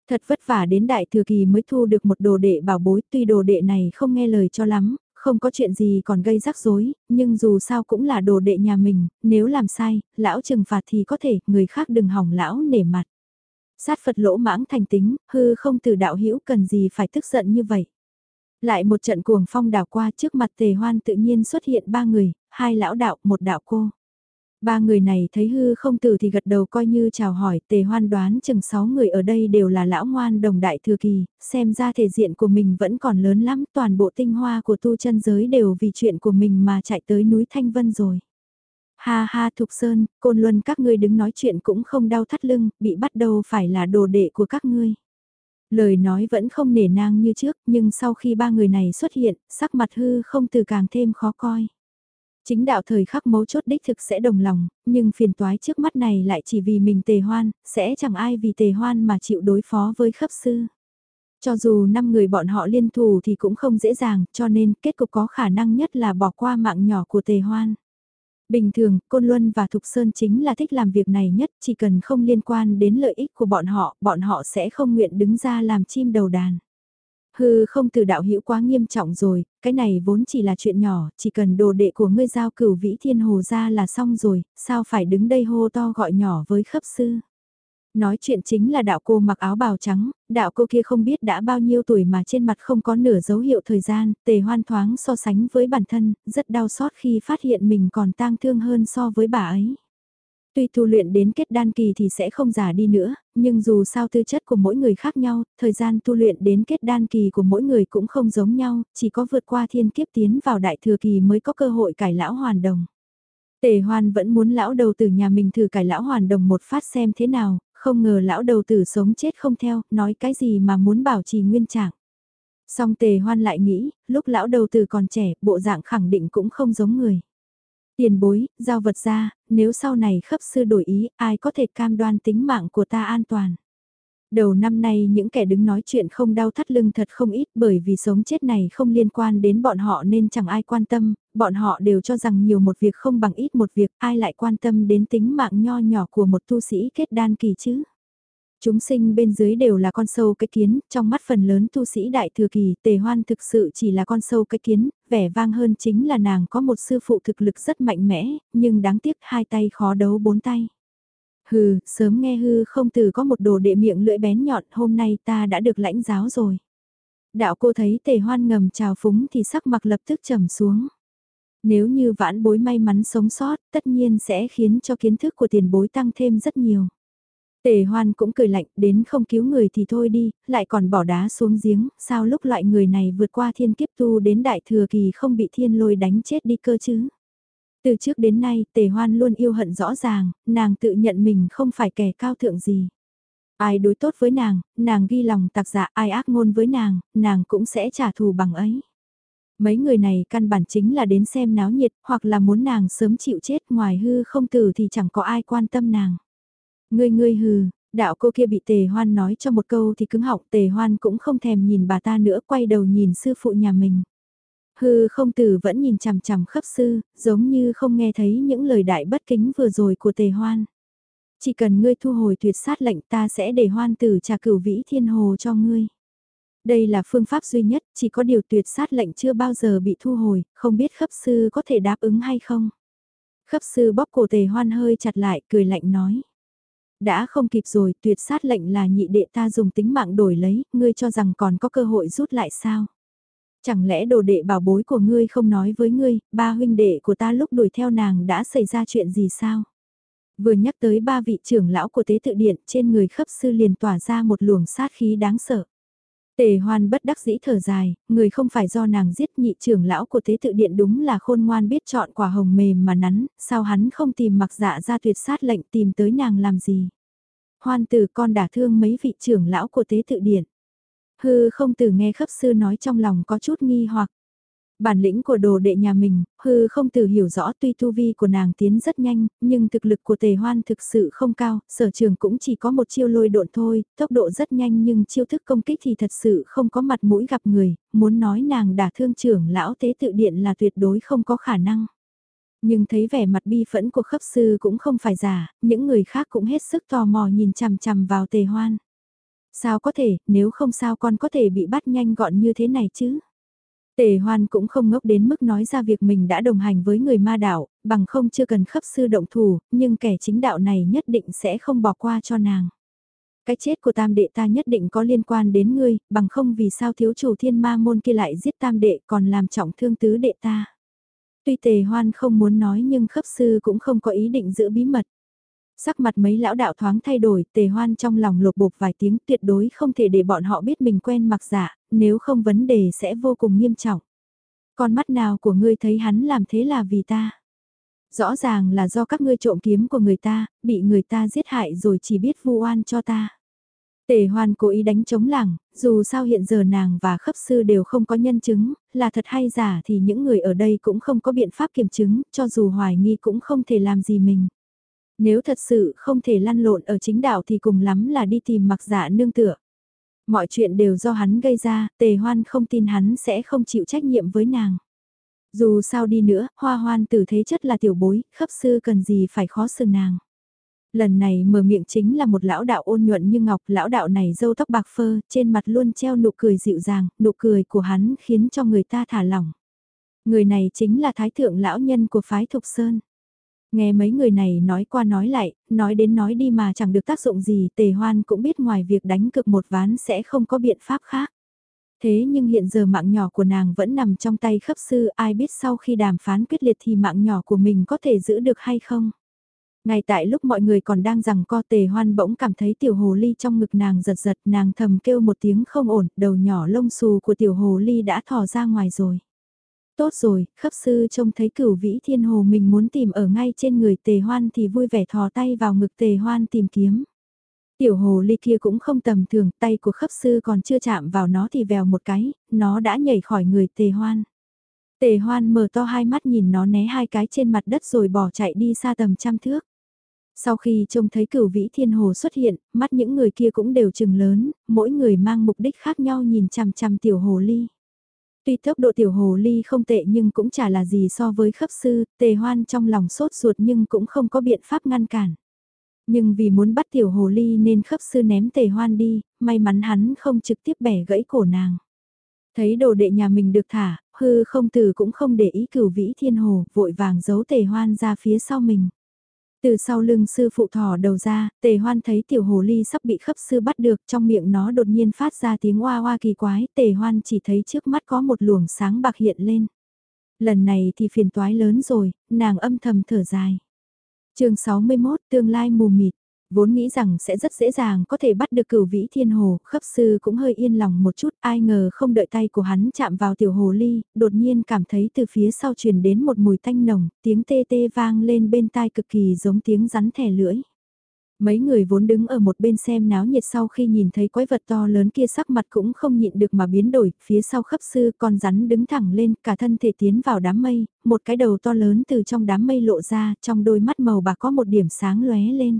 Thật vất vả đến đại thừa kỳ mới thu được một đồ đệ bảo bối tuy đồ đệ này không nghe lời cho lắm, không có chuyện gì còn gây rắc rối, nhưng dù sao cũng là đồ đệ nhà mình, nếu làm sai, lão trừng phạt thì có thể, người khác đừng hỏng lão nể mặt. Sát Phật lỗ mãng thành tính, hư không từ đạo hữu cần gì phải tức giận như vậy. Lại một trận cuồng phong đảo qua trước mặt tề hoan tự nhiên xuất hiện ba người, hai lão đạo, một đạo cô. Ba người này thấy hư không tử thì gật đầu coi như chào hỏi, tề hoan đoán chừng sáu người ở đây đều là lão ngoan đồng đại thừa kỳ, xem ra thể diện của mình vẫn còn lớn lắm, toàn bộ tinh hoa của tu chân giới đều vì chuyện của mình mà chạy tới núi Thanh Vân rồi. Ha ha Thục Sơn, Côn Luân các ngươi đứng nói chuyện cũng không đau thắt lưng, bị bắt đầu phải là đồ đệ của các ngươi. Lời nói vẫn không nể nang như trước, nhưng sau khi ba người này xuất hiện, sắc mặt hư không từ càng thêm khó coi. Chính đạo thời khắc mấu chốt đích thực sẽ đồng lòng, nhưng phiền toái trước mắt này lại chỉ vì mình tề hoan, sẽ chẳng ai vì tề hoan mà chịu đối phó với khấp sư. Cho dù 5 người bọn họ liên thủ thì cũng không dễ dàng, cho nên kết cục có khả năng nhất là bỏ qua mạng nhỏ của tề hoan. Bình thường, Côn Luân và Thục Sơn chính là thích làm việc này nhất, chỉ cần không liên quan đến lợi ích của bọn họ, bọn họ sẽ không nguyện đứng ra làm chim đầu đàn. Hư không từ đạo hữu quá nghiêm trọng rồi, cái này vốn chỉ là chuyện nhỏ, chỉ cần đồ đệ của ngươi giao cửu vĩ thiên hồ ra là xong rồi, sao phải đứng đây hô to gọi nhỏ với khấp sư. Nói chuyện chính là đạo cô mặc áo bào trắng, đạo cô kia không biết đã bao nhiêu tuổi mà trên mặt không có nửa dấu hiệu thời gian, tề hoan thoáng so sánh với bản thân, rất đau xót khi phát hiện mình còn tang thương hơn so với bà ấy. Tuy tu luyện đến kết đan kỳ thì sẽ không giả đi nữa, nhưng dù sao tư chất của mỗi người khác nhau, thời gian tu luyện đến kết đan kỳ của mỗi người cũng không giống nhau, chỉ có vượt qua thiên kiếp tiến vào đại thừa kỳ mới có cơ hội cải lão hoàn đồng. Tề hoan vẫn muốn lão đầu tử nhà mình thử cải lão hoàn đồng một phát xem thế nào, không ngờ lão đầu tử sống chết không theo, nói cái gì mà muốn bảo trì nguyên trạng. Song tề hoan lại nghĩ, lúc lão đầu tử còn trẻ, bộ dạng khẳng định cũng không giống người. Tiền bối, giao vật ra, nếu sau này khấp sư đổi ý, ai có thể cam đoan tính mạng của ta an toàn. Đầu năm nay những kẻ đứng nói chuyện không đau thắt lưng thật không ít bởi vì sống chết này không liên quan đến bọn họ nên chẳng ai quan tâm, bọn họ đều cho rằng nhiều một việc không bằng ít một việc, ai lại quan tâm đến tính mạng nho nhỏ của một tu sĩ kết đan kỳ chứ. Chúng sinh bên dưới đều là con sâu cái kiến, trong mắt phần lớn tu sĩ đại thừa kỳ, tề hoan thực sự chỉ là con sâu cái kiến, vẻ vang hơn chính là nàng có một sư phụ thực lực rất mạnh mẽ, nhưng đáng tiếc hai tay khó đấu bốn tay. Hừ, sớm nghe hư không từ có một đồ đệ miệng lưỡi bén nhọn, hôm nay ta đã được lãnh giáo rồi. Đạo cô thấy tề hoan ngầm chào phúng thì sắc mặt lập tức trầm xuống. Nếu như vãn bối may mắn sống sót, tất nhiên sẽ khiến cho kiến thức của tiền bối tăng thêm rất nhiều. Tề hoan cũng cười lạnh, đến không cứu người thì thôi đi, lại còn bỏ đá xuống giếng, sao lúc loại người này vượt qua thiên kiếp tu đến đại thừa kỳ không bị thiên lôi đánh chết đi cơ chứ. Từ trước đến nay, tề hoan luôn yêu hận rõ ràng, nàng tự nhận mình không phải kẻ cao thượng gì. Ai đối tốt với nàng, nàng ghi lòng tạc dạ ai ác ngôn với nàng, nàng cũng sẽ trả thù bằng ấy. Mấy người này căn bản chính là đến xem náo nhiệt hoặc là muốn nàng sớm chịu chết ngoài hư không tử thì chẳng có ai quan tâm nàng. Ngươi ngươi hừ, đạo cô kia bị tề hoan nói cho một câu thì cứng họng tề hoan cũng không thèm nhìn bà ta nữa quay đầu nhìn sư phụ nhà mình. Hư không tử vẫn nhìn chằm chằm khắp sư, giống như không nghe thấy những lời đại bất kính vừa rồi của tề hoan. Chỉ cần ngươi thu hồi tuyệt sát lệnh ta sẽ để hoan tử trà cửu vĩ thiên hồ cho ngươi. Đây là phương pháp duy nhất, chỉ có điều tuyệt sát lệnh chưa bao giờ bị thu hồi, không biết khắp sư có thể đáp ứng hay không. khắp sư bóp cổ tề hoan hơi chặt lại, cười lạnh nói. Đã không kịp rồi, tuyệt sát lệnh là nhị đệ ta dùng tính mạng đổi lấy, ngươi cho rằng còn có cơ hội rút lại sao? Chẳng lẽ đồ đệ bảo bối của ngươi không nói với ngươi, ba huynh đệ của ta lúc đuổi theo nàng đã xảy ra chuyện gì sao? Vừa nhắc tới ba vị trưởng lão của tế tự điện trên người khấp sư liền tỏa ra một luồng sát khí đáng sợ. Tề hoan bất đắc dĩ thở dài, người không phải do nàng giết nhị trưởng lão của tế tự điện đúng là khôn ngoan biết chọn quả hồng mềm mà nắn, sao hắn không tìm mặc dạ ra tuyệt sát lệnh tìm tới nàng làm gì. Hoan tử con đả thương mấy vị trưởng lão của tế tự điện. Hư không từ nghe khấp sư nói trong lòng có chút nghi hoặc. Bản lĩnh của đồ đệ nhà mình, hư không từ hiểu rõ tuy tu vi của nàng tiến rất nhanh, nhưng thực lực của tề hoan thực sự không cao, sở trường cũng chỉ có một chiêu lôi độn thôi, tốc độ rất nhanh nhưng chiêu thức công kích thì thật sự không có mặt mũi gặp người, muốn nói nàng đả thương trưởng lão tế tự điện là tuyệt đối không có khả năng. Nhưng thấy vẻ mặt bi phẫn của khắp sư cũng không phải giả, những người khác cũng hết sức tò mò nhìn chằm chằm vào tề hoan. Sao có thể, nếu không sao con có thể bị bắt nhanh gọn như thế này chứ? Tề hoan cũng không ngốc đến mức nói ra việc mình đã đồng hành với người ma đạo, bằng không chưa cần khấp sư động thủ, nhưng kẻ chính đạo này nhất định sẽ không bỏ qua cho nàng. Cái chết của tam đệ ta nhất định có liên quan đến ngươi, bằng không vì sao thiếu chủ thiên ma môn kia lại giết tam đệ còn làm trọng thương tứ đệ ta. Tuy tề hoan không muốn nói nhưng khấp sư cũng không có ý định giữ bí mật. Sắc mặt mấy lão đạo thoáng thay đổi, tề hoan trong lòng lột bột vài tiếng tuyệt đối không thể để bọn họ biết mình quen mặc giả, nếu không vấn đề sẽ vô cùng nghiêm trọng. Con mắt nào của ngươi thấy hắn làm thế là vì ta? Rõ ràng là do các ngươi trộm kiếm của người ta, bị người ta giết hại rồi chỉ biết vu oan cho ta. Tề hoan cố ý đánh chống làng, dù sao hiện giờ nàng và khấp sư đều không có nhân chứng, là thật hay giả thì những người ở đây cũng không có biện pháp kiểm chứng, cho dù hoài nghi cũng không thể làm gì mình. Nếu thật sự không thể lăn lộn ở chính đạo thì cùng lắm là đi tìm mặc giả nương tựa. Mọi chuyện đều do hắn gây ra, tề hoan không tin hắn sẽ không chịu trách nhiệm với nàng. Dù sao đi nữa, hoa hoan tử thế chất là tiểu bối, khắp sư cần gì phải khó xử nàng. Lần này mở miệng chính là một lão đạo ôn nhuận như ngọc, lão đạo này râu tóc bạc phơ, trên mặt luôn treo nụ cười dịu dàng, nụ cười của hắn khiến cho người ta thả lỏng. Người này chính là thái thượng lão nhân của phái Thục Sơn. Nghe mấy người này nói qua nói lại, nói đến nói đi mà chẳng được tác dụng gì, tề hoan cũng biết ngoài việc đánh cực một ván sẽ không có biện pháp khác. Thế nhưng hiện giờ mạng nhỏ của nàng vẫn nằm trong tay khấp sư, ai biết sau khi đàm phán quyết liệt thì mạng nhỏ của mình có thể giữ được hay không? Ngay tại lúc mọi người còn đang rằng co tề hoan bỗng cảm thấy tiểu hồ ly trong ngực nàng giật giật nàng thầm kêu một tiếng không ổn, đầu nhỏ lông xù của tiểu hồ ly đã thò ra ngoài rồi. Tốt rồi, khấp sư trông thấy cửu vĩ thiên hồ mình muốn tìm ở ngay trên người tề hoan thì vui vẻ thò tay vào ngực tề hoan tìm kiếm. Tiểu hồ ly kia cũng không tầm thường, tay của khấp sư còn chưa chạm vào nó thì vèo một cái, nó đã nhảy khỏi người tề hoan. Tề hoan mở to hai mắt nhìn nó né hai cái trên mặt đất rồi bỏ chạy đi xa tầm trăm thước. Sau khi trông thấy cửu vĩ thiên hồ xuất hiện, mắt những người kia cũng đều chừng lớn, mỗi người mang mục đích khác nhau nhìn chằm chằm tiểu hồ ly. Tuy tốc độ tiểu hồ ly không tệ nhưng cũng chả là gì so với khấp sư, tề hoan trong lòng sốt ruột nhưng cũng không có biện pháp ngăn cản. Nhưng vì muốn bắt tiểu hồ ly nên khấp sư ném tề hoan đi, may mắn hắn không trực tiếp bẻ gãy cổ nàng. Thấy đồ đệ nhà mình được thả, hư không tử cũng không để ý cửu vĩ thiên hồ, vội vàng giấu tề hoan ra phía sau mình. Từ sau lưng sư phụ thò đầu ra, tề hoan thấy tiểu hồ ly sắp bị khấp sư bắt được trong miệng nó đột nhiên phát ra tiếng oa oa kỳ quái, tề hoan chỉ thấy trước mắt có một luồng sáng bạc hiện lên. Lần này thì phiền toái lớn rồi, nàng âm thầm thở dài. chương 61 tương lai mù mịt, Vốn nghĩ rằng sẽ rất dễ dàng có thể bắt được cửu vĩ thiên hồ, khấp sư cũng hơi yên lòng một chút, ai ngờ không đợi tay của hắn chạm vào tiểu hồ ly, đột nhiên cảm thấy từ phía sau truyền đến một mùi thanh nồng, tiếng tê tê vang lên bên tai cực kỳ giống tiếng rắn thẻ lưỡi. Mấy người vốn đứng ở một bên xem náo nhiệt sau khi nhìn thấy quái vật to lớn kia sắc mặt cũng không nhịn được mà biến đổi, phía sau khắp sư con rắn đứng thẳng lên, cả thân thể tiến vào đám mây, một cái đầu to lớn từ trong đám mây lộ ra, trong đôi mắt màu bạc có một điểm sáng lóe lên.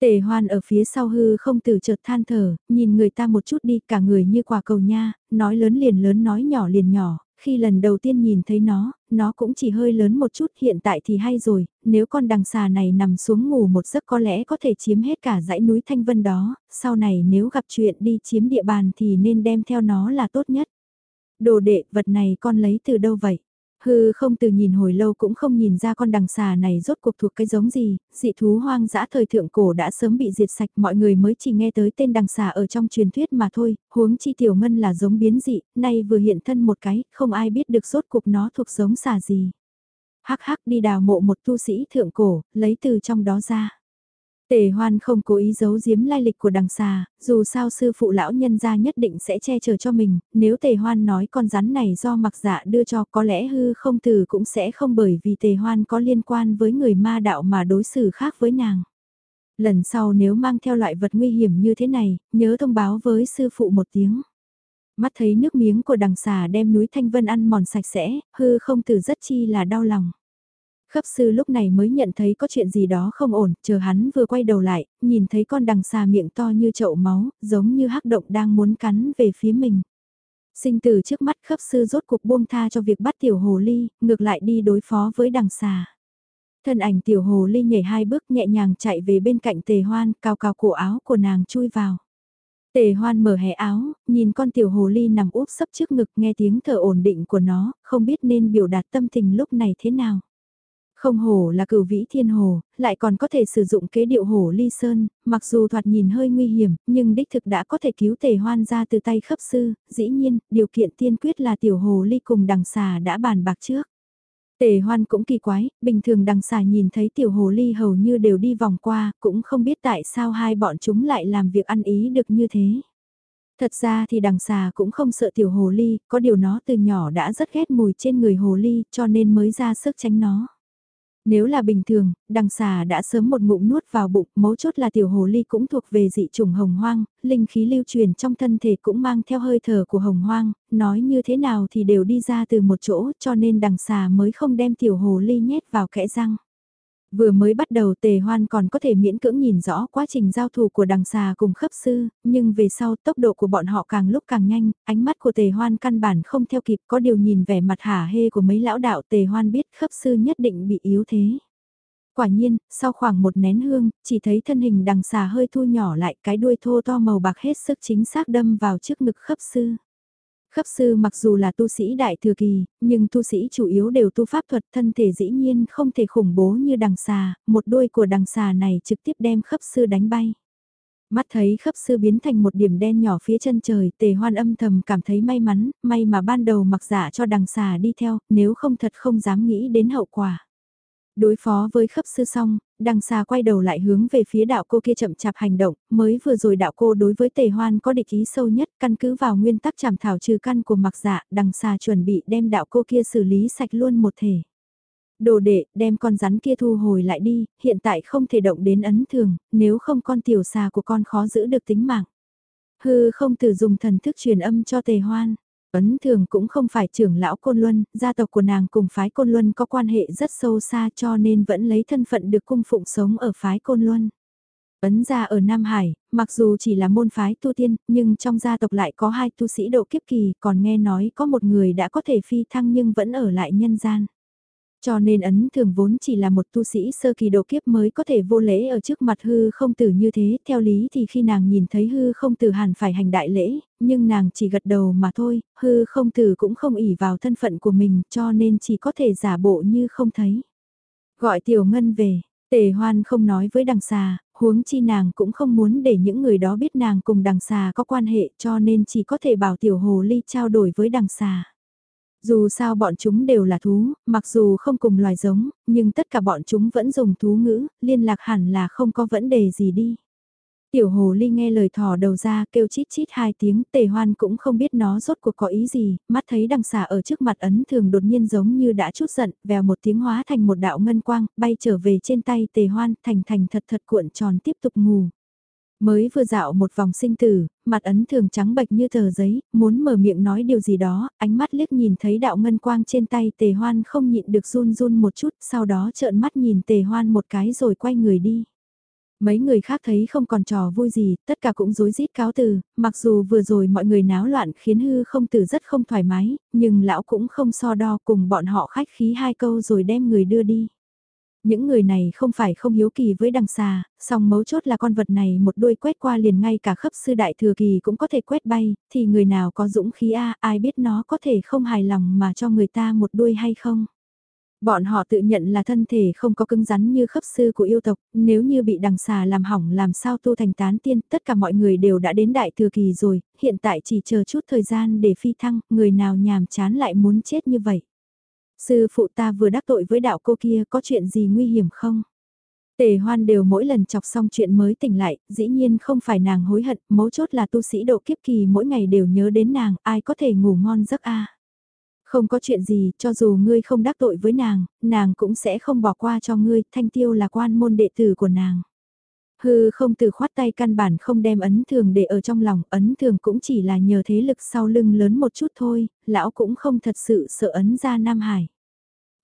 Tề hoan ở phía sau hư không từ chợt than thở, nhìn người ta một chút đi cả người như quả cầu nha, nói lớn liền lớn nói nhỏ liền nhỏ, khi lần đầu tiên nhìn thấy nó, nó cũng chỉ hơi lớn một chút hiện tại thì hay rồi, nếu con đằng xà này nằm xuống ngủ một giấc có lẽ có thể chiếm hết cả dãy núi Thanh Vân đó, sau này nếu gặp chuyện đi chiếm địa bàn thì nên đem theo nó là tốt nhất. Đồ đệ, vật này con lấy từ đâu vậy? Hư không từ nhìn hồi lâu cũng không nhìn ra con đằng xà này rốt cuộc thuộc cái giống gì, dị thú hoang dã thời thượng cổ đã sớm bị diệt sạch mọi người mới chỉ nghe tới tên đằng xà ở trong truyền thuyết mà thôi, huống chi tiểu ngân là giống biến dị, nay vừa hiện thân một cái, không ai biết được rốt cuộc nó thuộc giống xà gì. Hắc hắc đi đào mộ một tu sĩ thượng cổ, lấy từ trong đó ra. Tề hoan không cố ý giấu giếm lai lịch của đằng xà, dù sao sư phụ lão nhân gia nhất định sẽ che chở cho mình, nếu tề hoan nói con rắn này do mặc dạ đưa cho có lẽ hư không từ cũng sẽ không bởi vì tề hoan có liên quan với người ma đạo mà đối xử khác với nàng. Lần sau nếu mang theo loại vật nguy hiểm như thế này, nhớ thông báo với sư phụ một tiếng. Mắt thấy nước miếng của đằng xà đem núi Thanh Vân ăn mòn sạch sẽ, hư không từ rất chi là đau lòng. Khấp sư lúc này mới nhận thấy có chuyện gì đó không ổn, chờ hắn vừa quay đầu lại, nhìn thấy con đằng xà miệng to như chậu máu, giống như hắc động đang muốn cắn về phía mình. Sinh từ trước mắt khấp sư rốt cuộc buông tha cho việc bắt tiểu hồ ly, ngược lại đi đối phó với đằng xà. Thân ảnh tiểu hồ ly nhảy hai bước nhẹ nhàng chạy về bên cạnh tề hoan, cao cao cổ áo của nàng chui vào. Tề hoan mở hé áo, nhìn con tiểu hồ ly nằm úp sấp trước ngực nghe tiếng thở ổn định của nó, không biết nên biểu đạt tâm tình lúc này thế nào. Không hổ là cửu vĩ thiên hồ, lại còn có thể sử dụng kế điệu hổ ly sơn, mặc dù thoạt nhìn hơi nguy hiểm, nhưng đích thực đã có thể cứu tề hoan ra từ tay khấp sư, dĩ nhiên, điều kiện tiên quyết là tiểu hồ ly cùng đằng xà đã bàn bạc trước. Tề hoan cũng kỳ quái, bình thường đằng xà nhìn thấy tiểu hồ ly hầu như đều đi vòng qua, cũng không biết tại sao hai bọn chúng lại làm việc ăn ý được như thế. Thật ra thì đằng xà cũng không sợ tiểu hồ ly, có điều nó từ nhỏ đã rất ghét mùi trên người hồ ly cho nên mới ra sức tránh nó. Nếu là bình thường, đằng xà đã sớm một ngụm nuốt vào bụng, mấu chốt là tiểu hồ ly cũng thuộc về dị trùng hồng hoang, linh khí lưu truyền trong thân thể cũng mang theo hơi thở của hồng hoang, nói như thế nào thì đều đi ra từ một chỗ cho nên đằng xà mới không đem tiểu hồ ly nhét vào kẽ răng. Vừa mới bắt đầu tề hoan còn có thể miễn cưỡng nhìn rõ quá trình giao thủ của đằng xà cùng khớp sư, nhưng về sau tốc độ của bọn họ càng lúc càng nhanh, ánh mắt của tề hoan căn bản không theo kịp có điều nhìn vẻ mặt hả hê của mấy lão đạo tề hoan biết khớp sư nhất định bị yếu thế. Quả nhiên, sau khoảng một nén hương, chỉ thấy thân hình đằng xà hơi thu nhỏ lại cái đuôi thô to màu bạc hết sức chính xác đâm vào trước ngực khớp sư. Khấp sư mặc dù là tu sĩ đại thừa kỳ, nhưng tu sĩ chủ yếu đều tu pháp thuật thân thể dĩ nhiên không thể khủng bố như đằng xà, một đuôi của đằng xà này trực tiếp đem khấp sư đánh bay. Mắt thấy khấp sư biến thành một điểm đen nhỏ phía chân trời, tề hoan âm thầm cảm thấy may mắn, may mà ban đầu mặc giả cho đằng xà đi theo, nếu không thật không dám nghĩ đến hậu quả. Đối phó với khắp sư xong, đằng xa quay đầu lại hướng về phía đạo cô kia chậm chạp hành động, mới vừa rồi đạo cô đối với tề hoan có địch ý sâu nhất căn cứ vào nguyên tắc chảm thảo trừ căn của mặc dạ, đằng xa chuẩn bị đem đạo cô kia xử lý sạch luôn một thể. Đồ đệ, đem con rắn kia thu hồi lại đi, hiện tại không thể động đến ấn thường, nếu không con tiểu xà của con khó giữ được tính mạng. Hư không tử dùng thần thức truyền âm cho tề hoan. Ấn thường cũng không phải trưởng lão Côn Luân, gia tộc của nàng cùng phái Côn Luân có quan hệ rất sâu xa cho nên vẫn lấy thân phận được cung phụng sống ở phái Côn Luân. Ấn gia ở Nam Hải, mặc dù chỉ là môn phái tu tiên, nhưng trong gia tộc lại có hai tu sĩ độ kiếp kỳ, còn nghe nói có một người đã có thể phi thăng nhưng vẫn ở lại nhân gian. Cho nên ấn thường vốn chỉ là một tu sĩ sơ kỳ độ kiếp mới có thể vô lễ ở trước mặt hư không tử như thế, theo lý thì khi nàng nhìn thấy hư không tử hẳn phải hành đại lễ, nhưng nàng chỉ gật đầu mà thôi, hư không tử cũng không ỉ vào thân phận của mình cho nên chỉ có thể giả bộ như không thấy. Gọi tiểu ngân về, tề hoan không nói với đằng xà, huống chi nàng cũng không muốn để những người đó biết nàng cùng đằng xà có quan hệ cho nên chỉ có thể bảo tiểu hồ ly trao đổi với đằng xà. Dù sao bọn chúng đều là thú, mặc dù không cùng loài giống, nhưng tất cả bọn chúng vẫn dùng thú ngữ, liên lạc hẳn là không có vấn đề gì đi. Tiểu hồ ly nghe lời thỏ đầu ra kêu chít chít hai tiếng tề hoan cũng không biết nó rốt cuộc có ý gì, mắt thấy đằng xà ở trước mặt ấn thường đột nhiên giống như đã chút giận, vèo một tiếng hóa thành một đạo ngân quang, bay trở về trên tay tề hoan thành thành thật thật cuộn tròn tiếp tục ngủ. Mới vừa dạo một vòng sinh tử, mặt ấn thường trắng bệch như tờ giấy, muốn mở miệng nói điều gì đó, ánh mắt liếc nhìn thấy đạo ngân quang trên tay tề hoan không nhịn được run run một chút, sau đó trợn mắt nhìn tề hoan một cái rồi quay người đi. Mấy người khác thấy không còn trò vui gì, tất cả cũng rối rít cáo từ, mặc dù vừa rồi mọi người náo loạn khiến hư không tử rất không thoải mái, nhưng lão cũng không so đo cùng bọn họ khách khí hai câu rồi đem người đưa đi. Những người này không phải không hiếu kỳ với đằng xà, song mấu chốt là con vật này một đuôi quét qua liền ngay cả khắp sư đại thừa kỳ cũng có thể quét bay, thì người nào có dũng khí a ai biết nó có thể không hài lòng mà cho người ta một đuôi hay không. Bọn họ tự nhận là thân thể không có cứng rắn như khắp sư của yêu tộc, nếu như bị đằng xà làm hỏng làm sao tu thành tán tiên, tất cả mọi người đều đã đến đại thừa kỳ rồi, hiện tại chỉ chờ chút thời gian để phi thăng, người nào nhàm chán lại muốn chết như vậy. Sư phụ ta vừa đắc tội với đạo cô kia có chuyện gì nguy hiểm không? Tề hoan đều mỗi lần chọc xong chuyện mới tỉnh lại, dĩ nhiên không phải nàng hối hận, mấu chốt là tu sĩ độ kiếp kỳ mỗi ngày đều nhớ đến nàng, ai có thể ngủ ngon giấc a Không có chuyện gì, cho dù ngươi không đắc tội với nàng, nàng cũng sẽ không bỏ qua cho ngươi, thanh tiêu là quan môn đệ tử của nàng. Hư không từ khoát tay căn bản không đem ấn thường để ở trong lòng, ấn thường cũng chỉ là nhờ thế lực sau lưng lớn một chút thôi, lão cũng không thật sự sợ ấn ra Nam Hải.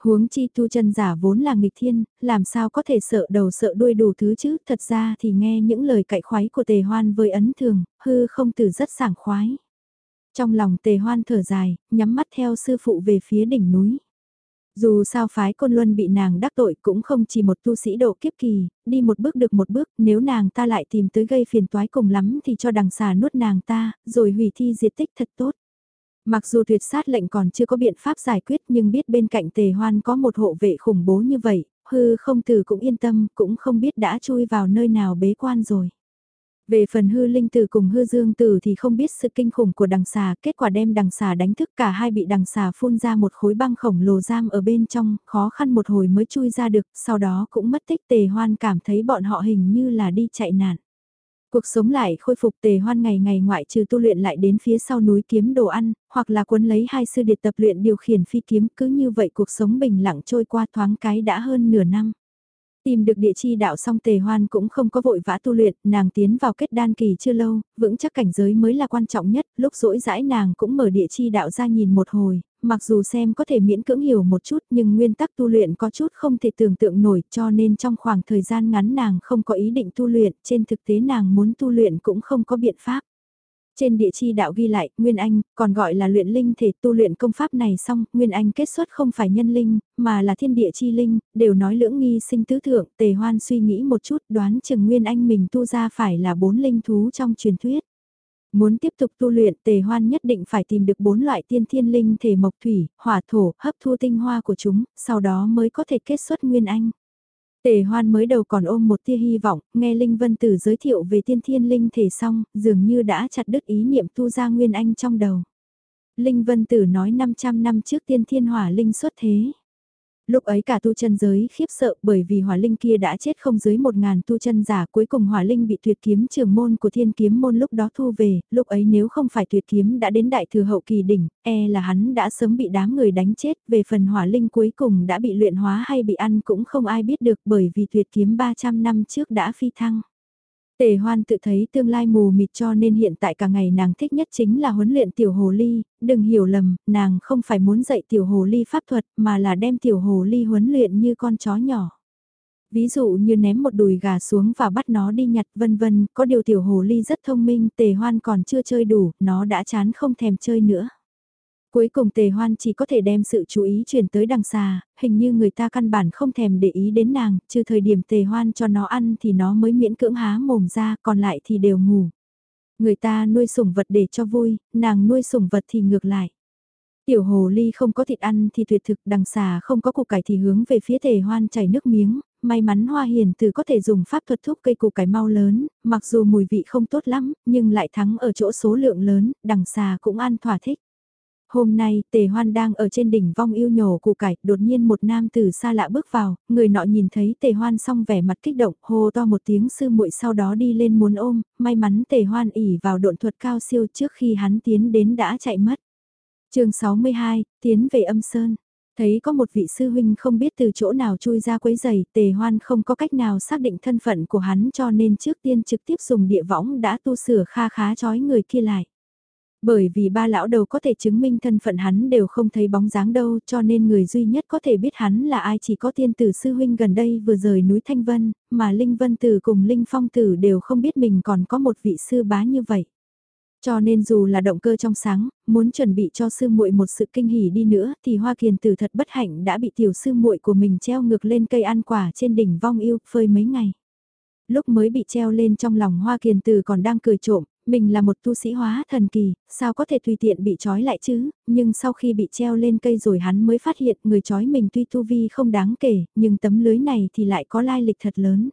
Huống chi tu chân giả vốn là nghịch thiên, làm sao có thể sợ đầu sợ đuôi đủ thứ chứ, thật ra thì nghe những lời cậy khoái của tề hoan với ấn thường, hư không từ rất sảng khoái. Trong lòng tề hoan thở dài, nhắm mắt theo sư phụ về phía đỉnh núi. Dù sao phái côn luân bị nàng đắc tội cũng không chỉ một tu sĩ độ kiếp kỳ, đi một bước được một bước, nếu nàng ta lại tìm tới gây phiền toái cùng lắm thì cho đằng xà nuốt nàng ta, rồi hủy thi diệt tích thật tốt. Mặc dù tuyệt sát lệnh còn chưa có biện pháp giải quyết nhưng biết bên cạnh tề hoan có một hộ vệ khủng bố như vậy, hư không từ cũng yên tâm, cũng không biết đã chui vào nơi nào bế quan rồi. Về phần hư linh tử cùng hư dương tử thì không biết sự kinh khủng của đằng xà, kết quả đem đằng xà đánh thức cả hai bị đằng xà phun ra một khối băng khổng lồ giam ở bên trong, khó khăn một hồi mới chui ra được, sau đó cũng mất tích tề hoan cảm thấy bọn họ hình như là đi chạy nạn. Cuộc sống lại khôi phục tề hoan ngày ngày ngoại trừ tu luyện lại đến phía sau núi kiếm đồ ăn, hoặc là cuốn lấy hai sư điệt tập luyện điều khiển phi kiếm cứ như vậy cuộc sống bình lặng trôi qua thoáng cái đã hơn nửa năm. Tìm được địa chi đạo xong tề hoan cũng không có vội vã tu luyện, nàng tiến vào kết đan kỳ chưa lâu, vững chắc cảnh giới mới là quan trọng nhất, lúc rỗi rãi nàng cũng mở địa chi đạo ra nhìn một hồi, mặc dù xem có thể miễn cưỡng hiểu một chút nhưng nguyên tắc tu luyện có chút không thể tưởng tượng nổi cho nên trong khoảng thời gian ngắn nàng không có ý định tu luyện, trên thực tế nàng muốn tu luyện cũng không có biện pháp. Trên địa chi đạo ghi lại, Nguyên Anh, còn gọi là luyện linh thể tu luyện công pháp này xong, Nguyên Anh kết xuất không phải nhân linh, mà là thiên địa chi linh, đều nói lưỡng nghi sinh tứ thượng, tề hoan suy nghĩ một chút đoán chừng Nguyên Anh mình tu ra phải là bốn linh thú trong truyền thuyết. Muốn tiếp tục tu luyện tề hoan nhất định phải tìm được bốn loại tiên thiên linh thể mộc thủy, hỏa thổ, hấp thu tinh hoa của chúng, sau đó mới có thể kết xuất Nguyên Anh. Tề hoan mới đầu còn ôm một tia hy vọng, nghe Linh Vân Tử giới thiệu về tiên thiên linh thể xong, dường như đã chặt đứt ý niệm tu ra Nguyên Anh trong đầu. Linh Vân Tử nói 500 năm trước tiên thiên hỏa linh xuất thế. Lúc ấy cả tu chân giới khiếp sợ bởi vì hỏa linh kia đã chết không dưới một ngàn tu chân giả cuối cùng hỏa linh bị tuyệt kiếm trường môn của thiên kiếm môn lúc đó thu về, lúc ấy nếu không phải tuyệt kiếm đã đến đại thừa hậu kỳ đỉnh, e là hắn đã sớm bị đám người đánh chết, về phần hỏa linh cuối cùng đã bị luyện hóa hay bị ăn cũng không ai biết được bởi vì tuyệt kiếm 300 năm trước đã phi thăng. Tề hoan tự thấy tương lai mù mịt cho nên hiện tại cả ngày nàng thích nhất chính là huấn luyện tiểu hồ ly, đừng hiểu lầm, nàng không phải muốn dạy tiểu hồ ly pháp thuật mà là đem tiểu hồ ly huấn luyện như con chó nhỏ. Ví dụ như ném một đùi gà xuống và bắt nó đi nhặt vân vân, có điều tiểu hồ ly rất thông minh, tề hoan còn chưa chơi đủ, nó đã chán không thèm chơi nữa. Cuối cùng tề hoan chỉ có thể đem sự chú ý chuyển tới đằng xà, hình như người ta căn bản không thèm để ý đến nàng, trừ thời điểm tề hoan cho nó ăn thì nó mới miễn cưỡng há mồm ra, còn lại thì đều ngủ. Người ta nuôi sủng vật để cho vui, nàng nuôi sủng vật thì ngược lại. Tiểu hồ ly không có thịt ăn thì tuyệt thực đằng xà không có củ cải thì hướng về phía tề hoan chảy nước miếng, may mắn hoa hiền từ có thể dùng pháp thuật thúc cây củ cải mau lớn, mặc dù mùi vị không tốt lắm, nhưng lại thắng ở chỗ số lượng lớn, đằng xà cũng ăn thỏa thích. Hôm nay, Tề Hoan đang ở trên đỉnh vong yêu nhổ củ cải, đột nhiên một nam tử xa lạ bước vào, người nọ nhìn thấy Tề Hoan xong vẻ mặt kích động, hô to một tiếng sư muội sau đó đi lên muốn ôm, may mắn Tề Hoan ỉ vào độn thuật cao siêu trước khi hắn tiến đến đã chạy mất. chương 62, tiến về âm sơn. Thấy có một vị sư huynh không biết từ chỗ nào chui ra quấy giày, Tề Hoan không có cách nào xác định thân phận của hắn cho nên trước tiên trực tiếp dùng địa võng đã tu sửa kha khá chói người kia lại. Bởi vì ba lão đầu có thể chứng minh thân phận hắn đều không thấy bóng dáng đâu cho nên người duy nhất có thể biết hắn là ai chỉ có tiên tử sư huynh gần đây vừa rời núi Thanh Vân, mà Linh Vân Tử cùng Linh Phong Tử đều không biết mình còn có một vị sư bá như vậy. Cho nên dù là động cơ trong sáng, muốn chuẩn bị cho sư muội một sự kinh hỉ đi nữa thì Hoa Kiền Tử thật bất hạnh đã bị tiểu sư muội của mình treo ngược lên cây ăn quả trên đỉnh vong yêu phơi mấy ngày lúc mới bị treo lên trong lòng Hoa Kiền Tử còn đang cười trộm, mình là một tu sĩ hóa thần kỳ, sao có thể tùy tiện bị trói lại chứ, nhưng sau khi bị treo lên cây rồi hắn mới phát hiện người trói mình tuy tu vi không đáng kể, nhưng tấm lưới này thì lại có lai lịch thật lớn.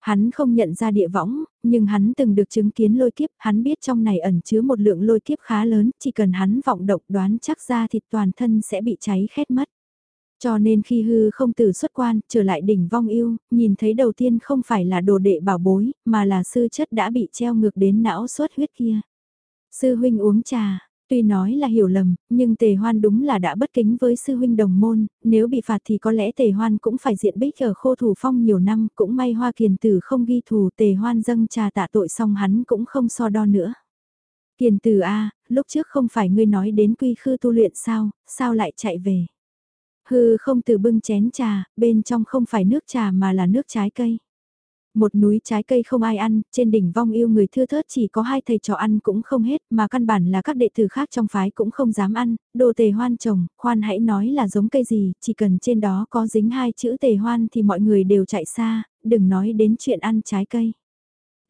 Hắn không nhận ra địa võng, nhưng hắn từng được chứng kiến lôi kiếp, hắn biết trong này ẩn chứa một lượng lôi kiếp khá lớn, chỉ cần hắn vọng động đoán chắc ra thịt toàn thân sẽ bị cháy khét mất. Cho nên khi hư không tử xuất quan, trở lại đỉnh vong yêu, nhìn thấy đầu tiên không phải là đồ đệ bảo bối, mà là sư chất đã bị treo ngược đến não suất huyết kia. Sư huynh uống trà, tuy nói là hiểu lầm, nhưng tề hoan đúng là đã bất kính với sư huynh đồng môn, nếu bị phạt thì có lẽ tề hoan cũng phải diện bích ở khô thủ phong nhiều năm, cũng may hoa kiền tử không ghi thù tề hoan dâng trà tạ tội xong hắn cũng không so đo nữa. Kiền tử A, lúc trước không phải ngươi nói đến quy khư tu luyện sao, sao lại chạy về? Hư không từ bưng chén trà, bên trong không phải nước trà mà là nước trái cây. Một núi trái cây không ai ăn, trên đỉnh vong yêu người thưa thớt chỉ có hai thầy trò ăn cũng không hết, mà căn bản là các đệ tử khác trong phái cũng không dám ăn, đồ tề hoan trồng, khoan hãy nói là giống cây gì, chỉ cần trên đó có dính hai chữ tề hoan thì mọi người đều chạy xa, đừng nói đến chuyện ăn trái cây.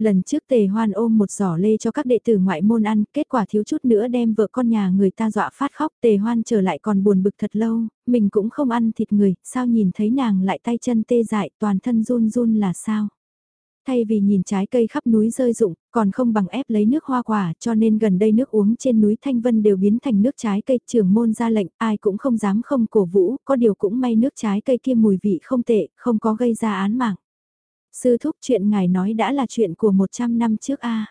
Lần trước tề hoan ôm một giỏ lê cho các đệ tử ngoại môn ăn, kết quả thiếu chút nữa đem vợ con nhà người ta dọa phát khóc. Tề hoan trở lại còn buồn bực thật lâu, mình cũng không ăn thịt người, sao nhìn thấy nàng lại tay chân tê dại toàn thân run run là sao? Thay vì nhìn trái cây khắp núi rơi rụng, còn không bằng ép lấy nước hoa quả cho nên gần đây nước uống trên núi Thanh Vân đều biến thành nước trái cây trưởng môn ra lệnh ai cũng không dám không cổ vũ, có điều cũng may nước trái cây kia mùi vị không tệ, không có gây ra án mạng. Sư thúc chuyện ngài nói đã là chuyện của 100 năm trước a.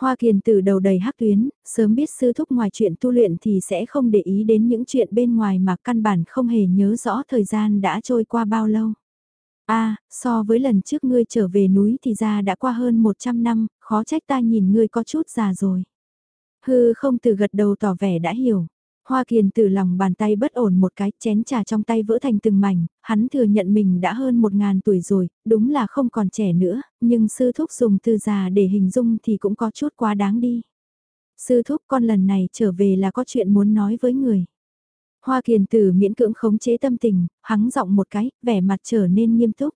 Hoa Kiền từ đầu đầy hắc tuyến, sớm biết sư thúc ngoài chuyện tu luyện thì sẽ không để ý đến những chuyện bên ngoài mà căn bản không hề nhớ rõ thời gian đã trôi qua bao lâu. a so với lần trước ngươi trở về núi thì ra đã qua hơn 100 năm, khó trách ta nhìn ngươi có chút già rồi. Hư không từ gật đầu tỏ vẻ đã hiểu. Hoa Kiền từ lòng bàn tay bất ổn một cái chén trà trong tay vỡ thành từng mảnh, hắn thừa nhận mình đã hơn một ngàn tuổi rồi, đúng là không còn trẻ nữa, nhưng sư thúc dùng từ già để hình dung thì cũng có chút quá đáng đi. Sư thúc con lần này trở về là có chuyện muốn nói với người. Hoa Kiền Tử miễn cưỡng khống chế tâm tình, hắng giọng một cái, vẻ mặt trở nên nghiêm túc.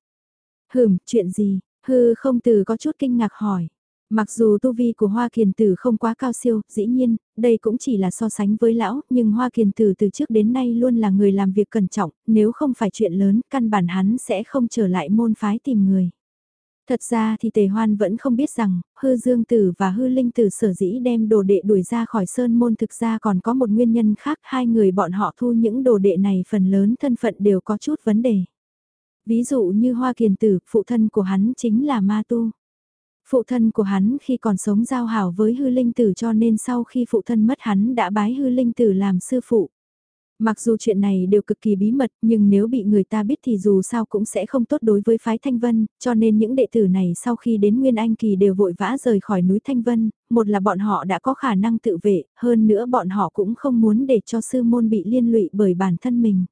Hừm, chuyện gì? Hư không từ có chút kinh ngạc hỏi. Mặc dù tu vi của Hoa Kiền Tử không quá cao siêu, dĩ nhiên, đây cũng chỉ là so sánh với lão, nhưng Hoa Kiền Tử từ trước đến nay luôn là người làm việc cẩn trọng, nếu không phải chuyện lớn, căn bản hắn sẽ không trở lại môn phái tìm người. Thật ra thì Tề Hoan vẫn không biết rằng, hư dương tử và hư linh tử sở dĩ đem đồ đệ đuổi ra khỏi sơn môn thực ra còn có một nguyên nhân khác, hai người bọn họ thu những đồ đệ này phần lớn thân phận đều có chút vấn đề. Ví dụ như Hoa Kiền Tử, phụ thân của hắn chính là ma tu. Phụ thân của hắn khi còn sống giao hảo với hư linh tử cho nên sau khi phụ thân mất hắn đã bái hư linh tử làm sư phụ. Mặc dù chuyện này đều cực kỳ bí mật nhưng nếu bị người ta biết thì dù sao cũng sẽ không tốt đối với phái Thanh Vân, cho nên những đệ tử này sau khi đến Nguyên Anh Kỳ đều vội vã rời khỏi núi Thanh Vân, một là bọn họ đã có khả năng tự vệ, hơn nữa bọn họ cũng không muốn để cho sư môn bị liên lụy bởi bản thân mình.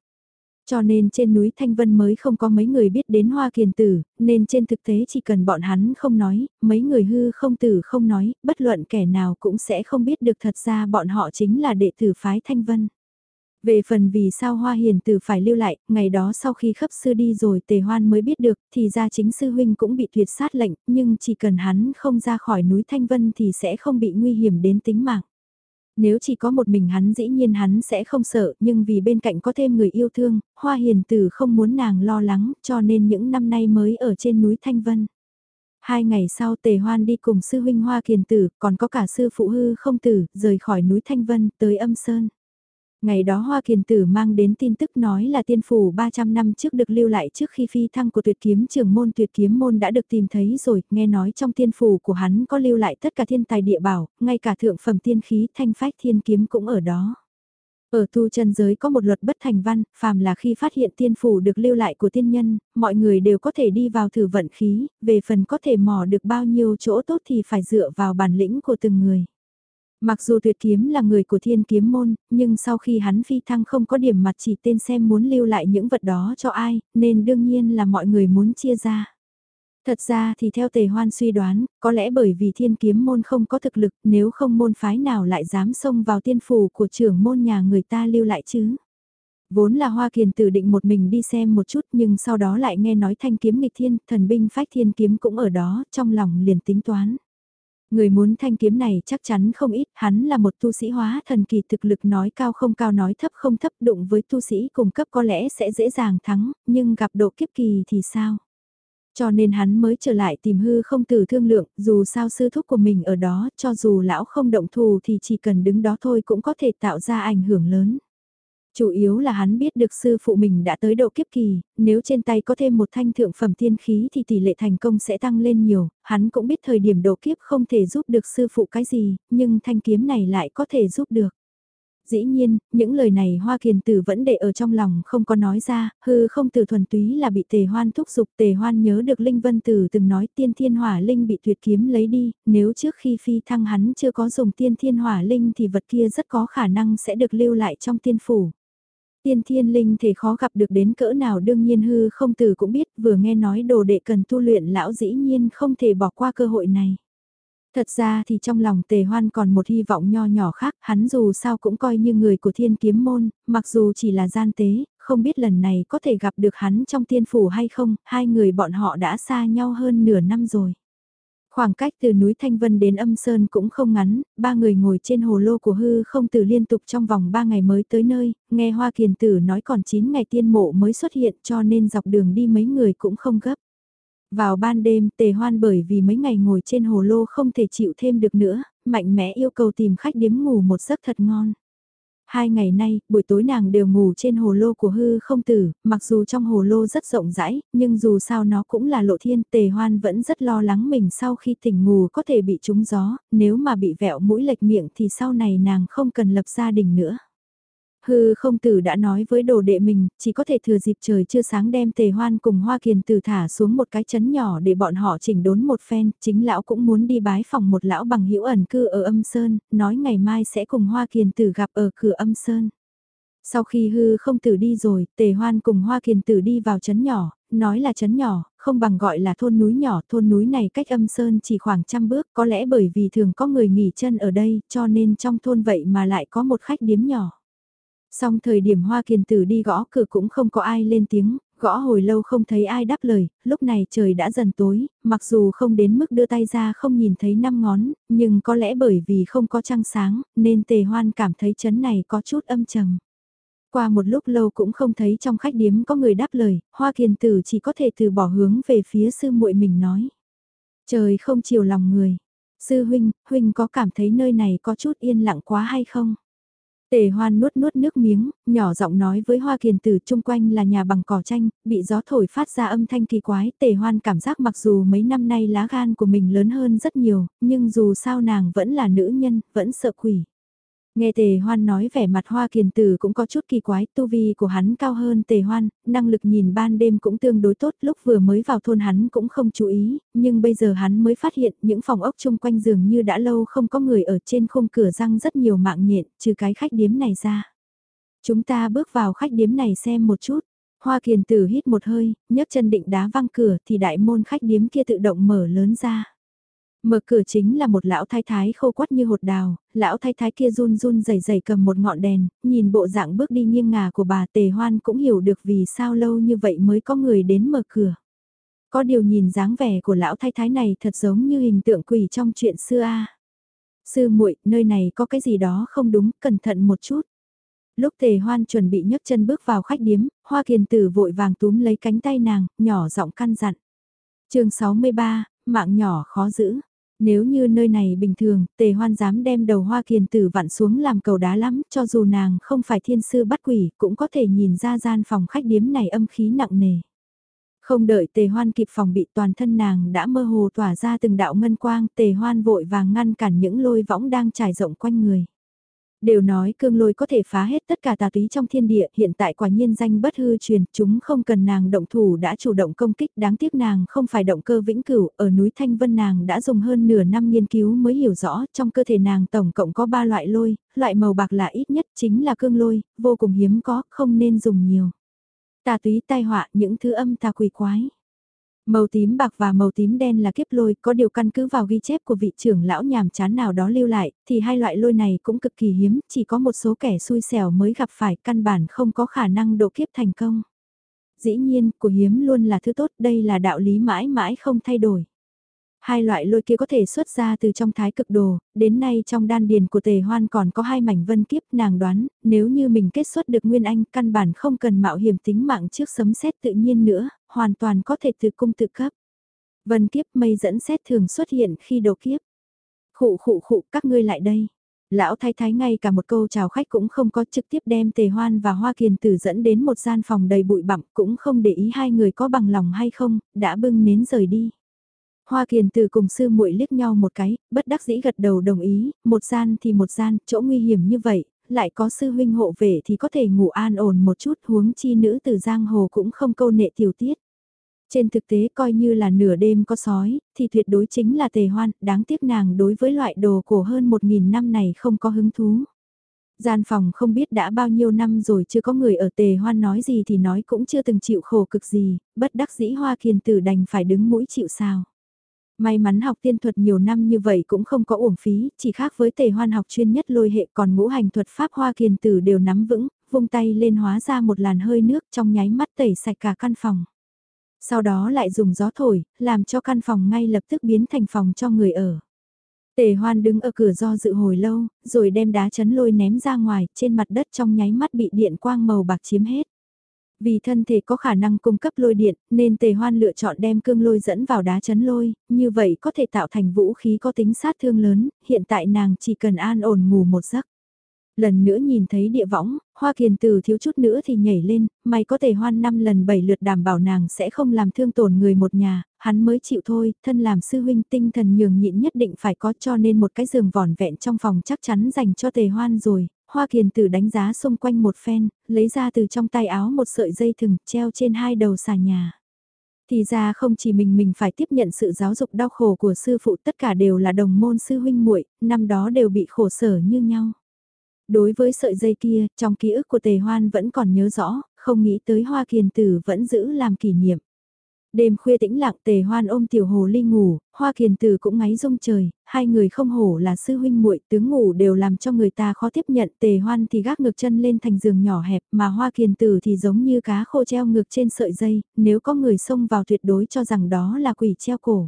Cho nên trên núi Thanh Vân mới không có mấy người biết đến Hoa Kiền Tử, nên trên thực tế chỉ cần bọn hắn không nói, mấy người hư không tử không nói, bất luận kẻ nào cũng sẽ không biết được thật ra bọn họ chính là đệ tử phái Thanh Vân. Về phần vì sao Hoa Hiền Tử phải lưu lại, ngày đó sau khi khắp sư đi rồi Tề Hoan mới biết được, thì ra chính sư huynh cũng bị tuyệt sát lệnh, nhưng chỉ cần hắn không ra khỏi núi Thanh Vân thì sẽ không bị nguy hiểm đến tính mạng. Nếu chỉ có một mình hắn dĩ nhiên hắn sẽ không sợ, nhưng vì bên cạnh có thêm người yêu thương, Hoa Hiền Tử không muốn nàng lo lắng, cho nên những năm nay mới ở trên núi Thanh Vân. Hai ngày sau Tề Hoan đi cùng sư huynh Hoa Kiền Tử, còn có cả sư phụ hư không tử, rời khỏi núi Thanh Vân, tới âm Sơn. Ngày đó Hoa Kiền Tử mang đến tin tức nói là tiên phủ 300 năm trước được lưu lại trước khi phi thăng của tuyệt kiếm trường môn tuyệt kiếm môn đã được tìm thấy rồi, nghe nói trong tiên phủ của hắn có lưu lại tất cả thiên tài địa bảo, ngay cả thượng phẩm tiên khí thanh phách thiên kiếm cũng ở đó. Ở tu chân giới có một luật bất thành văn, phàm là khi phát hiện tiên phủ được lưu lại của tiên nhân, mọi người đều có thể đi vào thử vận khí, về phần có thể mò được bao nhiêu chỗ tốt thì phải dựa vào bản lĩnh của từng người. Mặc dù tuyệt kiếm là người của thiên kiếm môn, nhưng sau khi hắn phi thăng không có điểm mặt chỉ tên xem muốn lưu lại những vật đó cho ai, nên đương nhiên là mọi người muốn chia ra. Thật ra thì theo tề hoan suy đoán, có lẽ bởi vì thiên kiếm môn không có thực lực nếu không môn phái nào lại dám xông vào tiên phủ của trưởng môn nhà người ta lưu lại chứ. Vốn là Hoa Kiền tử định một mình đi xem một chút nhưng sau đó lại nghe nói thanh kiếm nghịch thiên, thần binh phách thiên kiếm cũng ở đó, trong lòng liền tính toán. Người muốn thanh kiếm này chắc chắn không ít, hắn là một tu sĩ hóa thần kỳ thực lực nói cao không cao nói thấp không thấp đụng với tu sĩ cùng cấp có lẽ sẽ dễ dàng thắng, nhưng gặp độ kiếp kỳ thì sao? Cho nên hắn mới trở lại tìm hư không tử thương lượng, dù sao sư thúc của mình ở đó, cho dù lão không động thù thì chỉ cần đứng đó thôi cũng có thể tạo ra ảnh hưởng lớn. Chủ yếu là hắn biết được sư phụ mình đã tới độ kiếp kỳ, nếu trên tay có thêm một thanh thượng phẩm tiên khí thì tỷ lệ thành công sẽ tăng lên nhiều, hắn cũng biết thời điểm độ kiếp không thể giúp được sư phụ cái gì, nhưng thanh kiếm này lại có thể giúp được. Dĩ nhiên, những lời này Hoa Kiền Tử vẫn để ở trong lòng không có nói ra, hư không từ thuần túy là bị tề hoan thúc giục tề hoan nhớ được Linh Vân Tử từng nói tiên thiên hỏa linh bị tuyệt kiếm lấy đi, nếu trước khi phi thăng hắn chưa có dùng tiên thiên hỏa linh thì vật kia rất có khả năng sẽ được lưu lại trong tiên phủ. Tiên thiên linh thể khó gặp được đến cỡ nào đương nhiên hư không từ cũng biết vừa nghe nói đồ đệ cần tu luyện lão dĩ nhiên không thể bỏ qua cơ hội này. Thật ra thì trong lòng tề hoan còn một hy vọng nho nhỏ khác, hắn dù sao cũng coi như người của thiên kiếm môn, mặc dù chỉ là gian tế, không biết lần này có thể gặp được hắn trong tiên phủ hay không, hai người bọn họ đã xa nhau hơn nửa năm rồi. Khoảng cách từ núi Thanh Vân đến âm Sơn cũng không ngắn, ba người ngồi trên hồ lô của hư không từ liên tục trong vòng ba ngày mới tới nơi, nghe Hoa Kiền Tử nói còn 9 ngày tiên mộ mới xuất hiện cho nên dọc đường đi mấy người cũng không gấp. Vào ban đêm tề hoan bởi vì mấy ngày ngồi trên hồ lô không thể chịu thêm được nữa, mạnh mẽ yêu cầu tìm khách điếm ngủ một giấc thật ngon. Hai ngày nay, buổi tối nàng đều ngủ trên hồ lô của hư không tử, mặc dù trong hồ lô rất rộng rãi, nhưng dù sao nó cũng là lộ thiên, tề hoan vẫn rất lo lắng mình sau khi tỉnh ngủ có thể bị trúng gió, nếu mà bị vẹo mũi lệch miệng thì sau này nàng không cần lập gia đình nữa. Hư không tử đã nói với đồ đệ mình, chỉ có thể thừa dịp trời chưa sáng đem tề hoan cùng Hoa Kiền tử thả xuống một cái chấn nhỏ để bọn họ chỉnh đốn một phen, chính lão cũng muốn đi bái phòng một lão bằng hữu ẩn cư ở âm Sơn, nói ngày mai sẽ cùng Hoa Kiền tử gặp ở cửa âm Sơn. Sau khi hư không tử đi rồi, tề hoan cùng Hoa Kiền tử đi vào chấn nhỏ, nói là chấn nhỏ, không bằng gọi là thôn núi nhỏ, thôn núi này cách âm sơn chỉ khoảng trăm bước, có lẽ bởi vì thường có người nghỉ chân ở đây, cho nên trong thôn vậy mà lại có một khách điếm nhỏ. Xong thời điểm Hoa Kiền Tử đi gõ cửa cũng không có ai lên tiếng, gõ hồi lâu không thấy ai đáp lời, lúc này trời đã dần tối, mặc dù không đến mức đưa tay ra không nhìn thấy năm ngón, nhưng có lẽ bởi vì không có trăng sáng, nên tề hoan cảm thấy chấn này có chút âm trầm. Qua một lúc lâu cũng không thấy trong khách điếm có người đáp lời, Hoa Kiền Tử chỉ có thể từ bỏ hướng về phía sư muội mình nói. Trời không chiều lòng người. Sư huynh, huynh có cảm thấy nơi này có chút yên lặng quá hay không? Tề hoan nuốt nuốt nước miếng, nhỏ giọng nói với hoa kiền tử chung quanh là nhà bằng cỏ tranh, bị gió thổi phát ra âm thanh kỳ quái. Tề hoan cảm giác mặc dù mấy năm nay lá gan của mình lớn hơn rất nhiều, nhưng dù sao nàng vẫn là nữ nhân, vẫn sợ quỷ. Nghe tề hoan nói vẻ mặt hoa kiền tử cũng có chút kỳ quái, tu vi của hắn cao hơn tề hoan, năng lực nhìn ban đêm cũng tương đối tốt, lúc vừa mới vào thôn hắn cũng không chú ý, nhưng bây giờ hắn mới phát hiện những phòng ốc chung quanh giường như đã lâu không có người ở trên khung cửa răng rất nhiều mạng nhện, trừ cái khách điếm này ra. Chúng ta bước vào khách điếm này xem một chút. Hoa kiền tử hít một hơi, nhấc chân định đá văng cửa thì đại môn khách điếm kia tự động mở lớn ra. Mở cửa chính là một lão thái thái khô quắt như hột đào, lão thái thái kia run run rẩy rẩy cầm một ngọn đèn, nhìn bộ dạng bước đi nghiêng ngả của bà tề hoan cũng hiểu được vì sao lâu như vậy mới có người đến mở cửa. Có điều nhìn dáng vẻ của lão thái thái này thật giống như hình tượng quỷ trong chuyện xưa a. Sư muội, nơi này có cái gì đó không đúng, cẩn thận một chút. Lúc tề hoan chuẩn bị nhấc chân bước vào khách điếm, hoa kiền tử vội vàng túm lấy cánh tay nàng, nhỏ giọng căn dặn. chương 63, mạng nhỏ khó giữ. Nếu như nơi này bình thường, tề hoan dám đem đầu hoa kiền tử vặn xuống làm cầu đá lắm, cho dù nàng không phải thiên sư bắt quỷ, cũng có thể nhìn ra gian phòng khách điếm này âm khí nặng nề. Không đợi tề hoan kịp phòng bị toàn thân nàng đã mơ hồ tỏa ra từng đạo ngân quang, tề hoan vội vàng ngăn cản những lôi võng đang trải rộng quanh người. Đều nói cương lôi có thể phá hết tất cả tà túy trong thiên địa, hiện tại quả nhiên danh bất hư truyền, chúng không cần nàng động thủ đã chủ động công kích, đáng tiếc nàng không phải động cơ vĩnh cửu, ở núi Thanh Vân nàng đã dùng hơn nửa năm nghiên cứu mới hiểu rõ, trong cơ thể nàng tổng cộng có 3 loại lôi, loại màu bạc là ít nhất chính là cương lôi, vô cùng hiếm có, không nên dùng nhiều. Tà túy tai họa những thứ âm tà quỷ quái. Màu tím bạc và màu tím đen là kiếp lôi, có điều căn cứ vào ghi chép của vị trưởng lão nhàm chán nào đó lưu lại, thì hai loại lôi này cũng cực kỳ hiếm, chỉ có một số kẻ xui xẻo mới gặp phải căn bản không có khả năng độ kiếp thành công. Dĩ nhiên, của hiếm luôn là thứ tốt, đây là đạo lý mãi mãi không thay đổi. Hai loại lôi kia có thể xuất ra từ trong thái cực đồ, đến nay trong đan điền của tề hoan còn có hai mảnh vân kiếp nàng đoán, nếu như mình kết xuất được nguyên anh căn bản không cần mạo hiểm tính mạng trước sấm xét tự nhiên nữa, hoàn toàn có thể tự cung tự cấp. Vân kiếp mây dẫn xét thường xuất hiện khi đồ kiếp. Khụ khụ khụ các ngươi lại đây. Lão thái thái ngay cả một câu chào khách cũng không có trực tiếp đem tề hoan và hoa kiền tử dẫn đến một gian phòng đầy bụi bặm cũng không để ý hai người có bằng lòng hay không, đã bưng nến rời đi. Hoa Kiền từ cùng sư muội liếc nhau một cái, bất đắc dĩ gật đầu đồng ý, một gian thì một gian, chỗ nguy hiểm như vậy, lại có sư huynh hộ vệ thì có thể ngủ an ổn một chút huống chi nữ từ giang hồ cũng không câu nệ tiểu tiết. Trên thực tế coi như là nửa đêm có sói, thì tuyệt đối chính là tề hoan, đáng tiếc nàng đối với loại đồ cổ hơn một nghìn năm này không có hứng thú. Gian phòng không biết đã bao nhiêu năm rồi chưa có người ở tề hoan nói gì thì nói cũng chưa từng chịu khổ cực gì, bất đắc dĩ hoa kiền tử đành phải đứng mũi chịu sao. May mắn học tiên thuật nhiều năm như vậy cũng không có uổng phí, chỉ khác với tề hoan học chuyên nhất lôi hệ còn ngũ hành thuật pháp hoa kiền tử đều nắm vững, vung tay lên hóa ra một làn hơi nước trong nháy mắt tẩy sạch cả căn phòng. Sau đó lại dùng gió thổi, làm cho căn phòng ngay lập tức biến thành phòng cho người ở. Tề hoan đứng ở cửa do dự hồi lâu, rồi đem đá chấn lôi ném ra ngoài, trên mặt đất trong nháy mắt bị điện quang màu bạc chiếm hết. Vì thân thể có khả năng cung cấp lôi điện, nên tề hoan lựa chọn đem cương lôi dẫn vào đá chấn lôi, như vậy có thể tạo thành vũ khí có tính sát thương lớn, hiện tại nàng chỉ cần an ổn ngủ một giấc. Lần nữa nhìn thấy địa võng, hoa kiền từ thiếu chút nữa thì nhảy lên, may có tề hoan năm lần bảy lượt đảm bảo nàng sẽ không làm thương tổn người một nhà, hắn mới chịu thôi, thân làm sư huynh tinh thần nhường nhịn nhất định phải có cho nên một cái giường vỏn vẹn trong phòng chắc chắn dành cho tề hoan rồi, Hoa Kiền Tử đánh giá xung quanh một phen, lấy ra từ trong tay áo một sợi dây thừng treo trên hai đầu xà nhà. Thì ra không chỉ mình mình phải tiếp nhận sự giáo dục đau khổ của sư phụ tất cả đều là đồng môn sư huynh muội năm đó đều bị khổ sở như nhau. Đối với sợi dây kia, trong ký ức của Tề Hoan vẫn còn nhớ rõ, không nghĩ tới Hoa Kiền Tử vẫn giữ làm kỷ niệm. Đêm khuya tĩnh lặng tề hoan ôm tiểu hồ ly ngủ, hoa kiền tử cũng ngáy rông trời, hai người không hổ là sư huynh muội tướng ngủ đều làm cho người ta khó tiếp nhận tề hoan thì gác ngược chân lên thành giường nhỏ hẹp mà hoa kiền tử thì giống như cá khô treo ngược trên sợi dây, nếu có người xông vào tuyệt đối cho rằng đó là quỷ treo cổ.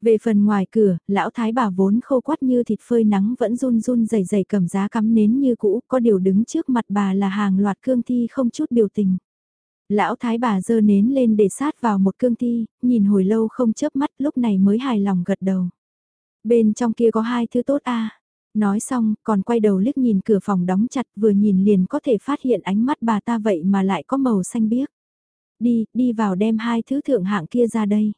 Về phần ngoài cửa, lão thái bà vốn khô quắt như thịt phơi nắng vẫn run run dày dày cầm giá cắm nến như cũ, có điều đứng trước mặt bà là hàng loạt cương thi không chút biểu tình. Lão thái bà dơ nến lên để sát vào một cương thi, nhìn hồi lâu không chớp mắt lúc này mới hài lòng gật đầu. Bên trong kia có hai thứ tốt a Nói xong, còn quay đầu liếc nhìn cửa phòng đóng chặt vừa nhìn liền có thể phát hiện ánh mắt bà ta vậy mà lại có màu xanh biếc. Đi, đi vào đem hai thứ thượng hạng kia ra đây.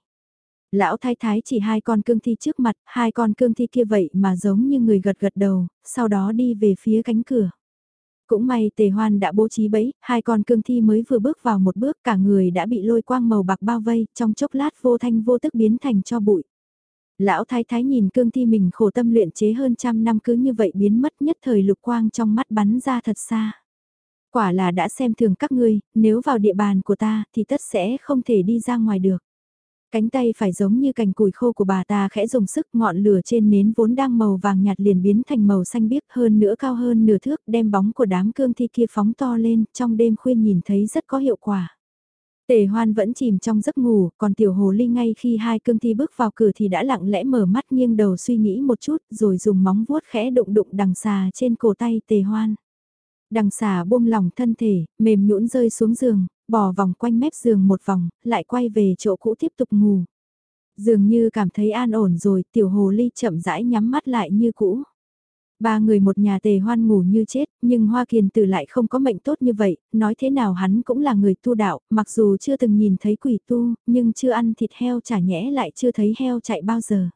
Lão thái thái chỉ hai con cương thi trước mặt, hai con cương thi kia vậy mà giống như người gật gật đầu, sau đó đi về phía cánh cửa. Cũng may tề hoan đã bố trí bẫy, hai con cương thi mới vừa bước vào một bước cả người đã bị lôi quang màu bạc bao vây, trong chốc lát vô thanh vô tức biến thành cho bụi. Lão thái thái nhìn cương thi mình khổ tâm luyện chế hơn trăm năm cứ như vậy biến mất nhất thời lục quang trong mắt bắn ra thật xa. Quả là đã xem thường các ngươi, nếu vào địa bàn của ta thì tất sẽ không thể đi ra ngoài được. Cánh tay phải giống như cành củi khô của bà ta khẽ dùng sức ngọn lửa trên nến vốn đang màu vàng nhạt liền biến thành màu xanh biếc hơn nữa cao hơn nửa thước đem bóng của đám cương thi kia phóng to lên trong đêm khuya nhìn thấy rất có hiệu quả. Tề hoan vẫn chìm trong giấc ngủ, còn tiểu hồ ly ngay khi hai cương thi bước vào cửa thì đã lặng lẽ mở mắt nghiêng đầu suy nghĩ một chút rồi dùng móng vuốt khẽ đụng đụng đằng xà trên cổ tay tề hoan. Đằng xà buông lỏng thân thể, mềm nhũn rơi xuống giường, bò vòng quanh mép giường một vòng, lại quay về chỗ cũ tiếp tục ngủ. Dường như cảm thấy an ổn rồi, tiểu hồ ly chậm rãi nhắm mắt lại như cũ. Ba người một nhà tề hoan ngủ như chết, nhưng Hoa Kiền Tử lại không có mệnh tốt như vậy, nói thế nào hắn cũng là người tu đạo, mặc dù chưa từng nhìn thấy quỷ tu, nhưng chưa ăn thịt heo chả nhẽ lại chưa thấy heo chạy bao giờ.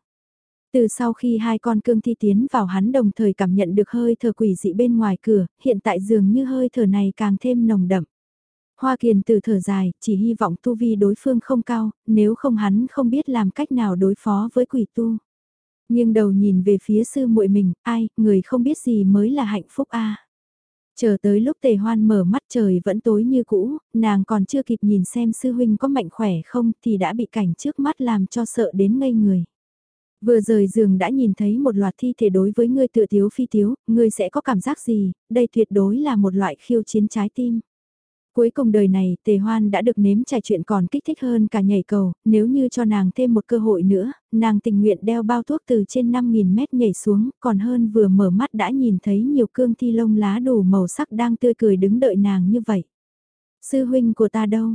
Từ sau khi hai con cương thi tiến vào hắn đồng thời cảm nhận được hơi thở quỷ dị bên ngoài cửa, hiện tại dường như hơi thở này càng thêm nồng đậm. Hoa Kiền từ thở dài, chỉ hy vọng tu vi đối phương không cao, nếu không hắn không biết làm cách nào đối phó với quỷ tu. Nhưng đầu nhìn về phía sư muội mình, ai, người không biết gì mới là hạnh phúc a. Chờ tới lúc tề hoan mở mắt trời vẫn tối như cũ, nàng còn chưa kịp nhìn xem sư huynh có mạnh khỏe không thì đã bị cảnh trước mắt làm cho sợ đến ngây người. Vừa rời giường đã nhìn thấy một loạt thi thể đối với ngươi tựa thiếu phi thiếu, ngươi sẽ có cảm giác gì, đây tuyệt đối là một loại khiêu chiến trái tim. Cuối cùng đời này, tề hoan đã được nếm trải chuyện còn kích thích hơn cả nhảy cầu, nếu như cho nàng thêm một cơ hội nữa, nàng tình nguyện đeo bao thuốc từ trên 5.000 mét nhảy xuống, còn hơn vừa mở mắt đã nhìn thấy nhiều cương thi lông lá đủ màu sắc đang tươi cười đứng đợi nàng như vậy. Sư huynh của ta đâu?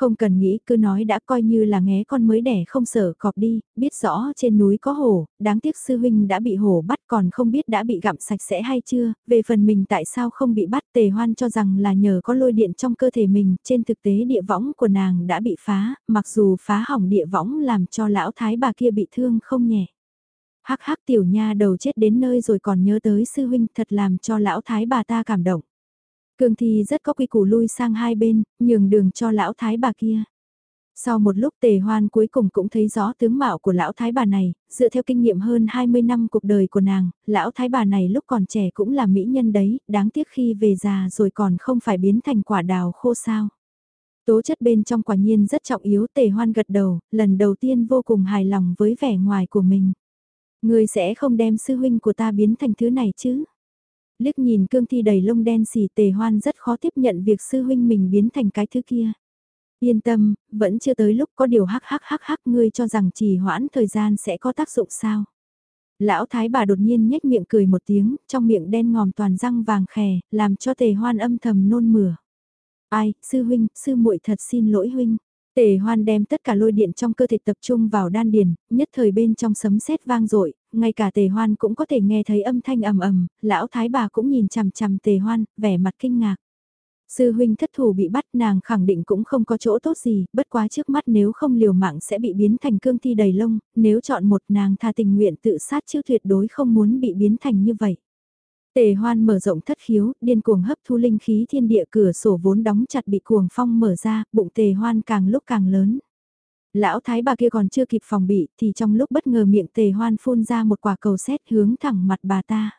Không cần nghĩ cứ nói đã coi như là nghé con mới đẻ không sợ cọp đi, biết rõ trên núi có hổ, đáng tiếc sư huynh đã bị hổ bắt còn không biết đã bị gặm sạch sẽ hay chưa, về phần mình tại sao không bị bắt tề hoan cho rằng là nhờ có lôi điện trong cơ thể mình, trên thực tế địa võng của nàng đã bị phá, mặc dù phá hỏng địa võng làm cho lão thái bà kia bị thương không nhẹ. Hắc hắc tiểu nha đầu chết đến nơi rồi còn nhớ tới sư huynh thật làm cho lão thái bà ta cảm động. Cương thi rất có quy củ lui sang hai bên, nhường đường cho lão thái bà kia. Sau một lúc tề hoan cuối cùng cũng thấy rõ tướng mạo của lão thái bà này, dựa theo kinh nghiệm hơn 20 năm cuộc đời của nàng, lão thái bà này lúc còn trẻ cũng là mỹ nhân đấy, đáng tiếc khi về già rồi còn không phải biến thành quả đào khô sao. Tố chất bên trong quả nhiên rất trọng yếu tề hoan gật đầu, lần đầu tiên vô cùng hài lòng với vẻ ngoài của mình. Người sẽ không đem sư huynh của ta biến thành thứ này chứ? Liếc nhìn cương thi đầy lông đen xì tề hoan rất khó tiếp nhận việc sư huynh mình biến thành cái thứ kia. Yên tâm, vẫn chưa tới lúc có điều hắc hắc hắc hắc ngươi cho rằng trì hoãn thời gian sẽ có tác dụng sao. Lão thái bà đột nhiên nhếch miệng cười một tiếng, trong miệng đen ngòm toàn răng vàng khè, làm cho tề hoan âm thầm nôn mửa. Ai, sư huynh, sư muội thật xin lỗi huynh. Tề hoan đem tất cả lôi điện trong cơ thể tập trung vào đan điền, nhất thời bên trong sấm sét vang dội ngay cả tề hoan cũng có thể nghe thấy âm thanh ầm ầm, lão thái bà cũng nhìn chằm chằm tề hoan, vẻ mặt kinh ngạc. Sư huynh thất thủ bị bắt nàng khẳng định cũng không có chỗ tốt gì, bất quá trước mắt nếu không liều mạng sẽ bị biến thành cương thi đầy lông, nếu chọn một nàng tha tình nguyện tự sát chứ tuyệt đối không muốn bị biến thành như vậy. Tề hoan mở rộng thất khiếu, điên cuồng hấp thu linh khí thiên địa cửa sổ vốn đóng chặt bị cuồng phong mở ra, bụng tề hoan càng lúc càng lớn. Lão thái bà kia còn chưa kịp phòng bị thì trong lúc bất ngờ miệng tề hoan phun ra một quả cầu xét hướng thẳng mặt bà ta.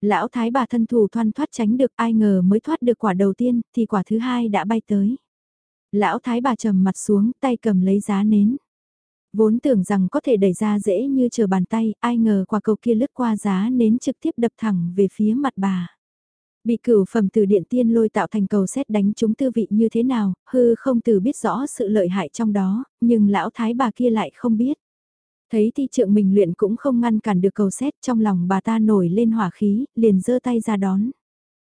Lão thái bà thân thủ thoăn thoát tránh được ai ngờ mới thoát được quả đầu tiên thì quả thứ hai đã bay tới. Lão thái bà trầm mặt xuống tay cầm lấy giá nến. Vốn tưởng rằng có thể đẩy ra dễ như chờ bàn tay, ai ngờ quả cầu kia lướt qua giá nến trực tiếp đập thẳng về phía mặt bà. Bị cửu phẩm từ điện tiên lôi tạo thành cầu xét đánh chúng tư vị như thế nào, hư không từ biết rõ sự lợi hại trong đó, nhưng lão thái bà kia lại không biết. Thấy thi trượng mình luyện cũng không ngăn cản được cầu xét trong lòng bà ta nổi lên hỏa khí, liền giơ tay ra đón.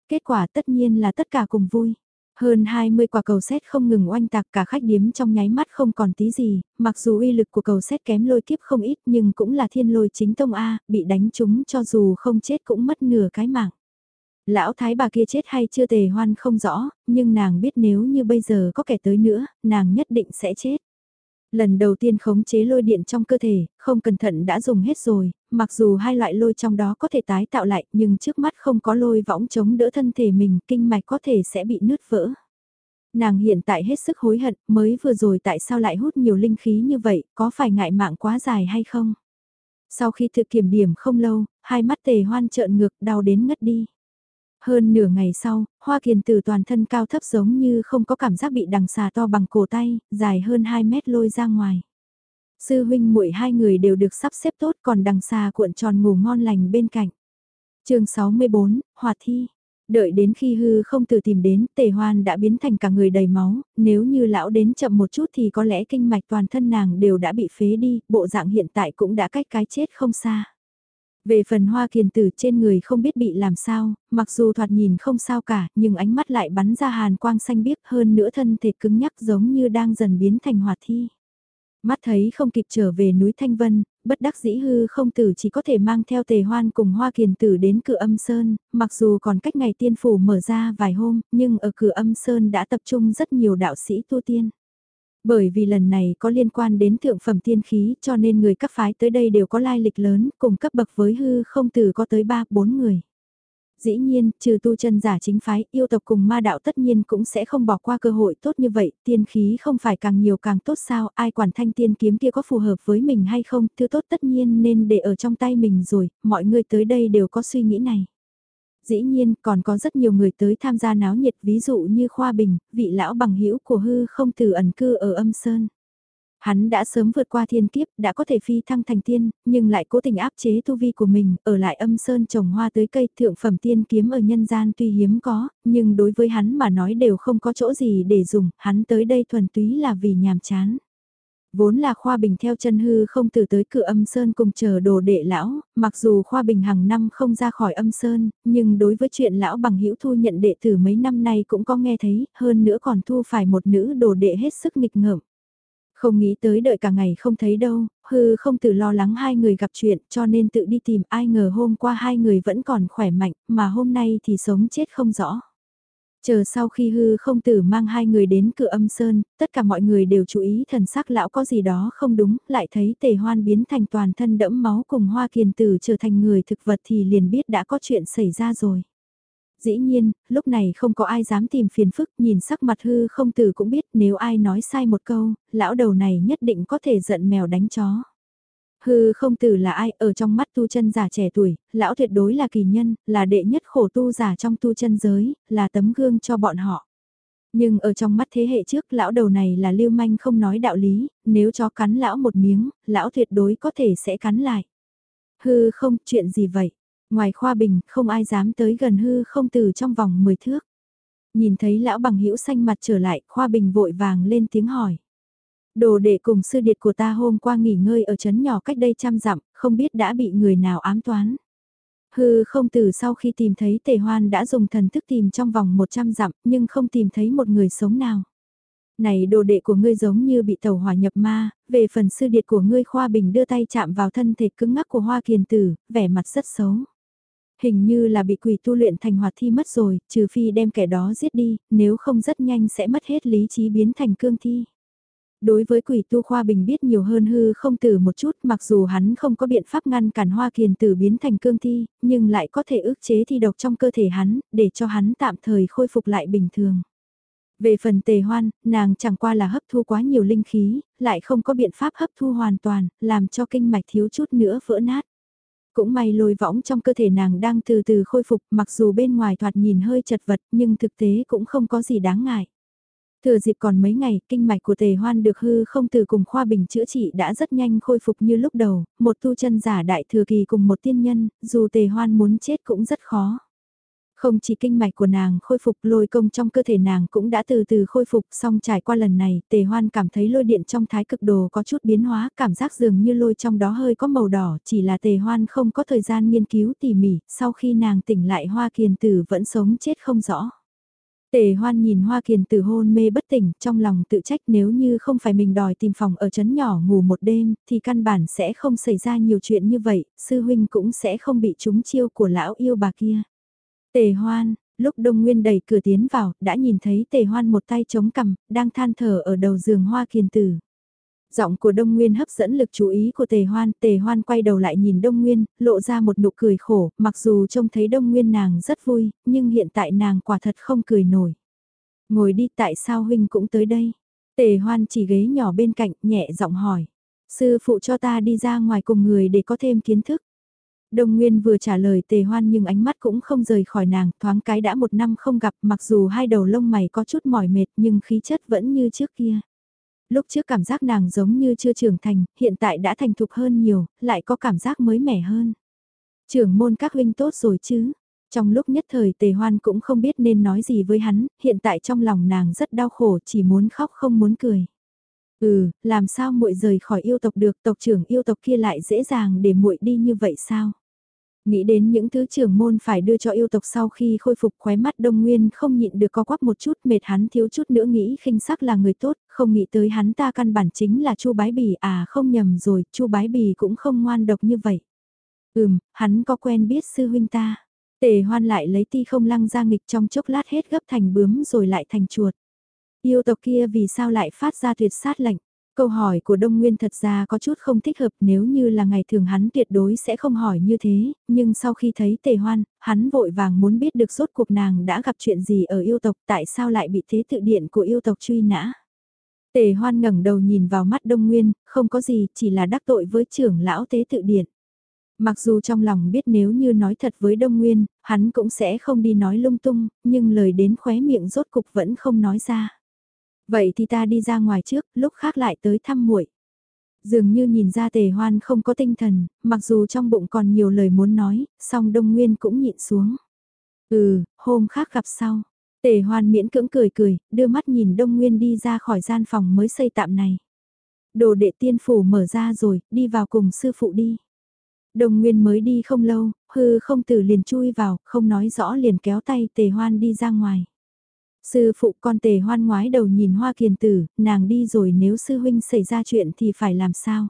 Kết quả tất nhiên là tất cả cùng vui. Hơn 20 quả cầu xét không ngừng oanh tạc cả khách điếm trong nháy mắt không còn tí gì, mặc dù uy lực của cầu xét kém lôi kiếp không ít nhưng cũng là thiên lôi chính tông A, bị đánh trúng cho dù không chết cũng mất nửa cái mạng. Lão thái bà kia chết hay chưa tề hoan không rõ, nhưng nàng biết nếu như bây giờ có kẻ tới nữa, nàng nhất định sẽ chết. Lần đầu tiên khống chế lôi điện trong cơ thể, không cẩn thận đã dùng hết rồi, mặc dù hai loại lôi trong đó có thể tái tạo lại nhưng trước mắt không có lôi võng chống đỡ thân thể mình, kinh mạch có thể sẽ bị nứt vỡ. Nàng hiện tại hết sức hối hận, mới vừa rồi tại sao lại hút nhiều linh khí như vậy, có phải ngại mạng quá dài hay không? Sau khi thực kiểm điểm không lâu, hai mắt tề hoan trợn ngược đau đến ngất đi. Hơn nửa ngày sau, Hoa Kiền Tử toàn thân cao thấp giống như không có cảm giác bị đằng xà to bằng cổ tay, dài hơn 2 mét lôi ra ngoài. Sư huynh muội hai người đều được sắp xếp tốt còn đằng xà cuộn tròn ngủ ngon lành bên cạnh. chương 64, Hòa Thi. Đợi đến khi hư không từ tìm đến, tề hoan đã biến thành cả người đầy máu, nếu như lão đến chậm một chút thì có lẽ kinh mạch toàn thân nàng đều đã bị phế đi, bộ dạng hiện tại cũng đã cách cái chết không xa. Về phần hoa kiền tử trên người không biết bị làm sao, mặc dù thoạt nhìn không sao cả, nhưng ánh mắt lại bắn ra hàn quang xanh biếc hơn nữa thân thể cứng nhắc giống như đang dần biến thành hoạt thi. Mắt thấy không kịp trở về núi Thanh Vân, bất đắc dĩ hư không tử chỉ có thể mang theo tề hoan cùng hoa kiền tử đến cửa âm sơn, mặc dù còn cách ngày tiên phủ mở ra vài hôm, nhưng ở cửa âm sơn đã tập trung rất nhiều đạo sĩ tu tiên. Bởi vì lần này có liên quan đến thượng phẩm tiên khí cho nên người các phái tới đây đều có lai lịch lớn, cùng cấp bậc với hư không từ có tới 3-4 người. Dĩ nhiên, trừ tu chân giả chính phái, yêu tộc cùng ma đạo tất nhiên cũng sẽ không bỏ qua cơ hội tốt như vậy, tiên khí không phải càng nhiều càng tốt sao, ai quản thanh tiên kiếm kia có phù hợp với mình hay không, thứ tốt tất nhiên nên để ở trong tay mình rồi, mọi người tới đây đều có suy nghĩ này. Dĩ nhiên, còn có rất nhiều người tới tham gia náo nhiệt, ví dụ như Khoa Bình, vị lão bằng hữu của hư không từ ẩn cư ở âm sơn. Hắn đã sớm vượt qua thiên kiếp, đã có thể phi thăng thành tiên, nhưng lại cố tình áp chế tu vi của mình, ở lại âm sơn trồng hoa tới cây thượng phẩm tiên kiếm ở nhân gian tuy hiếm có, nhưng đối với hắn mà nói đều không có chỗ gì để dùng, hắn tới đây thuần túy là vì nhàm chán. Vốn là Khoa Bình theo chân hư không từ tới cửa âm sơn cùng chờ đồ đệ lão, mặc dù Khoa Bình hàng năm không ra khỏi âm sơn, nhưng đối với chuyện lão bằng hữu thu nhận đệ tử mấy năm nay cũng có nghe thấy, hơn nữa còn thu phải một nữ đồ đệ hết sức nghịch ngợm. Không nghĩ tới đợi cả ngày không thấy đâu, hư không từ lo lắng hai người gặp chuyện cho nên tự đi tìm ai ngờ hôm qua hai người vẫn còn khỏe mạnh mà hôm nay thì sống chết không rõ. Chờ sau khi hư không tử mang hai người đến cửa âm sơn, tất cả mọi người đều chú ý thần sắc lão có gì đó không đúng, lại thấy tề hoan biến thành toàn thân đẫm máu cùng hoa kiền tử trở thành người thực vật thì liền biết đã có chuyện xảy ra rồi. Dĩ nhiên, lúc này không có ai dám tìm phiền phức, nhìn sắc mặt hư không tử cũng biết nếu ai nói sai một câu, lão đầu này nhất định có thể giận mèo đánh chó. Hư không tử là ai ở trong mắt tu chân giả trẻ tuổi, lão tuyệt đối là kỳ nhân, là đệ nhất khổ tu giả trong tu chân giới, là tấm gương cho bọn họ. Nhưng ở trong mắt thế hệ trước lão đầu này là lưu manh không nói đạo lý, nếu chó cắn lão một miếng, lão tuyệt đối có thể sẽ cắn lại. Hư không, chuyện gì vậy? Ngoài khoa bình, không ai dám tới gần hư không từ trong vòng 10 thước. Nhìn thấy lão bằng hữu xanh mặt trở lại, khoa bình vội vàng lên tiếng hỏi. Đồ đệ cùng sư điệt của ta hôm qua nghỉ ngơi ở trấn nhỏ cách đây trăm dặm, không biết đã bị người nào ám toán. Hư không từ sau khi tìm thấy tề hoan đã dùng thần thức tìm trong vòng 100 dặm nhưng không tìm thấy một người sống nào. Này đồ đệ của ngươi giống như bị tàu hỏa nhập ma, về phần sư điệt của ngươi khoa bình đưa tay chạm vào thân thể cứng ngắc của hoa kiền tử, vẻ mặt rất xấu. Hình như là bị quỷ tu luyện thành hoạt thi mất rồi, trừ phi đem kẻ đó giết đi, nếu không rất nhanh sẽ mất hết lý trí biến thành cương thi. Đối với quỷ tu khoa bình biết nhiều hơn hư không tử một chút mặc dù hắn không có biện pháp ngăn cản hoa kiền tử biến thành cương thi, nhưng lại có thể ức chế thi độc trong cơ thể hắn, để cho hắn tạm thời khôi phục lại bình thường. Về phần tề hoan, nàng chẳng qua là hấp thu quá nhiều linh khí, lại không có biện pháp hấp thu hoàn toàn, làm cho kinh mạch thiếu chút nữa vỡ nát. Cũng may lôi võng trong cơ thể nàng đang từ từ khôi phục mặc dù bên ngoài thoạt nhìn hơi chật vật nhưng thực tế cũng không có gì đáng ngại. Thừa dịp còn mấy ngày, kinh mạch của tề hoan được hư không từ cùng khoa bình chữa trị đã rất nhanh khôi phục như lúc đầu, một tu chân giả đại thừa kỳ cùng một tiên nhân, dù tề hoan muốn chết cũng rất khó. Không chỉ kinh mạch của nàng khôi phục lôi công trong cơ thể nàng cũng đã từ từ khôi phục xong trải qua lần này tề hoan cảm thấy lôi điện trong thái cực đồ có chút biến hóa cảm giác dường như lôi trong đó hơi có màu đỏ chỉ là tề hoan không có thời gian nghiên cứu tỉ mỉ sau khi nàng tỉnh lại hoa kiền tử vẫn sống chết không rõ. Tề hoan nhìn Hoa Kiền từ hôn mê bất tỉnh, trong lòng tự trách nếu như không phải mình đòi tìm phòng ở trấn nhỏ ngủ một đêm, thì căn bản sẽ không xảy ra nhiều chuyện như vậy, sư huynh cũng sẽ không bị trúng chiêu của lão yêu bà kia. Tề hoan, lúc Đông Nguyên đẩy cửa tiến vào, đã nhìn thấy tề hoan một tay chống cằm, đang than thở ở đầu giường Hoa Kiền Tử. Giọng của Đông Nguyên hấp dẫn lực chú ý của Tề Hoan, Tề Hoan quay đầu lại nhìn Đông Nguyên, lộ ra một nụ cười khổ, mặc dù trông thấy Đông Nguyên nàng rất vui, nhưng hiện tại nàng quả thật không cười nổi. Ngồi đi tại sao huynh cũng tới đây? Tề Hoan chỉ ghế nhỏ bên cạnh, nhẹ giọng hỏi. Sư phụ cho ta đi ra ngoài cùng người để có thêm kiến thức. Đông Nguyên vừa trả lời tề hoan nhưng ánh mắt cũng không rời khỏi nàng, thoáng cái đã một năm không gặp mặc dù hai đầu lông mày có chút mỏi mệt nhưng khí chất vẫn như trước kia. Lúc trước cảm giác nàng giống như chưa trưởng thành, hiện tại đã thành thục hơn nhiều, lại có cảm giác mới mẻ hơn. Trưởng môn các huynh tốt rồi chứ. Trong lúc nhất thời tề hoan cũng không biết nên nói gì với hắn, hiện tại trong lòng nàng rất đau khổ chỉ muốn khóc không muốn cười. Ừ, làm sao muội rời khỏi yêu tộc được tộc trưởng yêu tộc kia lại dễ dàng để muội đi như vậy sao? Nghĩ đến những thứ trưởng môn phải đưa cho yêu tộc sau khi khôi phục khóe mắt đông nguyên không nhịn được co quắp một chút mệt hắn thiếu chút nữa nghĩ khinh sắc là người tốt, không nghĩ tới hắn ta căn bản chính là chu bái bì à không nhầm rồi, chu bái bì cũng không ngoan độc như vậy. Ừm, hắn có quen biết sư huynh ta. Tề hoan lại lấy ti không lăng ra nghịch trong chốc lát hết gấp thành bướm rồi lại thành chuột. Yêu tộc kia vì sao lại phát ra tuyệt sát lệnh? Câu hỏi của Đông Nguyên thật ra có chút không thích hợp nếu như là ngày thường hắn tuyệt đối sẽ không hỏi như thế, nhưng sau khi thấy tề hoan, hắn vội vàng muốn biết được rốt cuộc nàng đã gặp chuyện gì ở yêu tộc tại sao lại bị thế tự điện của yêu tộc truy nã. Tề hoan ngẩng đầu nhìn vào mắt Đông Nguyên, không có gì, chỉ là đắc tội với trưởng lão tế tự điện. Mặc dù trong lòng biết nếu như nói thật với Đông Nguyên, hắn cũng sẽ không đi nói lung tung, nhưng lời đến khóe miệng rốt cục vẫn không nói ra. Vậy thì ta đi ra ngoài trước, lúc khác lại tới thăm muội. Dường như nhìn ra tề hoan không có tinh thần, mặc dù trong bụng còn nhiều lời muốn nói, song Đông Nguyên cũng nhịn xuống. Ừ, hôm khác gặp sau. Tề hoan miễn cưỡng cười cười, đưa mắt nhìn Đông Nguyên đi ra khỏi gian phòng mới xây tạm này. Đồ đệ tiên phủ mở ra rồi, đi vào cùng sư phụ đi. Đông Nguyên mới đi không lâu, hư không tử liền chui vào, không nói rõ liền kéo tay tề hoan đi ra ngoài. Sư phụ con tề hoan ngoái đầu nhìn hoa kiền tử, nàng đi rồi nếu sư huynh xảy ra chuyện thì phải làm sao?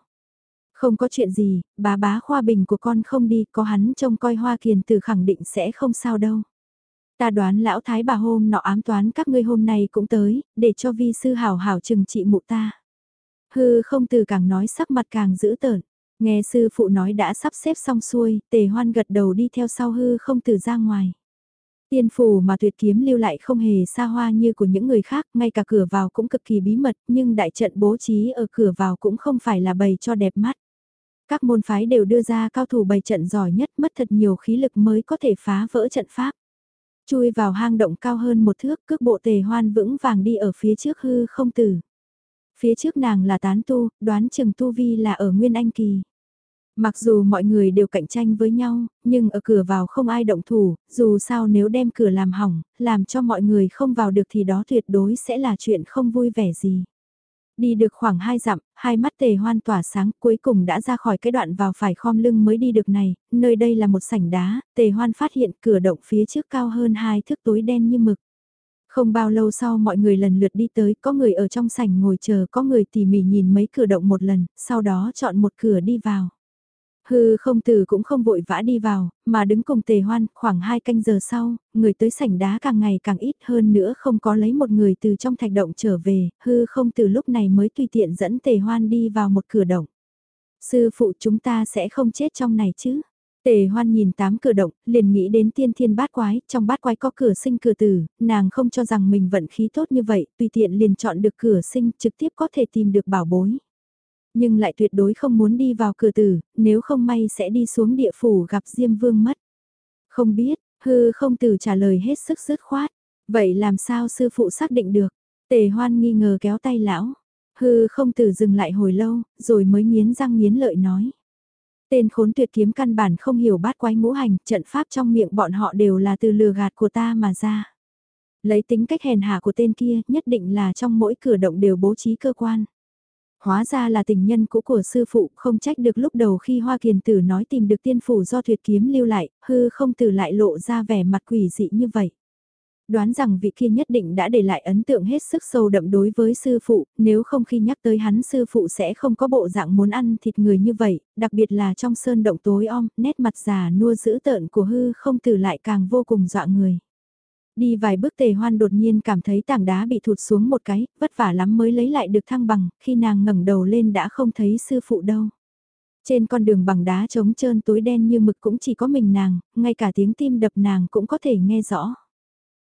Không có chuyện gì, bá bá khoa bình của con không đi, có hắn trông coi hoa kiền tử khẳng định sẽ không sao đâu. Ta đoán lão thái bà hôm nọ ám toán các ngươi hôm nay cũng tới, để cho vi sư hảo hảo chừng trị mụ ta. Hư không từ càng nói sắc mặt càng dữ tợn. Nghe sư phụ nói đã sắp xếp xong xuôi, tề hoan gật đầu đi theo sau hư không từ ra ngoài. Tiên phủ mà tuyệt kiếm lưu lại không hề xa hoa như của những người khác, ngay cả cửa vào cũng cực kỳ bí mật, nhưng đại trận bố trí ở cửa vào cũng không phải là bày cho đẹp mắt. Các môn phái đều đưa ra cao thủ bày trận giỏi nhất mất thật nhiều khí lực mới có thể phá vỡ trận pháp. Chui vào hang động cao hơn một thước, cước bộ tề hoan vững vàng đi ở phía trước hư không tử. Phía trước nàng là tán tu, đoán chừng tu vi là ở Nguyên Anh Kỳ. Mặc dù mọi người đều cạnh tranh với nhau, nhưng ở cửa vào không ai động thủ, dù sao nếu đem cửa làm hỏng, làm cho mọi người không vào được thì đó tuyệt đối sẽ là chuyện không vui vẻ gì. Đi được khoảng 2 dặm, hai mắt tề hoan tỏa sáng, cuối cùng đã ra khỏi cái đoạn vào phải khom lưng mới đi được này, nơi đây là một sảnh đá, tề hoan phát hiện cửa động phía trước cao hơn hai thước tối đen như mực. Không bao lâu sau mọi người lần lượt đi tới, có người ở trong sảnh ngồi chờ, có người tỉ mỉ nhìn mấy cửa động một lần, sau đó chọn một cửa đi vào. Hư không từ cũng không vội vã đi vào, mà đứng cùng tề hoan, khoảng hai canh giờ sau, người tới sảnh đá càng ngày càng ít hơn nữa không có lấy một người từ trong thạch động trở về, hư không từ lúc này mới tùy tiện dẫn tề hoan đi vào một cửa động. Sư phụ chúng ta sẽ không chết trong này chứ? Tề hoan nhìn tám cửa động, liền nghĩ đến tiên thiên bát quái, trong bát quái có cửa sinh cửa tử, nàng không cho rằng mình vận khí tốt như vậy, tùy tiện liền chọn được cửa sinh trực tiếp có thể tìm được bảo bối nhưng lại tuyệt đối không muốn đi vào cửa tử, nếu không may sẽ đi xuống địa phủ gặp Diêm Vương mất. Không biết, hư không tử trả lời hết sức dứt khoát, vậy làm sao sư phụ xác định được? Tề hoan nghi ngờ kéo tay lão, hư không tử dừng lại hồi lâu, rồi mới nghiến răng nghiến lợi nói. Tên khốn tuyệt kiếm căn bản không hiểu bát quái ngũ hành, trận pháp trong miệng bọn họ đều là từ lừa gạt của ta mà ra. Lấy tính cách hèn hạ của tên kia, nhất định là trong mỗi cửa động đều bố trí cơ quan. Hóa ra là tình nhân cũ của sư phụ không trách được lúc đầu khi Hoa Kiền Tử nói tìm được tiên phủ do tuyệt kiếm lưu lại, hư không tử lại lộ ra vẻ mặt quỷ dị như vậy. Đoán rằng vị kia nhất định đã để lại ấn tượng hết sức sâu đậm đối với sư phụ, nếu không khi nhắc tới hắn sư phụ sẽ không có bộ dạng muốn ăn thịt người như vậy, đặc biệt là trong sơn động tối om, nét mặt già nua dữ tợn của hư không tử lại càng vô cùng dọa người. Đi vài bước tề hoan đột nhiên cảm thấy tảng đá bị thụt xuống một cái, vất vả lắm mới lấy lại được thăng bằng, khi nàng ngẩng đầu lên đã không thấy sư phụ đâu. Trên con đường bằng đá trống trơn tối đen như mực cũng chỉ có mình nàng, ngay cả tiếng tim đập nàng cũng có thể nghe rõ.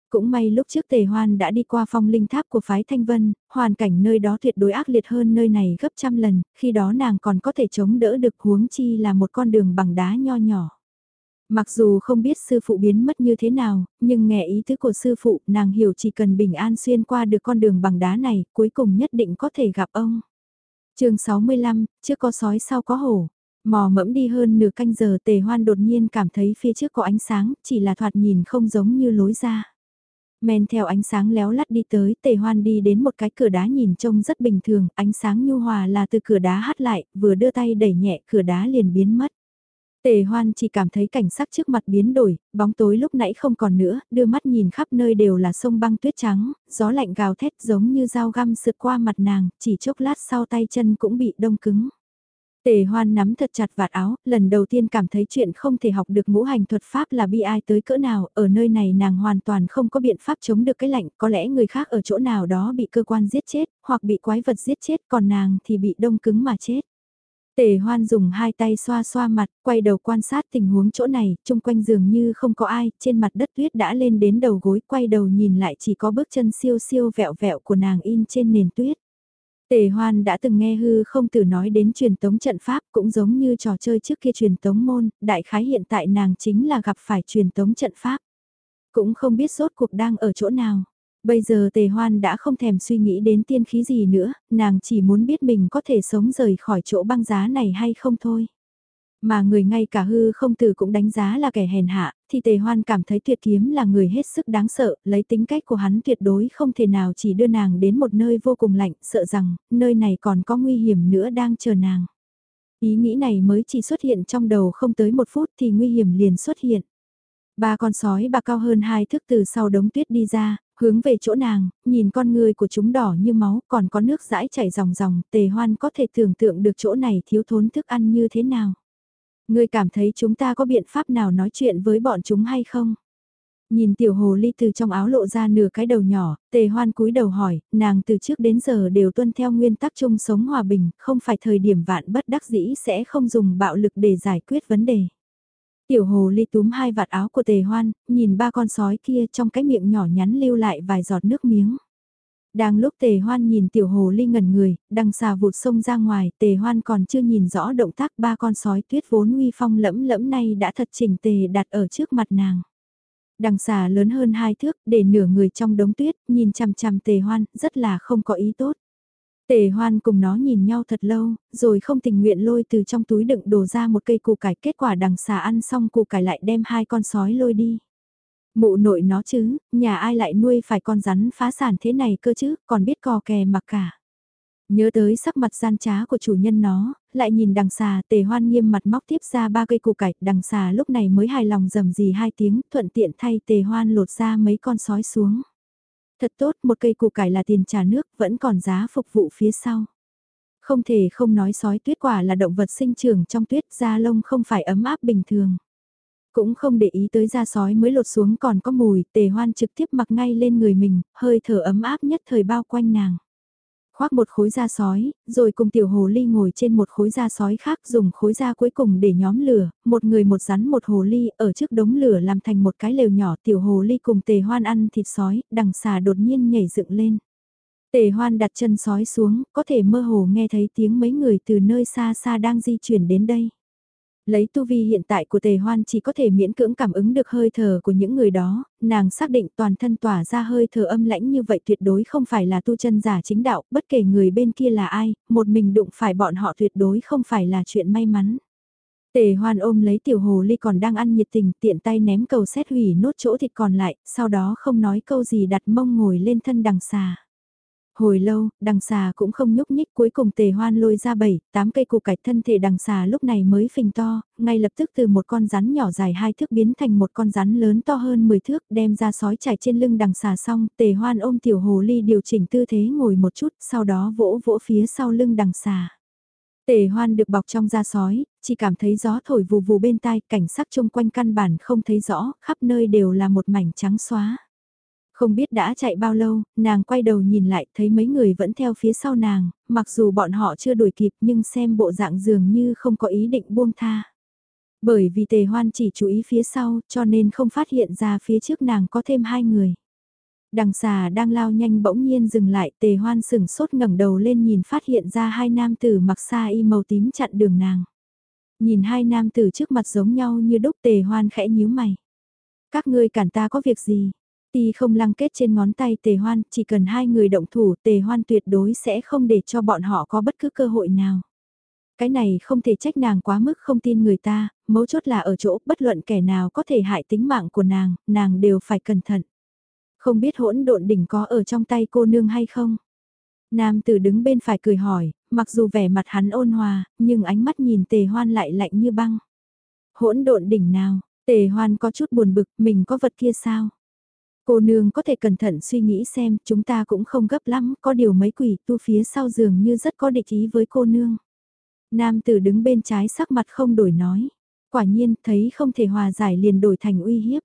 Cũng may lúc trước tề hoan đã đi qua phong linh tháp của phái Thanh Vân, hoàn cảnh nơi đó tuyệt đối ác liệt hơn nơi này gấp trăm lần, khi đó nàng còn có thể chống đỡ được huống chi là một con đường bằng đá nho nhỏ. Mặc dù không biết sư phụ biến mất như thế nào, nhưng nghe ý tứ của sư phụ, nàng hiểu chỉ cần bình an xuyên qua được con đường bằng đá này, cuối cùng nhất định có thể gặp ông. chương 65, trước có sói sau có hổ. Mò mẫm đi hơn nửa canh giờ tề hoan đột nhiên cảm thấy phía trước có ánh sáng, chỉ là thoạt nhìn không giống như lối ra. Men theo ánh sáng léo lắt đi tới, tề hoan đi đến một cái cửa đá nhìn trông rất bình thường, ánh sáng nhu hòa là từ cửa đá hắt lại, vừa đưa tay đẩy nhẹ cửa đá liền biến mất. Tề hoan chỉ cảm thấy cảnh sắc trước mặt biến đổi, bóng tối lúc nãy không còn nữa, đưa mắt nhìn khắp nơi đều là sông băng tuyết trắng, gió lạnh gào thét giống như dao găm sượt qua mặt nàng, chỉ chốc lát sau tay chân cũng bị đông cứng. Tề hoan nắm thật chặt vạt áo, lần đầu tiên cảm thấy chuyện không thể học được ngũ hành thuật pháp là bi ai tới cỡ nào, ở nơi này nàng hoàn toàn không có biện pháp chống được cái lạnh, có lẽ người khác ở chỗ nào đó bị cơ quan giết chết, hoặc bị quái vật giết chết, còn nàng thì bị đông cứng mà chết. Tề hoan dùng hai tay xoa xoa mặt, quay đầu quan sát tình huống chỗ này, chung quanh dường như không có ai, trên mặt đất tuyết đã lên đến đầu gối, quay đầu nhìn lại chỉ có bước chân siêu siêu vẹo vẹo của nàng in trên nền tuyết. Tề hoan đã từng nghe hư không tử nói đến truyền tống trận pháp cũng giống như trò chơi trước kia truyền tống môn, đại khái hiện tại nàng chính là gặp phải truyền tống trận pháp. Cũng không biết sốt cuộc đang ở chỗ nào. Bây giờ tề hoan đã không thèm suy nghĩ đến tiên khí gì nữa, nàng chỉ muốn biết mình có thể sống rời khỏi chỗ băng giá này hay không thôi. Mà người ngay cả hư không tử cũng đánh giá là kẻ hèn hạ, thì tề hoan cảm thấy tuyệt kiếm là người hết sức đáng sợ, lấy tính cách của hắn tuyệt đối không thể nào chỉ đưa nàng đến một nơi vô cùng lạnh, sợ rằng, nơi này còn có nguy hiểm nữa đang chờ nàng. Ý nghĩ này mới chỉ xuất hiện trong đầu không tới một phút thì nguy hiểm liền xuất hiện. Ba con sói bà cao hơn hai thước từ sau đống tuyết đi ra, hướng về chỗ nàng, nhìn con người của chúng đỏ như máu còn có nước dãi chảy ròng ròng, tề hoan có thể tưởng tượng được chỗ này thiếu thốn thức ăn như thế nào. Ngươi cảm thấy chúng ta có biện pháp nào nói chuyện với bọn chúng hay không? Nhìn tiểu hồ ly từ trong áo lộ ra nửa cái đầu nhỏ, tề hoan cúi đầu hỏi, nàng từ trước đến giờ đều tuân theo nguyên tắc chung sống hòa bình, không phải thời điểm vạn bất đắc dĩ sẽ không dùng bạo lực để giải quyết vấn đề. Tiểu hồ ly túm hai vạt áo của tề hoan, nhìn ba con sói kia trong cái miệng nhỏ nhắn lưu lại vài giọt nước miếng. Đang lúc tề hoan nhìn tiểu hồ ly ngẩn người, đằng xà vụt sông ra ngoài, tề hoan còn chưa nhìn rõ động tác ba con sói tuyết vốn uy phong lẫm lẫm nay đã thật chỉnh tề đặt ở trước mặt nàng. Đằng xà lớn hơn hai thước, để nửa người trong đống tuyết, nhìn chằm chằm tề hoan, rất là không có ý tốt. Tề hoan cùng nó nhìn nhau thật lâu, rồi không tình nguyện lôi từ trong túi đựng đồ ra một cây củ cải kết quả đằng xà ăn xong củ cải lại đem hai con sói lôi đi. Mụ nội nó chứ, nhà ai lại nuôi phải con rắn phá sản thế này cơ chứ, còn biết cò kè mặc cả. Nhớ tới sắc mặt gian trá của chủ nhân nó, lại nhìn đằng xà tề hoan nghiêm mặt móc tiếp ra ba cây củ cải, đằng xà lúc này mới hài lòng dầm gì hai tiếng, thuận tiện thay tề hoan lột ra mấy con sói xuống. Thật tốt, một cây củ cải là tiền trả nước, vẫn còn giá phục vụ phía sau. Không thể không nói sói tuyết quả là động vật sinh trưởng trong tuyết, da lông không phải ấm áp bình thường. Cũng không để ý tới da sói mới lột xuống còn có mùi, tề hoan trực tiếp mặc ngay lên người mình, hơi thở ấm áp nhất thời bao quanh nàng. Khoác một khối da sói, rồi cùng tiểu hồ ly ngồi trên một khối da sói khác dùng khối da cuối cùng để nhóm lửa, một người một rắn một hồ ly ở trước đống lửa làm thành một cái lều nhỏ tiểu hồ ly cùng tề hoan ăn thịt sói, đằng xà đột nhiên nhảy dựng lên. Tề hoan đặt chân sói xuống, có thể mơ hồ nghe thấy tiếng mấy người từ nơi xa xa đang di chuyển đến đây. Lấy tu vi hiện tại của tề hoan chỉ có thể miễn cưỡng cảm ứng được hơi thở của những người đó, nàng xác định toàn thân tỏa ra hơi thở âm lãnh như vậy tuyệt đối không phải là tu chân giả chính đạo, bất kể người bên kia là ai, một mình đụng phải bọn họ tuyệt đối không phải là chuyện may mắn. Tề hoan ôm lấy tiểu hồ ly còn đang ăn nhiệt tình tiện tay ném cầu xét hủy nốt chỗ thịt còn lại, sau đó không nói câu gì đặt mông ngồi lên thân đằng xà. Hồi lâu, đằng xà cũng không nhúc nhích cuối cùng tề hoan lôi ra bảy, tám cây củ cải thân thể đằng xà lúc này mới phình to, ngay lập tức từ một con rắn nhỏ dài hai thước biến thành một con rắn lớn to hơn 10 thước đem ra sói trải trên lưng đằng xà xong, tề hoan ôm tiểu hồ ly điều chỉnh tư thế ngồi một chút, sau đó vỗ vỗ phía sau lưng đằng xà. Tề hoan được bọc trong da sói, chỉ cảm thấy gió thổi vù vù bên tai, cảnh sắc chung quanh căn bản không thấy rõ, khắp nơi đều là một mảnh trắng xóa. Không biết đã chạy bao lâu, nàng quay đầu nhìn lại thấy mấy người vẫn theo phía sau nàng, mặc dù bọn họ chưa đuổi kịp nhưng xem bộ dạng dường như không có ý định buông tha. Bởi vì tề hoan chỉ chú ý phía sau cho nên không phát hiện ra phía trước nàng có thêm hai người. Đằng xà đang lao nhanh bỗng nhiên dừng lại tề hoan sừng sốt ngẩng đầu lên nhìn phát hiện ra hai nam tử mặc xa y màu tím chặn đường nàng. Nhìn hai nam tử trước mặt giống nhau như đúc tề hoan khẽ nhíu mày. Các ngươi cản ta có việc gì? Ti không lăng kết trên ngón tay tề hoan, chỉ cần hai người động thủ tề hoan tuyệt đối sẽ không để cho bọn họ có bất cứ cơ hội nào. Cái này không thể trách nàng quá mức không tin người ta, mấu chốt là ở chỗ bất luận kẻ nào có thể hại tính mạng của nàng, nàng đều phải cẩn thận. Không biết hỗn độn đỉnh có ở trong tay cô nương hay không? Nam tử đứng bên phải cười hỏi, mặc dù vẻ mặt hắn ôn hòa, nhưng ánh mắt nhìn tề hoan lại lạnh như băng. Hỗn độn đỉnh nào, tề hoan có chút buồn bực, mình có vật kia sao? Cô nương có thể cẩn thận suy nghĩ xem, chúng ta cũng không gấp lắm, có điều mấy quỷ tu phía sau giường như rất có địch ý với cô nương. Nam tử đứng bên trái sắc mặt không đổi nói. Quả nhiên, thấy không thể hòa giải liền đổi thành uy hiếp.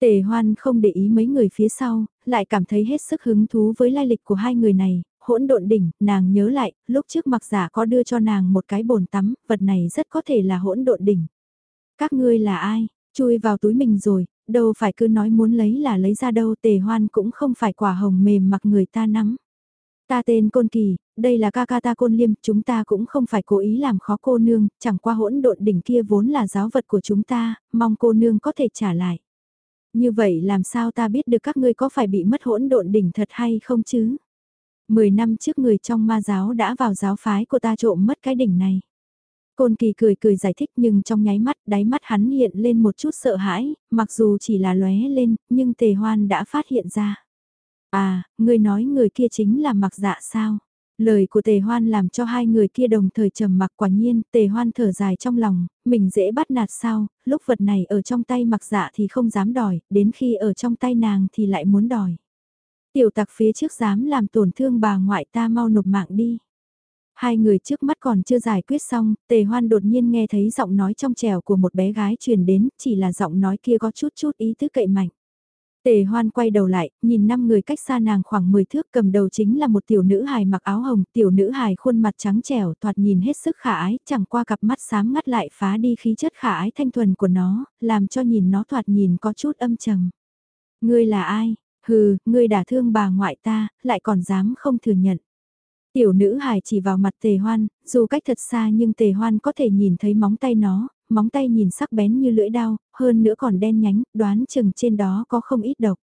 Tề hoan không để ý mấy người phía sau, lại cảm thấy hết sức hứng thú với lai lịch của hai người này, hỗn độn đỉnh, nàng nhớ lại, lúc trước mặc giả có đưa cho nàng một cái bồn tắm, vật này rất có thể là hỗn độn đỉnh. Các ngươi là ai? Chui vào túi mình rồi, đâu phải cứ nói muốn lấy là lấy ra đâu tề hoan cũng không phải quả hồng mềm mặc người ta nắm. Ta tên Côn Kỳ, đây là ca ca ta Côn Liêm, chúng ta cũng không phải cố ý làm khó cô nương, chẳng qua hỗn độn đỉnh kia vốn là giáo vật của chúng ta, mong cô nương có thể trả lại. Như vậy làm sao ta biết được các ngươi có phải bị mất hỗn độn đỉnh thật hay không chứ? Mười năm trước người trong ma giáo đã vào giáo phái của ta trộm mất cái đỉnh này. Côn kỳ cười cười giải thích nhưng trong nháy mắt, đáy mắt hắn hiện lên một chút sợ hãi, mặc dù chỉ là lóe lên, nhưng tề hoan đã phát hiện ra. À, người nói người kia chính là mặc dạ sao? Lời của tề hoan làm cho hai người kia đồng thời trầm mặc quả nhiên, tề hoan thở dài trong lòng, mình dễ bắt nạt sao, lúc vật này ở trong tay mặc dạ thì không dám đòi, đến khi ở trong tay nàng thì lại muốn đòi. Tiểu tặc phía trước dám làm tổn thương bà ngoại ta mau nộp mạng đi. Hai người trước mắt còn chưa giải quyết xong, tề hoan đột nhiên nghe thấy giọng nói trong trèo của một bé gái truyền đến, chỉ là giọng nói kia có chút chút ý tứ cậy mạnh. Tề hoan quay đầu lại, nhìn năm người cách xa nàng khoảng 10 thước cầm đầu chính là một tiểu nữ hài mặc áo hồng, tiểu nữ hài khuôn mặt trắng trẻo thoạt nhìn hết sức khả ái, chẳng qua cặp mắt sáng ngắt lại phá đi khí chất khả ái thanh thuần của nó, làm cho nhìn nó thoạt nhìn có chút âm trầm. Ngươi là ai? Hừ, ngươi đả thương bà ngoại ta, lại còn dám không thừa nhận. Tiểu nữ hài chỉ vào mặt tề hoan, dù cách thật xa nhưng tề hoan có thể nhìn thấy móng tay nó, móng tay nhìn sắc bén như lưỡi đao, hơn nữa còn đen nhánh, đoán chừng trên đó có không ít độc.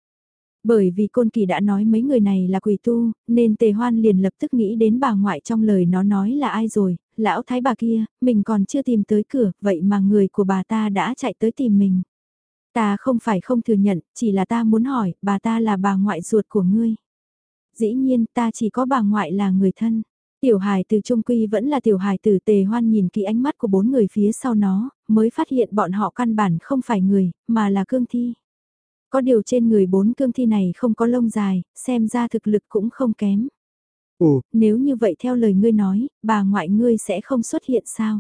Bởi vì Côn Kỳ đã nói mấy người này là quỷ tu, nên Tề Hoan liền lập tức nghĩ đến bà ngoại trong lời nó nói là ai rồi, lão thái bà kia, mình còn chưa tìm tới cửa, vậy mà người của bà ta đã chạy tới tìm mình. Ta không phải không thừa nhận, chỉ là ta muốn hỏi, bà ta là bà ngoại ruột của ngươi. Dĩ nhiên ta chỉ có bà ngoại là người thân. Tiểu hài từ trung quy vẫn là tiểu hài từ tề hoan nhìn kỹ ánh mắt của bốn người phía sau nó, mới phát hiện bọn họ căn bản không phải người, mà là cương thi. Có điều trên người bốn cương thi này không có lông dài, xem ra thực lực cũng không kém.
Ồ,
nếu như vậy theo lời ngươi nói, bà ngoại ngươi sẽ không xuất hiện sao?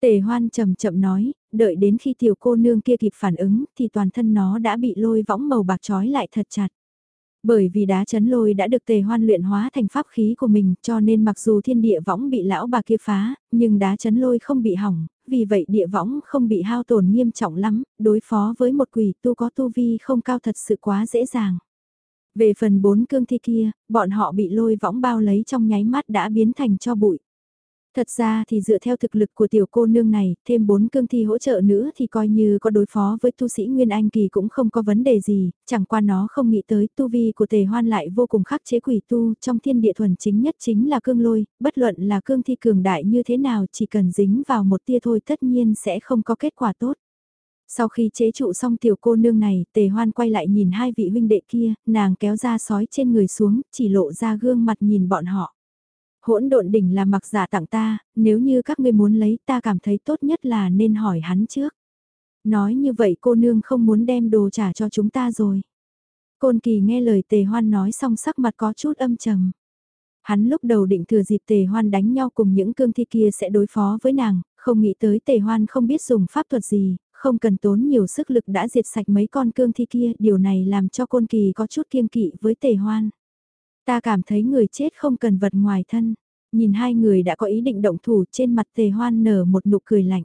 Tề hoan chậm chậm nói, đợi đến khi tiểu cô nương kia kịp phản ứng thì toàn thân nó đã bị lôi võng màu bạc trói lại thật chặt. Bởi vì đá chấn lôi đã được tề hoan luyện hóa thành pháp khí của mình cho nên mặc dù thiên địa võng bị lão bà kia phá, nhưng đá chấn lôi không bị hỏng, vì vậy địa võng không bị hao tổn nghiêm trọng lắm, đối phó với một quỷ tu có tu vi không cao thật sự quá dễ dàng. Về phần bốn cương thi kia, bọn họ bị lôi võng bao lấy trong nháy mắt đã biến thành cho bụi. Thật ra thì dựa theo thực lực của tiểu cô nương này, thêm bốn cương thi hỗ trợ nữa thì coi như có đối phó với tu sĩ Nguyên Anh Kỳ cũng không có vấn đề gì, chẳng qua nó không nghĩ tới tu vi của tề hoan lại vô cùng khắc chế quỷ tu, trong thiên địa thuần chính nhất chính là cương lôi, bất luận là cương thi cường đại như thế nào chỉ cần dính vào một tia thôi tất nhiên sẽ không có kết quả tốt. Sau khi chế trụ xong tiểu cô nương này, tề hoan quay lại nhìn hai vị huynh đệ kia, nàng kéo ra sói trên người xuống, chỉ lộ ra gương mặt nhìn bọn họ hỗn độn đỉnh là mặc giả tặng ta, nếu như các ngươi muốn lấy ta cảm thấy tốt nhất là nên hỏi hắn trước. Nói như vậy cô nương không muốn đem đồ trả cho chúng ta rồi. Côn kỳ nghe lời tề hoan nói xong sắc mặt có chút âm trầm. Hắn lúc đầu định thừa dịp tề hoan đánh nhau cùng những cương thi kia sẽ đối phó với nàng, không nghĩ tới tề hoan không biết dùng pháp thuật gì, không cần tốn nhiều sức lực đã diệt sạch mấy con cương thi kia, điều này làm cho côn kỳ có chút kiêng kỵ với tề hoan. Ta cảm thấy người chết không cần vật ngoài thân. Nhìn hai người đã có ý định động thủ trên mặt tề hoan nở một nụ cười lạnh.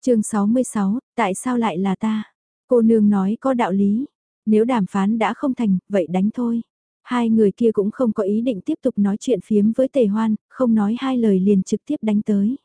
chương 66, tại sao lại là ta? Cô nương nói có đạo lý. Nếu đàm phán đã không thành, vậy đánh thôi. Hai người kia cũng không có ý định tiếp tục nói chuyện phiếm với tề hoan, không nói hai lời liền trực tiếp đánh tới.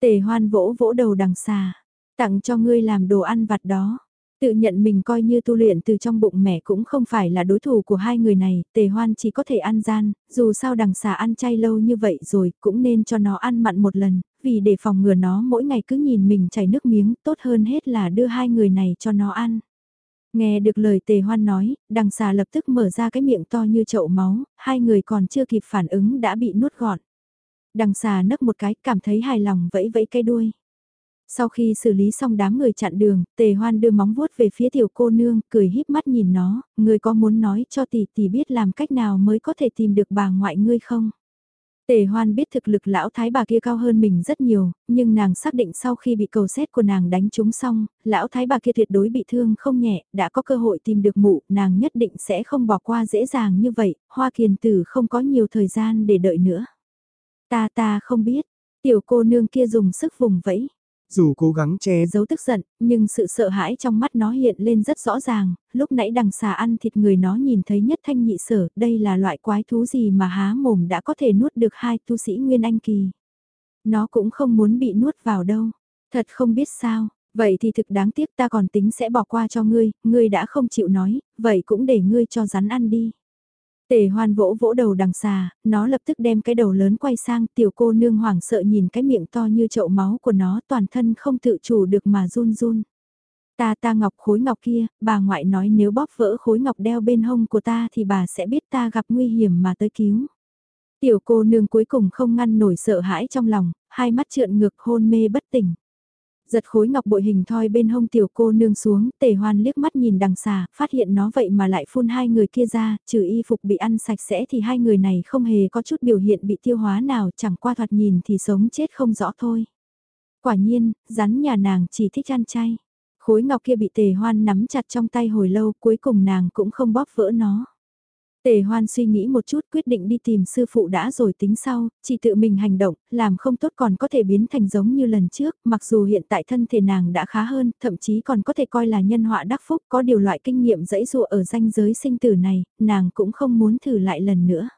Tề hoan vỗ vỗ đầu đằng xà, tặng cho ngươi làm đồ ăn vặt đó. Tự nhận mình coi như tu luyện từ trong bụng mẹ cũng không phải là đối thủ của hai người này, tề hoan chỉ có thể ăn gian, dù sao đằng xà ăn chay lâu như vậy rồi cũng nên cho nó ăn mặn một lần, vì để phòng ngừa nó mỗi ngày cứ nhìn mình chảy nước miếng tốt hơn hết là đưa hai người này cho nó ăn. Nghe được lời tề hoan nói, đằng xà lập tức mở ra cái miệng to như chậu máu, hai người còn chưa kịp phản ứng đã bị nuốt gọn. Đằng xà nấc một cái cảm thấy hài lòng vẫy vẫy cái đuôi. Sau khi xử lý xong đám người chặn đường, tề hoan đưa móng vuốt về phía tiểu cô nương, cười híp mắt nhìn nó, người có muốn nói cho tỷ tỷ biết làm cách nào mới có thể tìm được bà ngoại ngươi không? Tề hoan biết thực lực lão thái bà kia cao hơn mình rất nhiều, nhưng nàng xác định sau khi bị cầu xét của nàng đánh trúng xong, lão thái bà kia tuyệt đối bị thương không nhẹ, đã có cơ hội tìm được mụ, nàng nhất định sẽ không bỏ qua dễ dàng như vậy, hoa kiền tử không có nhiều thời gian để đợi nữa. Ta ta không biết, tiểu cô nương kia dùng sức vùng vẫy,
dù cố gắng che
giấu tức giận, nhưng sự sợ hãi trong mắt nó hiện lên rất rõ ràng, lúc nãy đằng xà ăn thịt người nó nhìn thấy nhất thanh nhị sở, đây là loại quái thú gì mà há mồm đã có thể nuốt được hai tu sĩ Nguyên Anh Kỳ. Nó cũng không muốn bị nuốt vào đâu, thật không biết sao, vậy thì thực đáng tiếc ta còn tính sẽ bỏ qua cho ngươi, ngươi đã không chịu nói, vậy cũng để ngươi cho rắn ăn đi. Tề hoan vỗ vỗ đầu đằng xà, nó lập tức đem cái đầu lớn quay sang tiểu cô nương hoảng sợ nhìn cái miệng to như chậu máu của nó toàn thân không tự chủ được mà run run. Ta ta ngọc khối ngọc kia, bà ngoại nói nếu bóp vỡ khối ngọc đeo bên hông của ta thì bà sẽ biết ta gặp nguy hiểm mà tới cứu. Tiểu cô nương cuối cùng không ngăn nổi sợ hãi trong lòng, hai mắt trợn ngược hôn mê bất tỉnh. Giật khối ngọc bội hình thoi bên hông tiểu cô nương xuống, tề hoan liếc mắt nhìn đằng xà, phát hiện nó vậy mà lại phun hai người kia ra, trừ y phục bị ăn sạch sẽ thì hai người này không hề có chút biểu hiện bị tiêu hóa nào, chẳng qua thoạt nhìn thì sống chết không rõ thôi. Quả nhiên, rắn nhà nàng chỉ thích ăn chay. Khối ngọc kia bị tề hoan nắm chặt trong tay hồi lâu, cuối cùng nàng cũng không bóp vỡ nó. Tề hoan suy nghĩ một chút quyết định đi tìm sư phụ đã rồi tính sau, chỉ tự mình hành động, làm không tốt còn có thể biến thành giống như lần trước, mặc dù hiện tại thân thể nàng đã khá hơn, thậm chí còn có thể coi là nhân họa đắc phúc, có điều loại kinh nghiệm dẫy dụa ở danh giới sinh tử này, nàng cũng không muốn thử lại lần nữa.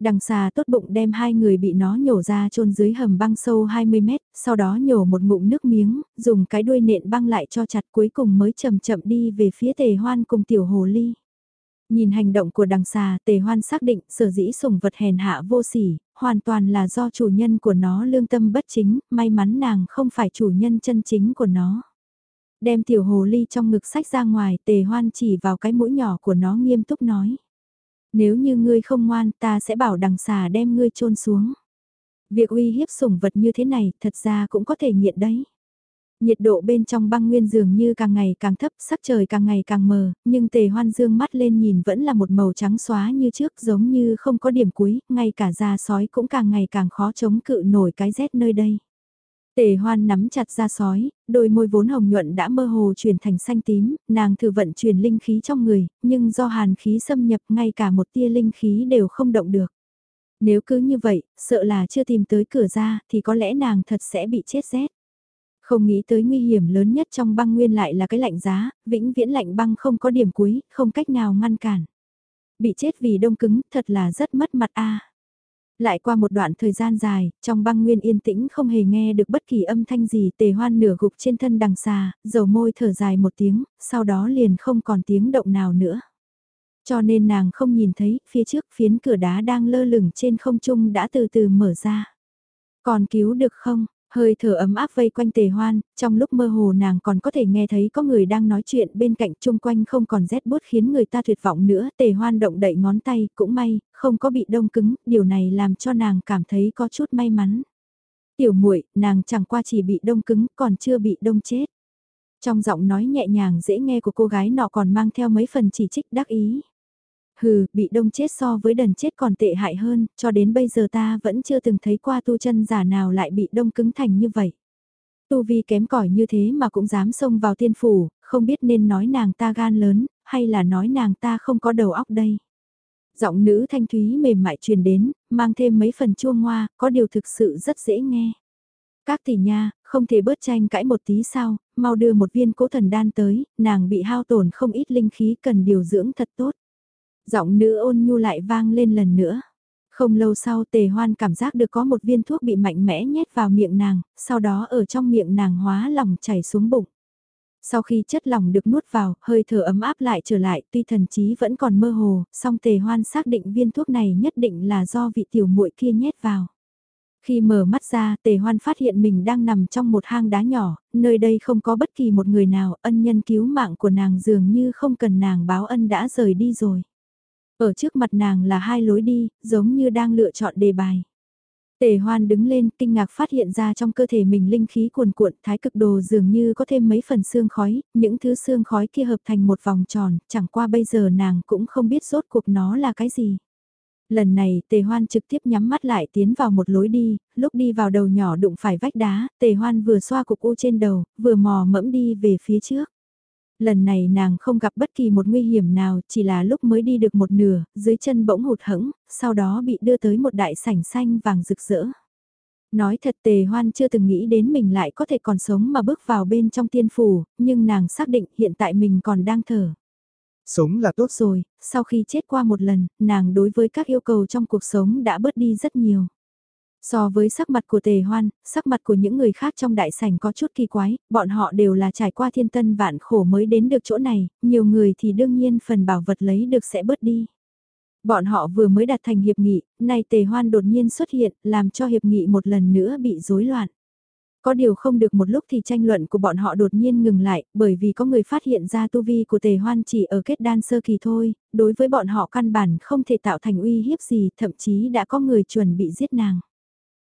Đằng xà tốt bụng đem hai người bị nó nhổ ra chôn dưới hầm băng sâu 20 mét, sau đó nhổ một ngụm nước miếng, dùng cái đuôi nện băng lại cho chặt cuối cùng mới chậm chậm đi về phía tề hoan cùng tiểu hồ ly. Nhìn hành động của đằng xà, tề hoan xác định sở dĩ sủng vật hèn hạ vô sỉ, hoàn toàn là do chủ nhân của nó lương tâm bất chính, may mắn nàng không phải chủ nhân chân chính của nó. Đem tiểu hồ ly trong ngực sách ra ngoài, tề hoan chỉ vào cái mũi nhỏ của nó nghiêm túc nói. Nếu như ngươi không ngoan, ta sẽ bảo đằng xà đem ngươi trôn xuống. Việc uy hiếp sủng vật như thế này, thật ra cũng có thể nghiện đấy. Nhiệt độ bên trong băng nguyên dường như càng ngày càng thấp, sắc trời càng ngày càng mờ, nhưng tề hoan dương mắt lên nhìn vẫn là một màu trắng xóa như trước giống như không có điểm cuối, ngay cả da sói cũng càng ngày càng khó chống cự nổi cái rét nơi đây. Tề hoan nắm chặt da sói, đôi môi vốn hồng nhuận đã mơ hồ chuyển thành xanh tím, nàng thử vận chuyển linh khí trong người, nhưng do hàn khí xâm nhập ngay cả một tia linh khí đều không động được. Nếu cứ như vậy, sợ là chưa tìm tới cửa ra thì có lẽ nàng thật sẽ bị chết rét. Không nghĩ tới nguy hiểm lớn nhất trong băng nguyên lại là cái lạnh giá, vĩnh viễn lạnh băng không có điểm cuối, không cách nào ngăn cản. Bị chết vì đông cứng, thật là rất mất mặt a. Lại qua một đoạn thời gian dài, trong băng nguyên yên tĩnh không hề nghe được bất kỳ âm thanh gì tề hoan nửa gục trên thân đằng xà, dầu môi thở dài một tiếng, sau đó liền không còn tiếng động nào nữa. Cho nên nàng không nhìn thấy, phía trước phiến cửa đá đang lơ lửng trên không trung đã từ từ mở ra. Còn cứu được không? Hơi thở ấm áp vây quanh tề hoan, trong lúc mơ hồ nàng còn có thể nghe thấy có người đang nói chuyện bên cạnh chung quanh không còn rét bút khiến người ta tuyệt vọng nữa. Tề hoan động đậy ngón tay, cũng may, không có bị đông cứng, điều này làm cho nàng cảm thấy có chút may mắn. Tiểu muội nàng chẳng qua chỉ bị đông cứng, còn chưa bị đông chết. Trong giọng nói nhẹ nhàng dễ nghe của cô gái nọ còn mang theo mấy phần chỉ trích đắc ý. Hừ, bị đông chết so với đần chết còn tệ hại hơn, cho đến bây giờ ta vẫn chưa từng thấy qua tu chân giả nào lại bị đông cứng thành như vậy. Tu vi kém cỏi như thế mà cũng dám xông vào tiên phủ, không biết nên nói nàng ta gan lớn, hay là nói nàng ta không có đầu óc đây. Giọng nữ thanh thúy mềm mại truyền đến, mang thêm mấy phần chua ngoa, có điều thực sự rất dễ nghe. Các tỷ nha, không thể bớt tranh cãi một tí sao, mau đưa một viên cố thần đan tới, nàng bị hao tổn không ít linh khí cần điều dưỡng thật tốt. Giọng nữ ôn nhu lại vang lên lần nữa. Không lâu sau tề hoan cảm giác được có một viên thuốc bị mạnh mẽ nhét vào miệng nàng, sau đó ở trong miệng nàng hóa lòng chảy xuống bụng. Sau khi chất lỏng được nuốt vào, hơi thở ấm áp lại trở lại, tuy thần trí vẫn còn mơ hồ, song tề hoan xác định viên thuốc này nhất định là do vị tiểu muội kia nhét vào. Khi mở mắt ra, tề hoan phát hiện mình đang nằm trong một hang đá nhỏ, nơi đây không có bất kỳ một người nào, ân nhân cứu mạng của nàng dường như không cần nàng báo ân đã rời đi rồi. Ở trước mặt nàng là hai lối đi, giống như đang lựa chọn đề bài. Tề hoan đứng lên, kinh ngạc phát hiện ra trong cơ thể mình linh khí cuồn cuộn, thái cực đồ dường như có thêm mấy phần xương khói, những thứ xương khói kia hợp thành một vòng tròn, chẳng qua bây giờ nàng cũng không biết rốt cuộc nó là cái gì. Lần này tề hoan trực tiếp nhắm mắt lại tiến vào một lối đi, lúc đi vào đầu nhỏ đụng phải vách đá, tề hoan vừa xoa cục u trên đầu, vừa mò mẫm đi về phía trước. Lần này nàng không gặp bất kỳ một nguy hiểm nào, chỉ là lúc mới đi được một nửa, dưới chân bỗng hụt hẫng, sau đó bị đưa tới một đại sảnh xanh vàng rực rỡ. Nói thật tề hoan chưa từng nghĩ đến mình lại có thể còn sống mà bước vào bên trong tiên phủ, nhưng nàng xác định hiện tại mình còn đang thở.
Sống là tốt
rồi, sau khi chết qua một lần, nàng đối với các yêu cầu trong cuộc sống đã bớt đi rất nhiều. So với sắc mặt của tề hoan, sắc mặt của những người khác trong đại sảnh có chút kỳ quái, bọn họ đều là trải qua thiên tân vạn khổ mới đến được chỗ này, nhiều người thì đương nhiên phần bảo vật lấy được sẽ bớt đi. Bọn họ vừa mới đạt thành hiệp nghị, nay tề hoan đột nhiên xuất hiện, làm cho hiệp nghị một lần nữa bị rối loạn. Có điều không được một lúc thì tranh luận của bọn họ đột nhiên ngừng lại, bởi vì có người phát hiện ra tu vi của tề hoan chỉ ở kết đan sơ kỳ thôi, đối với bọn họ căn bản không thể tạo thành uy hiếp gì, thậm chí đã có người chuẩn bị giết nàng.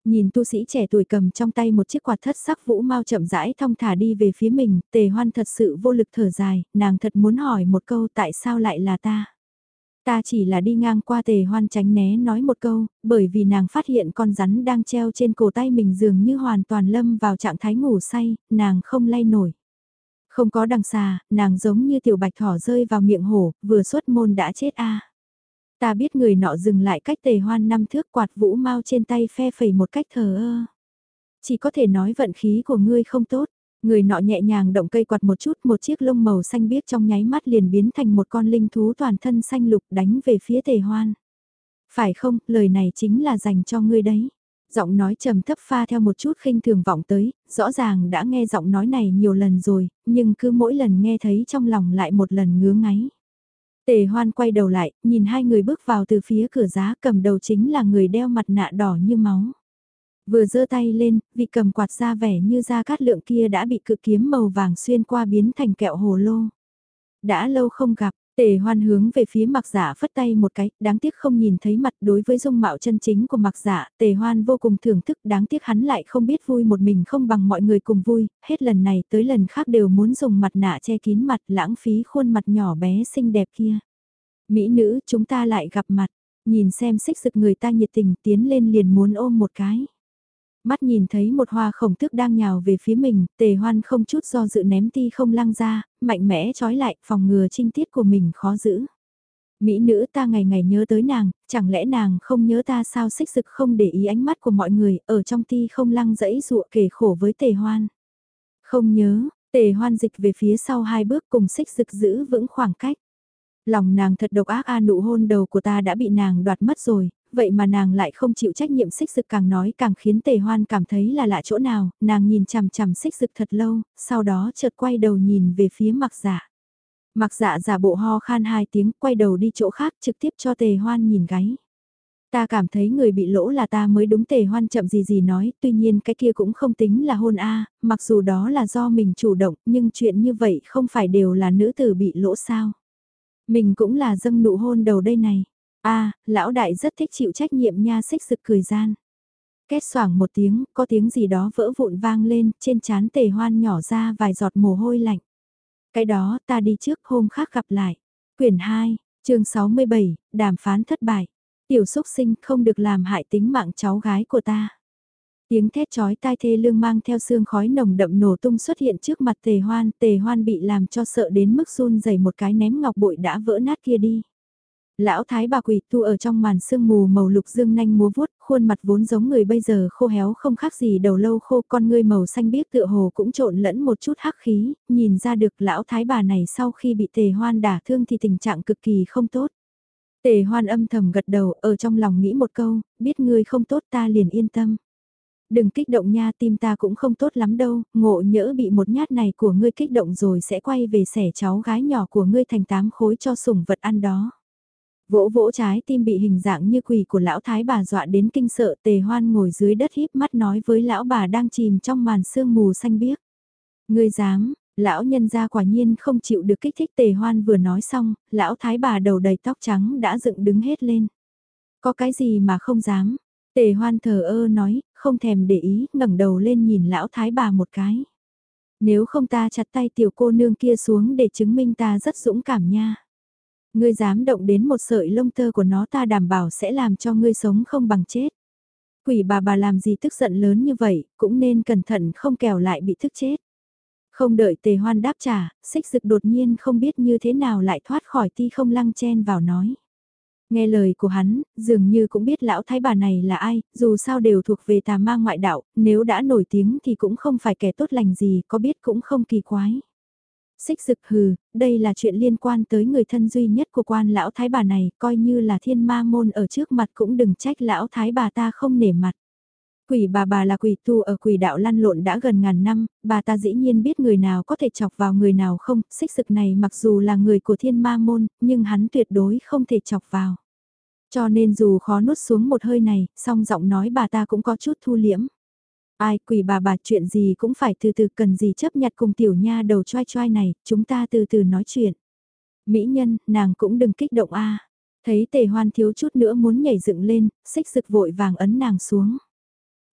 Nhìn tu sĩ trẻ tuổi cầm trong tay một chiếc quạt thất sắc vũ mau chậm rãi thong thả đi về phía mình, tề hoan thật sự vô lực thở dài, nàng thật muốn hỏi một câu tại sao lại là ta. Ta chỉ là đi ngang qua tề hoan tránh né nói một câu, bởi vì nàng phát hiện con rắn đang treo trên cổ tay mình dường như hoàn toàn lâm vào trạng thái ngủ say, nàng không lay nổi. Không có đằng xa, nàng giống như tiểu bạch thỏ rơi vào miệng hổ, vừa xuất môn đã chết a. Ta biết người nọ dừng lại cách tề hoan năm thước quạt vũ mau trên tay phe phẩy một cách thờ ơ. Chỉ có thể nói vận khí của ngươi không tốt. Người nọ nhẹ nhàng động cây quạt một chút một chiếc lông màu xanh biếc trong nháy mắt liền biến thành một con linh thú toàn thân xanh lục đánh về phía tề hoan. Phải không, lời này chính là dành cho ngươi đấy. Giọng nói trầm thấp pha theo một chút khinh thường vọng tới, rõ ràng đã nghe giọng nói này nhiều lần rồi, nhưng cứ mỗi lần nghe thấy trong lòng lại một lần ngứa ngáy. Tề hoan quay đầu lại, nhìn hai người bước vào từ phía cửa giá cầm đầu chính là người đeo mặt nạ đỏ như máu. Vừa giơ tay lên, vị cầm quạt ra vẻ như da cát lượng kia đã bị cự kiếm màu vàng xuyên qua biến thành kẹo hồ lô. Đã lâu không gặp, Tề hoan hướng về phía mặc giả dạ phất tay một cái, đáng tiếc không nhìn thấy mặt đối với dung mạo chân chính của mặc giả, dạ, tề hoan vô cùng thưởng thức, đáng tiếc hắn lại không biết vui một mình không bằng mọi người cùng vui, hết lần này tới lần khác đều muốn dùng mặt nạ che kín mặt lãng phí khuôn mặt nhỏ bé xinh đẹp kia. Mỹ nữ chúng ta lại gặp mặt, nhìn xem xích rực người ta nhiệt tình tiến lên liền muốn ôm một cái mắt nhìn thấy một hoa khổng tước đang nhào về phía mình, tề hoan không chút do dự ném ti không lăng ra, mạnh mẽ trói lại, phòng ngừa trinh tiết của mình khó giữ. Mỹ nữ ta ngày ngày nhớ tới nàng, chẳng lẽ nàng không nhớ ta sao xích sực không để ý ánh mắt của mọi người, ở trong ti không lăng dẫy dụa kể khổ với tề hoan. Không nhớ, tề hoan dịch về phía sau hai bước cùng xích sực giữ vững khoảng cách. Lòng nàng thật độc ác a nụ hôn đầu của ta đã bị nàng đoạt mất rồi, vậy mà nàng lại không chịu trách nhiệm xích sực càng nói càng khiến tề hoan cảm thấy là lạ chỗ nào, nàng nhìn chằm chằm xích sực thật lâu, sau đó chợt quay đầu nhìn về phía mặc dạ. Mặc dạ giả bộ ho khan hai tiếng, quay đầu đi chỗ khác trực tiếp cho tề hoan nhìn gáy. Ta cảm thấy người bị lỗ là ta mới đúng tề hoan chậm gì gì nói, tuy nhiên cái kia cũng không tính là hôn a mặc dù đó là do mình chủ động, nhưng chuyện như vậy không phải đều là nữ tử bị lỗ sao. Mình cũng là dâng nụ hôn đầu đây này a lão đại rất thích chịu trách nhiệm nha xích sực cười gian. Két xoảng một tiếng, có tiếng gì đó vỡ vụn vang lên, trên chán tề hoan nhỏ ra vài giọt mồ hôi lạnh. Cái đó ta đi trước hôm khác gặp lại. Quyển 2, chương 67, đàm phán thất bại. Tiểu xúc sinh không được làm hại tính mạng cháu gái của ta. Tiếng thét chói tai thê lương mang theo sương khói nồng đậm nổ tung xuất hiện trước mặt tề hoan. Tề hoan bị làm cho sợ đến mức run rẩy một cái ném ngọc bội đã vỡ nát kia đi. Lão thái bà quỷ tu ở trong màn sương mù màu lục dương nanh múa vuốt, khuôn mặt vốn giống người bây giờ khô héo không khác gì đầu lâu khô con ngươi màu xanh biếc tựa hồ cũng trộn lẫn một chút hắc khí, nhìn ra được lão thái bà này sau khi bị tề hoan đả thương thì tình trạng cực kỳ không tốt. Tề hoan âm thầm gật đầu ở trong lòng nghĩ một câu, biết ngươi không tốt ta liền yên tâm. Đừng kích động nha tim ta cũng không tốt lắm đâu, ngộ nhỡ bị một nhát này của ngươi kích động rồi sẽ quay về xẻ cháu gái nhỏ của ngươi thành tám khối cho sủng vật ăn đó. Vỗ vỗ trái tim bị hình dạng như quỷ của lão thái bà dọa đến kinh sợ tề hoan ngồi dưới đất híp mắt nói với lão bà đang chìm trong màn sương mù xanh biếc. Ngươi dám, lão nhân gia quả nhiên không chịu được kích thích tề hoan vừa nói xong, lão thái bà đầu đầy tóc trắng đã dựng đứng hết lên. Có cái gì mà không dám, Tề hoan thờ ơ nói, không thèm để ý, ngẩng đầu lên nhìn lão thái bà một cái. Nếu không ta chặt tay tiểu cô nương kia xuống để chứng minh ta rất dũng cảm nha. Ngươi dám động đến một sợi lông tơ của nó ta đảm bảo sẽ làm cho ngươi sống không bằng chết. Quỷ bà bà làm gì tức giận lớn như vậy, cũng nên cẩn thận không kẻo lại bị thức chết. Không đợi tề hoan đáp trả, xích dực đột nhiên không biết như thế nào lại thoát khỏi ti không lăng chen vào nói. Nghe lời của hắn, dường như cũng biết lão thái bà này là ai, dù sao đều thuộc về tà ma ngoại đạo, nếu đã nổi tiếng thì cũng không phải kẻ tốt lành gì, có biết cũng không kỳ quái. Xích dực hừ, đây là chuyện liên quan tới người thân duy nhất của quan lão thái bà này, coi như là thiên ma môn ở trước mặt cũng đừng trách lão thái bà ta không nể mặt. Quỷ bà bà là quỷ tu ở quỷ đạo lăn lộn đã gần ngàn năm, bà ta dĩ nhiên biết người nào có thể chọc vào người nào không, xích sực này mặc dù là người của thiên ma môn, nhưng hắn tuyệt đối không thể chọc vào. Cho nên dù khó nuốt xuống một hơi này, song giọng nói bà ta cũng có chút thu liễm. Ai quỷ bà bà chuyện gì cũng phải từ từ cần gì chấp nhặt cùng tiểu nha đầu choai choai này, chúng ta từ từ nói chuyện. Mỹ nhân, nàng cũng đừng kích động a Thấy tề hoan thiếu chút nữa muốn nhảy dựng lên, xích rực vội vàng ấn nàng xuống.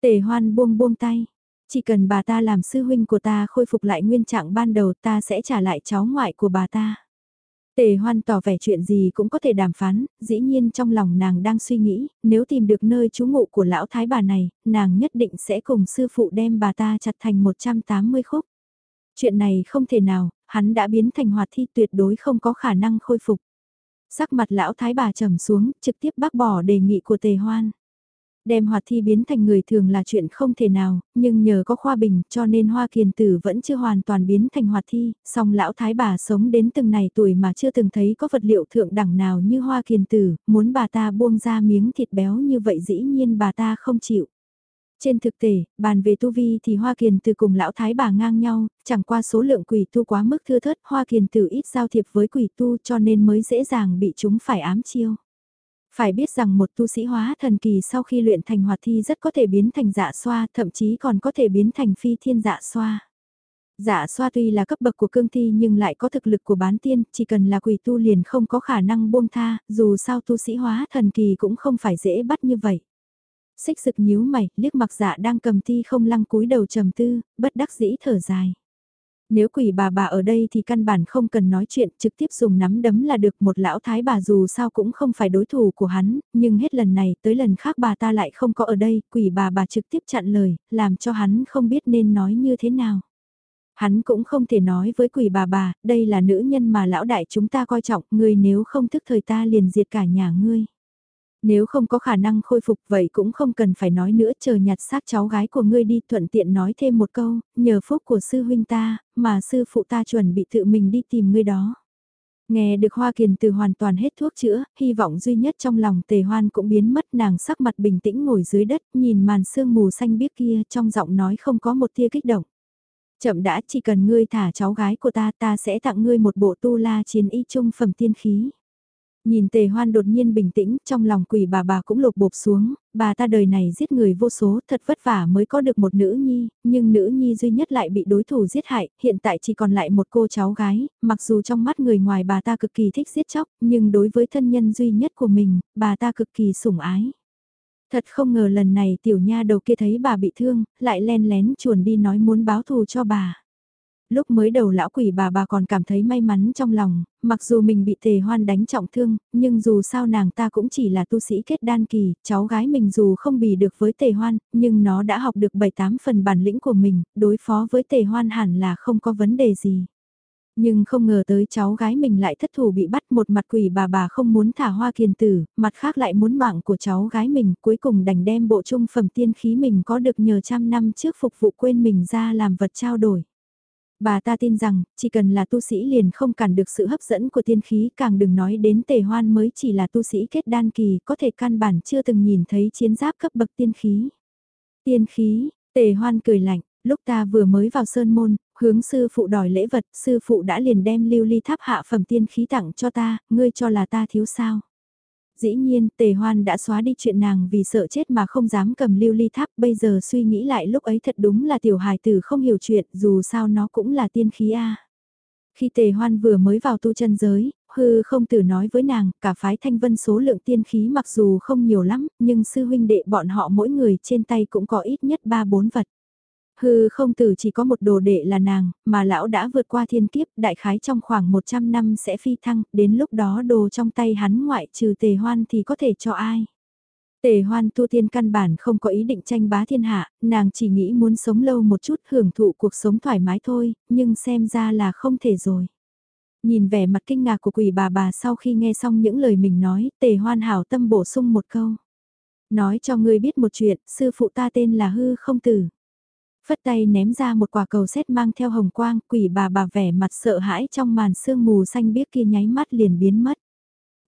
Tề hoan buông buông tay. Chỉ cần bà ta làm sư huynh của ta khôi phục lại nguyên trạng ban đầu ta sẽ trả lại cháu ngoại của bà ta. Tề hoan tỏ vẻ chuyện gì cũng có thể đàm phán, dĩ nhiên trong lòng nàng đang suy nghĩ, nếu tìm được nơi trú ngụ của lão thái bà này, nàng nhất định sẽ cùng sư phụ đem bà ta chặt thành 180 khúc. Chuyện này không thể nào, hắn đã biến thành hoạt thi tuyệt đối không có khả năng khôi phục. Sắc mặt lão thái bà trầm xuống, trực tiếp bác bỏ đề nghị của tề hoan. Đem hoạt thi biến thành người thường là chuyện không thể nào, nhưng nhờ có khoa bình cho nên hoa kiền tử vẫn chưa hoàn toàn biến thành hoạt thi, song lão thái bà sống đến từng này tuổi mà chưa từng thấy có vật liệu thượng đẳng nào như hoa kiền tử, muốn bà ta buông ra miếng thịt béo như vậy dĩ nhiên bà ta không chịu. Trên thực tế, bàn về tu vi thì Hoa Kiền Tử cùng lão thái bà ngang nhau, chẳng qua số lượng quỷ tu quá mức thưa thớt, Hoa Kiền Tử ít giao thiệp với quỷ tu cho nên mới dễ dàng bị chúng phải ám chiêu. Phải biết rằng một tu sĩ hóa thần kỳ sau khi luyện thành hoạt thi rất có thể biến thành dạ xoa, thậm chí còn có thể biến thành phi thiên dạ xoa. Dạ xoa tuy là cấp bậc của cương thi nhưng lại có thực lực của bán tiên, chỉ cần là quỷ tu liền không có khả năng buông tha, dù sao tu sĩ hóa thần kỳ cũng không phải dễ bắt như vậy. Xích sực nhíu mày, liếc mặc dạ đang cầm thi không lăng cúi đầu trầm tư, bất đắc dĩ thở dài. Nếu quỷ bà bà ở đây thì căn bản không cần nói chuyện, trực tiếp dùng nắm đấm là được một lão thái bà dù sao cũng không phải đối thủ của hắn, nhưng hết lần này tới lần khác bà ta lại không có ở đây, quỷ bà bà trực tiếp chặn lời, làm cho hắn không biết nên nói như thế nào. Hắn cũng không thể nói với quỷ bà bà, đây là nữ nhân mà lão đại chúng ta coi trọng, ngươi nếu không thức thời ta liền diệt cả nhà ngươi. Nếu không có khả năng khôi phục vậy cũng không cần phải nói nữa chờ nhặt xác cháu gái của ngươi đi thuận tiện nói thêm một câu, nhờ phúc của sư huynh ta, mà sư phụ ta chuẩn bị tự mình đi tìm ngươi đó. Nghe được Hoa Kiền từ hoàn toàn hết thuốc chữa, hy vọng duy nhất trong lòng tề hoan cũng biến mất nàng sắc mặt bình tĩnh ngồi dưới đất nhìn màn sương mù xanh biếc kia trong giọng nói không có một tia kích động. Chậm đã chỉ cần ngươi thả cháu gái của ta ta sẽ tặng ngươi một bộ tu la chiến y trung phẩm tiên khí. Nhìn tề hoan đột nhiên bình tĩnh, trong lòng quỷ bà bà cũng lột bột xuống, bà ta đời này giết người vô số, thật vất vả mới có được một nữ nhi, nhưng nữ nhi duy nhất lại bị đối thủ giết hại, hiện tại chỉ còn lại một cô cháu gái, mặc dù trong mắt người ngoài bà ta cực kỳ thích giết chóc, nhưng đối với thân nhân duy nhất của mình, bà ta cực kỳ sủng ái. Thật không ngờ lần này tiểu nha đầu kia thấy bà bị thương, lại len lén chuồn đi nói muốn báo thù cho bà. Lúc mới đầu lão quỷ bà bà còn cảm thấy may mắn trong lòng, mặc dù mình bị tề hoan đánh trọng thương, nhưng dù sao nàng ta cũng chỉ là tu sĩ kết đan kỳ, cháu gái mình dù không bì được với tề hoan, nhưng nó đã học được 7-8 phần bản lĩnh của mình, đối phó với tề hoan hẳn là không có vấn đề gì. Nhưng không ngờ tới cháu gái mình lại thất thủ bị bắt một mặt quỷ bà bà không muốn thả hoa kiền tử, mặt khác lại muốn mạng của cháu gái mình cuối cùng đành đem bộ trung phẩm tiên khí mình có được nhờ trăm năm trước phục vụ quên mình ra làm vật trao đổi. Bà ta tin rằng, chỉ cần là tu sĩ liền không cản được sự hấp dẫn của tiên khí càng đừng nói đến tề hoan mới chỉ là tu sĩ kết đan kỳ có thể căn bản chưa từng nhìn thấy chiến giáp cấp bậc tiên khí. Tiên khí, tề hoan cười lạnh, lúc ta vừa mới vào sơn môn, hướng sư phụ đòi lễ vật, sư phụ đã liền đem lưu ly tháp hạ phẩm tiên khí tặng cho ta, ngươi cho là ta thiếu sao. Dĩ nhiên, tề hoan đã xóa đi chuyện nàng vì sợ chết mà không dám cầm lưu ly tháp, bây giờ suy nghĩ lại lúc ấy thật đúng là tiểu hài tử không hiểu chuyện, dù sao nó cũng là tiên khí A. Khi tề hoan vừa mới vào tu chân giới, hư không tử nói với nàng, cả phái thanh vân số lượng tiên khí mặc dù không nhiều lắm, nhưng sư huynh đệ bọn họ mỗi người trên tay cũng có ít nhất 3-4 vật. Hư không tử chỉ có một đồ đệ là nàng, mà lão đã vượt qua thiên kiếp, đại khái trong khoảng 100 năm sẽ phi thăng, đến lúc đó đồ trong tay hắn ngoại trừ tề hoan thì có thể cho ai. Tề hoan tu tiên căn bản không có ý định tranh bá thiên hạ, nàng chỉ nghĩ muốn sống lâu một chút hưởng thụ cuộc sống thoải mái thôi, nhưng xem ra là không thể rồi. Nhìn vẻ mặt kinh ngạc của quỷ bà bà sau khi nghe xong những lời mình nói, tề hoan hảo tâm bổ sung một câu. Nói cho ngươi biết một chuyện, sư phụ ta tên là hư không tử. Phất tay ném ra một quả cầu xét mang theo hồng quang, quỷ bà bà vẻ mặt sợ hãi trong màn sương mù xanh biếc kia nháy mắt liền biến mất.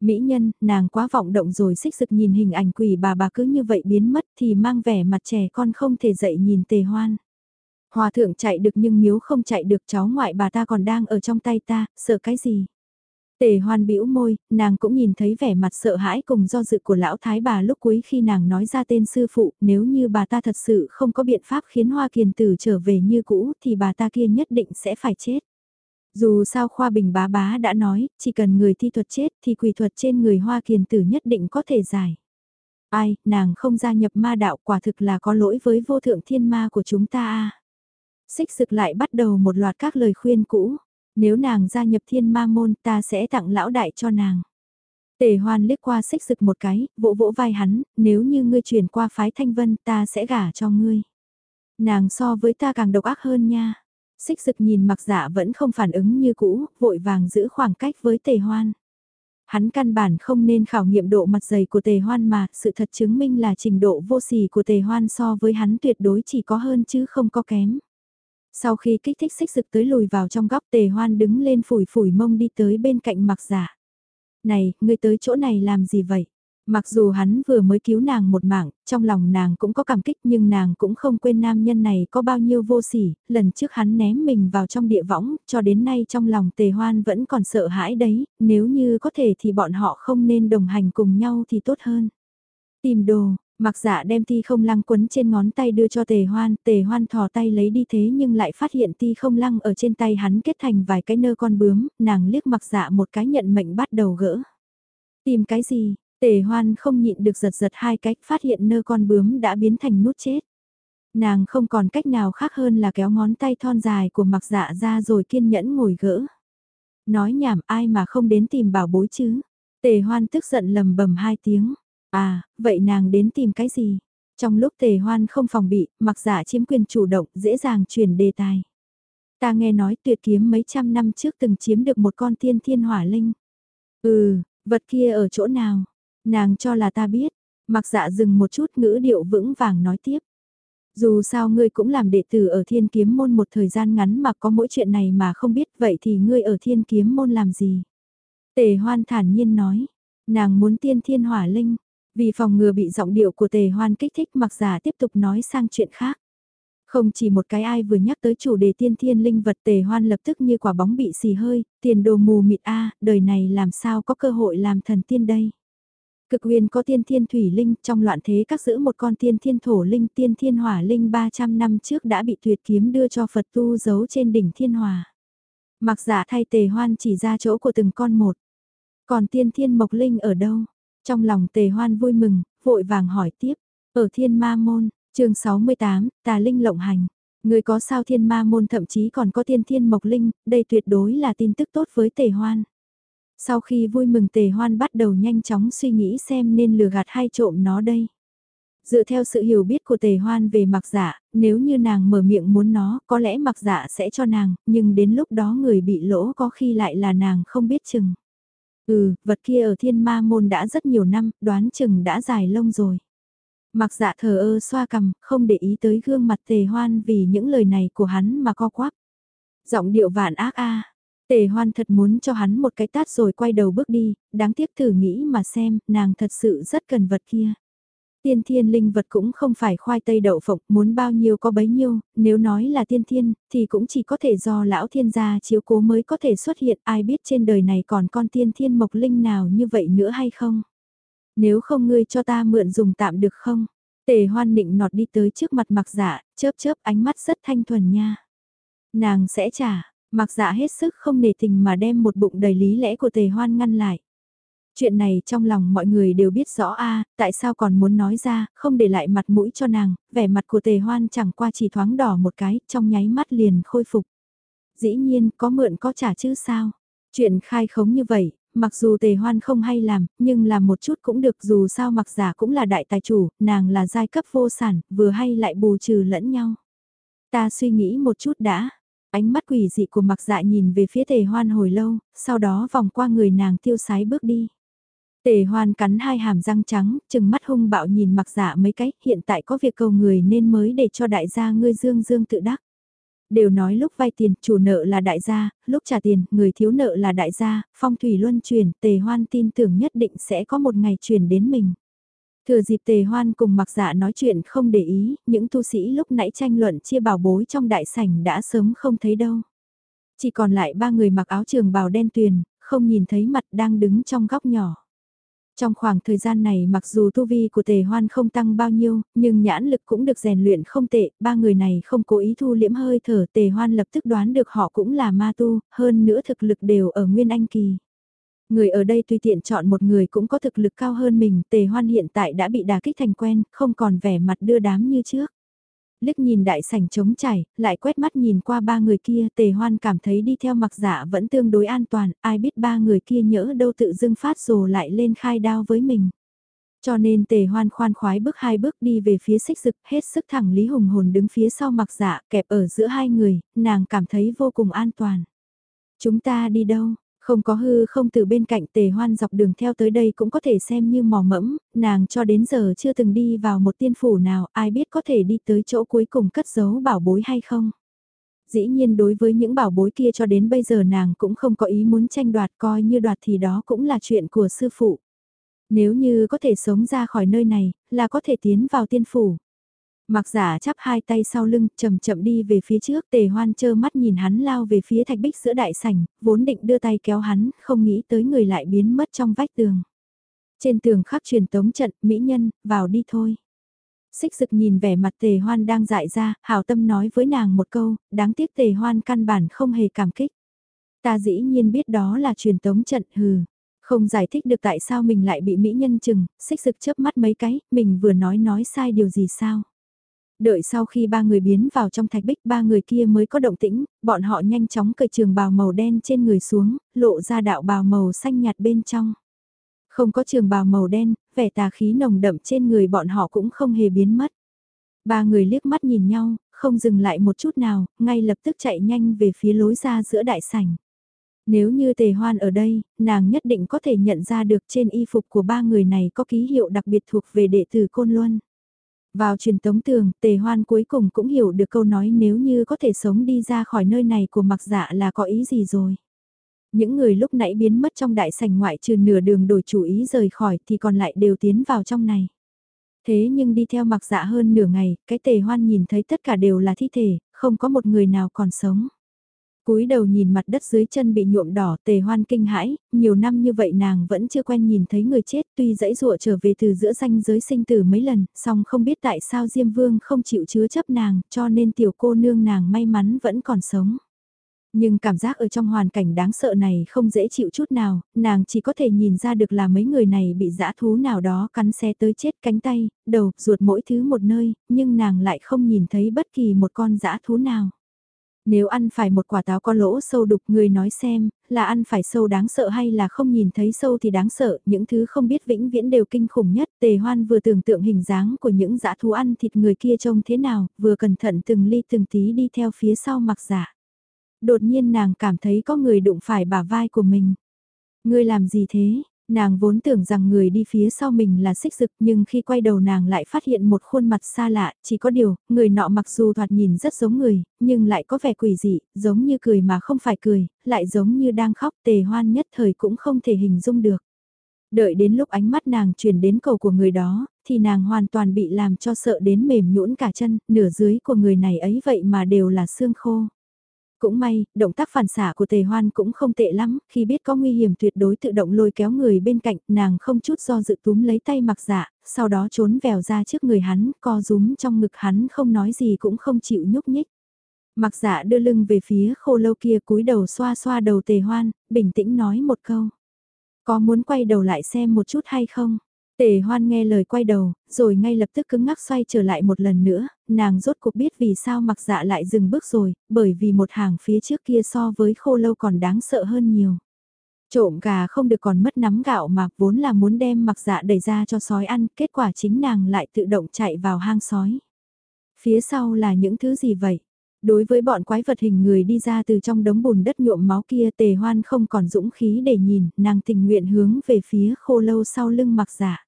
Mỹ nhân, nàng quá vọng động rồi xích sực nhìn hình ảnh quỷ bà bà cứ như vậy biến mất thì mang vẻ mặt trẻ con không thể dậy nhìn tề hoan. Hòa thượng chạy được nhưng miếu không chạy được cháu ngoại bà ta còn đang ở trong tay ta, sợ cái gì? Tề hoan bĩu môi, nàng cũng nhìn thấy vẻ mặt sợ hãi cùng do dự của lão thái bà lúc cuối khi nàng nói ra tên sư phụ, nếu như bà ta thật sự không có biện pháp khiến Hoa Kiền Tử trở về như cũ thì bà ta kia nhất định sẽ phải chết. Dù sao Khoa Bình bá bá đã nói, chỉ cần người thi thuật chết thì quỷ thuật trên người Hoa Kiền Tử nhất định có thể giải. Ai, nàng không gia nhập ma đạo quả thực là có lỗi với vô thượng thiên ma của chúng ta a Xích sực lại bắt đầu một loạt các lời khuyên cũ. Nếu nàng gia nhập thiên ma môn ta sẽ tặng lão đại cho nàng. Tề hoan liếc qua xích sực một cái, vỗ vỗ vai hắn, nếu như ngươi chuyển qua phái thanh vân ta sẽ gả cho ngươi. Nàng so với ta càng độc ác hơn nha. Xích sực nhìn mặc dạ vẫn không phản ứng như cũ, vội vàng giữ khoảng cách với tề hoan. Hắn căn bản không nên khảo nghiệm độ mặt dày của tề hoan mà, sự thật chứng minh là trình độ vô sỉ của tề hoan so với hắn tuyệt đối chỉ có hơn chứ không có kém. Sau khi kích thích xích sực tới lùi vào trong góc tề hoan đứng lên phủi phủi mông đi tới bên cạnh mặc giả. Này, ngươi tới chỗ này làm gì vậy? Mặc dù hắn vừa mới cứu nàng một mạng, trong lòng nàng cũng có cảm kích nhưng nàng cũng không quên nam nhân này có bao nhiêu vô sỉ, lần trước hắn ném mình vào trong địa võng, cho đến nay trong lòng tề hoan vẫn còn sợ hãi đấy, nếu như có thể thì bọn họ không nên đồng hành cùng nhau thì tốt hơn. Tìm đồ, Mặc dạ đem ti không lăng quấn trên ngón tay đưa cho tề hoan, tề hoan thò tay lấy đi thế nhưng lại phát hiện ti không lăng ở trên tay hắn kết thành vài cái nơ con bướm, nàng liếc mặc dạ một cái nhận mệnh bắt đầu gỡ. Tìm cái gì, tề hoan không nhịn được giật giật hai cách phát hiện nơ con bướm đã biến thành nút chết. Nàng không còn cách nào khác hơn là kéo ngón tay thon dài của mặc dạ ra rồi kiên nhẫn ngồi gỡ. Nói nhảm ai mà không đến tìm bảo bối chứ. Tề hoan tức giận lầm bầm hai tiếng. À, vậy nàng đến tìm cái gì? Trong lúc tề hoan không phòng bị, mặc giả chiếm quyền chủ động, dễ dàng chuyển đề tài. Ta nghe nói tuyệt kiếm mấy trăm năm trước từng chiếm được một con tiên thiên hỏa linh. Ừ, vật kia ở chỗ nào? Nàng cho là ta biết. Mặc dạ dừng một chút ngữ điệu vững vàng nói tiếp. Dù sao ngươi cũng làm đệ tử ở thiên kiếm môn một thời gian ngắn mà có mỗi chuyện này mà không biết vậy thì ngươi ở thiên kiếm môn làm gì? Tề hoan thản nhiên nói. Nàng muốn tiên thiên hỏa linh. Vì phòng ngừa bị giọng điệu của tề hoan kích thích mặc giả tiếp tục nói sang chuyện khác. Không chỉ một cái ai vừa nhắc tới chủ đề tiên thiên linh vật tề hoan lập tức như quả bóng bị xì hơi, tiền đồ mù mịt a đời này làm sao có cơ hội làm thần tiên đây. Cực huyền có tiên thiên thủy linh trong loạn thế các giữ một con tiên thiên thổ linh tiên thiên hỏa linh 300 năm trước đã bị tuyệt kiếm đưa cho Phật tu giấu trên đỉnh thiên hòa. Mặc giả thay tề hoan chỉ ra chỗ của từng con một. Còn tiên thiên mộc linh ở đâu? Trong lòng tề hoan vui mừng, vội vàng hỏi tiếp, ở thiên ma môn, chương 68, tà linh lộng hành. Người có sao thiên ma môn thậm chí còn có tiên thiên mộc linh, đây tuyệt đối là tin tức tốt với tề hoan. Sau khi vui mừng tề hoan bắt đầu nhanh chóng suy nghĩ xem nên lừa gạt hay trộm nó đây. Dựa theo sự hiểu biết của tề hoan về mặc giả, nếu như nàng mở miệng muốn nó, có lẽ mặc giả sẽ cho nàng, nhưng đến lúc đó người bị lỗ có khi lại là nàng không biết chừng. Ừ, vật kia ở thiên ma môn đã rất nhiều năm, đoán chừng đã dài lông rồi. Mặc dạ thờ ơ xoa cầm, không để ý tới gương mặt tề hoan vì những lời này của hắn mà co quắp. Giọng điệu vạn ác a Tề hoan thật muốn cho hắn một cái tát rồi quay đầu bước đi, đáng tiếc thử nghĩ mà xem, nàng thật sự rất cần vật kia. Tiên thiên linh vật cũng không phải khoai tây đậu phộng, muốn bao nhiêu có bấy nhiêu, nếu nói là tiên thiên, thì cũng chỉ có thể do lão thiên gia chiếu cố mới có thể xuất hiện, ai biết trên đời này còn con tiên thiên mộc linh nào như vậy nữa hay không? Nếu không ngươi cho ta mượn dùng tạm được không? Tề hoan nịnh nọt đi tới trước mặt mặc dạ, chớp chớp ánh mắt rất thanh thuần nha. Nàng sẽ trả, Mặc dạ hết sức không nề tình mà đem một bụng đầy lý lẽ của tề hoan ngăn lại. Chuyện này trong lòng mọi người đều biết rõ a tại sao còn muốn nói ra, không để lại mặt mũi cho nàng, vẻ mặt của tề hoan chẳng qua chỉ thoáng đỏ một cái, trong nháy mắt liền khôi phục. Dĩ nhiên, có mượn có trả chứ sao? Chuyện khai khống như vậy, mặc dù tề hoan không hay làm, nhưng làm một chút cũng được dù sao mặc giả cũng là đại tài chủ, nàng là giai cấp vô sản, vừa hay lại bù trừ lẫn nhau. Ta suy nghĩ một chút đã, ánh mắt quỷ dị của mặc dạ nhìn về phía tề hoan hồi lâu, sau đó vòng qua người nàng tiêu sái bước đi. Tề hoan cắn hai hàm răng trắng, chừng mắt hung bạo nhìn mặc dạ mấy cái, hiện tại có việc cầu người nên mới để cho đại gia ngươi dương dương tự đắc. Đều nói lúc vay tiền, chủ nợ là đại gia, lúc trả tiền, người thiếu nợ là đại gia, phong thủy luân chuyển, tề hoan tin tưởng nhất định sẽ có một ngày chuyển đến mình. Thừa dịp tề hoan cùng mặc dạ nói chuyện không để ý, những tu sĩ lúc nãy tranh luận chia bảo bối trong đại sảnh đã sớm không thấy đâu. Chỉ còn lại ba người mặc áo trường bào đen tuyền, không nhìn thấy mặt đang đứng trong góc nhỏ. Trong khoảng thời gian này mặc dù tu vi của tề hoan không tăng bao nhiêu, nhưng nhãn lực cũng được rèn luyện không tệ, ba người này không cố ý thu liễm hơi thở tề hoan lập tức đoán được họ cũng là ma tu, hơn nữa thực lực đều ở Nguyên Anh Kỳ. Người ở đây tùy tiện chọn một người cũng có thực lực cao hơn mình, tề hoan hiện tại đã bị đà kích thành quen, không còn vẻ mặt đưa đám như trước. Liếc nhìn đại sảnh trống trải, lại quét mắt nhìn qua ba người kia, tề hoan cảm thấy đi theo mặc giả vẫn tương đối an toàn, ai biết ba người kia nhỡ đâu tự dưng phát rồ lại lên khai đao với mình. Cho nên tề hoan khoan khoái bước hai bước đi về phía xích dực, hết sức thẳng Lý Hùng Hồn đứng phía sau mặc giả, kẹp ở giữa hai người, nàng cảm thấy vô cùng an toàn. Chúng ta đi đâu? Không có hư không từ bên cạnh tề hoan dọc đường theo tới đây cũng có thể xem như mò mẫm, nàng cho đến giờ chưa từng đi vào một tiên phủ nào, ai biết có thể đi tới chỗ cuối cùng cất giấu bảo bối hay không. Dĩ nhiên đối với những bảo bối kia cho đến bây giờ nàng cũng không có ý muốn tranh đoạt coi như đoạt thì đó cũng là chuyện của sư phụ. Nếu như có thể sống ra khỏi nơi này, là có thể tiến vào tiên phủ. Mặc giả chắp hai tay sau lưng, chậm chậm đi về phía trước, tề hoan chơ mắt nhìn hắn lao về phía thạch bích giữa đại sảnh, vốn định đưa tay kéo hắn, không nghĩ tới người lại biến mất trong vách tường. Trên tường khắc truyền tống trận, mỹ nhân, vào đi thôi. Xích dực nhìn vẻ mặt tề hoan đang dại ra, hảo tâm nói với nàng một câu, đáng tiếc tề hoan căn bản không hề cảm kích. Ta dĩ nhiên biết đó là truyền tống trận hừ. Không giải thích được tại sao mình lại bị mỹ nhân chừng, xích dực chớp mắt mấy cái, mình vừa nói nói sai điều gì sao. Đợi sau khi ba người biến vào trong thạch bích ba người kia mới có động tĩnh, bọn họ nhanh chóng cởi trường bào màu đen trên người xuống, lộ ra đạo bào màu xanh nhạt bên trong. Không có trường bào màu đen, vẻ tà khí nồng đậm trên người bọn họ cũng không hề biến mất. Ba người liếc mắt nhìn nhau, không dừng lại một chút nào, ngay lập tức chạy nhanh về phía lối ra giữa đại sảnh. Nếu như tề hoan ở đây, nàng nhất định có thể nhận ra được trên y phục của ba người này có ký hiệu đặc biệt thuộc về đệ tử Côn Luân. Vào truyền tống tường, tề hoan cuối cùng cũng hiểu được câu nói nếu như có thể sống đi ra khỏi nơi này của mặc dạ là có ý gì rồi. Những người lúc nãy biến mất trong đại sảnh ngoại trừ nửa đường đổi chủ ý rời khỏi thì còn lại đều tiến vào trong này. Thế nhưng đi theo mặc dạ hơn nửa ngày, cái tề hoan nhìn thấy tất cả đều là thi thể, không có một người nào còn sống cúi đầu nhìn mặt đất dưới chân bị nhuộm đỏ tề hoan kinh hãi, nhiều năm như vậy nàng vẫn chưa quen nhìn thấy người chết tuy dãy rụa trở về từ giữa danh giới sinh tử mấy lần, song không biết tại sao Diêm Vương không chịu chứa chấp nàng, cho nên tiểu cô nương nàng may mắn vẫn còn sống. Nhưng cảm giác ở trong hoàn cảnh đáng sợ này không dễ chịu chút nào, nàng chỉ có thể nhìn ra được là mấy người này bị dã thú nào đó cắn xe tới chết cánh tay, đầu, ruột mỗi thứ một nơi, nhưng nàng lại không nhìn thấy bất kỳ một con dã thú nào. Nếu ăn phải một quả táo có lỗ sâu đục người nói xem, là ăn phải sâu đáng sợ hay là không nhìn thấy sâu thì đáng sợ, những thứ không biết vĩnh viễn đều kinh khủng nhất. Tề hoan vừa tưởng tượng hình dáng của những dã thú ăn thịt người kia trông thế nào, vừa cẩn thận từng ly từng tí đi theo phía sau mặc giả. Đột nhiên nàng cảm thấy có người đụng phải bả vai của mình. Ngươi làm gì thế? Nàng vốn tưởng rằng người đi phía sau mình là xích dực nhưng khi quay đầu nàng lại phát hiện một khuôn mặt xa lạ, chỉ có điều, người nọ mặc dù thoạt nhìn rất giống người, nhưng lại có vẻ quỷ dị, giống như cười mà không phải cười, lại giống như đang khóc tề hoan nhất thời cũng không thể hình dung được. Đợi đến lúc ánh mắt nàng chuyển đến cầu của người đó, thì nàng hoàn toàn bị làm cho sợ đến mềm nhũn cả chân, nửa dưới của người này ấy vậy mà đều là xương khô. Cũng may, động tác phản xả của tề hoan cũng không tệ lắm, khi biết có nguy hiểm tuyệt đối tự động lôi kéo người bên cạnh, nàng không chút do dự túm lấy tay mặc dạ, sau đó trốn vèo ra trước người hắn, co rúm trong ngực hắn không nói gì cũng không chịu nhúc nhích. Mặc dạ đưa lưng về phía khô lâu kia cúi đầu xoa xoa đầu tề hoan, bình tĩnh nói một câu. Có muốn quay đầu lại xem một chút hay không? Tề hoan nghe lời quay đầu, rồi ngay lập tức cứng ngắc xoay trở lại một lần nữa, nàng rốt cuộc biết vì sao mặc dạ lại dừng bước rồi, bởi vì một hàng phía trước kia so với khô lâu còn đáng sợ hơn nhiều. Trộm gà không được còn mất nắm gạo mà vốn là muốn đem mặc dạ đẩy ra cho sói ăn, kết quả chính nàng lại tự động chạy vào hang sói. Phía sau là những thứ gì vậy? Đối với bọn quái vật hình người đi ra từ trong đống bùn đất nhuộm máu kia tề hoan không còn dũng khí để nhìn, nàng tình nguyện hướng về phía khô lâu sau lưng mặc giả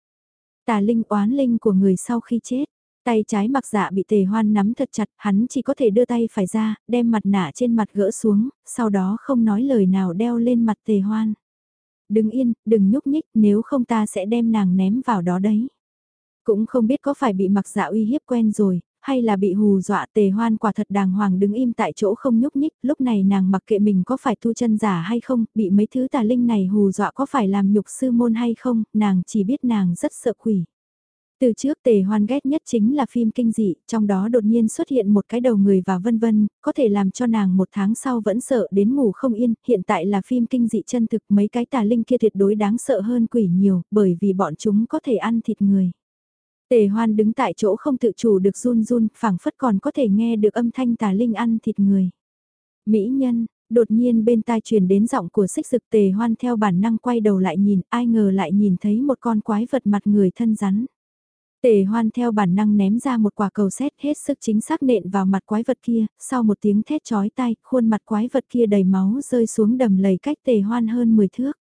Tà linh oán linh của người sau khi chết, tay trái mặc dạ bị tề hoan nắm thật chặt, hắn chỉ có thể đưa tay phải ra, đem mặt nạ trên mặt gỡ xuống, sau đó không nói lời nào đeo lên mặt tề hoan. Đừng yên, đừng nhúc nhích, nếu không ta sẽ đem nàng ném vào đó đấy. Cũng không biết có phải bị mặc dạ uy hiếp quen rồi, hay là bị hù dọa tề hoan quả thật đàng hoàng đứng im tại chỗ không nhúc nhích, lúc này nàng mặc kệ mình có phải thu chân giả hay không, bị mấy thứ tà linh này hù dọa có phải làm nhục sư môn hay không, nàng chỉ biết nàng rất sợ quỷ. Từ trước tề hoan ghét nhất chính là phim kinh dị, trong đó đột nhiên xuất hiện một cái đầu người và vân vân, có thể làm cho nàng một tháng sau vẫn sợ đến ngủ không yên, hiện tại là phim kinh dị chân thực mấy cái tà linh kia tuyệt đối đáng sợ hơn quỷ nhiều, bởi vì bọn chúng có thể ăn thịt người. Tề hoan đứng tại chỗ không tự chủ được run run, phảng phất còn có thể nghe được âm thanh tà linh ăn thịt người. Mỹ nhân, đột nhiên bên tai truyền đến giọng của xích dực tề hoan theo bản năng quay đầu lại nhìn, ai ngờ lại nhìn thấy một con quái vật mặt người thân rắn. Tề hoan theo bản năng ném ra một quả cầu xét hết sức chính xác nện vào mặt quái vật kia, sau một tiếng thét chói tai, khuôn mặt quái vật kia đầy máu rơi xuống đầm lầy cách tề hoan hơn 10 thước.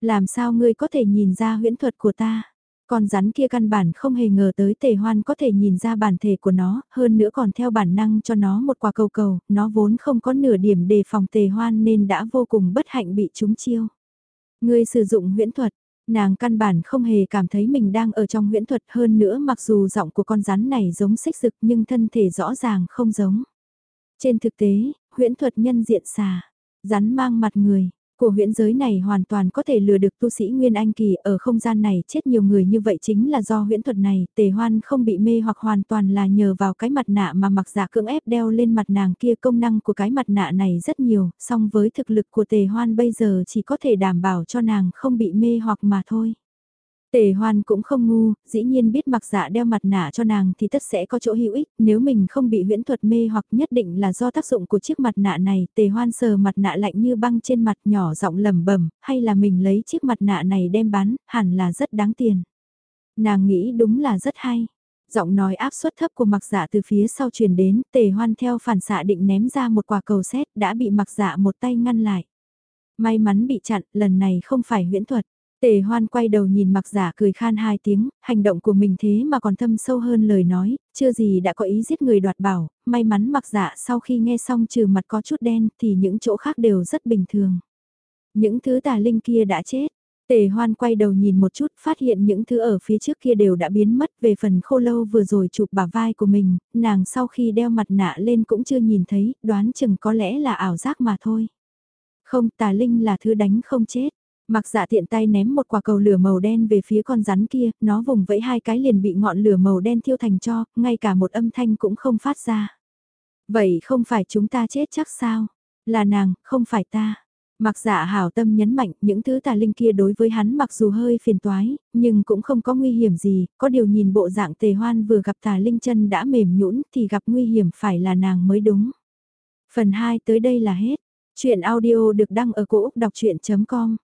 Làm sao ngươi có thể nhìn ra huyễn thuật của ta? Con rắn kia căn bản không hề ngờ tới tề hoan có thể nhìn ra bản thể của nó, hơn nữa còn theo bản năng cho nó một quả cầu cầu, nó vốn không có nửa điểm đề phòng tề hoan nên đã vô cùng bất hạnh bị trúng chiêu. người sử dụng huyễn thuật, nàng căn bản không hề cảm thấy mình đang ở trong huyễn thuật hơn nữa mặc dù giọng của con rắn này giống xích rực nhưng thân thể rõ ràng không giống. Trên thực tế, huyễn thuật nhân diện xà, rắn mang mặt người, của huyễn giới này hoàn toàn có thể lừa được tu sĩ Nguyên Anh Kỳ ở không gian này chết nhiều người như vậy chính là do huyễn thuật này, tề hoan không bị mê hoặc hoàn toàn là nhờ vào cái mặt nạ mà mặc giả cưỡng ép đeo lên mặt nàng kia công năng của cái mặt nạ này rất nhiều, song với thực lực của tề hoan bây giờ chỉ có thể đảm bảo cho nàng không bị mê hoặc mà thôi. Tề hoan cũng không ngu, dĩ nhiên biết mặc dạ đeo mặt nạ cho nàng thì tất sẽ có chỗ hữu ích, nếu mình không bị huyễn thuật mê hoặc nhất định là do tác dụng của chiếc mặt nạ này, tề hoan sờ mặt nạ lạnh như băng trên mặt nhỏ giọng lẩm bẩm hay là mình lấy chiếc mặt nạ này đem bán, hẳn là rất đáng tiền. Nàng nghĩ đúng là rất hay. Giọng nói áp suất thấp của mặc dạ từ phía sau truyền đến, tề hoan theo phản xạ định ném ra một quả cầu xét đã bị mặc dạ một tay ngăn lại. May mắn bị chặn, lần này không phải huyễn thuật. Tề hoan quay đầu nhìn mặc giả cười khan hai tiếng, hành động của mình thế mà còn thâm sâu hơn lời nói, chưa gì đã có ý giết người đoạt bảo, may mắn mặc giả sau khi nghe xong trừ mặt có chút đen thì những chỗ khác đều rất bình thường. Những thứ tà linh kia đã chết. Tề hoan quay đầu nhìn một chút phát hiện những thứ ở phía trước kia đều đã biến mất về phần khô lâu vừa rồi chụp bả vai của mình, nàng sau khi đeo mặt nạ lên cũng chưa nhìn thấy, đoán chừng có lẽ là ảo giác mà thôi. Không tà linh là thứ đánh không chết. Mặc dạ tiện tay ném một quả cầu lửa màu đen về phía con rắn kia, nó vùng vẫy hai cái liền bị ngọn lửa màu đen thiêu thành cho, ngay cả một âm thanh cũng không phát ra. Vậy không phải chúng ta chết chắc sao? Là nàng, không phải ta. Mặc dạ hảo tâm nhấn mạnh những thứ tà linh kia đối với hắn mặc dù hơi phiền toái, nhưng cũng không có nguy hiểm gì, có điều nhìn bộ dạng tề hoan vừa gặp tà linh chân đã mềm nhũn thì gặp nguy hiểm phải là nàng mới đúng. Phần 2 tới đây là hết. Chuyện audio được đăng ở cổ Úc đọc chuyện.com